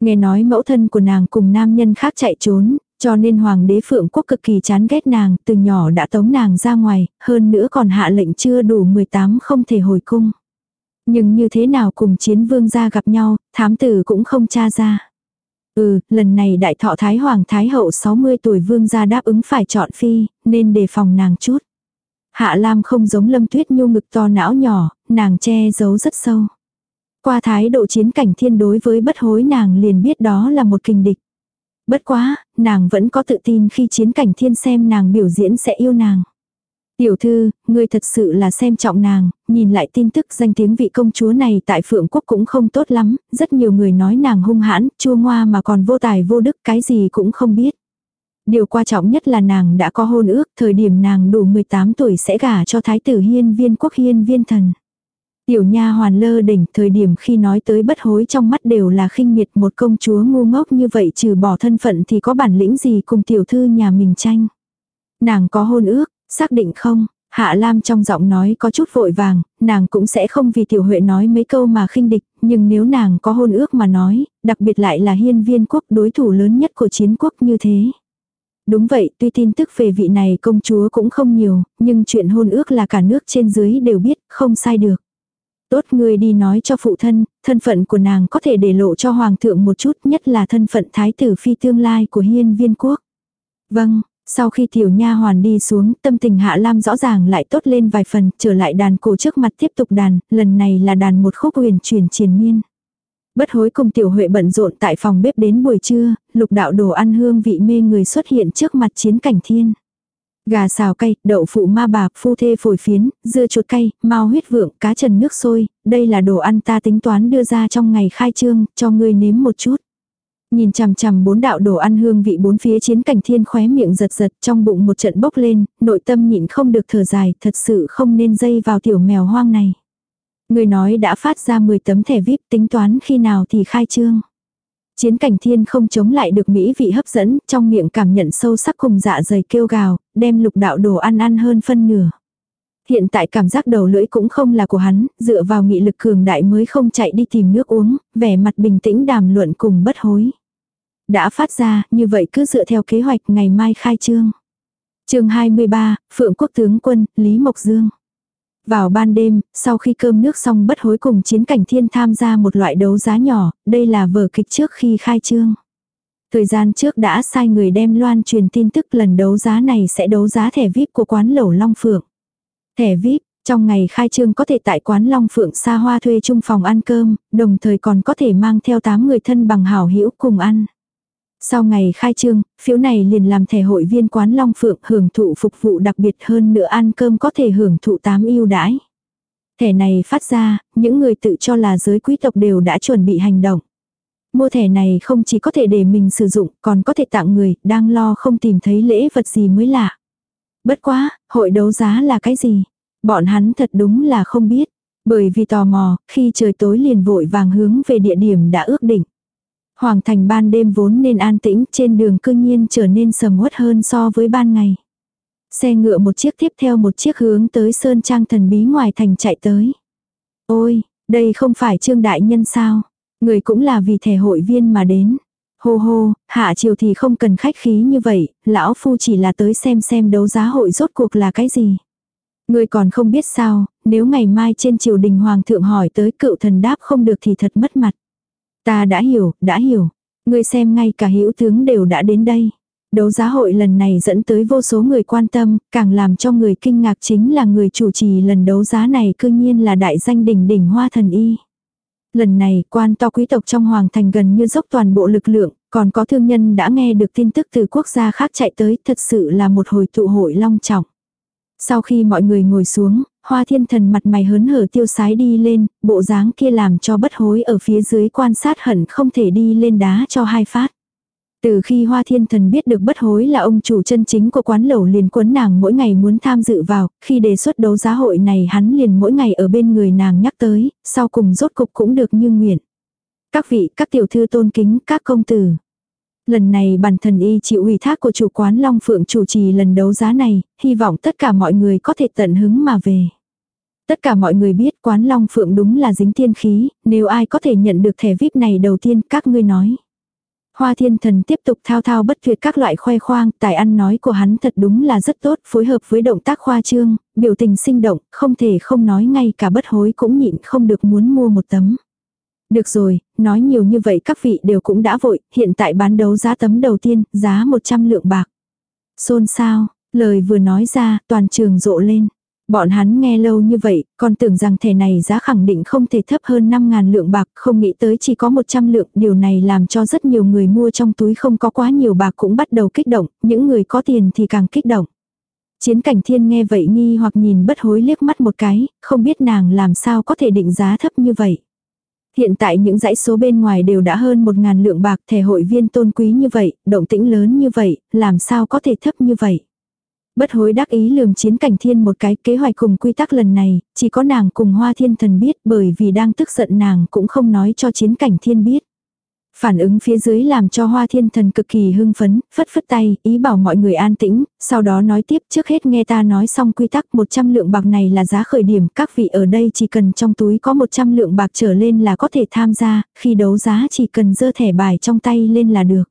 Nghe nói mẫu thân của nàng cùng nam nhân khác chạy trốn, cho nên hoàng đế phượng quốc cực kỳ chán ghét nàng, từ nhỏ đã tống nàng ra ngoài, hơn nữa còn hạ lệnh chưa đủ 18 không thể hồi cung. Nhưng như thế nào cùng chiến vương gia gặp nhau, thám tử cũng không tra ra. Ừ, lần này đại thọ Thái Hoàng Thái Hậu 60 tuổi vương gia đáp ứng phải chọn phi, nên đề phòng nàng chút. Hạ Lam không giống Lâm Tuyết Nhu ngực to não nhỏ, nàng che giấu rất sâu. Qua thái độ chiến cảnh thiên đối với bất hối nàng liền biết đó là một kình địch. Bất quá, nàng vẫn có tự tin khi chiến cảnh thiên xem nàng biểu diễn sẽ yêu nàng. Tiểu thư, ngươi thật sự là xem trọng nàng, nhìn lại tin tức danh tiếng vị công chúa này tại Phượng Quốc cũng không tốt lắm, rất nhiều người nói nàng hung hãn, chua ngoa mà còn vô tài vô đức cái gì cũng không biết. Điều quan trọng nhất là nàng đã có hôn ước, thời điểm nàng đủ 18 tuổi sẽ gả cho thái tử hiên viên quốc hiên viên thần. Tiểu nha hoàn lơ đỉnh thời điểm khi nói tới bất hối trong mắt đều là khinh miệt một công chúa ngu ngốc như vậy trừ bỏ thân phận thì có bản lĩnh gì cùng tiểu thư nhà mình tranh. Nàng có hôn ước, xác định không? Hạ Lam trong giọng nói có chút vội vàng, nàng cũng sẽ không vì tiểu huệ nói mấy câu mà khinh địch, nhưng nếu nàng có hôn ước mà nói, đặc biệt lại là hiên viên quốc đối thủ lớn nhất của chiến quốc như thế. Đúng vậy, tuy tin tức về vị này công chúa cũng không nhiều, nhưng chuyện hôn ước là cả nước trên dưới đều biết, không sai được. Tốt người đi nói cho phụ thân, thân phận của nàng có thể để lộ cho hoàng thượng một chút nhất là thân phận thái tử phi tương lai của hiên viên quốc. Vâng, sau khi tiểu nha hoàn đi xuống, tâm tình Hạ Lam rõ ràng lại tốt lên vài phần, trở lại đàn cổ trước mặt tiếp tục đàn, lần này là đàn một khúc huyền truyền triền miên. Bất hối cùng tiểu huệ bận rộn tại phòng bếp đến buổi trưa, lục đạo đồ ăn hương vị mê người xuất hiện trước mặt chiến cảnh thiên. Gà xào cay, đậu phụ ma bạc, phu thê phổi phiến, dưa chuột cay, mau huyết vượng, cá trần nước sôi, đây là đồ ăn ta tính toán đưa ra trong ngày khai trương, cho ngươi nếm một chút. Nhìn chằm chằm bốn đạo đồ ăn hương vị bốn phía chiến cảnh thiên khóe miệng giật giật trong bụng một trận bốc lên, nội tâm nhịn không được thở dài, thật sự không nên dây vào tiểu mèo hoang này. Người nói đã phát ra 10 tấm thẻ VIP tính toán khi nào thì khai trương. Chiến cảnh thiên không chống lại được mỹ vị hấp dẫn, trong miệng cảm nhận sâu sắc cùng dạ dày kêu gào, đem lục đạo đồ ăn ăn hơn phân nửa. Hiện tại cảm giác đầu lưỡi cũng không là của hắn, dựa vào nghị lực cường đại mới không chạy đi tìm nước uống, vẻ mặt bình tĩnh đàm luận cùng bất hối. Đã phát ra, như vậy cứ dựa theo kế hoạch ngày mai khai trương. chương 23, Phượng Quốc tướng quân, Lý Mộc Dương. Vào ban đêm, sau khi cơm nước xong bất hối cùng chiến cảnh thiên tham gia một loại đấu giá nhỏ, đây là vở kịch trước khi khai trương. Thời gian trước đã sai người đem loan truyền tin tức lần đấu giá này sẽ đấu giá thẻ VIP của quán lẩu Long Phượng. Thẻ VIP, trong ngày khai trương có thể tại quán Long Phượng xa hoa thuê chung phòng ăn cơm, đồng thời còn có thể mang theo 8 người thân bằng hảo hữu cùng ăn. Sau ngày khai trương, phiếu này liền làm thẻ hội viên quán Long Phượng hưởng thụ phục vụ đặc biệt hơn nữa ăn cơm có thể hưởng thụ tám ưu đãi. Thẻ này phát ra, những người tự cho là giới quý tộc đều đã chuẩn bị hành động. Mua thẻ này không chỉ có thể để mình sử dụng, còn có thể tặng người, đang lo không tìm thấy lễ vật gì mới lạ. Bất quá, hội đấu giá là cái gì? Bọn hắn thật đúng là không biết. Bởi vì tò mò, khi trời tối liền vội vàng hướng về địa điểm đã ước định. Hoàng thành ban đêm vốn nên an tĩnh trên đường cương nhiên trở nên sầm uất hơn so với ban ngày. Xe ngựa một chiếc tiếp theo một chiếc hướng tới sơn trang thần bí ngoài thành chạy tới. Ôi, đây không phải trương đại nhân sao? Người cũng là vì thẻ hội viên mà đến. Hô hô, hạ chiều thì không cần khách khí như vậy, lão phu chỉ là tới xem xem đấu giá hội rốt cuộc là cái gì. Người còn không biết sao, nếu ngày mai trên triều đình hoàng thượng hỏi tới cựu thần đáp không được thì thật mất mặt. Ta đã hiểu, đã hiểu. ngươi xem ngay cả hữu tướng đều đã đến đây. Đấu giá hội lần này dẫn tới vô số người quan tâm, càng làm cho người kinh ngạc chính là người chủ trì lần đấu giá này cư nhiên là đại danh đỉnh đỉnh hoa thần y. Lần này quan to quý tộc trong hoàng thành gần như dốc toàn bộ lực lượng, còn có thương nhân đã nghe được tin tức từ quốc gia khác chạy tới, thật sự là một hồi tụ hội long trọng. Sau khi mọi người ngồi xuống, hoa thiên thần mặt mày hớn hở tiêu sái đi lên, bộ dáng kia làm cho bất hối ở phía dưới quan sát hận không thể đi lên đá cho hai phát. Từ khi Hoa Thiên Thần biết được bất hối là ông chủ chân chính của quán lẩu liền quấn nàng mỗi ngày muốn tham dự vào, khi đề xuất đấu giá hội này hắn liền mỗi ngày ở bên người nàng nhắc tới, sau cùng rốt cục cũng được như nguyện. Các vị, các tiểu thư tôn kính, các công tử. Lần này bản thần y chịu ủy thác của chủ quán Long Phượng chủ trì lần đấu giá này, hy vọng tất cả mọi người có thể tận hứng mà về. Tất cả mọi người biết quán Long Phượng đúng là dính tiên khí, nếu ai có thể nhận được thẻ VIP này đầu tiên các ngươi nói. Hoa thiên thần tiếp tục thao thao bất tuyệt các loại khoe khoang, tài ăn nói của hắn thật đúng là rất tốt, phối hợp với động tác khoa trương, biểu tình sinh động, không thể không nói ngay cả bất hối cũng nhịn không được muốn mua một tấm. Được rồi, nói nhiều như vậy các vị đều cũng đã vội, hiện tại bán đấu giá tấm đầu tiên, giá 100 lượng bạc. Xôn sao, lời vừa nói ra, toàn trường rộ lên. Bọn hắn nghe lâu như vậy, còn tưởng rằng thẻ này giá khẳng định không thể thấp hơn 5.000 lượng bạc, không nghĩ tới chỉ có 100 lượng. Điều này làm cho rất nhiều người mua trong túi không có quá nhiều bạc cũng bắt đầu kích động, những người có tiền thì càng kích động. Chiến cảnh thiên nghe vậy nghi hoặc nhìn bất hối liếc mắt một cái, không biết nàng làm sao có thể định giá thấp như vậy. Hiện tại những dãy số bên ngoài đều đã hơn 1.000 lượng bạc thẻ hội viên tôn quý như vậy, động tĩnh lớn như vậy, làm sao có thể thấp như vậy. Bất hối đắc ý lườm chiến cảnh thiên một cái kế hoạch cùng quy tắc lần này, chỉ có nàng cùng hoa thiên thần biết bởi vì đang tức giận nàng cũng không nói cho chiến cảnh thiên biết. Phản ứng phía dưới làm cho hoa thiên thần cực kỳ hưng phấn, phất phất tay, ý bảo mọi người an tĩnh, sau đó nói tiếp trước hết nghe ta nói xong quy tắc 100 lượng bạc này là giá khởi điểm, các vị ở đây chỉ cần trong túi có 100 lượng bạc trở lên là có thể tham gia, khi đấu giá chỉ cần dơ thẻ bài trong tay lên là được.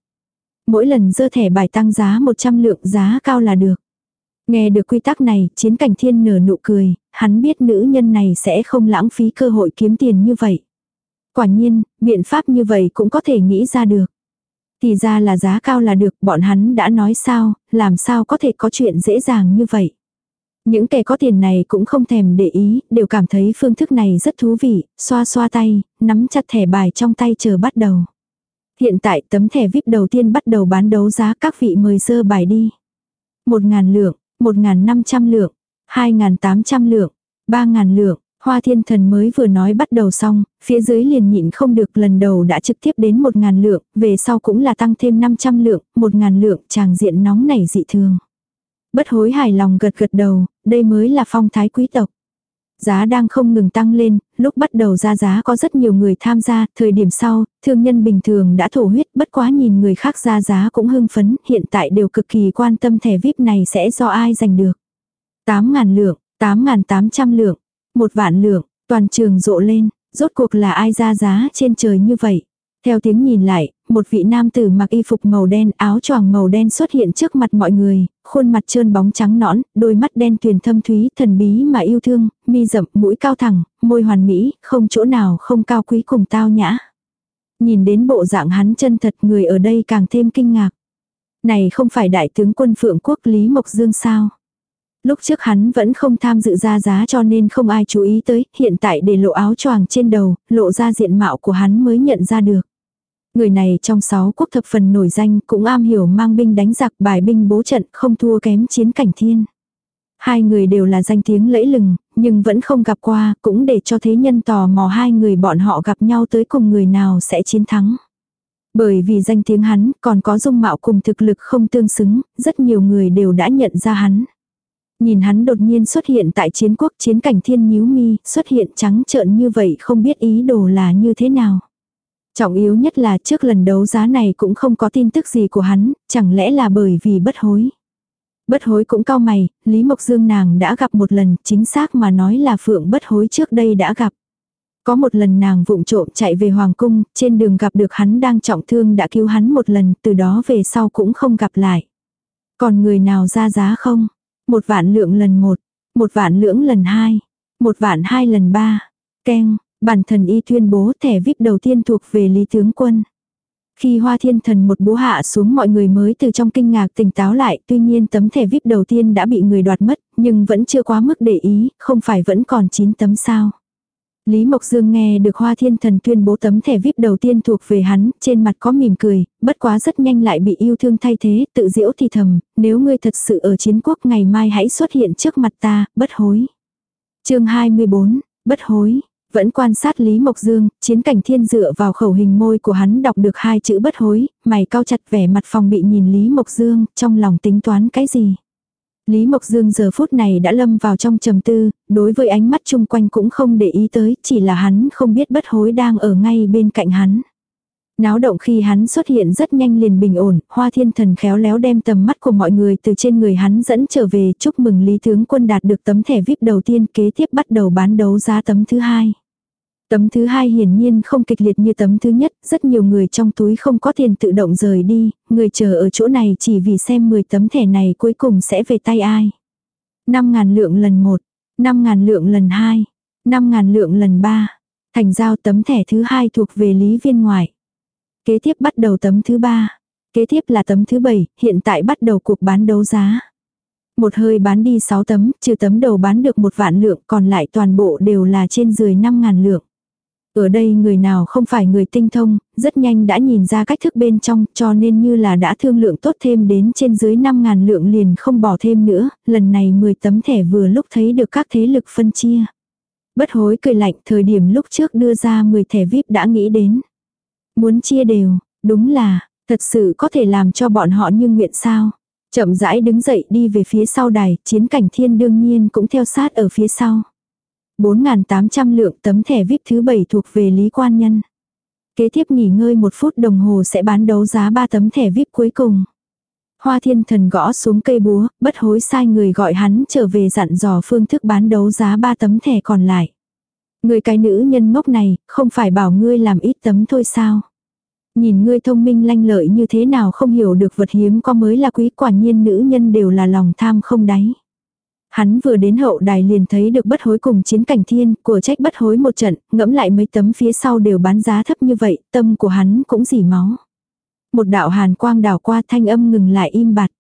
Mỗi lần dơ thẻ bài tăng giá 100 lượng giá cao là được. Nghe được quy tắc này, chiến cảnh thiên nở nụ cười, hắn biết nữ nhân này sẽ không lãng phí cơ hội kiếm tiền như vậy. Quả nhiên, biện pháp như vậy cũng có thể nghĩ ra được. Thì ra là giá cao là được, bọn hắn đã nói sao, làm sao có thể có chuyện dễ dàng như vậy. Những kẻ có tiền này cũng không thèm để ý, đều cảm thấy phương thức này rất thú vị, xoa xoa tay, nắm chặt thẻ bài trong tay chờ bắt đầu. Hiện tại tấm thẻ VIP đầu tiên bắt đầu bán đấu giá các vị mời dơ bài đi. Một ngàn lượng, một ngàn năm trăm lượng, hai ngàn tám trăm lượng, ba ngàn lượng, Hoa thiên thần mới vừa nói bắt đầu xong, phía dưới liền nhịn không được lần đầu đã trực tiếp đến một ngàn lượng, về sau cũng là tăng thêm 500 lượng, một ngàn lượng, chàng diện nóng nảy dị thường. Bất hối hài lòng gật gật đầu, đây mới là phong thái quý tộc. Giá đang không ngừng tăng lên, lúc bắt đầu ra giá có rất nhiều người tham gia, thời điểm sau, thương nhân bình thường đã thổ huyết, bất quá nhìn người khác ra giá cũng hưng phấn, hiện tại đều cực kỳ quan tâm thẻ VIP này sẽ do ai giành được. 8.000 lượng, 8.800 lượng, một vạn lượng, toàn trường rộ lên, rốt cuộc là ai ra giá trên trời như vậy. Theo tiếng nhìn lại, một vị nam tử mặc y phục màu đen áo choàng màu đen xuất hiện trước mặt mọi người, khuôn mặt trơn bóng trắng nõn, đôi mắt đen tuyền thâm thúy thần bí mà yêu thương, mi rậm mũi cao thẳng, môi hoàn mỹ, không chỗ nào không cao quý cùng tao nhã. Nhìn đến bộ dạng hắn chân thật người ở đây càng thêm kinh ngạc. Này không phải đại tướng quân phượng quốc Lý Mộc Dương sao? Lúc trước hắn vẫn không tham dự ra giá cho nên không ai chú ý tới, hiện tại để lộ áo choàng trên đầu, lộ ra diện mạo của hắn mới nhận ra được. Người này trong sáu quốc thập phần nổi danh cũng am hiểu mang binh đánh giặc bài binh bố trận không thua kém chiến cảnh thiên. Hai người đều là danh tiếng lẫy lừng, nhưng vẫn không gặp qua, cũng để cho thế nhân tò mò hai người bọn họ gặp nhau tới cùng người nào sẽ chiến thắng. Bởi vì danh tiếng hắn còn có dung mạo cùng thực lực không tương xứng, rất nhiều người đều đã nhận ra hắn. Nhìn hắn đột nhiên xuất hiện tại chiến quốc chiến cảnh thiên nhíu mi, xuất hiện trắng trợn như vậy không biết ý đồ là như thế nào. Trọng yếu nhất là trước lần đấu giá này cũng không có tin tức gì của hắn, chẳng lẽ là bởi vì bất hối. Bất hối cũng cao mày, Lý Mộc Dương nàng đã gặp một lần, chính xác mà nói là Phượng bất hối trước đây đã gặp. Có một lần nàng vụng trộm chạy về Hoàng Cung, trên đường gặp được hắn đang trọng thương đã cứu hắn một lần, từ đó về sau cũng không gặp lại. Còn người nào ra giá không? Một vạn lượng lần một, một vạn lưỡng lần hai, một vạn hai lần ba. Keng, bản thần y tuyên bố thẻ VIP đầu tiên thuộc về Lý Tướng Quân. Khi Hoa Thiên Thần một búa hạ xuống mọi người mới từ trong kinh ngạc tỉnh táo lại, tuy nhiên tấm thẻ VIP đầu tiên đã bị người đoạt mất, nhưng vẫn chưa quá mức để ý, không phải vẫn còn 9 tấm sao. Lý Mộc Dương nghe được Hoa Thiên Thần tuyên bố tấm thẻ VIP đầu tiên thuộc về hắn, trên mặt có mỉm cười, bất quá rất nhanh lại bị yêu thương thay thế, tự diễu thì thầm, nếu ngươi thật sự ở chiến quốc ngày mai hãy xuất hiện trước mặt ta, bất hối. chương 24, bất hối. Vẫn quan sát Lý Mộc Dương, chiến cảnh thiên dựa vào khẩu hình môi của hắn đọc được hai chữ bất hối, mày cao chặt vẻ mặt phòng bị nhìn Lý Mộc Dương, trong lòng tính toán cái gì. Lý Mộc Dương giờ phút này đã lâm vào trong trầm tư, đối với ánh mắt chung quanh cũng không để ý tới, chỉ là hắn không biết bất hối đang ở ngay bên cạnh hắn. Náo động khi hắn xuất hiện rất nhanh liền bình ổn, hoa thiên thần khéo léo đem tầm mắt của mọi người từ trên người hắn dẫn trở về chúc mừng Lý Tướng Quân đạt được tấm thẻ VIP đầu tiên kế tiếp bắt đầu bán đấu giá tấm thứ hai. Tấm thứ hai hiển nhiên không kịch liệt như tấm thứ nhất, rất nhiều người trong túi không có tiền tự động rời đi, người chờ ở chỗ này chỉ vì xem 10 tấm thẻ này cuối cùng sẽ về tay ai. 5.000 lượng lần 1, 5.000 lượng lần 2, 5.000 lượng lần 3. Thành giao tấm thẻ thứ hai thuộc về lý viên ngoại. Kế tiếp bắt đầu tấm thứ ba. Kế tiếp là tấm thứ bảy, hiện tại bắt đầu cuộc bán đấu giá. Một hơi bán đi 6 tấm, trừ tấm đầu bán được một vạn lượng, còn lại toàn bộ đều là trên dưới 5.000 lượng. Ở đây người nào không phải người tinh thông, rất nhanh đã nhìn ra cách thức bên trong cho nên như là đã thương lượng tốt thêm đến trên dưới 5.000 lượng liền không bỏ thêm nữa, lần này 10 tấm thẻ vừa lúc thấy được các thế lực phân chia. Bất hối cười lạnh thời điểm lúc trước đưa ra 10 thẻ VIP đã nghĩ đến. Muốn chia đều, đúng là, thật sự có thể làm cho bọn họ như nguyện sao. Chậm rãi đứng dậy đi về phía sau đài, chiến cảnh thiên đương nhiên cũng theo sát ở phía sau. 4.800 lượng tấm thẻ VIP thứ 7 thuộc về Lý Quan Nhân. Kế tiếp nghỉ ngơi một phút đồng hồ sẽ bán đấu giá 3 tấm thẻ VIP cuối cùng. Hoa thiên thần gõ xuống cây búa, bất hối sai người gọi hắn trở về dặn dò phương thức bán đấu giá 3 tấm thẻ còn lại. Người cái nữ nhân ngốc này, không phải bảo ngươi làm ít tấm thôi sao? Nhìn ngươi thông minh lanh lợi như thế nào không hiểu được vật hiếm có mới là quý quả nhiên nữ nhân đều là lòng tham không đáy. Hắn vừa đến hậu đài liền thấy được bất hối cùng chiến cảnh thiên, của trách bất hối một trận, ngẫm lại mấy tấm phía sau đều bán giá thấp như vậy, tâm của hắn cũng dỉ máu. Một đạo hàn quang đảo qua thanh âm ngừng lại im bặt.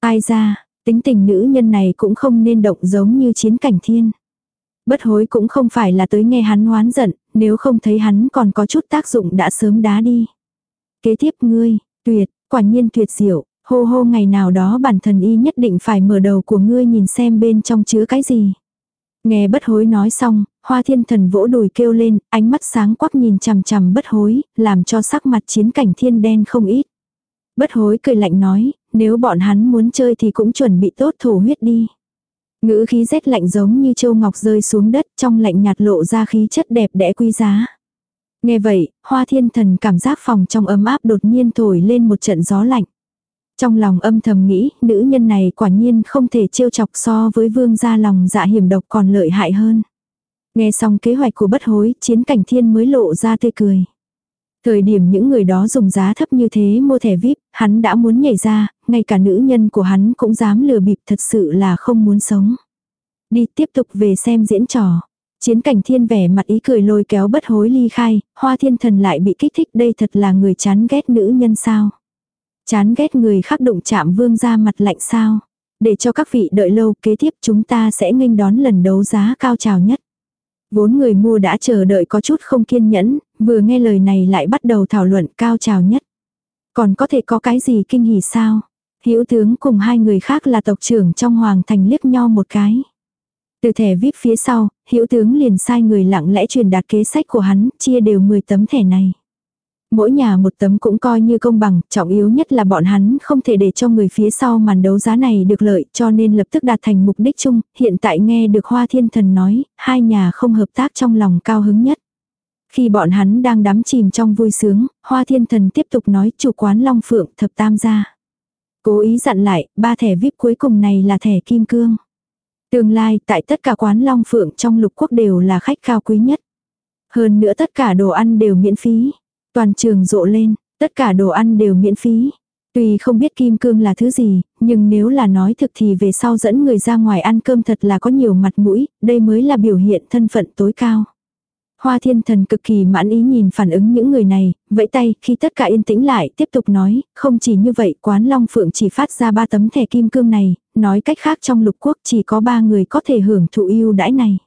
Ai ra, tính tình nữ nhân này cũng không nên động giống như chiến cảnh thiên. Bất hối cũng không phải là tới nghe hắn hoán giận, nếu không thấy hắn còn có chút tác dụng đã sớm đá đi. Kế tiếp ngươi, tuyệt, quả nhiên tuyệt diệu, hô hô ngày nào đó bản thân y nhất định phải mở đầu của ngươi nhìn xem bên trong chứa cái gì. Nghe bất hối nói xong, hoa thiên thần vỗ đùi kêu lên, ánh mắt sáng quắc nhìn chằm chằm bất hối, làm cho sắc mặt chiến cảnh thiên đen không ít. Bất hối cười lạnh nói, nếu bọn hắn muốn chơi thì cũng chuẩn bị tốt thổ huyết đi. Ngữ khí rét lạnh giống như châu ngọc rơi xuống đất trong lạnh nhạt lộ ra khí chất đẹp đẽ quý giá. Nghe vậy, hoa thiên thần cảm giác phòng trong ấm áp đột nhiên thổi lên một trận gió lạnh. Trong lòng âm thầm nghĩ, nữ nhân này quả nhiên không thể trêu chọc so với vương gia lòng dạ hiểm độc còn lợi hại hơn. Nghe xong kế hoạch của bất hối, chiến cảnh thiên mới lộ ra tươi cười. Thời điểm những người đó dùng giá thấp như thế mua thẻ VIP, hắn đã muốn nhảy ra, ngay cả nữ nhân của hắn cũng dám lừa bịp thật sự là không muốn sống. Đi tiếp tục về xem diễn trò. Chiến cảnh thiên vẻ mặt ý cười lôi kéo bất hối ly khai, hoa thiên thần lại bị kích thích đây thật là người chán ghét nữ nhân sao. Chán ghét người khác đụng chạm vương ra mặt lạnh sao. Để cho các vị đợi lâu kế tiếp chúng ta sẽ nghênh đón lần đấu giá cao trào nhất. Vốn người mua đã chờ đợi có chút không kiên nhẫn, vừa nghe lời này lại bắt đầu thảo luận cao trào nhất. Còn có thể có cái gì kinh hỉ sao? Hữu tướng cùng hai người khác là tộc trưởng trong hoàng thành liếc nhau một cái. Từ thẻ VIP phía sau, hữu tướng liền sai người lặng lẽ truyền đạt kế sách của hắn, chia đều 10 tấm thẻ này. Mỗi nhà một tấm cũng coi như công bằng, trọng yếu nhất là bọn hắn không thể để cho người phía sau màn đấu giá này được lợi cho nên lập tức đạt thành mục đích chung, hiện tại nghe được Hoa Thiên Thần nói, hai nhà không hợp tác trong lòng cao hứng nhất. Khi bọn hắn đang đắm chìm trong vui sướng, Hoa Thiên Thần tiếp tục nói chủ quán Long Phượng thập tam gia. Cố ý dặn lại, ba thẻ VIP cuối cùng này là thẻ kim cương. Tương lai, tại tất cả quán Long Phượng trong lục quốc đều là khách cao quý nhất. Hơn nữa tất cả đồ ăn đều miễn phí. Toàn trường rộ lên, tất cả đồ ăn đều miễn phí. Tuy không biết kim cương là thứ gì, nhưng nếu là nói thực thì về sau dẫn người ra ngoài ăn cơm thật là có nhiều mặt mũi, đây mới là biểu hiện thân phận tối cao. Hoa thiên thần cực kỳ mãn ý nhìn phản ứng những người này, vẫy tay khi tất cả yên tĩnh lại tiếp tục nói, không chỉ như vậy quán Long Phượng chỉ phát ra ba tấm thẻ kim cương này, nói cách khác trong lục quốc chỉ có ba người có thể hưởng thụ ưu đãi này.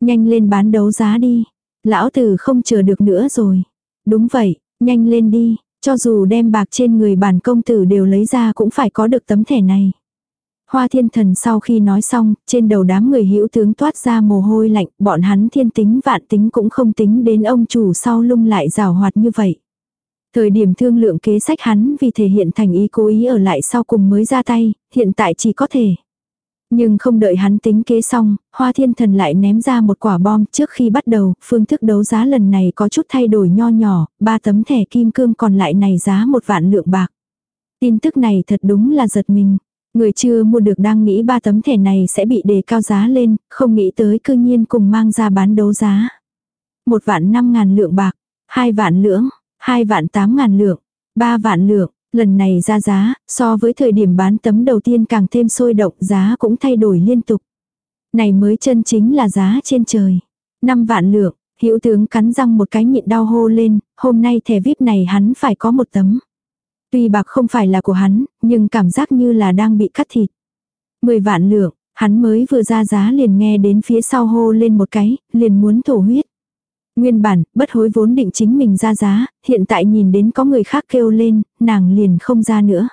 Nhanh lên bán đấu giá đi, lão tử không chờ được nữa rồi. Đúng vậy, nhanh lên đi, cho dù đem bạc trên người bản công tử đều lấy ra cũng phải có được tấm thẻ này. Hoa thiên thần sau khi nói xong, trên đầu đám người hữu tướng toát ra mồ hôi lạnh, bọn hắn thiên tính vạn tính cũng không tính đến ông chủ sau lung lại rào hoạt như vậy. Thời điểm thương lượng kế sách hắn vì thể hiện thành ý cố ý ở lại sau cùng mới ra tay, hiện tại chỉ có thể. Nhưng không đợi hắn tính kế xong, Hoa Thiên Thần lại ném ra một quả bom trước khi bắt đầu, phương thức đấu giá lần này có chút thay đổi nho nhỏ, ba tấm thẻ kim cương còn lại này giá một vạn lượng bạc. Tin tức này thật đúng là giật mình. Người chưa mua được đang nghĩ ba tấm thẻ này sẽ bị đề cao giá lên, không nghĩ tới cư nhiên cùng mang ra bán đấu giá. Một vạn năm ngàn lượng bạc, hai vạn lưỡng, hai vạn tám ngàn lượng, ba vạn lượng, lần này ra giá, so với thời điểm bán tấm đầu tiên càng thêm sôi động giá cũng thay đổi liên tục. Này mới chân chính là giá trên trời. năm vạn lượng, Hữu tướng cắn răng một cái nhịn đau hô lên, hôm nay thẻ VIP này hắn phải có một tấm. Tuy bạc không phải là của hắn, nhưng cảm giác như là đang bị cắt thịt. Mười vạn lượng, hắn mới vừa ra giá liền nghe đến phía sau hô lên một cái, liền muốn thổ huyết. Nguyên bản, bất hối vốn định chính mình ra giá, hiện tại nhìn đến có người khác kêu lên, nàng liền không ra nữa.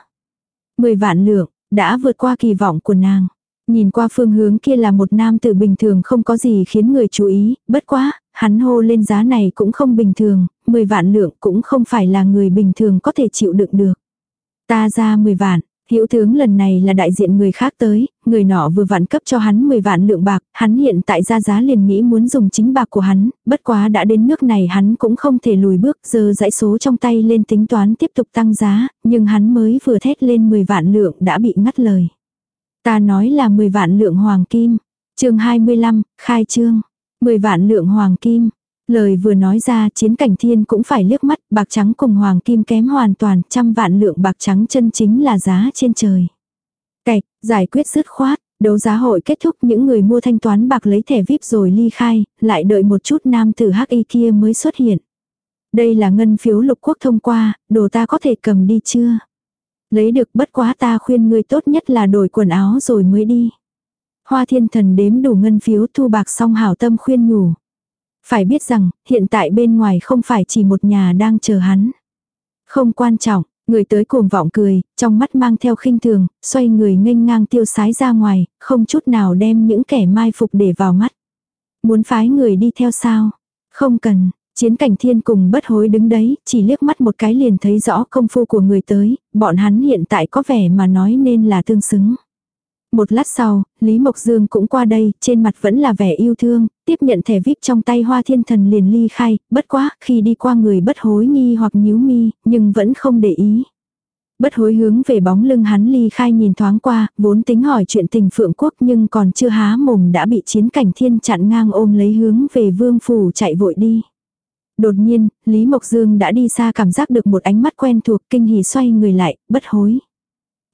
Mười vạn lượng, đã vượt qua kỳ vọng của nàng. Nhìn qua phương hướng kia là một nam tử bình thường không có gì khiến người chú ý, bất quá, hắn hô lên giá này cũng không bình thường, 10 vạn lượng cũng không phải là người bình thường có thể chịu đựng được. Ta ra 10 vạn, Hữu tướng lần này là đại diện người khác tới, người nọ vừa vạn cấp cho hắn 10 vạn lượng bạc, hắn hiện tại ra giá liền nghĩ muốn dùng chính bạc của hắn, bất quá đã đến nước này hắn cũng không thể lùi bước, giờ dãy số trong tay lên tính toán tiếp tục tăng giá, nhưng hắn mới vừa thét lên 10 vạn lượng đã bị ngắt lời. Ta nói là 10 vạn lượng hoàng kim. chương 25, khai trương. 10 vạn lượng hoàng kim. Lời vừa nói ra chiến cảnh thiên cũng phải liếc mắt, bạc trắng cùng hoàng kim kém hoàn toàn, trăm vạn lượng bạc trắng chân chính là giá trên trời. Cạch, giải quyết dứt khoát, đấu giá hội kết thúc những người mua thanh toán bạc lấy thẻ VIP rồi ly khai, lại đợi một chút nam tử hắc y kia mới xuất hiện. Đây là ngân phiếu lục quốc thông qua, đồ ta có thể cầm đi chưa? Lấy được bất quá ta khuyên ngươi tốt nhất là đổi quần áo rồi mới đi. Hoa thiên thần đếm đủ ngân phiếu thu bạc xong hảo tâm khuyên nhủ. Phải biết rằng, hiện tại bên ngoài không phải chỉ một nhà đang chờ hắn. Không quan trọng, người tới cuồng vọng cười, trong mắt mang theo khinh thường, xoay người nghênh ngang tiêu sái ra ngoài, không chút nào đem những kẻ mai phục để vào mắt. Muốn phái người đi theo sao? Không cần, Chiến cảnh thiên cùng bất hối đứng đấy, chỉ liếc mắt một cái liền thấy rõ công phu của người tới, bọn hắn hiện tại có vẻ mà nói nên là tương xứng. Một lát sau, Lý Mộc Dương cũng qua đây, trên mặt vẫn là vẻ yêu thương, tiếp nhận thẻ VIP trong tay hoa thiên thần liền ly khai, bất quá, khi đi qua người bất hối nghi hoặc nhíu mi, nhưng vẫn không để ý. Bất hối hướng về bóng lưng hắn ly khai nhìn thoáng qua, vốn tính hỏi chuyện tình phượng quốc nhưng còn chưa há mồm đã bị chiến cảnh thiên chặn ngang ôm lấy hướng về vương phủ chạy vội đi. Đột nhiên, Lý Mộc Dương đã đi xa cảm giác được một ánh mắt quen thuộc kinh hỉ xoay người lại, bất hối.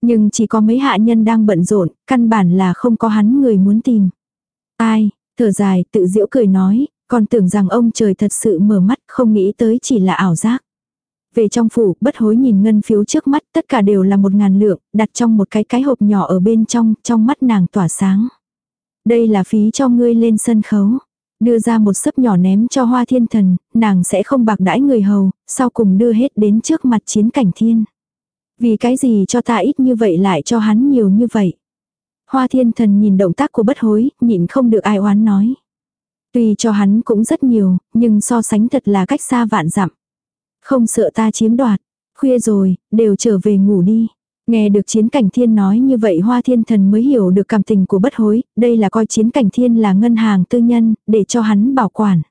Nhưng chỉ có mấy hạ nhân đang bận rộn, căn bản là không có hắn người muốn tìm. Ai, thở dài, tự diễu cười nói, còn tưởng rằng ông trời thật sự mở mắt không nghĩ tới chỉ là ảo giác. Về trong phủ, bất hối nhìn ngân phiếu trước mắt, tất cả đều là một ngàn lượng, đặt trong một cái cái hộp nhỏ ở bên trong, trong mắt nàng tỏa sáng. Đây là phí cho ngươi lên sân khấu. Đưa ra một sấp nhỏ ném cho hoa thiên thần, nàng sẽ không bạc đãi người hầu, sau cùng đưa hết đến trước mặt chiến cảnh thiên. Vì cái gì cho ta ít như vậy lại cho hắn nhiều như vậy. Hoa thiên thần nhìn động tác của bất hối, nhịn không được ai oán nói. Tuy cho hắn cũng rất nhiều, nhưng so sánh thật là cách xa vạn dặm. Không sợ ta chiếm đoạt. Khuya rồi, đều trở về ngủ đi. Nghe được chiến cảnh thiên nói như vậy hoa thiên thần mới hiểu được cảm tình của bất hối, đây là coi chiến cảnh thiên là ngân hàng tư nhân, để cho hắn bảo quản.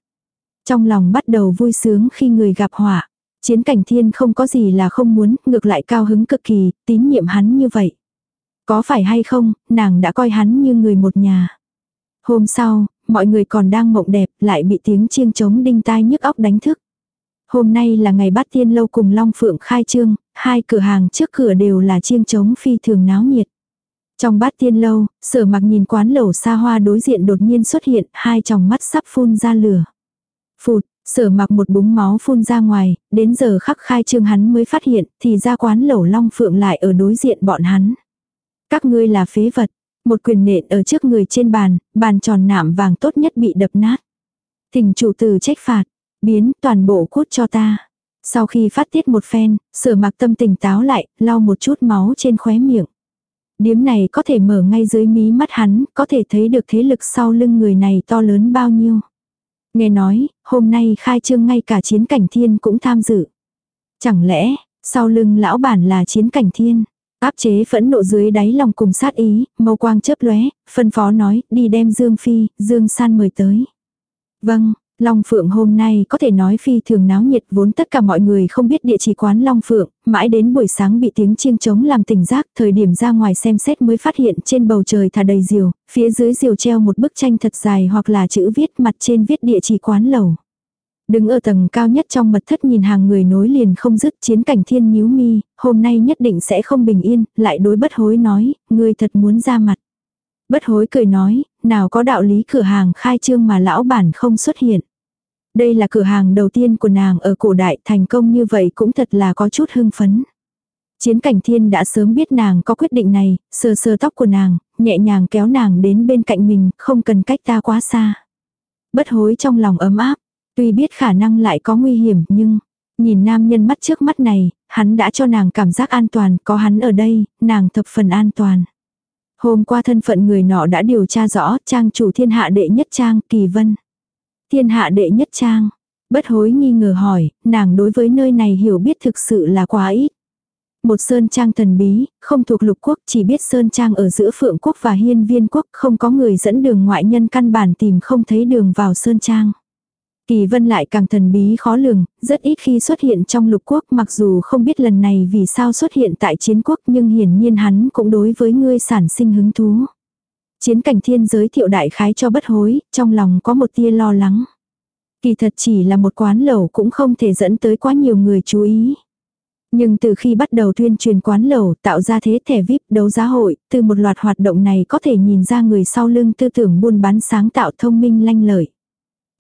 Trong lòng bắt đầu vui sướng khi người gặp họa. Chiến cảnh thiên không có gì là không muốn, ngược lại cao hứng cực kỳ, tín nhiệm hắn như vậy. Có phải hay không, nàng đã coi hắn như người một nhà. Hôm sau, mọi người còn đang mộng đẹp, lại bị tiếng chiêng trống đinh tai nhức óc đánh thức. Hôm nay là ngày bát tiên lâu cùng Long Phượng khai trương, hai cửa hàng trước cửa đều là chiêng trống phi thường náo nhiệt. Trong bát tiên lâu, sở mặc nhìn quán lẩu xa hoa đối diện đột nhiên xuất hiện, hai tròng mắt sắp phun ra lửa. Phụt, sở mặc một búng máu phun ra ngoài, đến giờ khắc khai trương hắn mới phát hiện, thì ra quán lẩu long phượng lại ở đối diện bọn hắn. Các ngươi là phế vật, một quyền nện ở trước người trên bàn, bàn tròn nạm vàng tốt nhất bị đập nát. Thỉnh chủ tử trách phạt, biến toàn bộ cút cho ta. Sau khi phát tiết một phen, sở mặc tâm tình táo lại, lau một chút máu trên khóe miệng. Điếm này có thể mở ngay dưới mí mắt hắn, có thể thấy được thế lực sau lưng người này to lớn bao nhiêu. Nghe nói, hôm nay khai trương ngay cả chiến cảnh thiên cũng tham dự. Chẳng lẽ, sau lưng lão bản là chiến cảnh thiên. Áp chế phẫn nộ dưới đáy lòng cùng sát ý, mâu quang chớp lóe, phân phó nói, đi đem Dương Phi, Dương San mời tới. Vâng, Long Phượng hôm nay có thể nói phi thường náo nhiệt vốn tất cả mọi người không biết địa chỉ quán Long Phượng, mãi đến buổi sáng bị tiếng chiêng trống làm tỉnh giác, thời điểm ra ngoài xem xét mới phát hiện trên bầu trời thả đầy diều, phía dưới diều treo một bức tranh thật dài hoặc là chữ viết mặt trên viết địa chỉ quán lầu. Đứng ở tầng cao nhất trong mật thất nhìn hàng người nối liền không dứt chiến cảnh thiên nhíu mi, hôm nay nhất định sẽ không bình yên, lại đối bất hối nói, ngươi thật muốn ra mặt. Bất hối cười nói, nào có đạo lý cửa hàng khai trương mà lão bản không xuất hiện. Đây là cửa hàng đầu tiên của nàng ở cổ đại thành công như vậy cũng thật là có chút hưng phấn. Chiến cảnh thiên đã sớm biết nàng có quyết định này, sờ sờ tóc của nàng, nhẹ nhàng kéo nàng đến bên cạnh mình, không cần cách ta quá xa. Bất hối trong lòng ấm áp, tuy biết khả năng lại có nguy hiểm nhưng, nhìn nam nhân mắt trước mắt này, hắn đã cho nàng cảm giác an toàn, có hắn ở đây, nàng thập phần an toàn. Hôm qua thân phận người nọ đã điều tra rõ, trang chủ thiên hạ đệ nhất trang, kỳ vân. Thiên hạ đệ nhất trang. Bất hối nghi ngờ hỏi, nàng đối với nơi này hiểu biết thực sự là quá ít. Một sơn trang thần bí, không thuộc lục quốc, chỉ biết sơn trang ở giữa phượng quốc và hiên viên quốc, không có người dẫn đường ngoại nhân căn bản tìm không thấy đường vào sơn trang. Kỳ vân lại càng thần bí khó lường, rất ít khi xuất hiện trong lục quốc mặc dù không biết lần này vì sao xuất hiện tại chiến quốc nhưng hiển nhiên hắn cũng đối với ngươi sản sinh hứng thú. Chiến cảnh thiên giới thiệu đại khái cho bất hối, trong lòng có một tia lo lắng. Kỳ thật chỉ là một quán lẩu cũng không thể dẫn tới quá nhiều người chú ý. Nhưng từ khi bắt đầu tuyên truyền quán lẩu tạo ra thế thẻ VIP đấu giá hội, từ một loạt hoạt động này có thể nhìn ra người sau lưng tư tưởng buôn bán sáng tạo thông minh lanh lợi.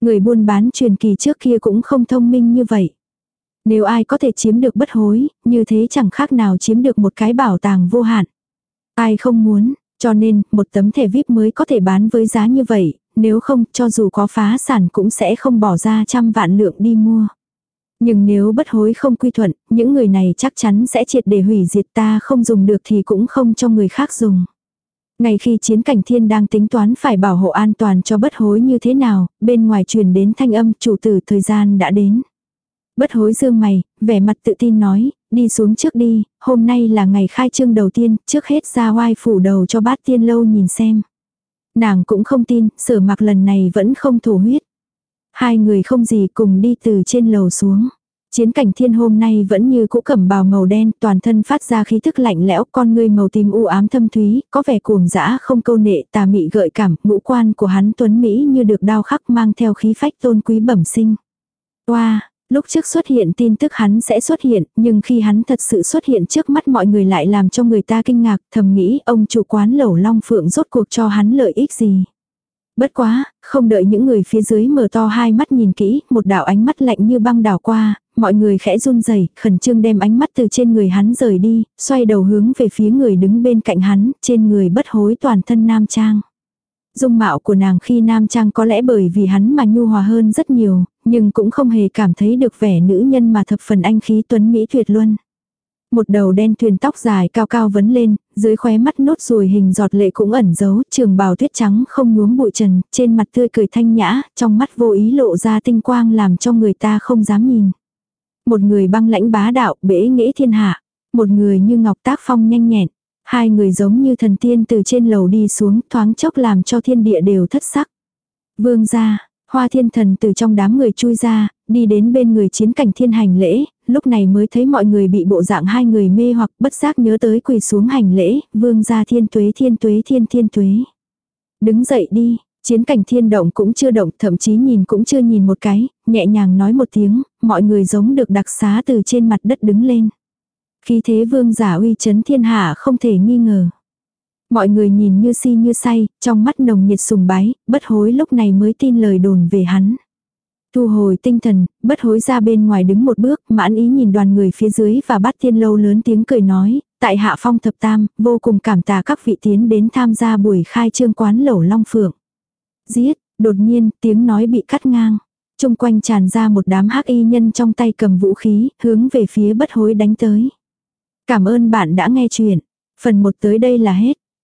Người buôn bán truyền kỳ trước kia cũng không thông minh như vậy. Nếu ai có thể chiếm được bất hối, như thế chẳng khác nào chiếm được một cái bảo tàng vô hạn. Ai không muốn, cho nên một tấm thẻ VIP mới có thể bán với giá như vậy, nếu không cho dù có phá sản cũng sẽ không bỏ ra trăm vạn lượng đi mua. Nhưng nếu bất hối không quy thuận, những người này chắc chắn sẽ triệt để hủy diệt ta không dùng được thì cũng không cho người khác dùng. Ngày khi chiến cảnh thiên đang tính toán phải bảo hộ an toàn cho bất hối như thế nào, bên ngoài truyền đến thanh âm chủ tử thời gian đã đến. Bất hối dương mày, vẻ mặt tự tin nói, đi xuống trước đi, hôm nay là ngày khai trương đầu tiên, trước hết ra oai phủ đầu cho bát tiên lâu nhìn xem. Nàng cũng không tin, sở mặc lần này vẫn không thổ huyết. Hai người không gì cùng đi từ trên lầu xuống. Chiến cảnh thiên hôm nay vẫn như cũ cẩm bào màu đen, toàn thân phát ra khí thức lạnh lẽo, con ngươi màu tím u ám thâm thúy, có vẻ cuồng dã không câu nệ, tà mị gợi cảm, ngũ quan của hắn tuấn Mỹ như được đao khắc mang theo khí phách tôn quý bẩm sinh. Wow, lúc trước xuất hiện tin tức hắn sẽ xuất hiện, nhưng khi hắn thật sự xuất hiện trước mắt mọi người lại làm cho người ta kinh ngạc, thầm nghĩ ông chủ quán lẩu long phượng rốt cuộc cho hắn lợi ích gì. Bất quá, không đợi những người phía dưới mở to hai mắt nhìn kỹ, một đạo ánh mắt lạnh như băng đảo qua, mọi người khẽ run rẩy, khẩn trương đem ánh mắt từ trên người hắn rời đi, xoay đầu hướng về phía người đứng bên cạnh hắn, trên người bất hối toàn thân nam trang. Dung mạo của nàng khi nam trang có lẽ bởi vì hắn mà nhu hòa hơn rất nhiều, nhưng cũng không hề cảm thấy được vẻ nữ nhân mà thập phần anh khí tuấn Mỹ tuyệt luân. Một đầu đen thuyền tóc dài cao cao vấn lên, dưới khóe mắt nốt ruồi hình giọt lệ cũng ẩn giấu, trường bào tuyết trắng không nhuốm bụi trần, trên mặt tươi cười thanh nhã, trong mắt vô ý lộ ra tinh quang làm cho người ta không dám nhìn. Một người băng lãnh bá đạo, bể nghĩa thiên hạ. Một người như ngọc tác phong nhanh nhẹn. Hai người giống như thần tiên từ trên lầu đi xuống thoáng chốc làm cho thiên địa đều thất sắc. Vương gia hoa thiên thần từ trong đám người chui ra, đi đến bên người chiến cảnh thiên hành lễ, lúc này mới thấy mọi người bị bộ dạng hai người mê hoặc bất giác nhớ tới quỳ xuống hành lễ, vương gia thiên tuế thiên tuế thiên thiên tuế. Đứng dậy đi, Chiến cảnh thiên động cũng chưa động, thậm chí nhìn cũng chưa nhìn một cái, nhẹ nhàng nói một tiếng, mọi người giống được đặc xá từ trên mặt đất đứng lên. Khi thế vương giả uy chấn thiên hạ không thể nghi ngờ. Mọi người nhìn như si như say, trong mắt nồng nhiệt sùng bái, bất hối lúc này mới tin lời đồn về hắn. Thu hồi tinh thần, bất hối ra bên ngoài đứng một bước, mãn ý nhìn đoàn người phía dưới và bắt tiên lâu lớn tiếng cười nói, tại hạ phong thập tam, vô cùng cảm tạ các vị tiến đến tham gia buổi khai trương quán lẩu Long Phượng. Giết, đột nhiên tiếng nói bị cắt ngang. Trung quanh tràn ra một đám hắc y nhân trong tay cầm vũ khí, hướng về phía bất hối đánh tới. Cảm ơn bạn đã nghe chuyện. Phần 1 tới đây là hết.